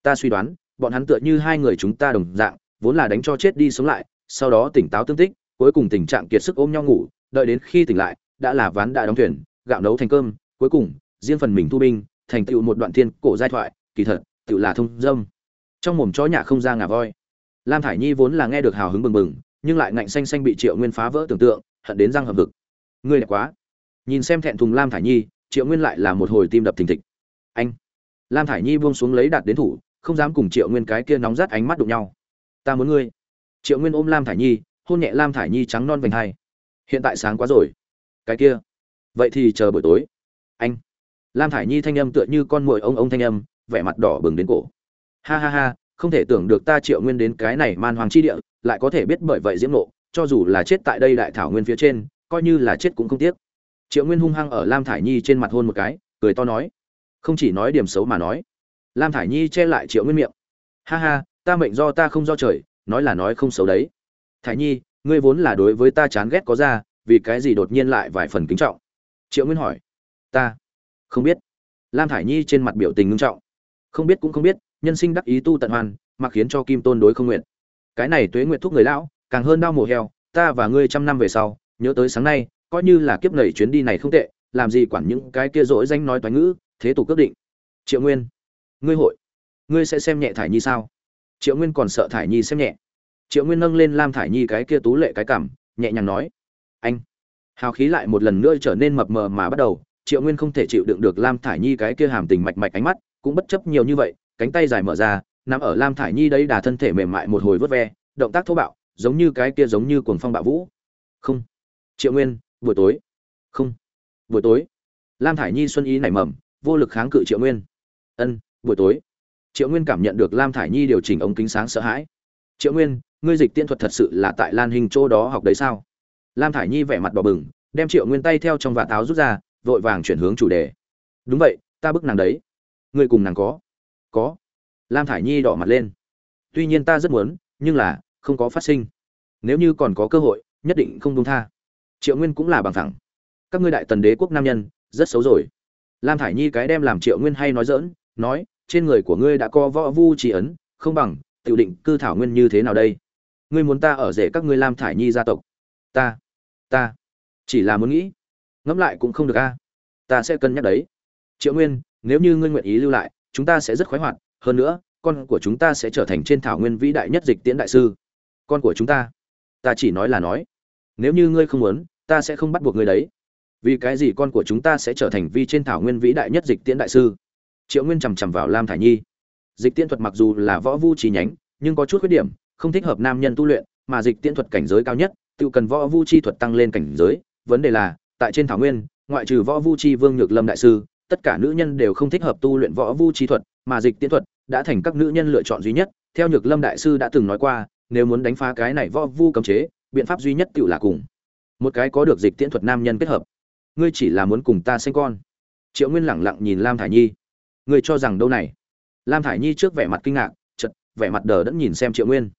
Ta suy đoán, bọn hắn tựa như hai người chúng ta đồng dạng, vốn là đánh cho chết đi sống lại, sau đó tỉnh táo tương tích, cuối cùng tình trạng kiệt sức ôm nhau ngủ, đợi đến khi tỉnh lại, đã là ván đã đóng thuyền, gạo nấu thành cơm, cuối cùng, riêng phần mình thu binh, thành tựu một đoạn thiên cổ giai thoại, kỳ thật, tựu là thông dâm. Trong mồm chó nhà không ra ngà voi. Lam thải nhi vốn là nghe được hào hứng bừng bừng, nhưng lại ngạnh xanh xanh bị triệu nguyên phá vỡ tưởng tượng, hận đến răng hầm vực ngươi đẹp quá nhìn xem thẹn thùng lam thải nhi, triệu nguyên lại là một hồi tim đập thình thịch. Anh! Lam thải nhi buông xuống lấy đạt đến thủ, không dám cùng triệu nguyên cái kia nóng rát ánh mắt đụng nhau. Ta muốn ngươi. Triệu nguyên ôm lam thải nhi, hôn nhẹ lam thải nhi trắng non vành hai. Hiện tại sáng quá rồi. Cái kia. Vậy thì chờ buổi tối. Anh! Lam thải nhi thanh âm tựa như con mồi ông ông thanh âm, vẻ mặt đỏ bừng đến cổ. Ha ha ha, không thể tưởng được ta triệu nguyên đến cái này man hoàng chi địa, lại có thể biết bởi vậy diễm nộ cho dù là chết tại đây đại thảo nguyên phía trên, coi như là chết cũng không tiếc triệu nguyên hung hăng ở lam thải nhi trên mặt hôn một cái, cười to nói. Không chỉ nói điểm xấu mà nói. Lam thải nhi che lại triệu nguyên miệng. Ha ha, ta mệnh do ta không do trời, nói là nói không xấu đấy. Thải nhi, ngươi vốn là đối với ta chán ghét có ra, vì cái gì đột nhiên lại vài phần kính trọng? Triệu nguyên hỏi. Ta không biết. Lam thải nhi trên mặt biểu tình ngưng trọng. Không biết cũng không biết, nhân sinh đắc ý tu tận hoàn, mà khiến cho kim tôn đối không nguyện. Cái này tuế nguyện thúc người lão, càng hơn đau mùa heo, ta và ngươi trăm năm về sau, nhớ tới sáng nay coi như là kiếp nảy chuyến đi này không tệ, làm gì quản những cái kia dỗi danh nói toán ngữ, thế tục quyết định. Triệu nguyên, ngươi hội, ngươi sẽ xem nhẹ thải nhi sao? Triệu nguyên còn sợ thải nhi xem nhẹ. Triệu nguyên nâng lên lam thải nhi cái kia tú lệ cái cảm, nhẹ nhàng nói, anh. Hào khí lại một lần nữa trở nên mập mờ mà bắt đầu, triệu nguyên không thể chịu đựng được lam thải nhi cái kia hàm tình mạch mạch ánh mắt, cũng bất chấp nhiều như vậy, cánh tay dài mở ra, nằm ở lam thải nhi đấy đà thân thể mềm mại một hồi vớt ve, động tác thô bạo, giống như cái kia giống như cuồng phong bạo vũ. Không. Triệu nguyên buổi tối. Không. Buổi tối. Lam thải nhi xuân ý nảy mầm, vô lực kháng cự triệu nguyên. Ân, buổi tối. Triệu nguyên cảm nhận được lam thải nhi điều chỉnh ống kính sáng sợ hãi. Triệu nguyên, ngươi dịch tiên thuật thật sự là tại lan hình chỗ đó học đấy sao? Lam thải nhi vẻ mặt đỏ bừng, đem triệu nguyên tay theo trong vạt áo rút ra, vội vàng chuyển hướng chủ đề. Đúng vậy, ta bức nàng đấy. Ngươi cùng nàng có? Có. Lam thải nhi đỏ mặt lên. Tuy nhiên ta rất muốn, nhưng là, không có phát sinh. Nếu như còn có cơ hội, nhất định không đúng tha triệu nguyên cũng là bằng thẳng các ngươi đại tần đế quốc nam nhân, rất xấu rồi. Lam thải nhi cái đem làm triệu nguyên hay nói dỡn nói, trên người của ngươi đã có võ vu chỉ ấn, không bằng tự định cư thảo nguyên như thế nào đây? Ngươi muốn ta ở rể các ngươi lam thải nhi gia tộc. Ta ta, chỉ là muốn nghĩ. Ngẫm lại cũng không được a. Ta sẽ cân nhắc đấy. Triệu nguyên, nếu như ngươi nguyện ý lưu lại, chúng ta sẽ rất khoái hoạt. Hơn nữa, con của chúng ta sẽ trở thành trên thảo nguyên vĩ đại nhất dịch tiễn đại sư. Con của chúng ta ta chỉ nói là nói. Nếu như ngươi không muốn ta sẽ không bắt buộc ngươi đấy. Vì cái gì con của chúng ta sẽ trở thành vi trên thảo nguyên vĩ đại nhất dịch tiễn đại sư? Triệu nguyên chằm chằm vào lam thải nhi. Dịch tiễn thuật mặc dù là võ vu chi nhánh, nhưng có chút khuyết điểm, không thích hợp nam nhân tu luyện, mà dịch tiễn thuật cảnh giới cao nhất, tự cần võ vu chi thuật tăng lên cảnh giới. Vấn đề là, tại trên thảo nguyên, ngoại trừ võ vu chi vương nhược lâm đại sư, tất cả nữ nhân đều không thích hợp tu luyện võ vu chi thuật, mà dịch tiễn thuật đã thành các nữ nhân lựa chọn duy nhất. Theo nhược lâm đại sư đã từng nói qua, nếu muốn đánh phá cái này võ vu cấm chế, biện pháp duy nhất tự là cùng một cái có được dịch tiễn thuật nam nhân kết hợp. Ngươi chỉ là muốn cùng ta sinh con. Triệu nguyên lẳng lặng nhìn lam thải nhi. Ngươi cho rằng đâu này? Lam thải nhi trước vẻ mặt kinh ngạc chật vẻ mặt đờ đẫn nhìn xem triệu nguyên.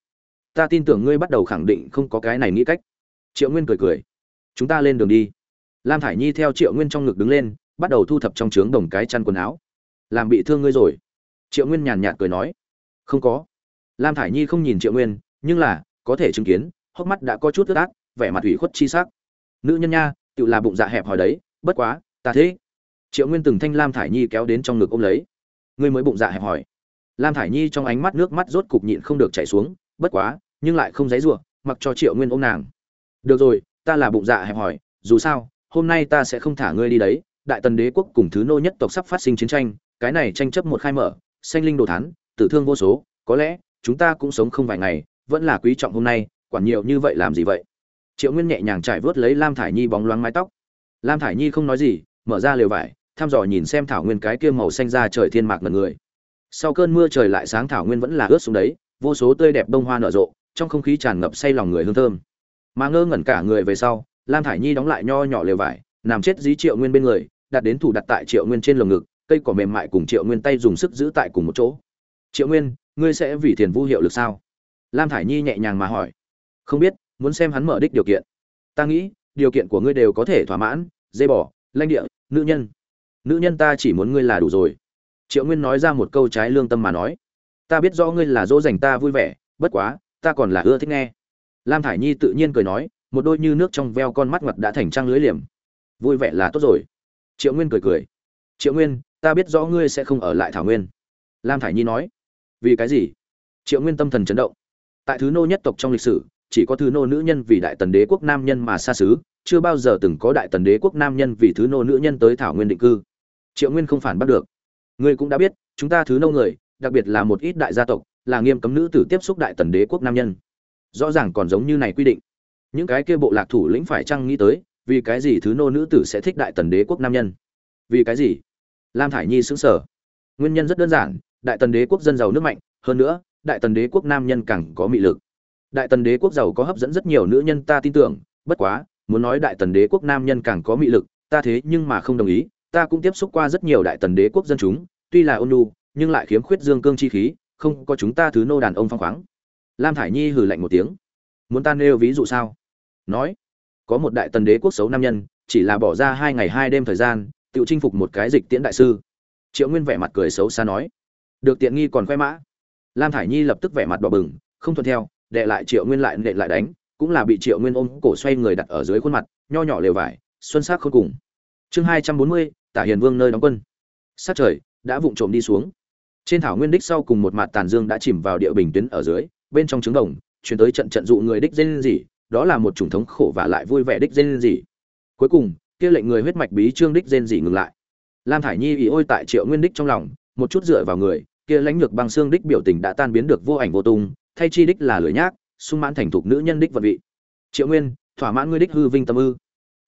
Ta tin tưởng ngươi bắt đầu khẳng định không có cái này nghĩ cách. Triệu nguyên cười cười. Chúng ta lên đường đi. Lam thải nhi theo triệu nguyên trong ngực đứng lên, bắt đầu thu thập trong trướng đồng cái chăn quần áo. Làm bị thương ngươi rồi. Triệu nguyên nhàn nhạt cười nói. Không có. Lam thải nhi không nhìn triệu nguyên, nhưng là, có thể chứng kiến, hốc mắt đã có chút ướt át vẻ mặt ủy khuất chi sắc. Nữ nhân nha tự là bụng dạ hẹp hòi đấy, bất quá, ta thế. Triệu nguyên từng thanh lam thải nhi kéo đến trong ngực ôm lấy. Ngươi mới bụng dạ hẹp hòi. Lam thải nhi trong ánh mắt nước mắt rốt cục nhịn không được chảy xuống, bất quá, nhưng lại không dãy rủa, mặc cho triệu nguyên ôm nàng. Được rồi, ta là bụng dạ hẹp hòi, dù sao, hôm nay ta sẽ không thả ngươi đi đấy. Đại tần đế quốc cùng thứ nô nhất tộc sắp phát sinh chiến tranh, cái này tranh chấp một khai mở, sanh linh đồ thán, tử thương vô số, có lẽ, chúng ta cũng sống không vài ngày, vẫn là quý trọng hôm nay, quản nhiều như vậy làm gì vậy? Triệu nguyên nhẹ nhàng trải vớt lấy lam thải nhi bóng loáng mái tóc. Lam thải nhi không nói gì, mở ra lều vải, thăm dò nhìn xem thảo nguyên cái kia màu xanh ra trời thiên mạc mật người. Sau cơn mưa trời lại sáng, thảo nguyên vẫn là ướt xuống đấy, vô số tươi đẹp bông hoa nở rộ, trong không khí tràn ngập say lòng người hương thơm. Mà ngơ ngẩn cả người về sau, lam thải nhi đóng lại nho nhỏ lều vải, nằm chết dí triệu nguyên bên người, đặt đến thủ đặt tại triệu nguyên trên lồng ngực, cây cỏ mềm mại cùng triệu nguyên tay dùng sức giữ tại cùng một chỗ. Triệu nguyên, ngươi sẽ vì thiền vu hiệu lực sao? Lam thải nhi nhẹ nhàng mà hỏi. Không biết muốn xem hắn mở đích điều kiện. Ta nghĩ, điều kiện của ngươi đều có thể thỏa mãn dây bỏ lanh địa, nữ nhân. Nữ nhân ta chỉ muốn ngươi là đủ rồi. Triệu nguyên nói ra một câu trái lương tâm mà nói. Ta biết rõ ngươi là dỗ dành ta vui vẻ, bất quá, ta còn là ưa thích nghe. Lam thải nhi tự nhiên cười nói, một đôi như nước trong veo con mắt ngặt đã thành trăng lưới liềm. Vui vẻ là tốt rồi. Triệu nguyên cười cười. Triệu nguyên, ta biết rõ ngươi sẽ không ở lại thảo nguyên. Lam thải nhi nói. Vì cái gì? Triệu nguyên tâm thần chấn động. Tại thứ nô nhất tộc trong lịch sử chỉ có thứ nô nữ nhân vì đại tần đế quốc nam nhân mà xa xứ, chưa bao giờ từng có đại tần đế quốc nam nhân vì thứ nô nữ nhân tới thảo nguyên định cư. Triệu nguyên không phản bắt được. Ngươi cũng đã biết, chúng ta thứ nô người, đặc biệt là một ít đại gia tộc, là nghiêm cấm nữ tử tiếp xúc đại tần đế quốc nam nhân. Rõ ràng còn giống như này quy định. Những cái kia bộ lạc thủ lĩnh phải chăng nghĩ tới, vì cái gì thứ nô nữ tử sẽ thích đại tần đế quốc nam nhân? Vì cái gì? Lam thải nhi xứng sở nguyên nhân rất đơn giản, đại tần đế quốc dân giàu nước mạnh, hơn nữa, đại tần đế quốc nam nhân càng có mị lực đại tần đế quốc giàu có hấp dẫn rất nhiều nữ nhân ta tin tưởng, bất quá, muốn nói đại tần đế quốc nam nhân càng có mị lực, ta thế nhưng mà không đồng ý, ta cũng tiếp xúc qua rất nhiều đại tần đế quốc dân chúng, tuy là ôn nhu, nhưng lại khiếm khuyết dương cương chi khí, không có chúng ta thứ nô đàn ông phong khoáng. Lam thải nhi hừ lạnh một tiếng. Muốn ta nêu ví dụ sao? Nói, có một đại tần đế quốc xấu nam nhân, chỉ là bỏ ra hai ngày hai đêm thời gian, tự chinh phục một cái dịch tiễn đại sư. Triệu nguyên vẻ mặt cười xấu xa nói. Được tiện nghi còn khoe mã. Lam thải nhi lập tức vẻ mặt đỏ bừng, không thuận theo đệ lại triệu nguyên lại nện lại đánh, cũng là bị triệu nguyên ôm cổ xoay người đặt ở dưới khuôn mặt, nho nhỏ lều vải, xuân sắc khôn cùng. Chương hai trăm bốn mươi, tả hiền vương nơi đóng quân. Sát trời, đã vụng trộm đi xuống. Trên thảo nguyên đích sau cùng một mặt tàn dương đã chìm vào địa bình tuyến ở dưới, bên trong trứng đồng chuyển tới trận trận dụ người đích dên gì đó là một chủng thống khổ và lại vui vẻ đích dên gì cuối cùng, kia lệnh người huyết mạch bí trương đích dên gì ngừng lại. Lam thải nhi ý ôi tại triệu nguyên đích trong lòng, một chút dựa vào người, kia lãnh lược băng xương đích biểu tình đã tan biến được vô ảnh vô tung thay chi đích là lưỡi nhác, sung mãn thành thục nữ nhân đích vật vị. Triệu nguyên, thỏa mãn ngươi đích hư vinh tâm ư.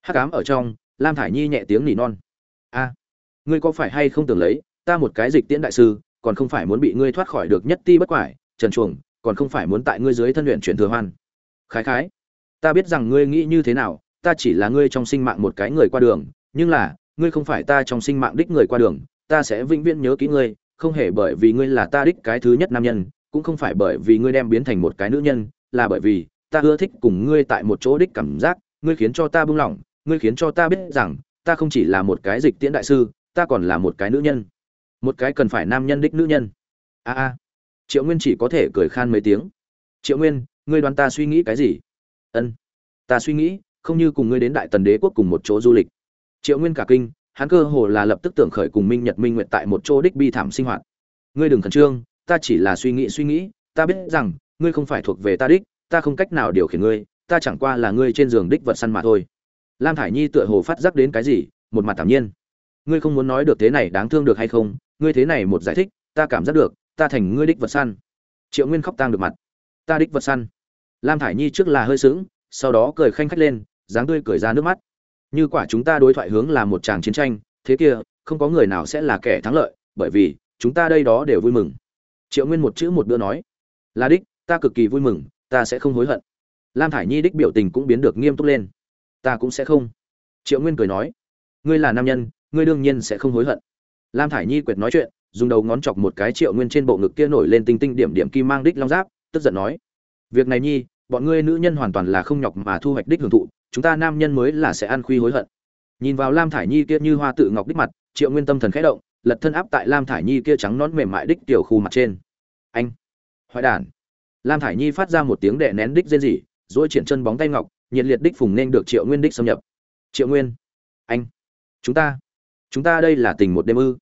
Hắc ám ở trong, lam thải nhi nhẹ tiếng nỉ non. A, ngươi có phải hay không tưởng lấy, ta một cái dịch tiễn đại sư, còn không phải muốn bị ngươi thoát khỏi được nhất ti bất quải, trần chuồng, còn không phải muốn tại ngươi dưới thân luyện chuyển thừa hoan. Khái khái, ta biết rằng ngươi nghĩ như thế nào, ta chỉ là ngươi trong sinh mạng một cái người qua đường, nhưng là, ngươi không phải ta trong sinh mạng đích người qua đường, ta sẽ vĩnh viễn nhớ kỹ ngươi, không hề bởi vì ngươi là ta đích cái thứ nhất nam nhân cũng không phải bởi vì ngươi đem biến thành một cái nữ nhân, là bởi vì ta ưa thích cùng ngươi tại một chỗ đích cảm giác, ngươi khiến cho ta buông lỏng, ngươi khiến cho ta biết rằng, ta không chỉ là một cái dịch tiễn đại sư, ta còn là một cái nữ nhân. Một cái cần phải nam nhân đích nữ nhân. A a. Triệu nguyên chỉ có thể cười khan mấy tiếng. Triệu nguyên, ngươi đoán ta suy nghĩ cái gì? Ân. Ta suy nghĩ, không như cùng ngươi đến đại tần đế quốc cùng một chỗ du lịch. Triệu nguyên cả kinh, hắn cơ hồ là lập tức tưởng khởi cùng minh nhật minh nguyện tại một chỗ đích bi thảm sinh hoạt. Ngươi đừng khẩn trương ta chỉ là suy nghĩ suy nghĩ, ta biết rằng, ngươi không phải thuộc về ta đích, ta không cách nào điều khiển ngươi, ta chẳng qua là ngươi trên giường đích vật săn mà thôi. Lam thải nhi tựa hồ phát giác đến cái gì, một mặt thản nhiên. Ngươi không muốn nói được thế này đáng thương được hay không, ngươi thế này một giải thích, ta cảm giác được, ta thành ngươi đích vật săn. Triệu nguyên khóc tang được mặt. Ta đích vật săn. Lam thải nhi trước là hơi sững, sau đó cười khanh khách lên, dáng tươi cười ra nước mắt. Như quả chúng ta đối thoại hướng là một tràng chiến tranh, thế kia, không có người nào sẽ là kẻ thắng lợi, bởi vì, chúng ta đây đó đều vui mừng triệu nguyên một chữ một bữa nói, là đích, ta cực kỳ vui mừng, ta sẽ không hối hận. Lam thải nhi đích biểu tình cũng biến được nghiêm túc lên. Ta cũng sẽ không. Triệu nguyên cười nói, ngươi là nam nhân, ngươi đương nhiên sẽ không hối hận. Lam thải nhi quệt nói chuyện, dùng đầu ngón chọc một cái triệu nguyên trên bộ ngực kia nổi lên tinh tinh điểm điểm kim mang đích long giáp, tức giận nói, việc này nhi, bọn ngươi nữ nhân hoàn toàn là không nhọc mà thu hoạch đích hưởng thụ, chúng ta nam nhân mới là sẽ ăn khuy hối hận. Nhìn vào lam thải nhi kia như hoa tự ngọc đích mặt, triệu nguyên tâm thần khẽ động, lật thân áp tại lam thải nhi kia trắng nón mềm mại đích tiểu khu mặt trên anh, hoại đản. Lam thải nhi phát ra một tiếng đệ nén đích rên rỉ dỗi triển chân bóng tay ngọc, nhiệt liệt đích phùng nên được triệu nguyên đích xâm nhập. Triệu nguyên, anh, chúng ta chúng ta đây là tình một đêm ư?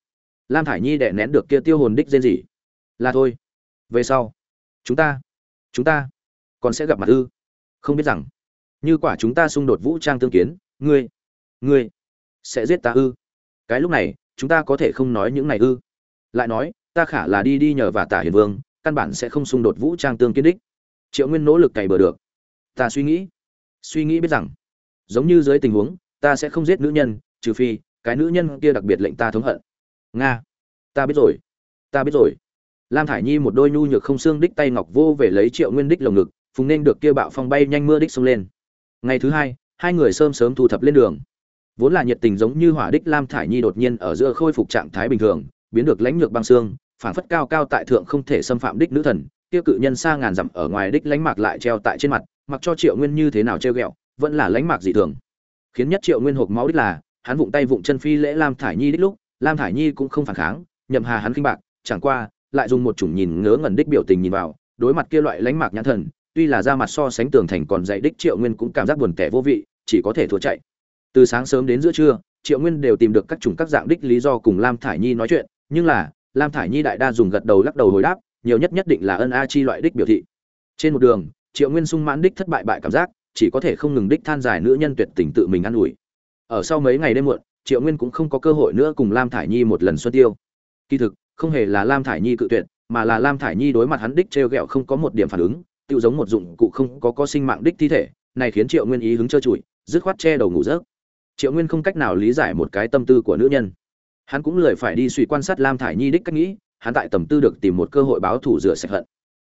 Lam thải nhi đệ nén được kia tiêu hồn đích rên rỉ. Là thôi, về sau, chúng ta chúng ta còn sẽ gặp mặt ư? Không biết rằng, như quả chúng ta xung đột vũ trang tương kiến, ngươi ngươi sẽ giết ta ư? Cái lúc này, chúng ta có thể không nói những này ư? Lại nói ta khả là đi đi nhờ và tả hiền vương, căn bản sẽ không xung đột vũ trang tương kiến đích. Triệu nguyên nỗ lực cày bờ được. Ta suy nghĩ. Suy nghĩ biết rằng, giống như dưới tình huống, ta sẽ không giết nữ nhân, trừ phi, cái nữ nhân kia đặc biệt lệnh ta thống hận. Nga. Ta biết rồi. Ta biết rồi. Lam thải nhi một đôi nhu nhược không xương đích tay ngọc vô về lấy triệu nguyên đích lồng ngực, phùng nên được kia bạo phong bay nhanh mưa đích xông lên. Ngày thứ hai hai người sớm sớm thu thập lên đường. Vốn là nhiệt tình giống như hỏa đích lam thải nhi đột nhiên ở giữa khôi phục trạng thái bình thường, biến được lãnh nhược băng xương phản phất cao cao tại thượng không thể xâm phạm đích nữ thần, kia cự nhân xa ngàn dặm ở ngoài đích lãnh mạc lại treo tại trên mặt, mặc cho triệu nguyên như thế nào treo ghẹo, vẫn là lãnh mạc dị thường. Khiến nhất triệu nguyên hộp máu đích là, hắn vụng tay vụng chân phi lễ lam thải nhi đích lúc, lam thải nhi cũng không phản kháng, nhậm hà hắn kinh bạc, chẳng qua, lại dùng một chủng nhìn ngớ ngẩn đích biểu tình nhìn vào, đối mặt kia loại lãnh mạc nhãn thần, tuy là ra mặt so sánh tường thành còn dạy đích triệu nguyên cũng cảm giác buồn tẻ vô vị, chỉ có thể thua chạy. Từ sáng sớm đến giữa trưa, triệu nguyên đều tìm được các chủng các dạng đích lý do cùng lam thải nhi nói chuyện, nhưng là lam thải nhi đại đa dùng gật đầu lắc đầu hồi đáp, nhiều nhất nhất định là ân a chi loại đích biểu thị. Trên một đường, triệu nguyên sung mãn đích thất bại bại cảm giác, chỉ có thể không ngừng đích than dài nữ nhân tuyệt tình tự mình ă n ủi. Ở sau mấy ngày đêm muộn, triệu nguyên cũng không có cơ hội nữa cùng lam thải nhi một lần xuân tiêu. Kỳ thực, không hề là lam thải nhi cự tuyệt, mà là lam thải nhi đối mặt hắn đích t r e o g ẹ o không có một điểm phản ứng tự giống một dụng cụ không có có sinh mạng đích thi thể, này khiến triệu nguyên ý hứng trơ trụi, dứt khoát che đầu ngủ rớt triệu nguyên không cách nào lý giải một cái tâm tư của nữ nhân hắn cũng lười phải đi suy quan sát lam thải nhi đích cách nghĩ, hắn tại tầm tư được tìm một cơ hội báo thủ rửa sạch hận.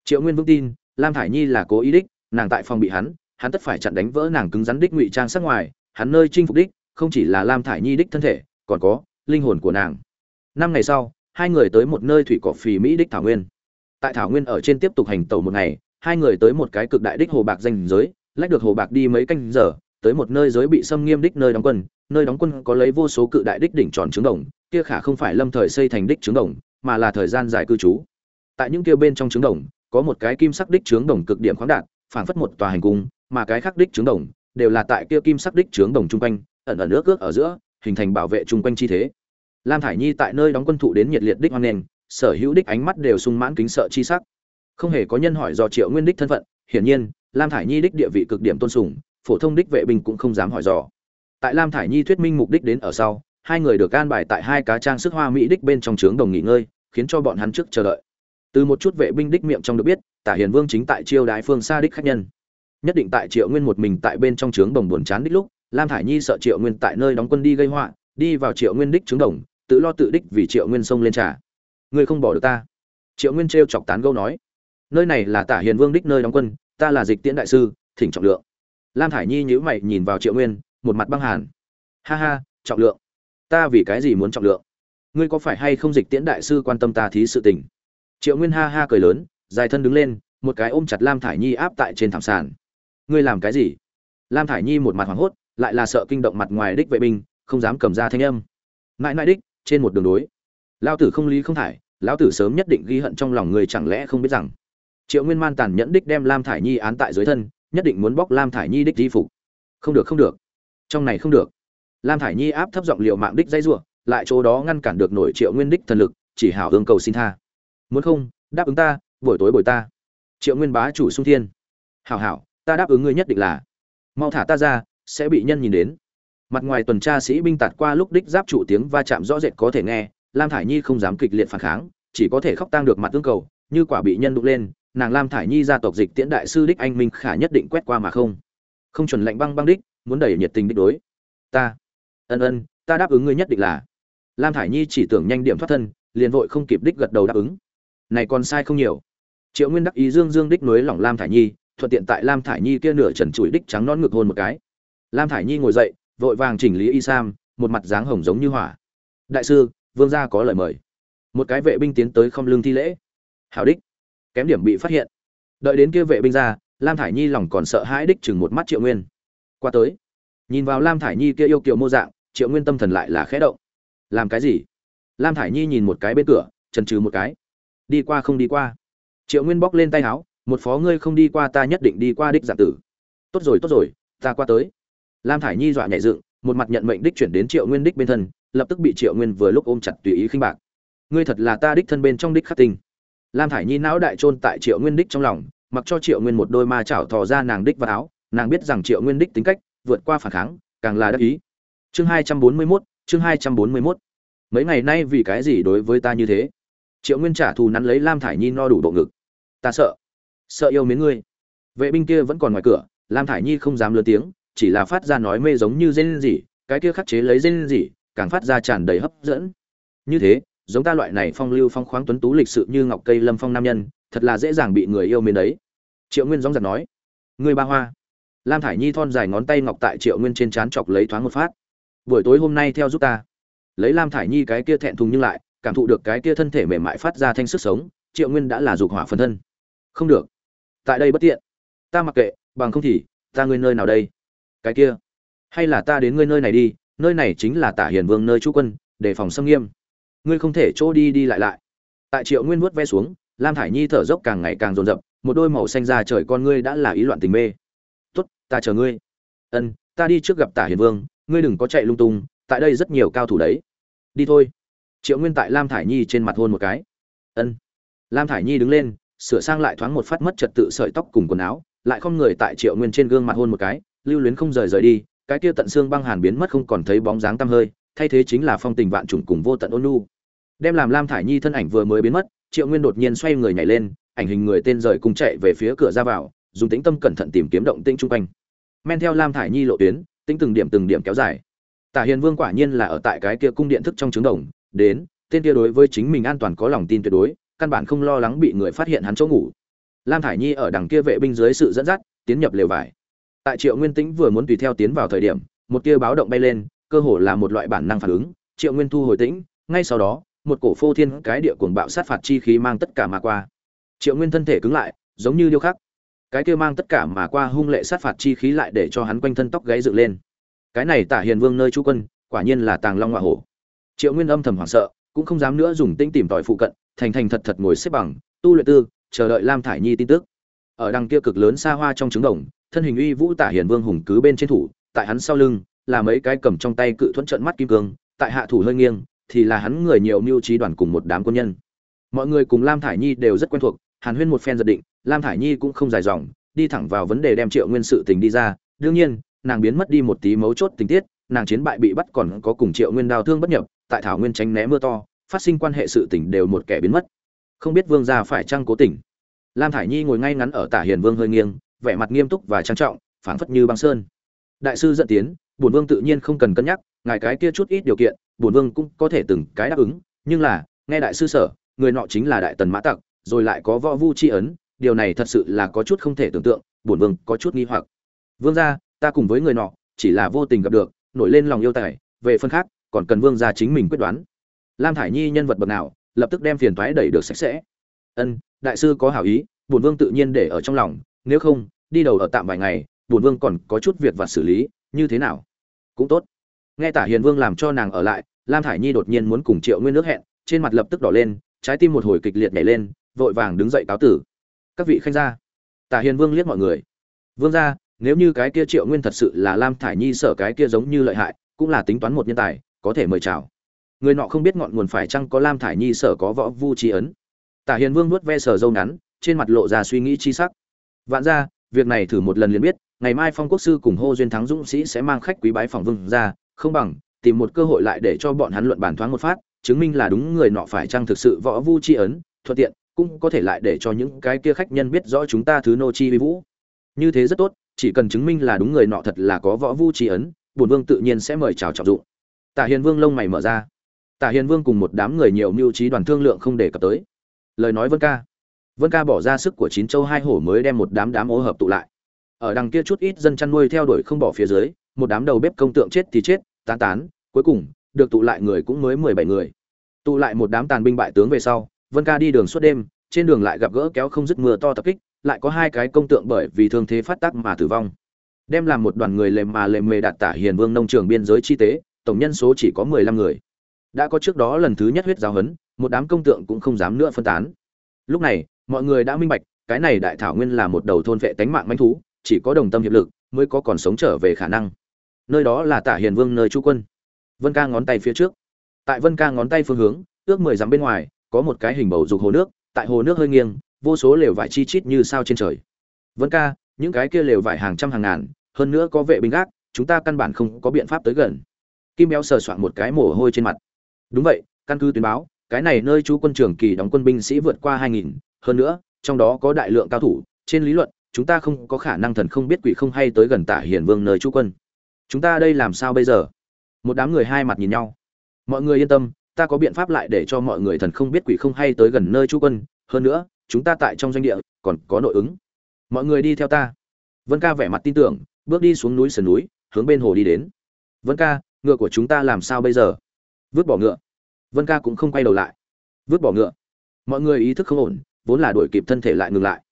Triệu nguyên vững tin, lam thải nhi là cố ý đích, nàng tại phòng bị hắn hắn tất phải chặn đánh vỡ nàng cứng rắn đích ngụy trang sắc ngoài, hắn nơi chinh phục đích, không chỉ là lam thải nhi đích thân thể, còn có linh hồn của nàng. Năm ngày sau, hai người tới một nơi thủy cỏ phì mỹ đích thảo nguyên. Tại thảo nguyên ở trên tiếp tục hành tàu một ngày, hai người tới một cái cực đại đích hồ bạc danh giới, lách được hồ bạc đi mấy canh giờ, tới một nơi giới bị xâm nghiêm đích nơi đóng quân nơi đóng quân có lấy vô số cự đại đích đỉnh tròn trứng đồng, kia khả không phải lâm thời xây thành đích trứng đồng, mà là thời gian dài cư trú. Tại những kia bên trong trứng đồng, có một cái kim sắc đích trứng đồng cực điểm khoáng đạt, phảng phất một tòa hành cung, mà cái khác đích trứng đồng đều là tại kia kim sắc đích trứng đồng trung quanh, ẩn ẩn nước ước ở giữa, hình thành bảo vệ trung quanh chi thế. Lam thải nhi tại nơi đóng quân thụ đến nhiệt liệt đích hoan nghênh, sở hữu đích ánh mắt đều sung mãn kính sợ chi sắc. Không hề có nhân hỏi do triệu nguyên đích thân phận, hiển nhiên, lam thải nhi đích địa vị cực điểm tôn sùng, phổ thông đích vệ binh cũng không dám hỏi dò tại lam thải nhi thuyết minh mục đích đến ở sau, hai người được can bài tại hai cá trang sức hoa mỹ đích bên trong trướng đồng nghỉ ngơi, khiến cho bọn hắn trước chờ đợi. Từ một chút vệ binh đích miệng trong được biết, tả hiền vương chính tại chiêu đái phương xa đích khách nhân. Nhất định tại triệu nguyên một mình tại bên trong trướng đồng buồn chán đích lúc, lam thải nhi sợ triệu nguyên tại nơi đóng quân đi gây họa, đi vào triệu nguyên đích trướng đồng, tự lo tự đích vì triệu nguyên sông lên trả ngươi không bỏ được ta. Triệu nguyên t chọc tán gâu nói. Nơi này là tả hiền vương đích nơi đóng quân, ta là dịch tiễn đại sư, thỉnh trọng lượng. Lam thải nhi nhíu mày nhìn vào triệu nguyên một mặt băng hàn. Ha ha, trọng lượng. Ta vì cái gì muốn trọng lượng? Ngươi có phải hay không dịch tiễn đại sư quan tâm ta thí sự tình? Triệu nguyên ha ha cười lớn, dài thân đứng lên, một cái ôm chặt lam thải nhi áp tại trên thảm sàn. Ngươi làm cái gì? Lam thải nhi một mặt hoảng hốt, lại là sợ kinh động mặt ngoài đích vệ binh, không dám cầm ra thanh âm. Mãi mãi đích, trên một đường đối. Lao tử không lý không thải, lão tử sớm nhất định ghi hận trong lòng người chẳng lẽ không biết rằng. Triệu nguyên man tàn nhẫn đích đem lam thải nhi án tại dưới thân, nhất định muốn bóc lam thải nhi đích di phục. Không được không được trong này không được. Lam thải nhi áp thấp giọng liệu mạng đích dây ruộng lại chỗ đó ngăn cản được nổi triệu nguyên đích thần lực, chỉ hảo hương cầu xin tha. Muốn không, đáp ứng ta, buổi tối buổi ta. Triệu nguyên bá chủ sung thiên. Hảo hảo, ta đáp ứng ngươi nhất định là. Mau thả ta ra, sẽ bị nhân nhìn đến. Mặt ngoài tuần tra sĩ binh tạt qua lúc đích giáp trụ tiếng va chạm rõ rệt có thể nghe, lam thải nhi không dám kịch liệt phản kháng, chỉ có thể khóc tang được mặt tương cầu, như quả bị nhân đụng lên, nàng lam thải nhi gia tộc dịch tiễn đại sư đích anh minh khả nhất định quét qua mà không. Không chuẩn lệnh băng băng đích muốn đẩy nhiệt tình đích đối. Ta, ân ân, ta đáp ứng ngươi nhất định là. Lam thải nhi chỉ tưởng nhanh điểm thoát thân, liền vội không kịp đích gật đầu đáp ứng. Này còn sai không nhiều. Triệu nguyên đắc ý dương dương đích nối lỏng lam thải nhi, thuận tiện tại lam thải nhi kia nửa trần trụi đích trắng non ngực hôn một cái. Lam thải nhi ngồi dậy, vội vàng chỉnh lý y sam, một mặt dáng hồng giống như hỏa. Đại sư, vương gia có lời mời. Một cái vệ binh tiến tới không lương thi lễ. Hảo đích. Kém điểm bị phát hiện. Đợi đến kia vệ binh ra, lam thải nhi lòng còn sợ hãi đích chừng một mắt triệu nguyên qua tới. Nhìn vào lam thải nhi kia yêu kiều mô dạng, triệu nguyên tâm thần lại là khẽ động. Làm cái gì? Lam thải nhi nhìn một cái bên cửa trần trừ một cái. Đi qua không đi qua. Triệu nguyên bóc lên tay áo, một phó ngươi không đi qua ta nhất định đi qua đích giả tử. Tốt rồi tốt rồi, ta qua tới. Lam thải nhi dọa nhảy dựng, một mặt nhận mệnh đích chuyển đến triệu nguyên đích bên thân, lập tức bị triệu nguyên vừa lúc ôm chặt tùy ý khinh bạc. Ngươi thật là ta đích thân bên trong đích khắc tinh. Lam thải nhi não đại trôn tại triệu nguyên đích trong lòng, mặc cho triệu nguyên một đôi ma chảo thò ra nàng đích vào áo nàng biết rằng triệu nguyên đích tính cách vượt qua phản kháng, càng là đắc ý. Chương hai trăm bốn mươi mốt, chương hai trăm bốn mươi mốt. Mấy ngày nay vì cái gì đối với ta như thế? Triệu nguyên trả thù nắn lấy lam thải nhi no đủ bộ ngực. Ta sợ. Sợ yêu mến ngươi. Vệ binh kia vẫn còn ngoài cửa, lam thải nhi không dám lớn tiếng, chỉ là phát ra nói mê giống như dên gì cái kia khắc chế lấy dên gì càng phát ra tràn đầy hấp dẫn. Như thế, giống ta loại này phong lưu phong khoáng tuấn tú lịch sự như ngọc cây lâm phong nam nhân, thật là dễ dàng bị người yêu mến đấy. Triệu nguyên dóng giặt nói, ngươi ba hoa lam thải nhi thon dài ngón tay ngọc tại triệu nguyên trên trán chọc lấy thoáng một phát. Buổi tối hôm nay theo giúp ta. Lấy lam thải nhi cái kia thẹn thùng nhưng lại, cảm thụ được cái kia thân thể mềm mại phát ra thanh sức sống, triệu nguyên đã là dục hỏa phần thân. Không được. Tại đây bất tiện. Ta mặc kệ, bằng không thì, ta ngươi nơi nào đây? Cái kia. Hay là ta đến ngươi nơi này đi, nơi này chính là tả hiền vương nơi trú quân, đề phòng xâm nghiêm. Ngươi không thể chỗ đi đi lại lại. Tại triệu nguyên vuốt ve xuống, lam thải nhi thở dốc càng ngày càng rồn rập một đôi màu xanh ra trời con ngươi đã là ý loạn tình mê ta chờ ngươi. Ân, ta đi trước gặp tả hiền vương, ngươi đừng có chạy lung tung, tại đây rất nhiều cao thủ đấy. Đi thôi. Triệu nguyên tại lam thải nhi trên mặt hôn một cái. Ân. Lam thải nhi đứng lên, sửa sang lại thoáng một phát mất trật tự sợi tóc cùng quần áo, lại không người tại triệu nguyên trên gương mặt hôn một cái, lưu luyến không rời rời đi, cái kia tận xương băng hàn biến mất không còn thấy bóng dáng tăm hơi, thay thế chính là phong tình vạn trùng cùng vô tận ôn nu. đem làm lam thải nhi thân ảnh vừa mới biến mất, triệu nguyên đột nhiên xoay người nhảy lên, ảnh hình người tên rời cùng chạy về phía cửa ra vào, dùng tĩnh tâm cẩn thận tìm kiếm động tĩnh chung quanh men theo lam thải nhi lộ tuyến, tính từng điểm từng điểm kéo dài. Tả hiền vương quả nhiên là ở tại cái kia cung điện thức trong trứng đồng, đến, tên kia đối với chính mình an toàn có lòng tin tuyệt đối, căn bản không lo lắng bị người phát hiện hắn chỗ ngủ. Lam thải nhi ở đằng kia vệ binh dưới sự dẫn dắt, tiến nhập lều vải. Tại triệu nguyên tĩnh vừa muốn tùy theo tiến vào thời điểm, một tia báo động bay lên, cơ hồ là một loại bản năng phản ứng. Triệu nguyên thu hồi tĩnh, ngay sau đó, một cổ phô thiên cái địa cuồng bạo sát phạt chi khí mang tất cả mà qua. Triệu nguyên thân thể cứng lại, giống như điêu khắc cái kia mang tất cả mà qua hung lệ sát phạt chi khí lại để cho hắn quanh thân tóc gáy dựng lên. Cái này tả hiền vương nơi chú quân, quả nhiên là tàng long hỏa hổ. Triệu nguyên âm thầm hoảng sợ, cũng không dám nữa dùng tinh tìm tòi phụ cận, thành thành thật thật ngồi xếp bằng, tu luyện tư, chờ đợi lam thải nhi tin tức. Ở đằng kia cực lớn xa hoa trong trứng đồng, thân hình uy vũ tả hiền vương hùng cứ bên trên thủ, tại hắn sau lưng, là mấy cái cầm trong tay cự thuẫn trận mắt kim cương, tại hạ thủ hơi nghiêng, thì là hắn người nhiều mưu trí đoàn cùng một đám quân nhân. Mọi người cùng lam thải nhi đều rất quen thuộc hàn huyên một phen giật định, lam thải nhi cũng không dài dòng, đi thẳng vào vấn đề đem triệu nguyên sự tình đi ra. Đương nhiên, nàng biến mất đi một tí mấu chốt tình tiết, nàng chiến bại bị bắt còn có cùng triệu nguyên đào thương bất nhập, tại thảo nguyên tránh né mưa to, phát sinh quan hệ sự tình đều một kẻ biến mất. Không biết vương gia phải chăng cố tình. Lam thải nhi ngồi ngay ngắn ở tả hiền vương hơi nghiêng, vẻ mặt nghiêm túc và trang trọng, phảng phất như băng sơn. Đại sư dẫn tiến, bổn vương tự nhiên không cần cân nhắc, ngài cái kia chút ít điều kiện, bổn vương cũng có thể từng cái đáp ứng, nhưng là, nghe đại sư sở, người nọ chính là đại tần mã tặc rồi lại có võ vu chi ấn, điều này thật sự là có chút không thể tưởng tượng, bổn vương có chút nghi hoặc. Vương gia, ta cùng với người nọ, chỉ là vô tình gặp được, nổi lên lòng yêu tài, về phần khác, còn cần vương gia chính mình quyết đoán. Lam thải nhi nhân vật bậc nào, lập tức đem phiền toái đẩy được sạch sẽ. Ân, đại sư có hảo ý, bổn vương tự nhiên để ở trong lòng, nếu không, đi đầu ở tạm vài ngày, bổn vương còn có chút việc vặt xử lý, như thế nào? Cũng tốt. Nghe tả hiền vương làm cho nàng ở lại, lam thải nhi đột nhiên muốn cùng triệu nguyên nước hẹn, trên mặt lập tức đỏ lên, trái tim một hồi kịch liệt nhảy lên vội vàng đứng dậy cáo tử. Các vị khanh gia, tả hiền vương liếc mọi người. Vương gia, nếu như cái kia triệu nguyên thật sự là lam thải nhi sở cái kia giống như lợi hại, cũng là tính toán một nhân tài, có thể mời chào. Người nọ không biết ngọn nguồn phải chăng có lam thải nhi sở có võ vu trí ấn. Tả hiền vương nuốt ve sờ dâu ngắn, trên mặt lộ ra suy nghĩ chi sắc. Vạn ra việc này thử một lần liền biết, ngày mai phong quốc sư cùng hô duyên thắng dũng sĩ sẽ mang khách quý bái phòng vương ra không bằng tìm một cơ hội lại để cho bọn hắn luận bàn thoáng một phát, chứng minh là đúng người nọ phải chăng thực sự võ vu chi ấn, thuận tiện cũng có thể lại để cho những cái kia khách nhân biết rõ chúng ta thứ nô chi vi vũ. Như thế rất tốt, chỉ cần chứng minh là đúng người nọ thật là có võ vu chi ấn, bổn vương tự nhiên sẽ mời chào trọng dụng. Tả hiền vương lông mày mở ra. Tả hiền vương cùng một đám người nhiều mưu trí đoàn thương lượng không đề cập tới. Lời nói vân ca. Vân ca bỏ ra sức của chín châu hai hổ mới đem một đám đám ô hợp tụ lại. Ở đằng kia chút ít dân chăn nuôi theo đuổi không bỏ phía dưới, một đám đầu bếp công tượng chết thì chết, tán tán, cuối cùng, được tụ lại người cũng mới mười bảy người. Tụ lại một đám tàn binh bại tướng về sau vân ca đi đường suốt đêm, trên đường lại gặp gỡ kéo không dứt mưa to tập kích, lại có hai cái công tượng bởi vì thương thế phát tác mà tử vong. Đem làm một đoàn người lềm mà lềm mề đạt tả hiền vương nông trường biên giới chi tế, tổng nhân số chỉ có mười lăm người. Đã có trước đó lần thứ nhất huyết giáo hấn một đám công tượng cũng không dám nữa phân tán. Lúc này, mọi người đã minh bạch, cái này đại thảo nguyên là một đầu thôn vệ tánh mạng manh thú, chỉ có đồng tâm hiệp lực mới có còn sống trở về khả năng. Nơi đó là tả hiền vương nơi chú quân. Vân ca ngón tay phía trước. Tại vân ca ngón tay phương hướng, ước mười dặm bên ngoài có một cái hình bầu dục hồ nước, tại hồ nước hơi nghiêng, vô số lều vải chi chít như sao trên trời. Vân ca, những cái kia lều vải hàng trăm hàng ngàn, hơn nữa có vệ binh gác, chúng ta căn bản không có biện pháp tới gần. Kim béo sờ soạn một cái mồ hôi trên mặt. Đúng vậy, căn cứ tuyên báo, cái này nơi chú quân trưởng kỳ đóng quân binh sĩ vượt qua hai nghìn, hơn nữa, trong đó có đại lượng cao thủ, trên lý luận, chúng ta không có khả năng thần không biết quỷ không hay tới gần tả hiền vương nơi chú quân. Chúng ta đây làm sao bây giờ? Một đám người hai mặt nhìn nhau. Mọi người yên tâm ta có biện pháp lại để cho mọi người thần không biết quỷ không hay tới gần nơi chú quân, hơn nữa, chúng ta tại trong doanh địa, còn có nội ứng. Mọi người đi theo ta. Vân ca vẻ mặt tin tưởng, bước đi xuống núi sườn núi, hướng bên hồ đi đến. Vân ca, ngựa của chúng ta làm sao bây giờ? Vứt bỏ ngựa. Vân ca cũng không quay đầu lại. Vứt bỏ ngựa. Mọi người ý thức không ổn, vốn là đuổi kịp thân thể lại ngừng lại.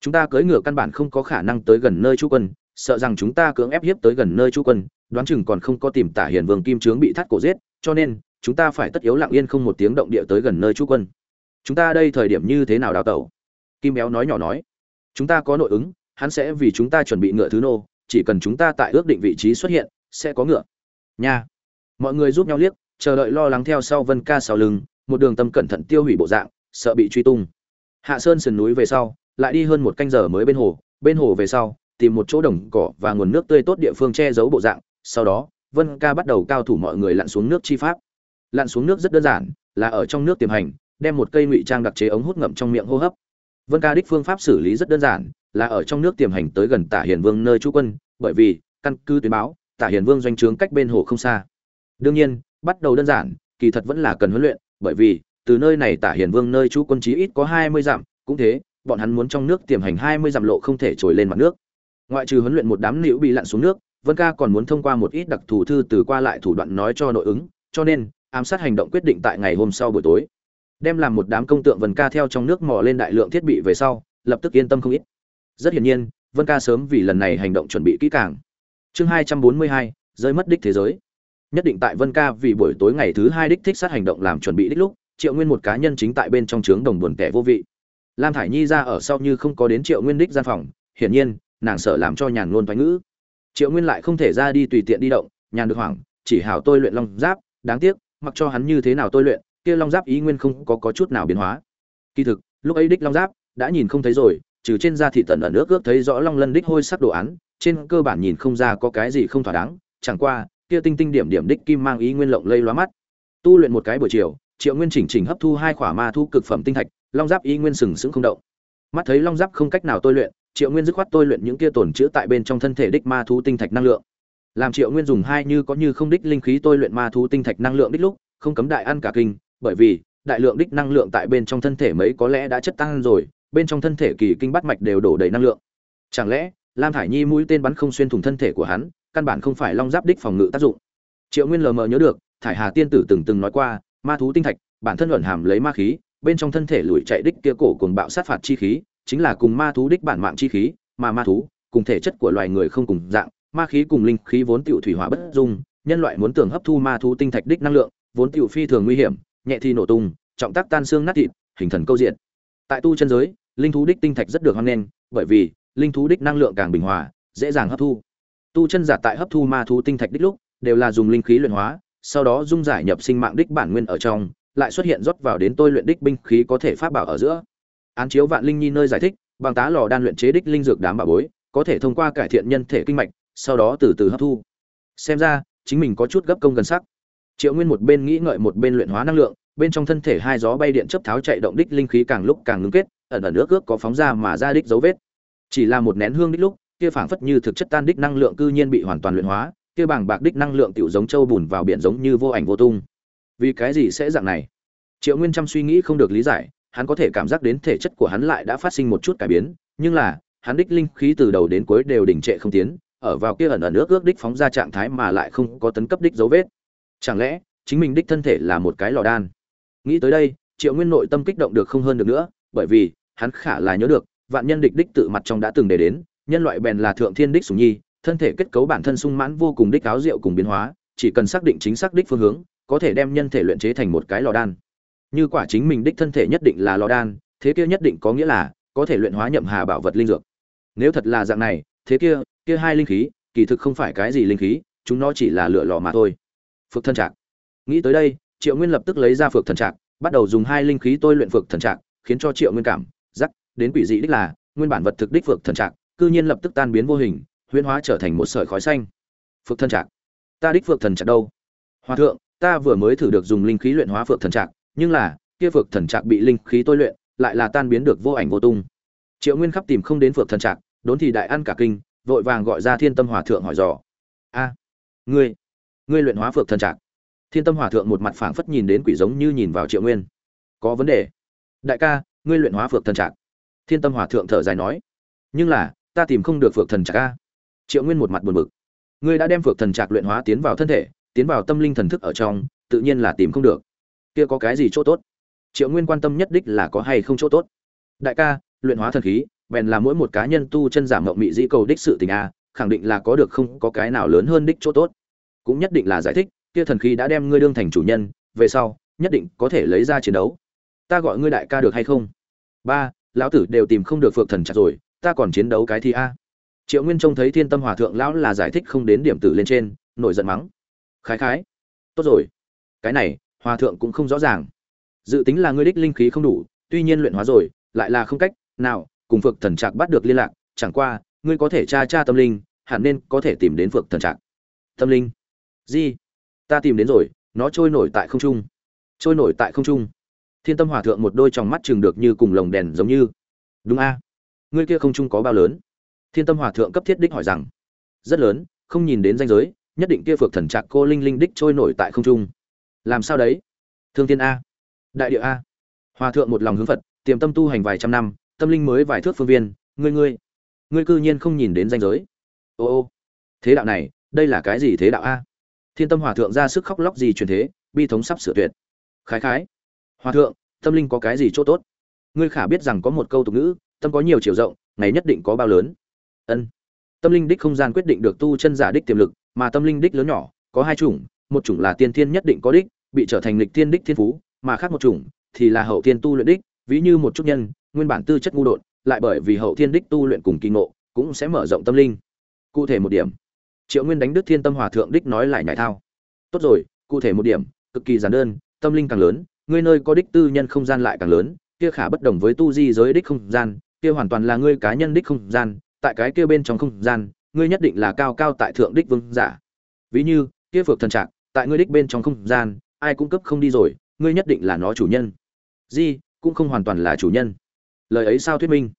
Chúng ta cưỡi ngựa căn bản không có khả năng tới gần nơi chú quân, sợ rằng chúng ta cưỡng ép hiếp tới gần nơi chú quân, đoán chừng còn không có tìm tả hiền vương kim trướng bị thắt cổ giết, cho nên chúng ta phải tất yếu lặng yên không một tiếng động địa tới gần nơi chú quân. Chúng ta đây thời điểm như thế nào đào tẩu? Kim béo nói nhỏ nói. Chúng ta có nội ứng, hắn sẽ vì chúng ta chuẩn bị ngựa thứ nô, chỉ cần chúng ta tại ước định vị trí xuất hiện, sẽ có ngựa. Nha. Mọi người giúp nhau liếc, chờ đợi lo lắng theo sau vân ca sau lưng, một đường tâm cẩn thận tiêu hủy bộ dạng, sợ bị truy tung. Hạ sơn sườn núi về sau, lại đi hơn một canh giờ mới bên hồ bên hồ về sau, tìm một chỗ đồng cỏ và nguồn nước tươi tốt địa phương che giấu bộ dạng, sau đó, vân ca bắt đầu cao thủ mọi người lặn xuống nước chi pháp lặn xuống nước rất đơn giản, là ở trong nước tiềm hành, đem một cây ngụy trang đặc chế ống hút ngậm trong miệng hô hấp. Vân ca đích phương pháp xử lý rất đơn giản, là ở trong nước tiềm hành tới gần tả hiền vương nơi trú quân, bởi vì, căn cứ tuyến báo, tả hiền vương doanh trướng cách bên hồ không xa. Đương nhiên, bắt đầu đơn giản, kỳ thật vẫn là cần huấn luyện, bởi vì, từ nơi này tả hiền vương nơi trú quân chí ít có hai mươi dặm, cũng thế, bọn hắn muốn trong nước tiềm hành hai mươi dặm lộ không thể trồi lên mặt nước. Ngoại trừ huấn luyện một đám nữ bị lặn xuống nước, vân ca còn muốn thông qua một ít đặc thù thư từ qua lại thủ đoạn nói cho nội ứng, cho nên ám sát hành động quyết định tại ngày hôm sau buổi tối. Đem làm một đám công tượng vân ca theo trong nước mò lên đại lượng thiết bị về sau, lập tức yên tâm không ít. Rất hiển nhiên, vân ca sớm vì lần này hành động chuẩn bị kỹ càng. Chương hai trăm bốn mươi hai, rơi mất đích thế giới. Nhất định tại vân ca vì buổi tối ngày thứ hai đích thích sát hành động làm chuẩn bị đích lúc, triệu nguyên một cá nhân chính tại bên trong trướng đồng buồn kẻ vô vị. Lam thải nhi ra ở sau như không có đến triệu nguyên đích gian phòng, hiển nhiên, nàng sợ làm cho nhàn luôn thoái ngữ. Triệu nguyên lại không thể ra đi tùy tiện đi động, nhàn được hoảng, chỉ hảo tôi luyện long giáp, đáng tiếc mặc cho hắn như thế nào tôi luyện kia long giáp ý nguyên không có, có chút nào biến hóa. Kỳ thực lúc ấy đích long giáp đã nhìn không thấy rồi trừ trên da thị tần ở nước ước thấy rõ long lân đích hôi sắc đồ án trên cơ bản nhìn không ra có cái gì không thỏa đáng chẳng qua kia tinh tinh điểm điểm đích kim mang ý nguyên lộng lây lóa mắt. Tu luyện một cái buổi chiều triệu nguyên chỉnh chỉnh hấp thu hai khỏa ma thu cực phẩm tinh thạch long giáp ý nguyên sừng sững không động. Mắt thấy long giáp không cách nào tôi luyện triệu nguyên dứt khoát tôi luyện những kia tổn chữa tại bên trong thân thể đích ma thú tinh thạch năng lượng làm triệu nguyên dùng hai như có như không đích linh khí tôi luyện ma thú tinh thạch năng lượng đích lúc, không cấm đại ăn cả kinh, bởi vì, đại lượng đích năng lượng tại bên trong thân thể mấy có lẽ đã chất tăng rồi, bên trong thân thể kỳ kinh bắt mạch đều đổ đầy năng lượng. Chẳng lẽ, lam thải nhi mũi tên bắn không xuyên thủng thân thể của hắn, căn bản không phải long giáp đích phòng ngự tác dụng. Triệu nguyên lờ mờ nhớ được, thải hà tiên tử từng từng nói qua, ma thú tinh thạch, bản thân luận hàm lấy ma khí, bên trong thân thể lùi chạy đích kia cổ cùng bạo sát phạt chi khí, chính là cùng ma thú đích bản mạng chi khí, mà ma thú, cùng thể chất của loài người không cùng dạng ma khí cùng linh khí vốn tiểu thủy hỏa bất dung, nhân loại muốn tưởng hấp thu ma thú tinh thạch đích năng lượng, vốn tiểu phi thường nguy hiểm, nhẹ thì nổ tung, trọng tác tan xương nát thịt, hình thần câu diện tại tu chân giới, linh thú đích tinh thạch rất được hoan nghênh, bởi vì linh thú đích năng lượng càng bình hòa, dễ dàng hấp thu. Tu chân giả tại hấp thu ma thú tinh thạch đích lúc, đều là dùng linh khí luyện hóa, sau đó dung giải nhập sinh mạng đích bản nguyên ở trong, lại xuất hiện rót vào đến tôi luyện đích binh khí có thể pháp bảo ở giữa. Án chiếu vạn linh nhi nơi giải thích, bằng tá lò đan luyện chế đích linh dược đám bảo bối, có thể thông qua cải thiện nhân thể kinh mạch sau đó từ từ hấp thu. Xem ra, chính mình có chút gấp công gần sắc. Triệu nguyên một bên nghĩ ngợi một bên luyện hóa năng lượng, bên trong thân thể hai gió bay điện chấp tháo chạy động đích linh khí càng lúc càng ngưng kết, ẩn ẩn nước ước có phóng ra mà ra đích dấu vết. Chỉ là một nén hương đích lúc, kia phảng phất như thực chất tan đích năng lượng cư nhiên bị hoàn toàn luyện hóa, kia bảng bạc đích năng lượng tiểu giống châu bùn vào biển giống như vô ảnh vô tung. Vì cái gì sẽ dạng này? Triệu nguyên trăm suy nghĩ không được lý giải, hắn có thể cảm giác đến thể chất của hắn lại đã phát sinh một chút cải biến, nhưng là, hắn đích linh khí từ đầu đến cuối đều đình trệ không tiến ở vào kia ẩn ẩn nước ước đích phóng ra trạng thái mà lại không có tấn cấp đích dấu vết. Chẳng lẽ, chính mình đích thân thể là một cái lò đan? Nghĩ tới đây, triệu nguyên nội tâm kích động được không hơn được nữa, bởi vì, hắn khả là nhớ được, vạn nhân địch đích tự mặt trong đã từng để đến, nhân loại bèn là thượng thiên đích sùng nhi, thân thể kết cấu bản thân sung mãn vô cùng đích áo rượu cùng biến hóa, chỉ cần xác định chính xác đích phương hướng, có thể đem nhân thể luyện chế thành một cái lò đan. Như quả chính mình đích thân thể nhất định là lò đan, thế kia nhất định có nghĩa là, có thể luyện hóa nhậm hà bảo vật linh dược. Nếu thật là dạng này, thế kia kia hai linh khí, kỳ thực không phải cái gì linh khí, chúng nó chỉ là lửa lò mà thôi. Phược thân trạc. Nghĩ tới đây, triệu nguyên lập tức lấy ra phược thần trạc, bắt đầu dùng hai linh khí tôi luyện phược thần trạc, khiến cho triệu nguyên cảm giác đến quỷ dị đích là, nguyên bản vật thực đích phược thần trạc, cư nhiên lập tức tan biến vô hình, huyễn hóa trở thành một sợi khói xanh. Phược thần trạc. Ta đích phược thần trạc đâu? Hòa thượng, ta vừa mới thử được dùng linh khí luyện hóa phược thần trạc, nhưng là, kia phược thần trạc bị linh khí tôi luyện, lại là tan biến được vô ảnh vô tung. Triệu nguyên khắp tìm không đến phược thần trạc, đốn thì đại ăn cả kinh vội vàng gọi ra thiên tâm hòa thượng hỏi dò. A, ngươi ngươi luyện hóa phược thần trạc. Thiên tâm hòa thượng một mặt phảng phất nhìn đến quỷ giống như nhìn vào triệu nguyên. Có vấn đề. Đại ca, ngươi luyện hóa phược thần trạc. Thiên tâm hòa thượng thở dài nói. Nhưng là, ta tìm không được phược thần trạc ca triệu nguyên một mặt buồn bực. Ngươi đã đem phược thần trạc luyện hóa tiến vào thân thể, tiến vào tâm linh thần thức ở trong, tự nhiên là tìm không được. Kia có cái gì chỗ tốt? Triệu nguyên quan tâm nhất đích là có hay không chỗ tốt. Đại ca, luyện hóa thần khí bèn là mỗi một cá nhân tu chân giảm mộng mị dĩ cầu đích sự tình a, khẳng định là có được không có cái nào lớn hơn đích chỗ tốt. Cũng nhất định là giải thích, kia thần khí đã đem ngươi đương thành chủ nhân, về sau, nhất định có thể lấy ra chiến đấu. Ta gọi ngươi đại ca được hay không? Ba, lão tử đều tìm không được phượng thần chặt rồi, ta còn chiến đấu cái thi a. Triệu nguyên trông thấy thiên tâm hòa thượng lão là giải thích không đến điểm tử lên trên, nổi giận mắng. Khái khái. Tốt rồi. Cái này, hòa thượng cũng không rõ ràng. Dự tính là ngươi đích linh khí không đủ, tuy nhiên luyện hóa rồi, lại là không cách nào cùng Phược thần trạc bắt được liên lạc, chẳng qua, ngươi có thể tra tra tâm linh, hẳn nên có thể tìm đến Phược thần trạc. Tâm linh? Gì? Ta tìm đến rồi, nó trôi nổi tại không trung. Trôi nổi tại không trung. Thiên tâm hòa thượng một đôi tròng mắt trừng được như cùng lồng đèn giống như. Đúng a. Ngươi kia không trung có bao lớn? Thiên tâm hòa thượng cấp thiết đích hỏi rằng. Rất lớn, không nhìn đến danh giới, nhất định kia phược thần trạc cô linh linh đích trôi nổi tại không trung. Làm sao đấy? Thương thiên a. Đại địa a. Hòa thượng một lòng hướng phật, tiềm tâm tu hành vài trăm năm tâm linh mới vài thước phương viên, ngươi ngươi ngươi cư nhiên không nhìn đến danh giới. Ô ô, thế đạo này, đây là cái gì thế đạo a? Thiên tâm hòa thượng ra sức khóc lóc gì truyền thế, bi thống sắp sửa tuyệt. Khái khái, hòa thượng, tâm linh có cái gì chỗ tốt? Ngươi khả biết rằng có một câu tục ngữ, tâm có nhiều chiều rộng, ngày nhất định có bao lớn. Ân, tâm linh đích không gian quyết định được tu chân giả đích tiềm lực, mà tâm linh đích lớn nhỏ, có hai chủng, một chủng là tiên thiên nhất định có đích, bị trở thành lịch tiên đích thiên phú, mà khác một chủng thì là hậu thiên tu luyện đích, ví như một chút nhân nguyên bản tư chất ngu đột, lại bởi vì hậu thiên đích tu luyện cùng kỳ ngộ, cũng sẽ mở rộng tâm linh. Cụ thể một điểm. Triệu nguyên đánh đức thiên tâm hòa thượng đích nói lại nhảy thao. Tốt rồi, cụ thể một điểm, cực kỳ giản đơn, tâm linh càng lớn, ngươi nơi có đích tư nhân không gian lại càng lớn, kia khả bất đồng với tu di giới đích không gian, kia hoàn toàn là ngươi cá nhân đích không gian, tại cái kia bên trong không gian, ngươi nhất định là cao cao tại thượng đích vương giả. Ví như, kia phược thần trạng tại ngươi đích bên trong không gian, ai cũng cấp không đi rồi, ngươi nhất định là nó chủ nhân. Di, cũng không hoàn toàn là chủ nhân lời ấy sao thuyết minh?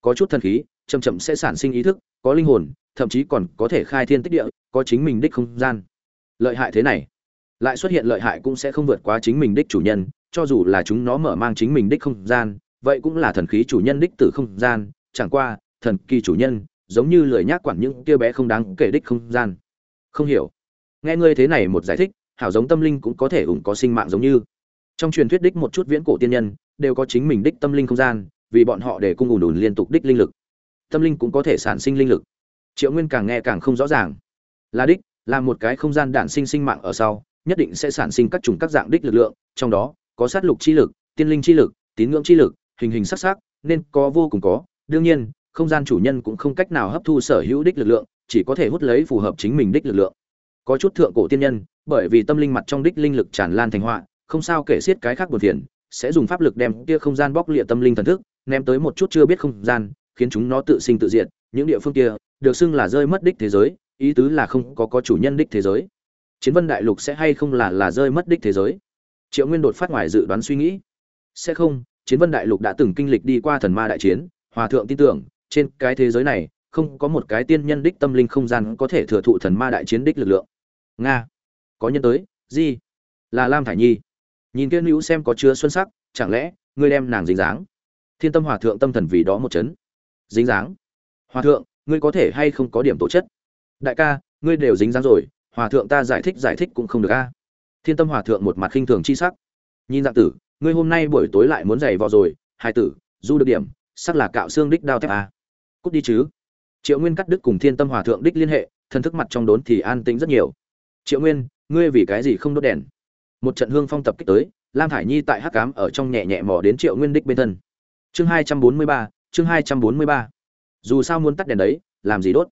Có chút thần khí, chậm chậm sẽ sản sinh ý thức, có linh hồn, thậm chí còn có thể khai thiên tích địa, có chính mình đích không gian. Lợi hại thế này, lại xuất hiện lợi hại cũng sẽ không vượt quá chính mình đích chủ nhân, cho dù là chúng nó mở mang chính mình đích không gian, vậy cũng là thần khí chủ nhân đích từ không gian, chẳng qua, thần kỳ chủ nhân, giống như lười nhác quản những kia bé không đáng kể đích không gian. Không hiểu. Nghe ngươi thế này một giải thích, hảo giống tâm linh cũng có thể ủng có sinh mạng giống như. Trong truyền thuyết đích một chút viễn cổ tiên nhân, đều có chính mình đích tâm linh không gian vì bọn họ để cung ùn ùn liên tục đích linh lực. Tâm linh cũng có thể sản sinh linh lực. Triệu nguyên càng nghe càng không rõ ràng. Là đích, là một cái không gian đản sinh sinh mạng ở sau, nhất định sẽ sản sinh các chủng các dạng đích lực lượng, trong đó, có sát lục chi lực, tiên linh chi lực, tín ngưỡng chi lực, hình hình sắc sắc, nên có vô cùng có. Đương nhiên, không gian chủ nhân cũng không cách nào hấp thu sở hữu đích lực lượng, chỉ có thể hút lấy phù hợp chính mình đích lực lượng. Có chút thượng cổ tiên nhân, bởi vì tâm linh mặt trong đích linh lực tràn lan thành họa, không sao kể xiết cái khác buồn phiền, sẽ dùng pháp lực đem kia không gian bóc lịa tâm linh thần thức ném tới một chút chưa biết không gian, khiến chúng nó tự sinh tự diệt, những địa phương kia được xưng là rơi mất đích thế giới, ý tứ là không có có chủ nhân đích thế giới. Chiến vân đại lục sẽ hay không là là rơi mất đích thế giới? Triệu nguyên đột phát ngoài dự đoán suy nghĩ. Sẽ không, chiến vân đại lục đã từng kinh lịch đi qua thần ma đại chiến, hòa thượng tin tưởng, trên cái thế giới này, không có một cái tiên nhân đích tâm linh không gian có thể thừa thụ thần ma đại chiến đích lực lượng. Nga. Có nhân tới gì là lam thải nhi. Nhìn kia nữ xem có chứa xuân sắc, chẳng lẽ ngươi đem nàng dính dáng? Thiên tâm hòa thượng tâm thần vì đó một chấn. Dính dáng. Hòa thượng, ngươi có thể hay không có điểm tổ chất? Đại ca, ngươi đều dính dáng rồi, hòa thượng ta giải thích giải thích cũng không được a. Thiên tâm hòa thượng một mặt khinh thường chi sắc. Nhìn dạng tử, ngươi hôm nay buổi tối lại muốn giày vò rồi hai tử, du được điểm, sắc là cạo xương đích đao thép a. Cút đi chứ. Triệu nguyên cắt đứt cùng thiên tâm hòa thượng đích liên hệ, thân thức mặt trong đốn thì an tĩnh rất nhiều. Triệu nguyên, ngươi vì cái gì không đốt đèn? Một trận hương phong tập kích tới, lam thải nhi tại hắc cám ở trong nhẹ nhẹ mò đến triệu nguyên đích bên thân chương hai trăm bốn mươi ba, chương hai trăm bốn mươi ba. Dù sao muốn tắt đèn đấy, làm gì đốt?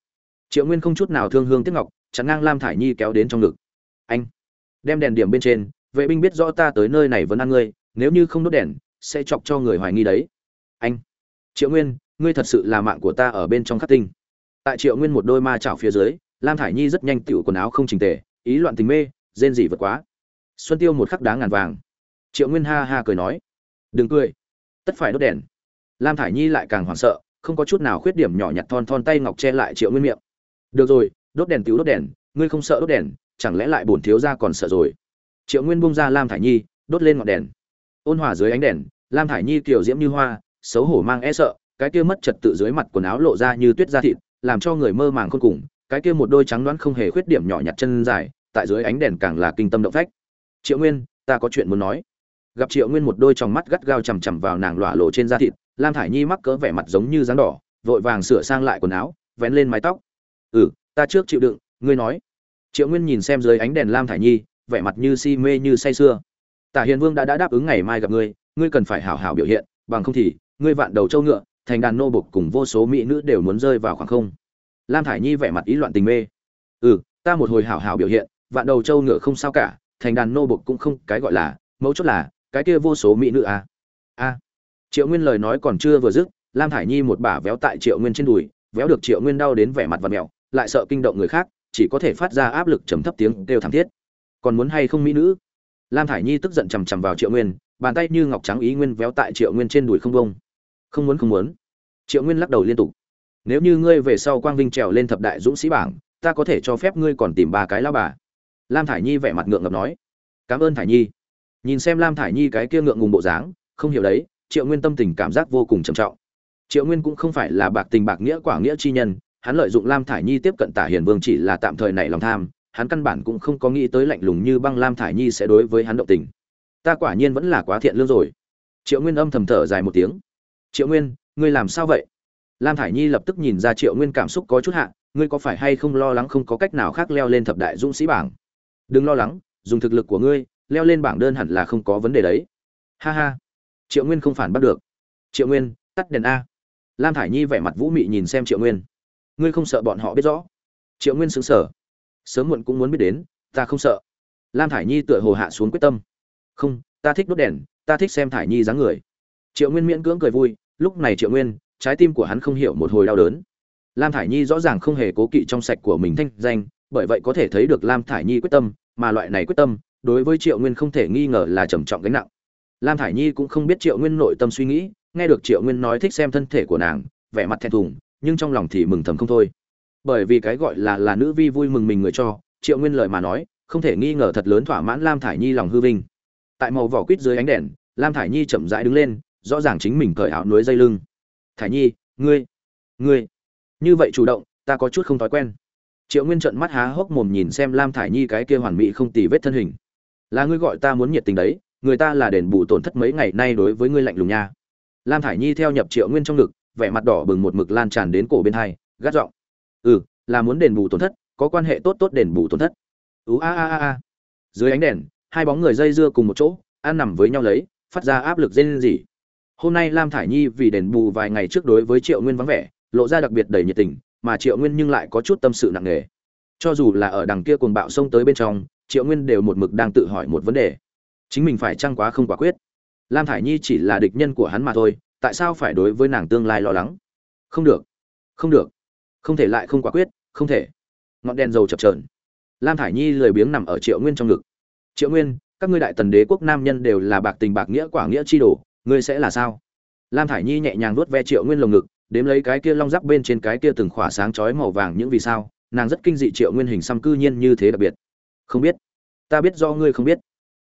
Triệu nguyên không chút nào thương hương tiếc ngọc chắn ngang lam thải nhi kéo đến trong ngực. Anh, đem đèn điểm bên trên, vệ binh biết rõ ta tới nơi này vẫn ăn ngươi, nếu như không đốt đèn, sẽ chọc cho người hoài nghi đấy. Anh, triệu nguyên, ngươi thật sự là mạng của ta ở bên trong khắc tinh. Tại triệu nguyên một đôi ma chảo phía dưới, lam thải nhi rất nhanh tựu quần áo không trình tề, ý loạn tình mê, rên gì vượt quá. Xuân tiêu một khắc đáng ngàn vàng. Triệu nguyên ha ha cười nói, đừng cười tất phải đốt đèn. Lam thải nhi lại càng hoảng sợ, không có chút nào khuyết điểm nhỏ nhặt thon thon tay ngọc che lại triệu nguyên miệng. Được rồi, đốt đèn cứu đốt đèn, ngươi không sợ đốt đèn, chẳng lẽ lại bổn thiếu ra còn sợ rồi? Triệu nguyên bung ra lam thải nhi, đốt lên ngọn đèn. Ôn hòa dưới ánh đèn, lam thải nhi kiểu diễm như hoa, xấu hổ mang e sợ, cái kia mất trật tự dưới mặt quần áo lộ ra như tuyết da thịt, làm cho người mơ màng khôn cùng, cái kia một đôi trắng đoán không hề khuyết điểm nhỏ nhặt chân dài, tại dưới ánh đèn càng là kinh tâm động phách. Triệu nguyên, ta có chuyện muốn nói gặp triệu nguyên một đôi tròng mắt gắt gao chằm chằm vào nàng lỏa lộ trên da thịt lam thải nhi mắc cỡ vẻ mặt giống như rắn đỏ vội vàng sửa sang lại quần áo vén lên mái tóc. Ừ ta trước chịu đựng ngươi nói. Triệu nguyên nhìn xem dưới ánh đèn lam thải nhi vẻ mặt như si mê như say sưa. Tả hiền vương đã, đã đáp ứng ngày mai gặp ngươi ngươi cần phải hảo hảo biểu hiện bằng không thì ngươi vạn đầu châu ngựa thành đàn nô bục cùng vô số mỹ nữ đều muốn rơi vào khoảng không. Lam thải nhi vẻ mặt ý loạn tình mê. Ừ ta một hồi hảo hảo biểu hiện vạn đầu châu ngựa không sao cả thành đàn nô bục cũng không cái gọi là mấu chốt là cái kia vô số mỹ nữ à. a triệu nguyên lời nói còn chưa vừa dứt, lam thải nhi một bả véo tại triệu nguyên trên đùi, véo được triệu nguyên đau đến vẻ mặt và mẹo lại sợ kinh động người khác, chỉ có thể phát ra áp lực trầm thấp tiếng kêu thảm thiết. Còn muốn hay không mỹ nữ? Lam thải nhi tức giận chằm chằm vào triệu nguyên, bàn tay như ngọc trắng ý nguyên véo tại triệu nguyên trên đùi không bông không muốn không muốn. Triệu nguyên lắc đầu liên tục. Nếu như ngươi về sau quang vinh trèo lên thập đại dũng sĩ bảng, ta có thể cho phép ngươi còn tìm ba cái lao bà. Lam thải nhi vẻ mặt ngượng ngập nói. Cảm ơn thải nhi nhìn xem lam thải nhi cái kia ngượng ngùng bộ dáng, không hiểu đấy, triệu nguyên tâm tình cảm giác vô cùng trầm trọng. Triệu nguyên cũng không phải là bạc tình bạc nghĩa quả nghĩa chi nhân, hắn lợi dụng lam thải nhi tiếp cận tả hiền vương chỉ là tạm thời nảy lòng tham, hắn căn bản cũng không có nghĩ tới lạnh lùng như băng lam thải nhi sẽ đối với hắn động tình. Ta quả nhiên vẫn là quá thiện lương rồi. Triệu nguyên âm thầm thở dài một tiếng. Triệu nguyên, ngươi làm sao vậy? Lam thải nhi lập tức nhìn ra triệu nguyên cảm xúc có chút hạ, ngươi có phải hay không lo lắng không có cách nào khác leo lên thập đại dũng sĩ bảng? Đừng lo lắng, dùng thực lực của ngươi leo lên bảng đơn hẳn là không có vấn đề đấy. Ha ha. Triệu nguyên không phản bắt được. Triệu nguyên, tắt đèn a. Lam thải nhi vẻ mặt vũ mị nhìn xem triệu nguyên. Ngươi không sợ bọn họ biết rõ. Triệu nguyên xứng sở sớm muộn cũng muốn biết đến, ta không sợ. Lam thải nhi tựa hồ hạ xuống quyết tâm. Không, ta thích đốt đèn, ta thích xem thải nhi dáng người. Triệu nguyên miễn cưỡng cười vui, lúc này triệu nguyên, trái tim của hắn không hiểu một hồi đau đớn. Lam thải nhi rõ ràng không hề cố kỵ trong sạch của mình thanh danh, bởi vậy có thể thấy được lam thải nhi quyết tâm, mà loại này quyết tâm đối với triệu nguyên không thể nghi ngờ là trầm trọng gánh nặng. Lam thải nhi cũng không biết triệu nguyên nội tâm suy nghĩ, nghe được triệu nguyên nói thích xem thân thể của nàng, vẻ mặt thẹn thùng, nhưng trong lòng thì mừng thầm không thôi. Bởi vì cái gọi là là nữ vi vui mừng mình người cho, triệu nguyên lời mà nói, không thể nghi ngờ thật lớn thỏa mãn lam thải nhi lòng hư vinh. Tại màu vỏ quýt dưới ánh đèn, lam thải nhi chậm rãi đứng lên, rõ ràng chính mình cởi áo núi dây lưng. Thải nhi, ngươi ngươi, như vậy chủ động, ta có chút không thói quen. Triệu nguyên trợn mắt há hốc mồm nhìn xem lam thải nhi cái kia hoàn mỹ không tì vết thân hình là ngươi gọi ta muốn nhiệt tình đấy, người ta là đền bù tổn thất mấy ngày nay đối với ngươi lạnh lùng nha. Lam thải nhi theo nhập triệu nguyên trong ngực, vẻ mặt đỏ bừng một mực lan tràn đến cổ bên hai, gắt giọng. Ừ là muốn đền bù tổn thất, có quan hệ tốt tốt đền bù tổn thất. Ú a a a a. Dưới ánh đèn, hai bóng người dây dưa cùng một chỗ, ăn nằm với nhau lấy, phát ra áp lực dây lên gì hôm nay lam thải nhi vì đền bù vài ngày trước đối với triệu nguyên vắng vẻ, lộ ra đặc biệt đầy nhiệt tình, mà triệu nguyên nhưng lại có chút tâm sự nặng nề. Cho dù là ở đằng kia cuồng bạo xông tới bên trong triệu nguyên đều một mực đang tự hỏi một vấn đề. Chính mình phải chăng quá không quả quyết? Lam thải nhi chỉ là địch nhân của hắn mà thôi, tại sao phải đối với nàng tương lai lo lắng? Không được không được. Không thể lại không quả quyết, không thể. Ngọn đèn dầu chập trờn lam thải nhi lười biếng nằm ở triệu nguyên trong ngực. Triệu nguyên, các ngươi đại tần đế quốc nam nhân đều là bạc tình bạc nghĩa quả nghĩa chi đồ, ngươi sẽ là sao? Lam thải nhi nhẹ nhàng nuốt ve triệu nguyên lồng ngực, đếm lấy cái kia long giáp bên trên cái kia từng khỏa sáng chói màu vàng những vì sao, nàng rất kinh dị triệu nguyên hình xăm cư nhiên như thế đặc biệt không biết. Ta biết do ngươi không biết.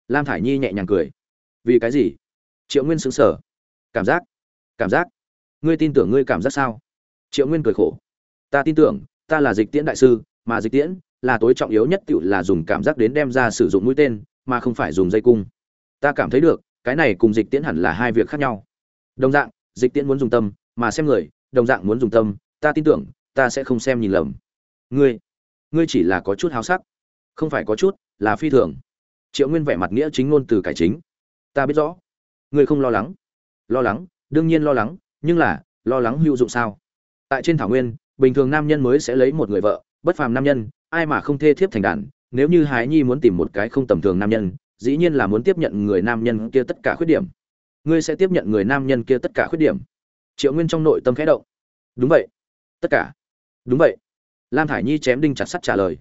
Lam thải nhi nhẹ nhàng cười. Vì cái gì? Triệu nguyên xứng sở cảm giác. Cảm giác. Ngươi tin tưởng ngươi cảm giác sao? Triệu nguyên cười khổ. Ta tin tưởng, ta là dịch tiễn đại sư, mà dịch tiễn là tối trọng yếu nhất tự là dùng cảm giác đến đem ra sử dụng mũi tên, mà không phải dùng dây cung. Ta cảm thấy được, cái này cùng dịch tiễn hẳn là hai việc khác nhau. Đồng dạng, dịch tiễn muốn dùng tâm, mà xem người, đồng dạng muốn dùng tâm, ta tin tưởng, ta sẽ không xem nhìn lầm. Ngươi ngươi chỉ là có chút háo sắc không phải có chút, là phi thường. Triệu nguyên vẻ mặt nghĩa chính ngôn từ cải chính. Ta biết rõ. Ngươi không lo lắng. Lo lắng, đương nhiên lo lắng, nhưng là, lo lắng hữu dụng sao? Tại trên thảo nguyên, bình thường nam nhân mới sẽ lấy một người vợ, bất phàm nam nhân, ai mà không thê thiếp thành đàn. Nếu như hái nhi muốn tìm một cái không tầm thường nam nhân, dĩ nhiên là muốn tiếp nhận người nam nhân kia tất cả khuyết điểm. Ngươi sẽ tiếp nhận người nam nhân kia tất cả khuyết điểm. Triệu nguyên trong nội tâm khẽ động. Đúng vậy. Tất cả. Đúng vậy. Lam thải nhi chém đinh chặt sắt trả lời.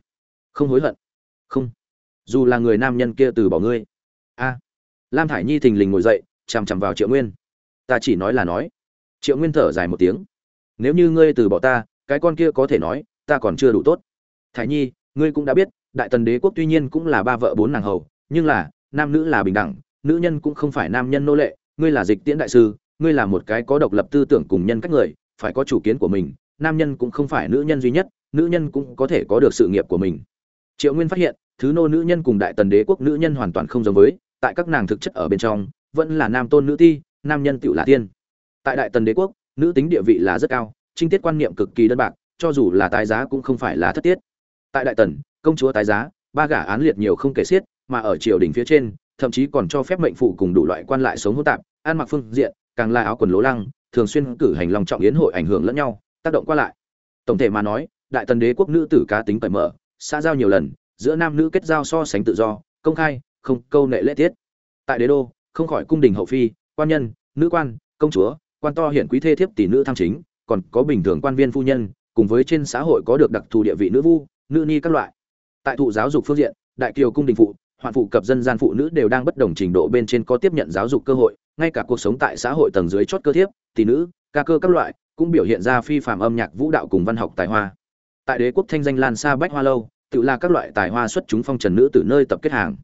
Không hối hận không. Dù là người nam nhân kia từ bỏ ngươi. A. Lam thải nhi thình lình ngồi dậy, chằm chằm vào triệu nguyên. Ta chỉ nói là nói. Triệu nguyên thở dài một tiếng. Nếu như ngươi từ bỏ ta, cái con kia có thể nói, ta còn chưa đủ tốt. Thải nhi, ngươi cũng đã biết, đại tần đế quốc tuy nhiên cũng là ba vợ bốn nàng hầu, nhưng là, nam nữ là bình đẳng, nữ nhân cũng không phải nam nhân nô lệ. Ngươi là dịch tiễn đại sư, ngươi là một cái có độc lập tư tưởng cùng nhân cách người, phải có chủ kiến của mình, nam nhân cũng không phải nữ nhân duy nhất, nữ nhân cũng có thể có được sự nghiệp của mình triệu nguyên phát hiện, thứ nô nữ nhân cùng đại tần đế quốc nữ nhân hoàn toàn không giống với, tại các nàng thực chất ở bên trong, vẫn là nam tôn nữ ti, nam nhân tựu là tiên. Tại đại tần đế quốc, nữ tính địa vị là rất cao, trinh tiết quan niệm cực kỳ đơn bạc, cho dù là tái giá cũng không phải là thất tiết. Tại đại tần, công chúa tái giá, ba gả án liệt nhiều không kể xiết, mà ở triều đình phía trên, thậm chí còn cho phép mệnh phụ cùng đủ loại quan lại sống hỗn tạp, ăn mặc phương diện, càng là áo quần lố lăng, thường xuyên cử hành lòng trọng yến hội ảnh hưởng lẫn nhau, tác động qua lại. Tổng thể mà nói, đại tần đế quốc nữ tử cá tính cởi mở xã giao nhiều lần, giữa nam nữ kết giao so sánh tự do, công khai, không câu nệ lễ tiết. Tại đế đô, không khỏi cung đình hậu phi, quan nhân, nữ quan, công chúa, quan to hiển quý thê thiếp tỷ nữ tham chính, còn có bình thường quan viên phu nhân, cùng với trên xã hội có được đặc thù địa vị nữ vu, nữ ni các loại. Tại thụ giáo dục phương diện, đại kiều cung đình phụ, hoạn phụ cập dân gian phụ nữ đều đang bất đồng trình độ bên trên có tiếp nhận giáo dục cơ hội, ngay cả cuộc sống tại xã hội tầng dưới chót cơ thiếp, tỷ nữ, ca cơ các loại, cũng biểu hiện ra phi phạm âm nhạc vũ đạo cùng văn học tài hoa. Tại đế quốc thanh danh lan xa bách hoa lâu tự là các loại tài hoa xuất chúng phong trần nữ từ nơi tập kết hàng.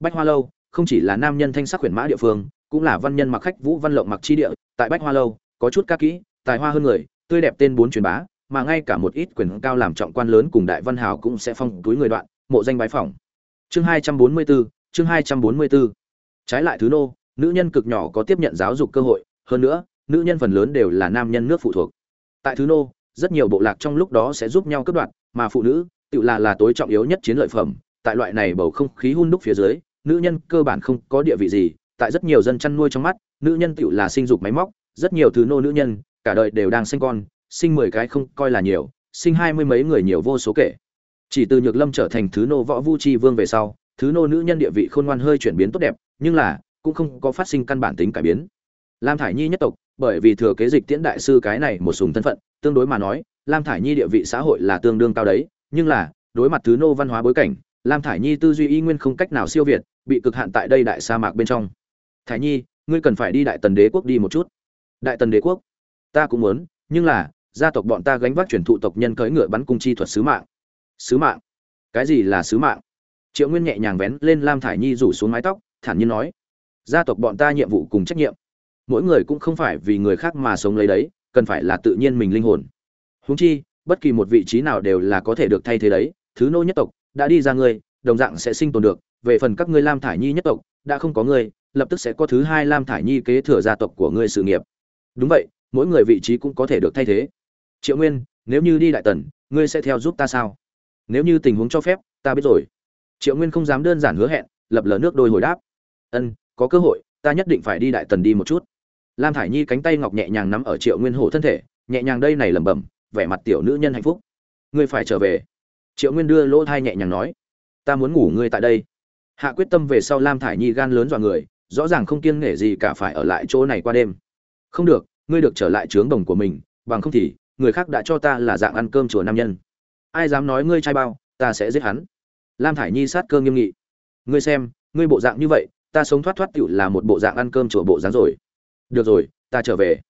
Bách hoa lâu không chỉ là nam nhân thanh sắc huyền mã địa phương cũng là văn nhân mặc khách vũ văn lộng mặc chi địa. Tại bách hoa lâu có chút ca kỹ tài hoa hơn người tươi đẹp tên bốn truyền bá mà ngay cả một ít quyền cao làm trọng quan lớn cùng đại văn hào cũng sẽ phong túi người đoạn mộ danh bái phỏng. Chương hai trăm bốn mươi 244, chương hai trăm bốn mươi 244. trái lại thứ nô nữ nhân cực nhỏ có tiếp nhận giáo dục cơ hội hơn nữa nữ nhân phần lớn đều là nam nhân nước phụ thuộc. Tại thứ nô rất nhiều bộ lạc trong lúc đó sẽ giúp nhau cướp đoạt mà phụ nữ tự là là tối trọng yếu nhất chiến lợi phẩm, tại loại này bầu không khí hun đúc phía dưới, nữ nhân cơ bản không có địa vị gì, tại rất nhiều dân chăn nuôi trong mắt, nữ nhân tự là sinh dục máy móc, rất nhiều thứ nô nữ nhân, cả đời đều đang sinh con, sinh mười cái không coi là nhiều, sinh hai mươi mấy người nhiều vô số kể. Chỉ từ nhược lâm trở thành thứ nô võ vu chi vương về sau, thứ nô nữ nhân địa vị khôn ngoan hơi chuyển biến tốt đẹp, nhưng là, cũng không có phát sinh căn bản tính cải biến. Lam thải nhi nhất tộc, bởi vì thừa kế dịch tiễn đại sư cái này một sùng thân phận, tương đối mà nói, lam thải nhi địa vị xã hội là tương đương cao đấy nhưng là, đối mặt thứ nô văn hóa bối cảnh, lam thải nhi tư duy y nguyên không cách nào siêu việt, bị cực hạn tại đây đại sa mạc bên trong. Thải nhi, ngươi cần phải đi đại tần đế quốc đi một chút. Đại tần đế quốc? Ta cũng muốn, nhưng là, gia tộc bọn ta gánh vác truyền thụ tộc nhân cưỡi ngựa bắn cung chi thuật sứ mạng. Sứ mạng? Cái gì là sứ mạng? Triệu nguyên nhẹ nhàng vén lên lam thải nhi rủ xuống mái tóc, thản nhiên nói, gia tộc bọn ta nhiệm vụ cùng trách nhiệm. Mỗi người cũng không phải vì người khác mà sống lấy đấy, cần phải là tự nhiên mình linh hồn. Huống chi bất kỳ một vị trí nào đều là có thể được thay thế đấy, thứ nô nhất tộc, đã đi ra ngươi, đồng dạng sẽ sinh tồn được, về phần các ngươi lam thải nhi nhất tộc, đã không có ngươi, lập tức sẽ có thứ hai lam thải nhi kế thừa gia tộc của ngươi sự nghiệp. Đúng vậy, mỗi người vị trí cũng có thể được thay thế. Triệu nguyên, nếu như đi đại tần, ngươi sẽ theo giúp ta sao? Nếu như tình huống cho phép, ta biết rồi. Triệu nguyên không dám đơn giản hứa hẹn, lập lờ nước đôi hồi đáp. Ân, có cơ hội, ta nhất định phải đi đại tần đi một chút. Lam thải nhi cánh tay ngọc nhẹ nhàng nắm ở triệu nguyên hổ thân thể, nhẹ nhàng đây này lẩm bẩm vẻ mặt tiểu nữ nhân hạnh phúc. Ngươi phải trở về. Triệu nguyên đưa lỗ thai nhẹ nhàng nói. Ta muốn ngủ ngươi tại đây. Hạ quyết tâm về sau lam thải nhi gan lớn dọa người, rõ ràng không kiêng nể gì cả phải ở lại chỗ này qua đêm. Không được, ngươi được trở lại trướng đồng của mình, bằng không thì, người khác đã cho ta là dạng ăn cơm chùa nam nhân. Ai dám nói ngươi trai bao, ta sẽ giết hắn. Lam thải nhi sát cơ nghiêm nghị. Ngươi xem, ngươi bộ dạng như vậy, ta sống thoát thoát tựu là một bộ dạng ăn cơm chùa bộ dáng rồi. Được rồi, ta trở về.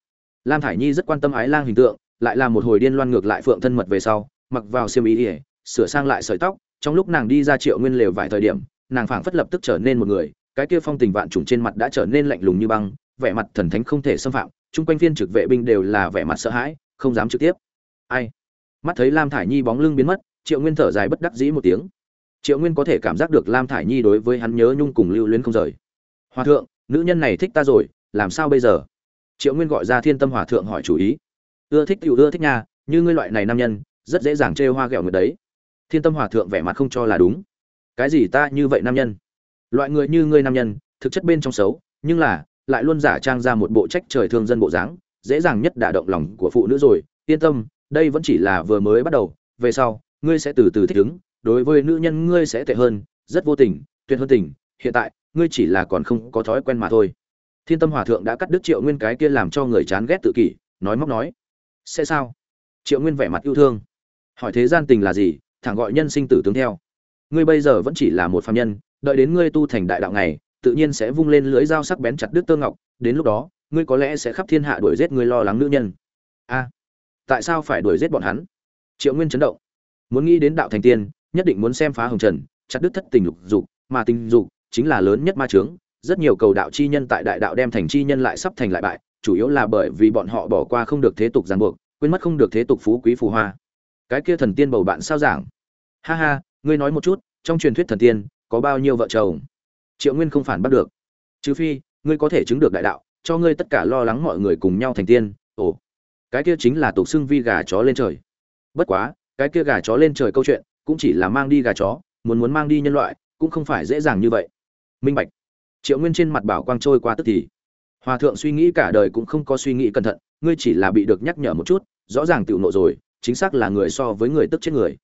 Lam thải nhi rất quan tâm ái lang hình tượng lại là một hồi điên loan ngược lại phượng thân mật về sau, mặc vào xiêm ý ỉa sửa sang lại sợi tóc, trong lúc nàng đi ra triệu nguyên lều vài thời điểm, nàng phảng phất lập tức trở nên một người, cái kia phong tình vạn trùng trên mặt đã trở nên lạnh lùng như băng, vẻ mặt thần thánh không thể xâm phạm, chung quanh viên trực vệ binh đều là vẻ mặt sợ hãi, không dám trực tiếp. Ai? Mắt thấy lam thải nhi bóng lưng biến mất, triệu nguyên thở dài bất đắc dĩ một tiếng. Triệu nguyên có thể cảm giác được lam thải nhi đối với hắn nhớ nhung cùng lưu luyến không rời. Hòa thượng, nữ nhân này thích ta rồi, làm sao bây giờ? Triệu nguyên gọi ra thiên tâm hòa thượng hỏi chủ ý ưa thích tiểu ưa thích nha, như ngươi loại này nam nhân, rất dễ dàng trêu hoa ghẹo người đấy. Thiên tâm hòa thượng vẻ mặt không cho là đúng. Cái gì ta như vậy nam nhân? Loại người như ngươi nam nhân, thực chất bên trong xấu, nhưng là, lại luôn giả trang ra một bộ trách trời thương dân bộ dáng, dễ dàng nhất đả động lòng của phụ nữ rồi. Yên tâm, đây vẫn chỉ là vừa mới bắt đầu. Về sau, ngươi sẽ từ từ thích ứng, đối với nữ nhân ngươi sẽ tệ hơn, rất vô tình, tuyệt hơn tình. Hiện tại, ngươi chỉ là còn không có thói quen mà thôi. Thiên tâm hòa thượng đã cắt đứt triệu nguyên cái kia làm cho người chán ghét tự kỷ, nói móc nói sẽ sao? Triệu nguyên vẻ mặt yêu thương. Hỏi thế gian tình là gì, thẳng gọi nhân sinh tử tướng theo. Ngươi bây giờ vẫn chỉ là một phạm nhân, đợi đến ngươi tu thành đại đạo này tự nhiên sẽ vung lên lưỡi dao sắc bén chặt đứt tơ ngọc, đến lúc đó, ngươi có lẽ sẽ khắp thiên hạ đuổi giết ngươi lo lắng nữ nhân. A, tại sao phải đuổi giết bọn hắn? Triệu nguyên chấn động. Muốn nghĩ đến đạo thành tiên, nhất định muốn xem phá hồng trần, chặt đứt thất tình lục dục, mà tình dục chính là lớn nhất ma trướng rất nhiều cầu đạo chi nhân tại đại đạo đem thành chi nhân lại sắp thành lại bại chủ yếu là bởi vì bọn họ bỏ qua không được thế tục ràng buộc, quên mất không được thế tục phú quý phù hoa. Cái kia thần tiên bầu bạn sao giảng? Ha ha, ngươi nói một chút, trong truyền thuyết thần tiên, có bao nhiêu vợ chồng? Triệu nguyên không phản bắt được. Trừ phi, ngươi có thể chứng được đại đạo, cho ngươi tất cả lo lắng mọi người cùng nhau thành tiên, ồ. Cái kia chính là tục xưng vi gà chó lên trời. Bất quá, cái kia gà chó lên trời câu chuyện, cũng chỉ là mang đi gà chó, muốn muốn mang đi nhân loại, cũng không phải dễ dàng như vậy. Minh bạch. Triệu nguyên trên mặt bảo quang trôi qua tức thì hòa thượng suy nghĩ cả đời cũng không có suy nghĩ cẩn thận, ngươi chỉ là bị được nhắc nhở một chút, rõ ràng tựu nộ rồi, chính xác là người so với người tức chết người.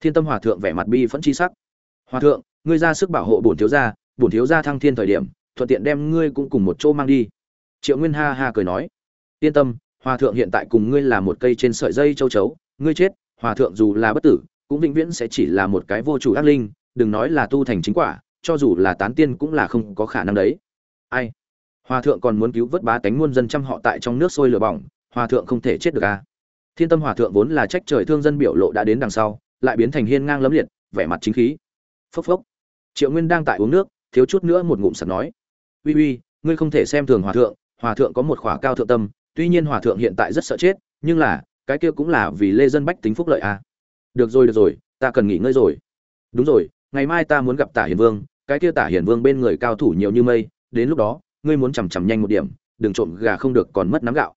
Thiên tâm hòa thượng vẻ mặt bi phẫn chi sắc. Hòa thượng, ngươi ra sức bảo hộ bổn thiếu gia, bổn thiếu gia thăng thiên thời điểm, thuận tiện đem ngươi cũng cùng một chỗ mang đi. Triệu nguyên ha ha cười nói. Yên tâm, hòa thượng hiện tại cùng ngươi là một cây trên sợi dây châu chấu, ngươi chết, hòa thượng dù là bất tử, cũng vĩnh viễn sẽ chỉ là một cái vô chủ ác linh, đừng nói là tu thành chính quả, cho dù là tán tiên cũng là không có khả năng đấy. Ai? Hòa thượng còn muốn cứu vớt bá tánh muôn dân trăm họ tại trong nước sôi lửa bỏng, hòa thượng không thể chết được à. Thiên tâm hòa thượng vốn là trách trời thương dân biểu lộ đã đến đằng sau, lại biến thành hiên ngang lấm liệt, vẻ mặt chính khí. Phốc phốc. Triệu nguyên đang tại uống nước, thiếu chút nữa một ngụm sặc nói. Uy uy, ngươi không thể xem thường hòa thượng hòa thượng có một khỏa cao thượng tâm, tuy nhiên hòa thượng hiện tại rất sợ chết, nhưng là, cái kia cũng là vì lê dân bách tính phúc lợi à. được rồi được rồi, ta cần nghỉ ngơi rồi. Đúng rồi, ngày mai ta muốn gặp tả hiền vương, cái kia tả hiền vương bên người cao thủ nhiều như mây, đến lúc đó ngươi muốn chằm chằm nhanh một điểm, đừng trộm gà không được còn mất nắm gạo.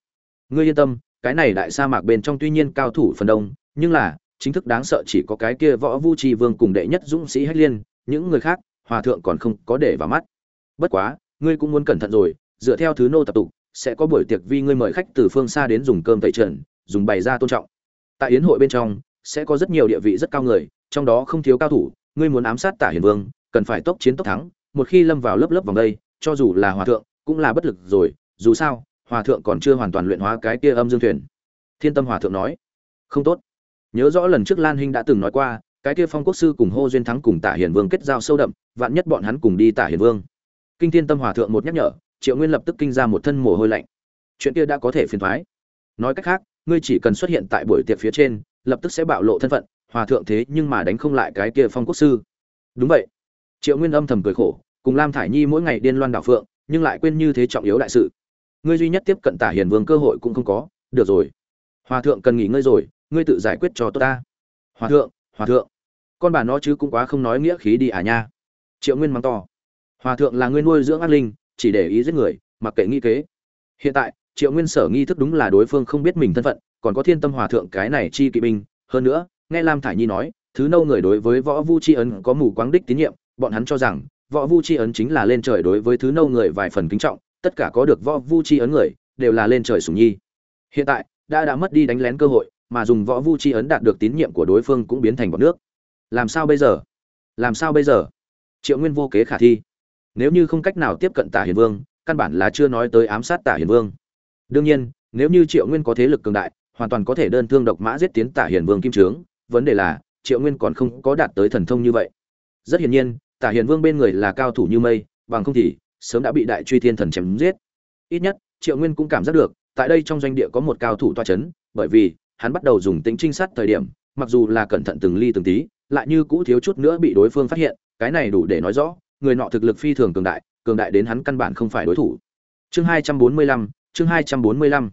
Ngươi yên tâm, cái này đại sa mạc bên trong tuy nhiên cao thủ phần đông, nhưng là, chính thức đáng sợ chỉ có cái kia võ vu trì vương cùng đệ nhất dũng sĩ hách liên, những người khác, hòa thượng còn không có để vào mắt. Bất quá, ngươi cũng muốn cẩn thận rồi, dựa theo thứ nô tập tục, sẽ có buổi tiệc vi ngươi mời khách từ phương xa đến dùng cơm tẩy trần, dùng bày ra tôn trọng. Tại yến hội bên trong, sẽ có rất nhiều địa vị rất cao người, trong đó không thiếu cao thủ, ngươi muốn ám sát tả hiền vương, cần phải tốc chiến tốc thắng, một khi lâm vào lớp lớp vòng đây cho dù là hòa thượng, cũng là bất lực rồi, dù sao, hòa thượng còn chưa hoàn toàn luyện hóa cái kia âm dương thuyền. Thiên tâm hòa thượng nói, không tốt. Nhớ rõ lần trước lan hinh đã từng nói qua, cái kia phong quốc sư cùng hô duyên thắng cùng tả hiền vương kết giao sâu đậm, vạn nhất bọn hắn cùng đi tả hiền vương. Kinh thiên tâm hòa thượng một nhắc nhở, triệu nguyên lập tức kinh ra một thân mồ hôi lạnh. Chuyện kia đã có thể phiền thoái nói cách khác, ngươi chỉ cần xuất hiện tại buổi tiệc phía trên, lập tức sẽ bạo lộ thân phận, hòa thượng thế nhưng mà đánh không lại cái kia phong quốc sư. Đúng vậy. Triệu nguyên âm thầm cười khổ cùng lam thải nhi mỗi ngày điên loan đảo phượng, nhưng lại quên như thế trọng yếu đại sự. Ngươi duy nhất tiếp cận tả hiền vương cơ hội cũng không có, được rồi. Hòa thượng cần nghỉ ngơi rồi, ngươi tự giải quyết cho tôi ta. Hòa thượng hòa thượng. Con bà nó chứ cũng quá không nói nghĩa khí đi à nha. Triệu nguyên mắng to. Hòa thượng là ngươi nuôi dưỡng ác linh, chỉ để ý giết người, mặc kệ nghi kế. Hiện tại, triệu nguyên sở nghi thức đúng là đối phương không biết mình thân phận, còn có thiên tâm hòa thượng cái này chi kỵ binh. Hơn nữa, nghe lam thải nhi nói, thứ nâu người đối với võ vu tri ấn có mù quáng đích tín nhiệm, bọn hắn cho rằng võ vu Chi ấn chính là lên trời đối với thứ nâu người vài phần kính trọng, tất cả có được võ vu Chi ấn người, đều là lên trời sủng nhi. Hiện tại, đã đã mất đi đánh lén cơ hội, mà dùng võ vu Chi ấn đạt được tín nhiệm của đối phương cũng biến thành bọn nước. Làm sao bây giờ? Làm sao bây giờ? Triệu nguyên vô kế khả thi. Nếu như không cách nào tiếp cận tả hiền vương, căn bản là chưa nói tới ám sát tả hiền vương. Đương nhiên, nếu như triệu nguyên có thế lực cường đại, hoàn toàn có thể đơn thương độc mã giết tiến tả hiền vương kim trướng. Vấn đề là, triệu nguyên còn không có đạt tới thần thông như vậy. Rất hiển nhiên tả hiền vương bên người là cao thủ như mây, bằng không thì sớm đã bị đại truy thiên thần chém giết. Ít nhất, triệu nguyên cũng cảm giác được, tại đây trong doanh địa có một cao thủ toa c h ấ n bởi vì hắn bắt đầu dùng tính trinh sát thời điểm, mặc dù là cẩn thận từng ly từng tí, lại như cũ thiếu chút nữa bị đối phương phát hiện, cái này đủ để nói rõ, người nọ thực lực phi thường cường đại cường đại đến hắn căn bản không phải đối thủ. Chương hai trăm bốn mươi lăm, chương hai trăm bốn mươi lăm.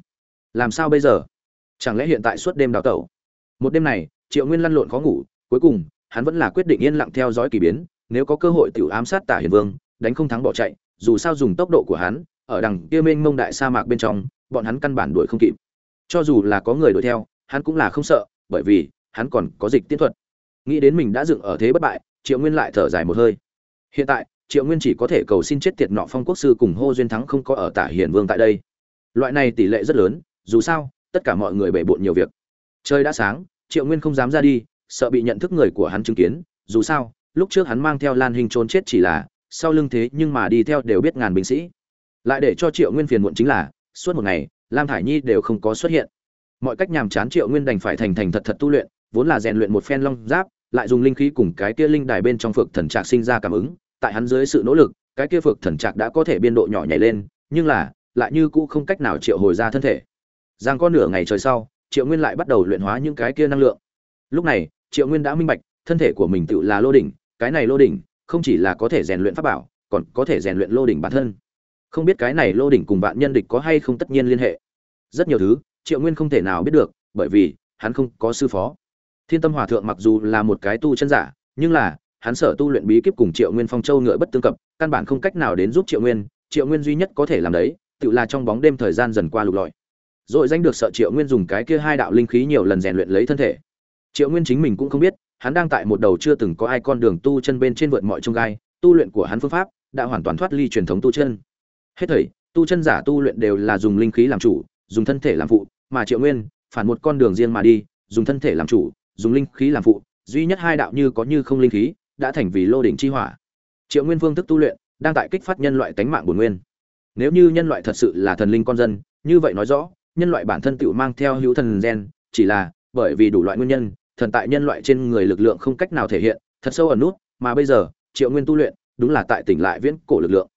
Làm sao bây giờ? Chẳng lẽ hiện tại suốt đêm đào tẩu? Một đêm này, triệu nguyên lăn lộn khó ngủ, cuối cùng, hắn vẫn là quyết định yên lặng theo dõi k ỳ biến nếu có cơ hội tiểu ám sát tả hiền vương, đánh không thắng bỏ chạy, dù sao dùng tốc độ của hắn, ở đằng kia mênh mông đại sa mạc bên trong, bọn hắn căn bản đuổi không kịp. Cho dù là có người đuổi theo, hắn cũng là không sợ, bởi vì, hắn còn có dịch tiến thuật. Nghĩ đến mình đã dựng ở thế bất bại, triệu nguyên lại thở dài một hơi. Hiện tại, triệu nguyên chỉ có thể cầu xin chết tiệt nọ phong quốc sư cùng hô duyên thắng không có ở tả hiền vương tại đây. Loại này tỷ lệ rất lớn, dù sao, tất cả mọi người bể bộn nhiều việc. Trời đã sáng, triệu nguyên không dám ra đi, sợ bị nhận thức người của hắn chứng kiến, dù sao lúc trước hắn mang theo lan hình trốn chết chỉ là, sau lưng thế nhưng mà đi theo đều biết ngàn binh sĩ. Lại để cho triệu nguyên phiền muộn chính là, suốt một ngày, lam thải nhi đều không có xuất hiện. Mọi cách nhàm chán triệu nguyên đành phải thành thành thật thật tu luyện, vốn là rèn luyện một phen long giáp, lại dùng linh khí cùng cái kia linh đài bên trong phược thần trạc sinh ra cảm ứng, tại hắn dưới sự nỗ lực, cái kia phược thần trạc đã có thể biên độ nhỏ nhảy lên, nhưng là, lại như cũ không cách nào triệu hồi ra thân thể. Giang có nửa ngày trời sau, triệu nguyên lại bắt đầu luyện hóa những cái kia năng lượng. Lúc này, triệu nguyên đã minh bạch, thân thể của mình tự là lô đỉnh cái này lô đỉnh không chỉ là có thể rèn luyện pháp bảo, còn có thể rèn luyện lô đỉnh bản thân. Không biết cái này lô đỉnh cùng vạn nhân địch có hay không tất nhiên liên hệ. Rất nhiều thứ, triệu nguyên không thể nào biết được, bởi vì, hắn không có sư phó. Thiên tâm hòa thượng mặc dù là một cái tu chân giả, nhưng là, hắn sở tu luyện bí kíp cùng triệu nguyên phong châu ngựa bất tương cập, căn bản không cách nào đến giúp triệu nguyên triệu nguyên duy nhất có thể làm đấy, tự là trong bóng đêm thời gian dần qua lục lọi. Rồi danh được sợ triệu nguyên dùng cái kia hai đạo linh khí nhiều lần rèn luyện lấy thân thể. Triệu nguyên chính mình cũng không biết hắn đang tại một đầu chưa từng có ai con đường tu chân bên trên vượt mọi chông gai, tu luyện của hắn phương pháp đã hoàn toàn thoát ly truyền thống tu chân. Hết thảy, tu chân giả tu luyện đều là dùng linh khí làm chủ, dùng thân thể làm phụ, mà Triệu Nguyên phản một con đường riêng mà đi, dùng thân thể làm chủ, dùng linh khí làm phụ, duy nhất hai đạo như có như không linh khí, đã thành vì lô đỉnh chi hỏa. Triệu Nguyên phương thức tu luyện đang tại kích phát nhân loại tánh mạng bổn nguyên. Nếu như nhân loại thật sự là thần linh con dân, như vậy nói rõ, nhân loại bản thân tự mang theo hữu thần gen, chỉ là bởi vì đủ loại nguyên nhân, thần tại nhân loại trên người lực lượng không cách nào thể hiện, thật sâu ở nút, mà bây giờ, Triệu Nguyên tu luyện, đúng là tại tỉnh lại viễn cổ lực lượng.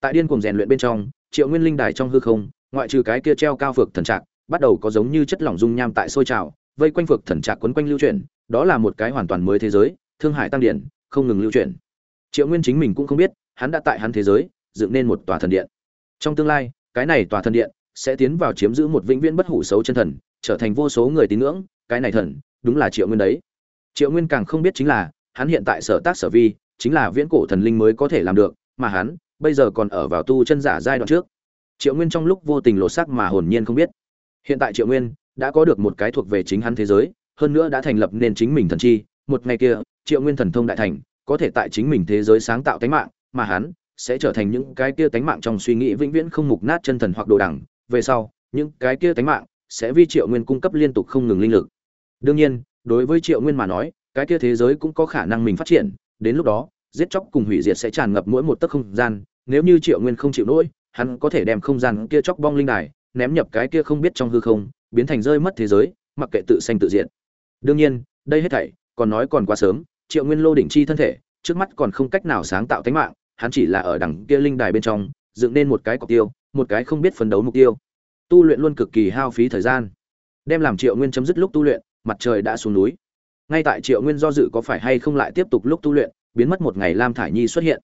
Tại điên cuồng rèn luyện bên trong triệu nguyên linh đài trong hư không ngoại trừ cái kia treo cao phược thần trạc bắt đầu có giống như chất lỏng dung nham tại sôi trào vây quanh phược thần trạc quấn quanh lưu chuyển đó là một cái hoàn toàn mới thế giới thương hải tăng điển không ngừng lưu chuyển. Triệu nguyên chính mình cũng không biết hắn đã tại hắn thế giới dựng nên một tòa thần điện. Trong tương lai cái này tòa thần điện sẽ tiến vào chiếm giữ một vĩnh viễn bất hủ xấu chân thần trở thành vô số người tín ngưỡng cái này thần đúng là triệu nguyên đấy. Triệu nguyên càng không biết chính là, hắn hiện tại sở tác sở vi, chính là viễn cổ thần linh mới có thể làm được, mà hắn, bây giờ còn ở vào tu chân giả giai đoạn trước. Triệu nguyên trong lúc vô tình lộ sắc mà hồn nhiên không biết. Hiện tại triệu nguyên đã có được một cái thuộc về chính hắn thế giới, hơn nữa đã thành lập nên chính mình thần chi. Một ngày kia, triệu nguyên thần thông đại thành, có thể tại chính mình thế giới sáng tạo tánh mạng, mà hắn sẽ trở thành những cái kia tánh mạng trong suy nghĩ vĩnh viễn không mục nát chân thần hoặc đồ đẳng về sau, những cái kia tánh mạng sẽ vi triệu nguyên cung cấp liên tục không ngừng linh lực đương nhiên, đối với triệu nguyên mà nói, cái kia thế giới cũng có khả năng mình phát triển, đến lúc đó, giết chóc cùng hủy diệt sẽ tràn ngập mỗi một tấc không gian, nếu như triệu nguyên không chịu nổi, hắn có thể đem không gian kia chóc bong linh đài, ném nhập cái kia không biết trong hư không, biến thành rơi mất thế giới, mặc kệ tự sanh tự diện đương nhiên, đây hết thảy, còn nói còn quá sớm, triệu nguyên lô đỉnh chi thân thể, trước mắt còn không cách nào sáng tạo tánh mạng, hắn chỉ là ở đằng kia linh đài bên trong, dựng nên một cái cọc tiêu, một cái không biết phấn đấu mục tiêu. Tu luyện luôn cực kỳ hao phí thời gian. Đem làm triệu nguyên chấm dứt lúc tu luyện mặt trời đã xuống núi. Ngay tại triệu nguyên do dự có phải hay không lại tiếp tục lúc tu luyện, biến mất một ngày lam thải nhi xuất hiện.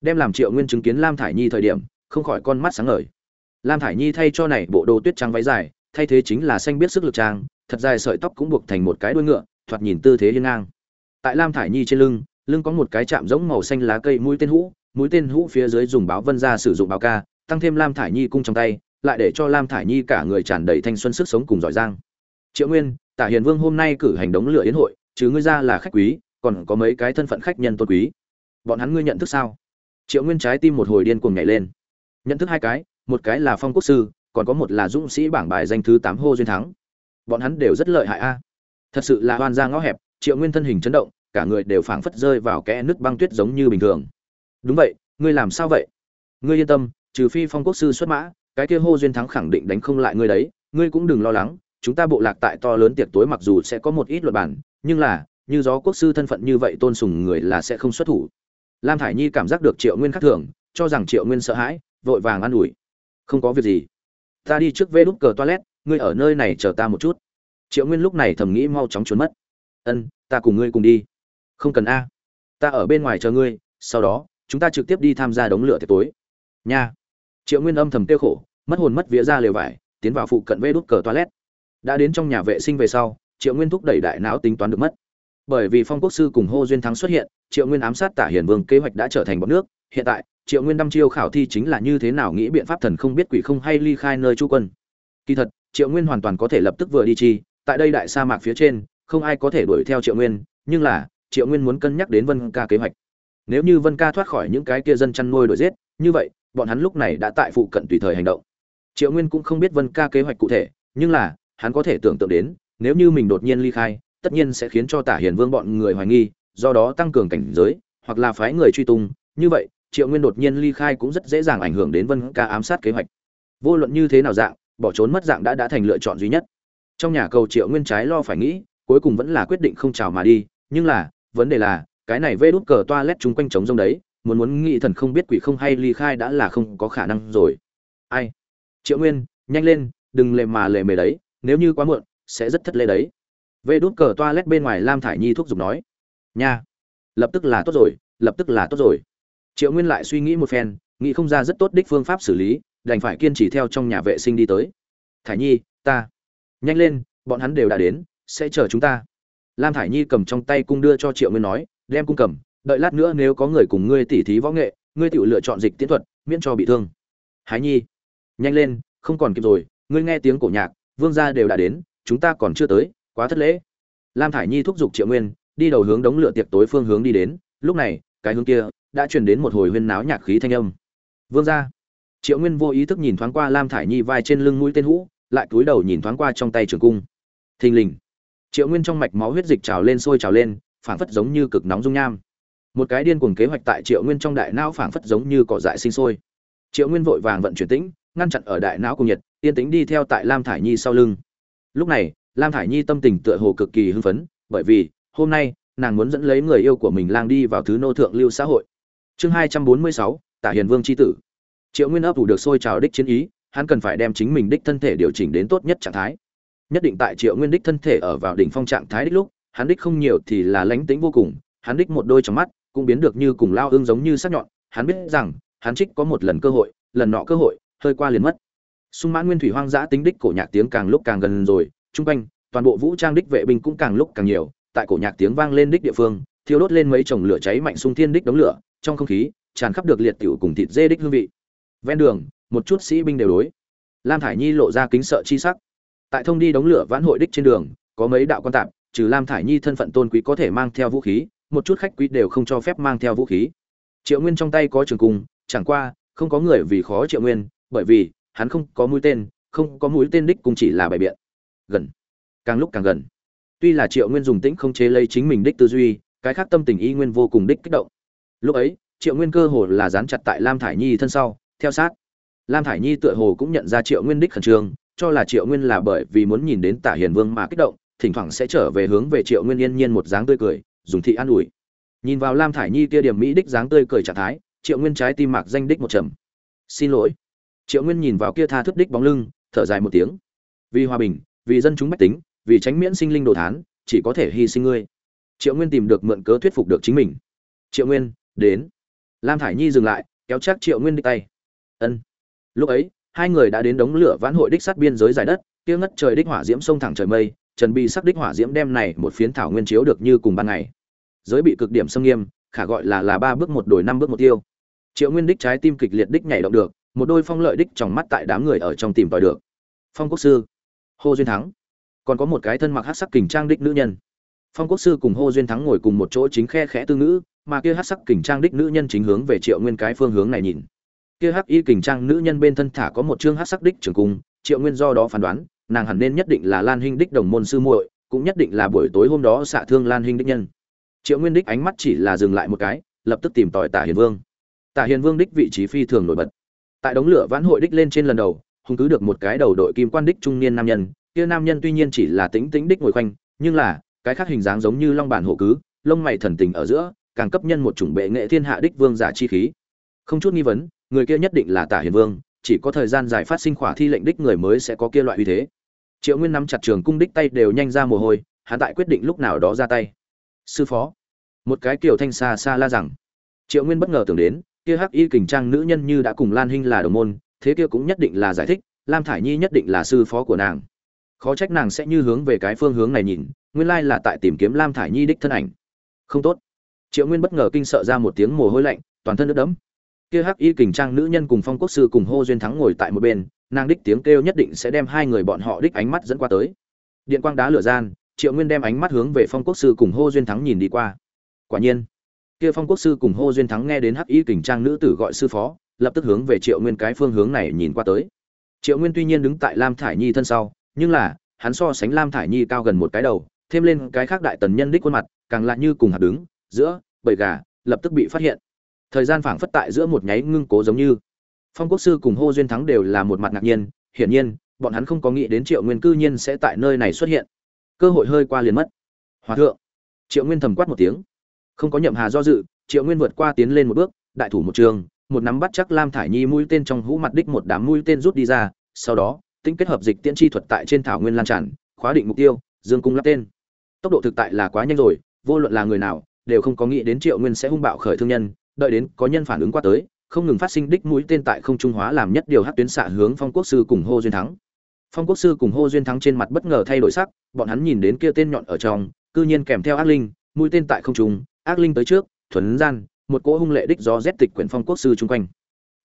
Đem làm triệu nguyên chứng kiến lam thải nhi thời điểm, không khỏi con mắt sáng ngời. Lam thải nhi thay cho này bộ đồ tuyết trắng váy dài, thay thế chính là xanh biết sức lực trang, thật dài sợi tóc cũng buộc thành một cái đuôi ngựa, thoạt nhìn tư thế hiên ngang. Tại lam thải nhi trên lưng lưng có một cái chạm giống màu xanh lá cây mũi tên hũ, mũi tên hũ phía dưới dùng báo vân ra sử dụng báo ca, tăng thêm lam thải nhi cung trong tay, lại để cho lam thải nhi cả người tràn đầy thanh xuân sức sống cùng giỏi giang. Triệu nguyên tả hiền vương hôm nay cử hành đống lửa yến hội, chứ ngươi ra là khách quý, còn có mấy cái thân phận khách nhân tôn quý. Bọn hắn ngươi nhận thức sao? Triệu nguyên trái tim một hồi điên cuồng nhảy lên. Nhận thức hai cái, một cái là phong quốc sư, còn có một là dũng sĩ bảng bài danh thứ tám hô duyên thắng. Bọn hắn đều rất lợi hại a. Thật sự là hoan ra ngõ hẹp, triệu nguyên thân hình chấn động, cả người đều phảng phất rơi vào kẽ nước băng tuyết giống như bình thường. Đúng vậy, ngươi làm sao vậy? Ngươi yên tâm, trừ phi phong quốc sư xuất mã, cái kia hô duyên thắng khẳng định đánh không lại ngươi đấy, ngươi cũng đừng lo lắng chúng ta bộ lạc tại to lớn tiệc tối mặc dù sẽ có một ít luật bản nhưng là, như gió quốc sư thân phận như vậy tôn sùng người là sẽ không xuất thủ. Lam thải nhi cảm giác được triệu nguyên khắc thường, cho rằng triệu nguyên sợ hãi, vội vàng an ủi. Không có việc gì. Ta đi trước vê đút cờ toilet, ngươi ở nơi này chờ ta một chút. Triệu nguyên lúc này thầm nghĩ mau chóng trốn mất. Ân, ta cùng ngươi cùng đi. Không cần a. Ta ở bên ngoài chờ ngươi, sau đó, chúng ta trực tiếp đi tham gia đống lửa tiệc tối. Nha. Triệu nguyên âm thầm tiêu khổ, mất hồn mất vía ra lều vải, tiến vào phụ cận vê đút cờ toilet đã đến trong nhà vệ sinh về sau, triệu nguyên thúc đẩy đại não tính toán được mất. Bởi vì phong quốc sư cùng hô duyên thắng xuất hiện, triệu nguyên ám sát tả hiền vương kế hoạch đã trở thành bọn nước. Hiện tại, triệu nguyên đăm chiêu khảo thi chính là như thế nào nghĩ biện pháp thần không biết quỷ không hay ly khai nơi chu quân. Kỳ thật, triệu nguyên hoàn toàn có thể lập tức vừa đi chi, tại đây đại sa mạc phía trên, không ai có thể đuổi theo triệu nguyên, nhưng là, triệu nguyên muốn cân nhắc đến vân ca kế hoạch. Nếu như vân ca thoát khỏi những cái kia dân chăn nuôi đuổi giết, như vậy, bọn hắn lúc này đã tại phụ cận tùy thời hành động. Triệu nguyên cũng không biết vân ca kế hoạch cụ thể, nhưng là hắn có thể tưởng tượng đến, nếu như mình đột nhiên ly khai, tất nhiên sẽ khiến cho tả hiền vương bọn người hoài nghi, do đó tăng cường cảnh giới, hoặc là phái người truy tung. Như vậy, triệu nguyên đột nhiên ly khai cũng rất dễ dàng ảnh hưởng đến vân ca ám sát kế hoạch. Vô luận như thế nào dạng, bỏ trốn mất dạng đã đã thành lựa chọn duy nhất. Trong nhà cầu triệu nguyên trái lo phải nghĩ, cuối cùng vẫn là quyết định không chào mà đi, nhưng là, vấn đề là, cái này vê đút cờ toa lét chung quanh trống rông đấy, muốn muốn nghĩ thần không biết quỷ không hay ly khai đã là không có khả năng rồi. Ai? Triệu nguyên, nhanh lên, đừng lề mà lề mề đấy nếu như quá muộn, sẽ rất thất lễ đấy. Vê đút cờ toa lét bên ngoài lam thải nhi thuốc giục nói, nha, lập tức là tốt rồi, lập tức là tốt rồi. Triệu nguyên lại suy nghĩ một phen, nghĩ không ra rất tốt đích phương pháp xử lý, đành phải kiên trì theo trong nhà vệ sinh đi tới. Thải nhi, ta, nhanh lên, bọn hắn đều đã đến, sẽ chờ chúng ta. Lam thải nhi cầm trong tay cung đưa cho triệu nguyên nói, đem cung cầm, đợi lát nữa nếu có người cùng ngươi tỉ thí võ nghệ, ngươi tự lựa chọn dịch tiến thuật, miễn cho bị thương. Hái nhi, nhanh lên, không còn kịp rồi, ngươi nghe tiếng cổ nhạc vương gia đều đã đến, chúng ta còn chưa tới, quá thất lễ. Lam thải nhi thúc giục triệu nguyên, đi đầu hướng đống lửa tiệc tối phương hướng đi đến. Lúc này, cái hướng kia đã truyền đến một hồi huyên náo nhạc khí thanh âm. Vương gia. Triệu nguyên vô ý thức nhìn thoáng qua lam thải nhi vai trên lưng mũi tên hũ, lại cúi đầu nhìn thoáng qua trong tay trường cung. Thình lình, triệu nguyên trong mạch máu huyết dịch trào lên sôi trào lên, phảng phất giống như cực nóng dung nham. Một cái điên cuồng kế hoạch tại triệu nguyên trong đại não phảng phất giống như cỏ dại sinh sôi. Triệu nguyên vội vàng vận chuyển tĩnh, ngăn chặn ở đại não cùng nhiệt yên tĩnh đi theo tại lam thải nhi sau lưng. Lúc này, lam thải nhi tâm tình tựa hồ cực kỳ hưng phấn, bởi vì, hôm nay, nàng muốn dẫn lấy người yêu của mình lang đi vào thứ nô thượng lưu xã hội. Chương hai trăm bốn mươi sáu, tả hiền vương c tử. Triệu nguyên ấp ủ được sôi trào đích chiến ý, hắn cần phải đem chính mình đích thân thể điều chỉnh đến tốt nhất trạng thái. Nhất định tại triệu nguyên đích thân thể ở vào đỉnh phong trạng thái đích lúc, hắn đích không nhiều thì là lánh tính vô cùng, hắn đích một đôi trong mắt cũng biến được như cùng lao ương giống như sắc nhọn. Hắn biết rằng, hắn trích có một lần cơ hội, lần nọ cơ hội, hơi qua liền mất sung mãn nguyên thủy hoang dã tính đích cổ nhạc tiếng càng lúc càng gần rồi, chung quanh, toàn bộ vũ trang đích vệ binh cũng càng lúc càng nhiều, tại cổ nhạc tiếng vang lên đích địa phương, thiêu đốt lên mấy chồng lửa cháy mạnh sung thiên đích đống lửa, trong không khí, tràn khắp được liệt tiểu cùng thịt dê đích hương vị. Ven đường, một chút sĩ binh đều đối. Lam thải nhi lộ ra kính sợ chi sắc. Tại thông đi đống lửa vãn hội đích trên đường, có mấy đạo quan tạp, trừ lam thải nhi thân phận tôn quý có thể mang theo vũ khí, một chút khách quý đều không cho phép mang theo vũ khí. Triệu nguyên trong tay có trường cung, chẳng qua, không có người vì khó triệu nguyên, bởi vì hắn không có mũi tên, không có mũi tên đích cũng chỉ là bài biện. Gần. Càng lúc càng gần. Tuy là triệu nguyên dùng tĩnh không chế lấy chính mình đích tư duy, cái khác tâm tình y nguyên vô cùng đích kích động. Lúc ấy, triệu nguyên cơ hồ là dán chặt tại lam thải nhi thân sau, theo sát. Lam thải nhi tựa hồ cũng nhận ra triệu nguyên đích khẩn trương, cho là triệu nguyên là bởi vì muốn nhìn đến tả hiền vương mà kích động, thỉnh thoảng sẽ trở về hướng về triệu nguyên yên nhiên một dáng tươi cười, dùng thị an ủi. Nhìn vào lam thải nhi kia điểm mỹ đích dáng tươi cười trạng thái, triệu nguyên trái tim mạc danh đích một trầm. Xin lỗi triệu nguyên nhìn vào kia tha thức đích bóng lưng, thở dài một tiếng. Vì hòa bình, vì dân chúng bách tính, vì tránh miễn sinh linh đồ thán, chỉ có thể hy sinh ngươi. Triệu nguyên tìm được mượn cớ thuyết phục được chính mình. Triệu nguyên, đến. Lam thải nhi dừng lại, kéo chắc triệu nguyên đi tay. Ân. Lúc ấy, hai người đã đến đống lửa vãn hội đích sát biên giới dài đất, kia ngất trời đích hỏa diễm sông thẳng trời mây, trần bị sắc đích hỏa diễm đem này một phiến thảo nguyên chiếu được như cùng ban ngày. Giới bị cực điểm xâm nghiêm, khả gọi là là ba bước một đổi năm bước một tiêu. Triệu nguyên đích trái tim kịch liệt đích nhảy động được một đôi phong lợi đích trong mắt tại đám người ở trong tìm tòi được. Phong quốc sư, hô duyên thắng. Còn có một cái thân mặc hát sắc kình trang đích nữ nhân. Phong quốc sư cùng hô duyên thắng ngồi cùng một chỗ chính khe khẽ tư ngữ, mà kia hát sắc kình trang đích nữ nhân chính hướng về triệu nguyên cái phương hướng này nhìn. Kia hắc y kình trang nữ nhân bên thân thả có một chương hát sắc đích trường cung, triệu nguyên do đó phán đoán, nàng hẳn nên nhất định là lan hinh đích đồng môn sư muội, cũng nhất định là buổi tối hôm đó xạ thương lan hinh đích nhân. Triệu nguyên đích ánh mắt chỉ là dừng lại một cái, lập tức tìm tòi tả hiền vương. Tả hiền vương đích vị trí phi thường nổi bật tại đống lửa vãn hội đích lên trên lần đầu, hùng cứ được một cái đầu đội kim quan đích trung niên nam nhân. Kia nam nhân tuy nhiên chỉ là tính tính đích ngồi khoanh, nhưng là, cái khác hình dáng giống như long bản hộ cứ, lông mày thần tình ở giữa, càng cấp nhân một chủng bệ nghệ thiên hạ đích vương giả chi khí. Không chút nghi vấn, người kia nhất định là tả hiền vương, chỉ có thời gian dài phát sinh khỏa thi lệnh đích người mới sẽ có kia loại uy thế. Triệu nguyên nắm chặt trường cung đích tay đều nhanh ra mồ hôi, hắn tại quyết định lúc nào đó ra tay. Sư phó, một cái kiểu thanh xa xa la rằng. Triệu nguyên bất ngờ tưởng đến kia hắc y kình trang nữ nhân như đã cùng lan hinh là đồng môn, thế kia cũng nhất định là giải thích, lam thải nhi nhất định là sư phó của nàng. Khó trách nàng sẽ như hướng về cái phương hướng này nhìn, nguyên lai là tại tìm kiếm lam thải nhi đích thân ảnh. Không tốt. Triệu nguyên bất ngờ kinh sợ ra một tiếng mồ hôi lạnh, toàn thân nước đẫm. Kia hắc y kình trang nữ nhân cùng phong quốc sư cùng hô duyên thắng ngồi tại một bên, nàng đích tiếng kêu nhất định sẽ đem hai người bọn họ đích ánh mắt dẫn qua tới. Điện quang đá lửa gian, triệu nguyên đem ánh mắt hướng về phong quốc sư cùng hô duyên thắng nhìn đi qua. Quả nhiên kia phong quốc sư cùng hô duyên thắng nghe đến hắc y kình trang nữ tử gọi sư phó, lập tức hướng về triệu nguyên cái phương hướng này nhìn qua tới. Triệu nguyên tuy nhiên đứng tại lam thải nhi thân sau, nhưng là, hắn so sánh lam thải nhi cao gần một cái đầu, thêm lên cái khác đại tần nhân đích khuôn mặt, càng lạ như cùng hạt đứng, giữa, bầy gà, lập tức bị phát hiện. Thời gian phảng phất tại giữa một nháy ngưng cố giống như. Phong quốc sư cùng hô duyên thắng đều là một mặt ngạc nhiên, hiển nhiên, bọn hắn không có nghĩ đến triệu nguyên cư nhiên sẽ tại nơi này xuất hiện. Cơ hội hơi qua liền mất. Hòa thượng. Triệu nguyên thầm quát một tiếng không có nhậm hà do dự, triệu nguyên vượt qua tiến lên một bước, đại thủ một trường, một nắm bắt chắc lam thải nhi mũi tên trong hũ mặt đích một đám mũi tên rút đi ra, sau đó, tính kết hợp dịch tiễn chi thuật tại trên thảo nguyên lan tràn, khóa định mục tiêu, dương cung lắp tên. Tốc độ thực tại là quá nhanh rồi, vô luận là người nào, đều không có nghĩ đến triệu nguyên sẽ hung bạo khởi thương nhân, đợi đến có nhân phản ứng qua tới, không ngừng phát sinh đích mũi tên tại không trung hóa làm nhất điều hát tuyến xạ hướng phong quốc sư cùng hô duyên thắng. Phong quốc sư cùng hô duyên thắng trên mặt bất ngờ thay đổi sắc, bọn hắn nhìn đến kia tên nhọn ở trong, cư nhiên kèm theo ác linh, mũi tên tại không trung ác linh tới trước thuấn gian, một cỗ hung lệ đích do rét tịch quyển phong quốc sư chung quanh.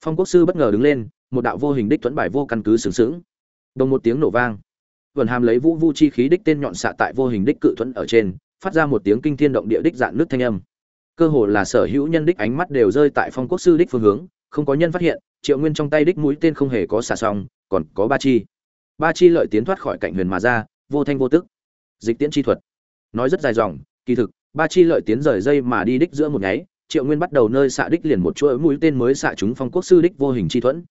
Phong quốc sư bất ngờ đứng lên, một đạo vô hình đích thuẫn bài vô căn cứ sướng sướng đồng một tiếng nổ vang. Vần hàm lấy vũ vu chi khí đích tên nhọn xạ tại vô hình đích cự thuẫn ở trên, phát ra một tiếng kinh thiên động địa đích dạn nước thanh âm. Cơ hồ là sở hữu nhân đích ánh mắt đều rơi tại phong quốc sư đích phương hướng, không có nhân phát hiện, triệu nguyên trong tay đích mũi tên không hề có xả xong, còn có ba chi. Ba chi lợi tiến thoát khỏi cạnh huyền mà ra, vô thanh vô tức. Dịch tiễn chi thuật. Nói rất dài dòng, kỳ thực ba chi lợi tiến rời dây mà đi đích giữa một nháy, triệu nguyên bắt đầu nơi xạ đích liền một chuỗi mũi tên mới xạ chúng phong quốc sư đích vô hình chi thuẫn.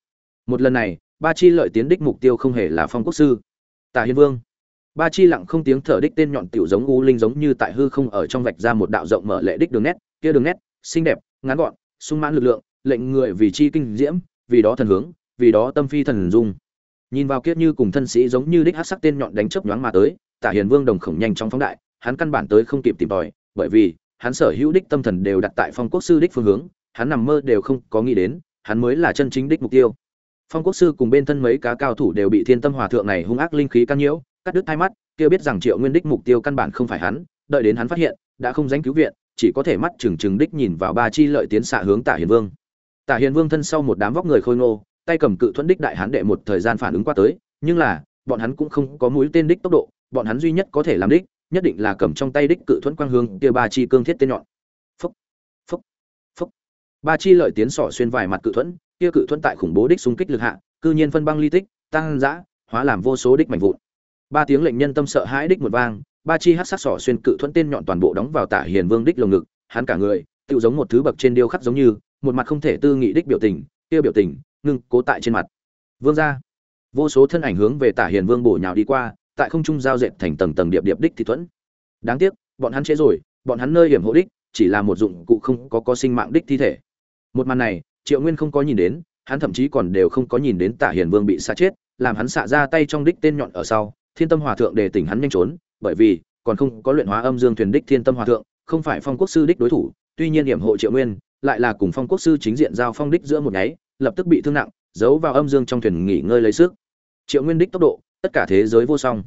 Một lần này, ba chi lợi tiến đích mục tiêu không hề là phong quốc sư. Tả hiên vương. Ba chi lặng không tiếng thở đích tên nhọn tiểu giống u linh giống như tại hư không ở trong vạch ra một đạo rộng mở lệ đích đường nét. Kia đường nét, xinh đẹp, ngắn gọn, sung mãn lực lượng, lệnh người vì chi kinh diễm, vì đó thần hướng, vì đó tâm phi thần dung. Nhìn vào kiết như cùng thân sĩ giống như đích hát sắc tên nhọn đánh chớp nhoáng mà tới tả hiền vương đồng khổng nhanh trong phóng đại, hắn căn bản tới không kịp tìm tòi bởi vì, hắn sở hữu đích tâm thần đều đặt tại phong quốc sư đích phương hướng, hắn nằm mơ đều không có nghĩ đến, hắn mới là chân chính đích mục tiêu. Phong quốc sư cùng bên thân mấy cá cao thủ đều bị thiên tâm hòa thượng này hung ác linh khí căn nhiễu, cắt đứt hai mắt, kia biết rằng triệu nguyên đích mục tiêu căn bản không phải hắn, đợi đến hắn phát hiện, đã không dánh cứu viện, chỉ có thể mắt trừng trừng đích nhìn vào ba chi lợi tiến xạ hướng tả hiền vương. Tả hiền vương thân sau một đám vóc người khôi ngô, tay cầm cự thuẫn đích đại hán đệ một thời gian phản ứng qua tới, nhưng là, bọn hắn cũng không có mũi tên đích tốc độ, bọn hắn duy nhất có thể làm đích nhất định là cầm trong tay đích cự thuẫn quang hương kia ba chi cương thiết tên nhọn. Phúc phúc phúc. Ba chi lợi tiến sỏ xuyên vài mặt cự thuẫn, kia cự thuẫn tại khủng bố đích xung kích lực hạ, cư nhiên phân băng ly tích, tăng dã, hóa làm vô số đích mảnh vụn. Ba tiếng lệnh nhân tâm sợ hãi đích một vang, ba chi hát sắc sỏ xuyên cự thuẫn tên nhọn toàn bộ đóng vào tả hiền vương đích lồng ngực, hắn cả người tự giống một thứ bậc trên điêu khắc giống như, một mặt không thể tư nghị đích biểu tình, kia biểu tình, ngưng cố tại trên mặt. Vương gia, vô số thân ảnh hướng về tả hiền vương bổ nhào đi qua tại không trung giao dệt thành tầng tầng điệp điệp đích thì thuẫn. Đáng tiếc, bọn hắn chế rồi, bọn hắn nơi hiểm hộ đích chỉ là một dụng cụ không có có sinh mạng đích thi thể. Một màn này, triệu nguyên không có nhìn đến, hắn thậm chí còn đều không có nhìn đến tả hiền vương bị xa chết, làm hắn xạ ra tay trong đích tên nhọn ở sau, thiên tâm hòa thượng để tỉnh hắn nhanh trốn, bởi vì còn không có luyện hóa âm dương thuyền đích thiên tâm hòa thượng, không phải phong quốc sư đích đối thủ, tuy nhiên hiểm hộ triệu nguyên, lại là cùng phong quốc sư chính diện giao phong đích giữa một nháy, lập tức bị thương nặng, giấu vào âm dương trong thuyền nghỉ ngơi lấy sức. Triệu nguyên đích tốc độ tất cả thế giới vô song.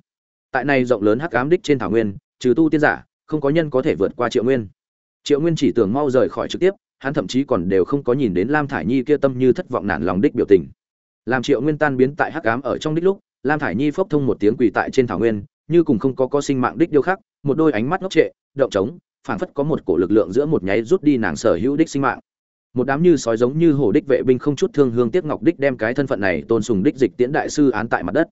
Tại này rộng lớn hắc ám đích trên thảo nguyên, trừ tu tiên giả, không có nhân có thể vượt qua triệu nguyên. Triệu nguyên chỉ tưởng mau rời khỏi trực tiếp, hắn thậm chí còn đều không có nhìn đến lam thải nhi kia tâm như thất vọng nản lòng đích biểu tình. Làm triệu nguyên tan biến tại hắc ám ở trong đích lúc, lam thải nhi phốc thông một tiếng quỳ tại trên thảo nguyên, như cùng không có có sinh mạng đích điêu khắc, một đôi ánh mắt ngốc trệ, động trống, phảng phất có một cổ lực lượng giữa một nháy rút đi nàng sở hữu đích sinh mạng. Một đám như sói giống như hổ đích vệ binh không chút thương hương tiếc ngọc đích đem cái thân phận này tôn sùng đích dịch tiễn đại sư án tại mặt đất.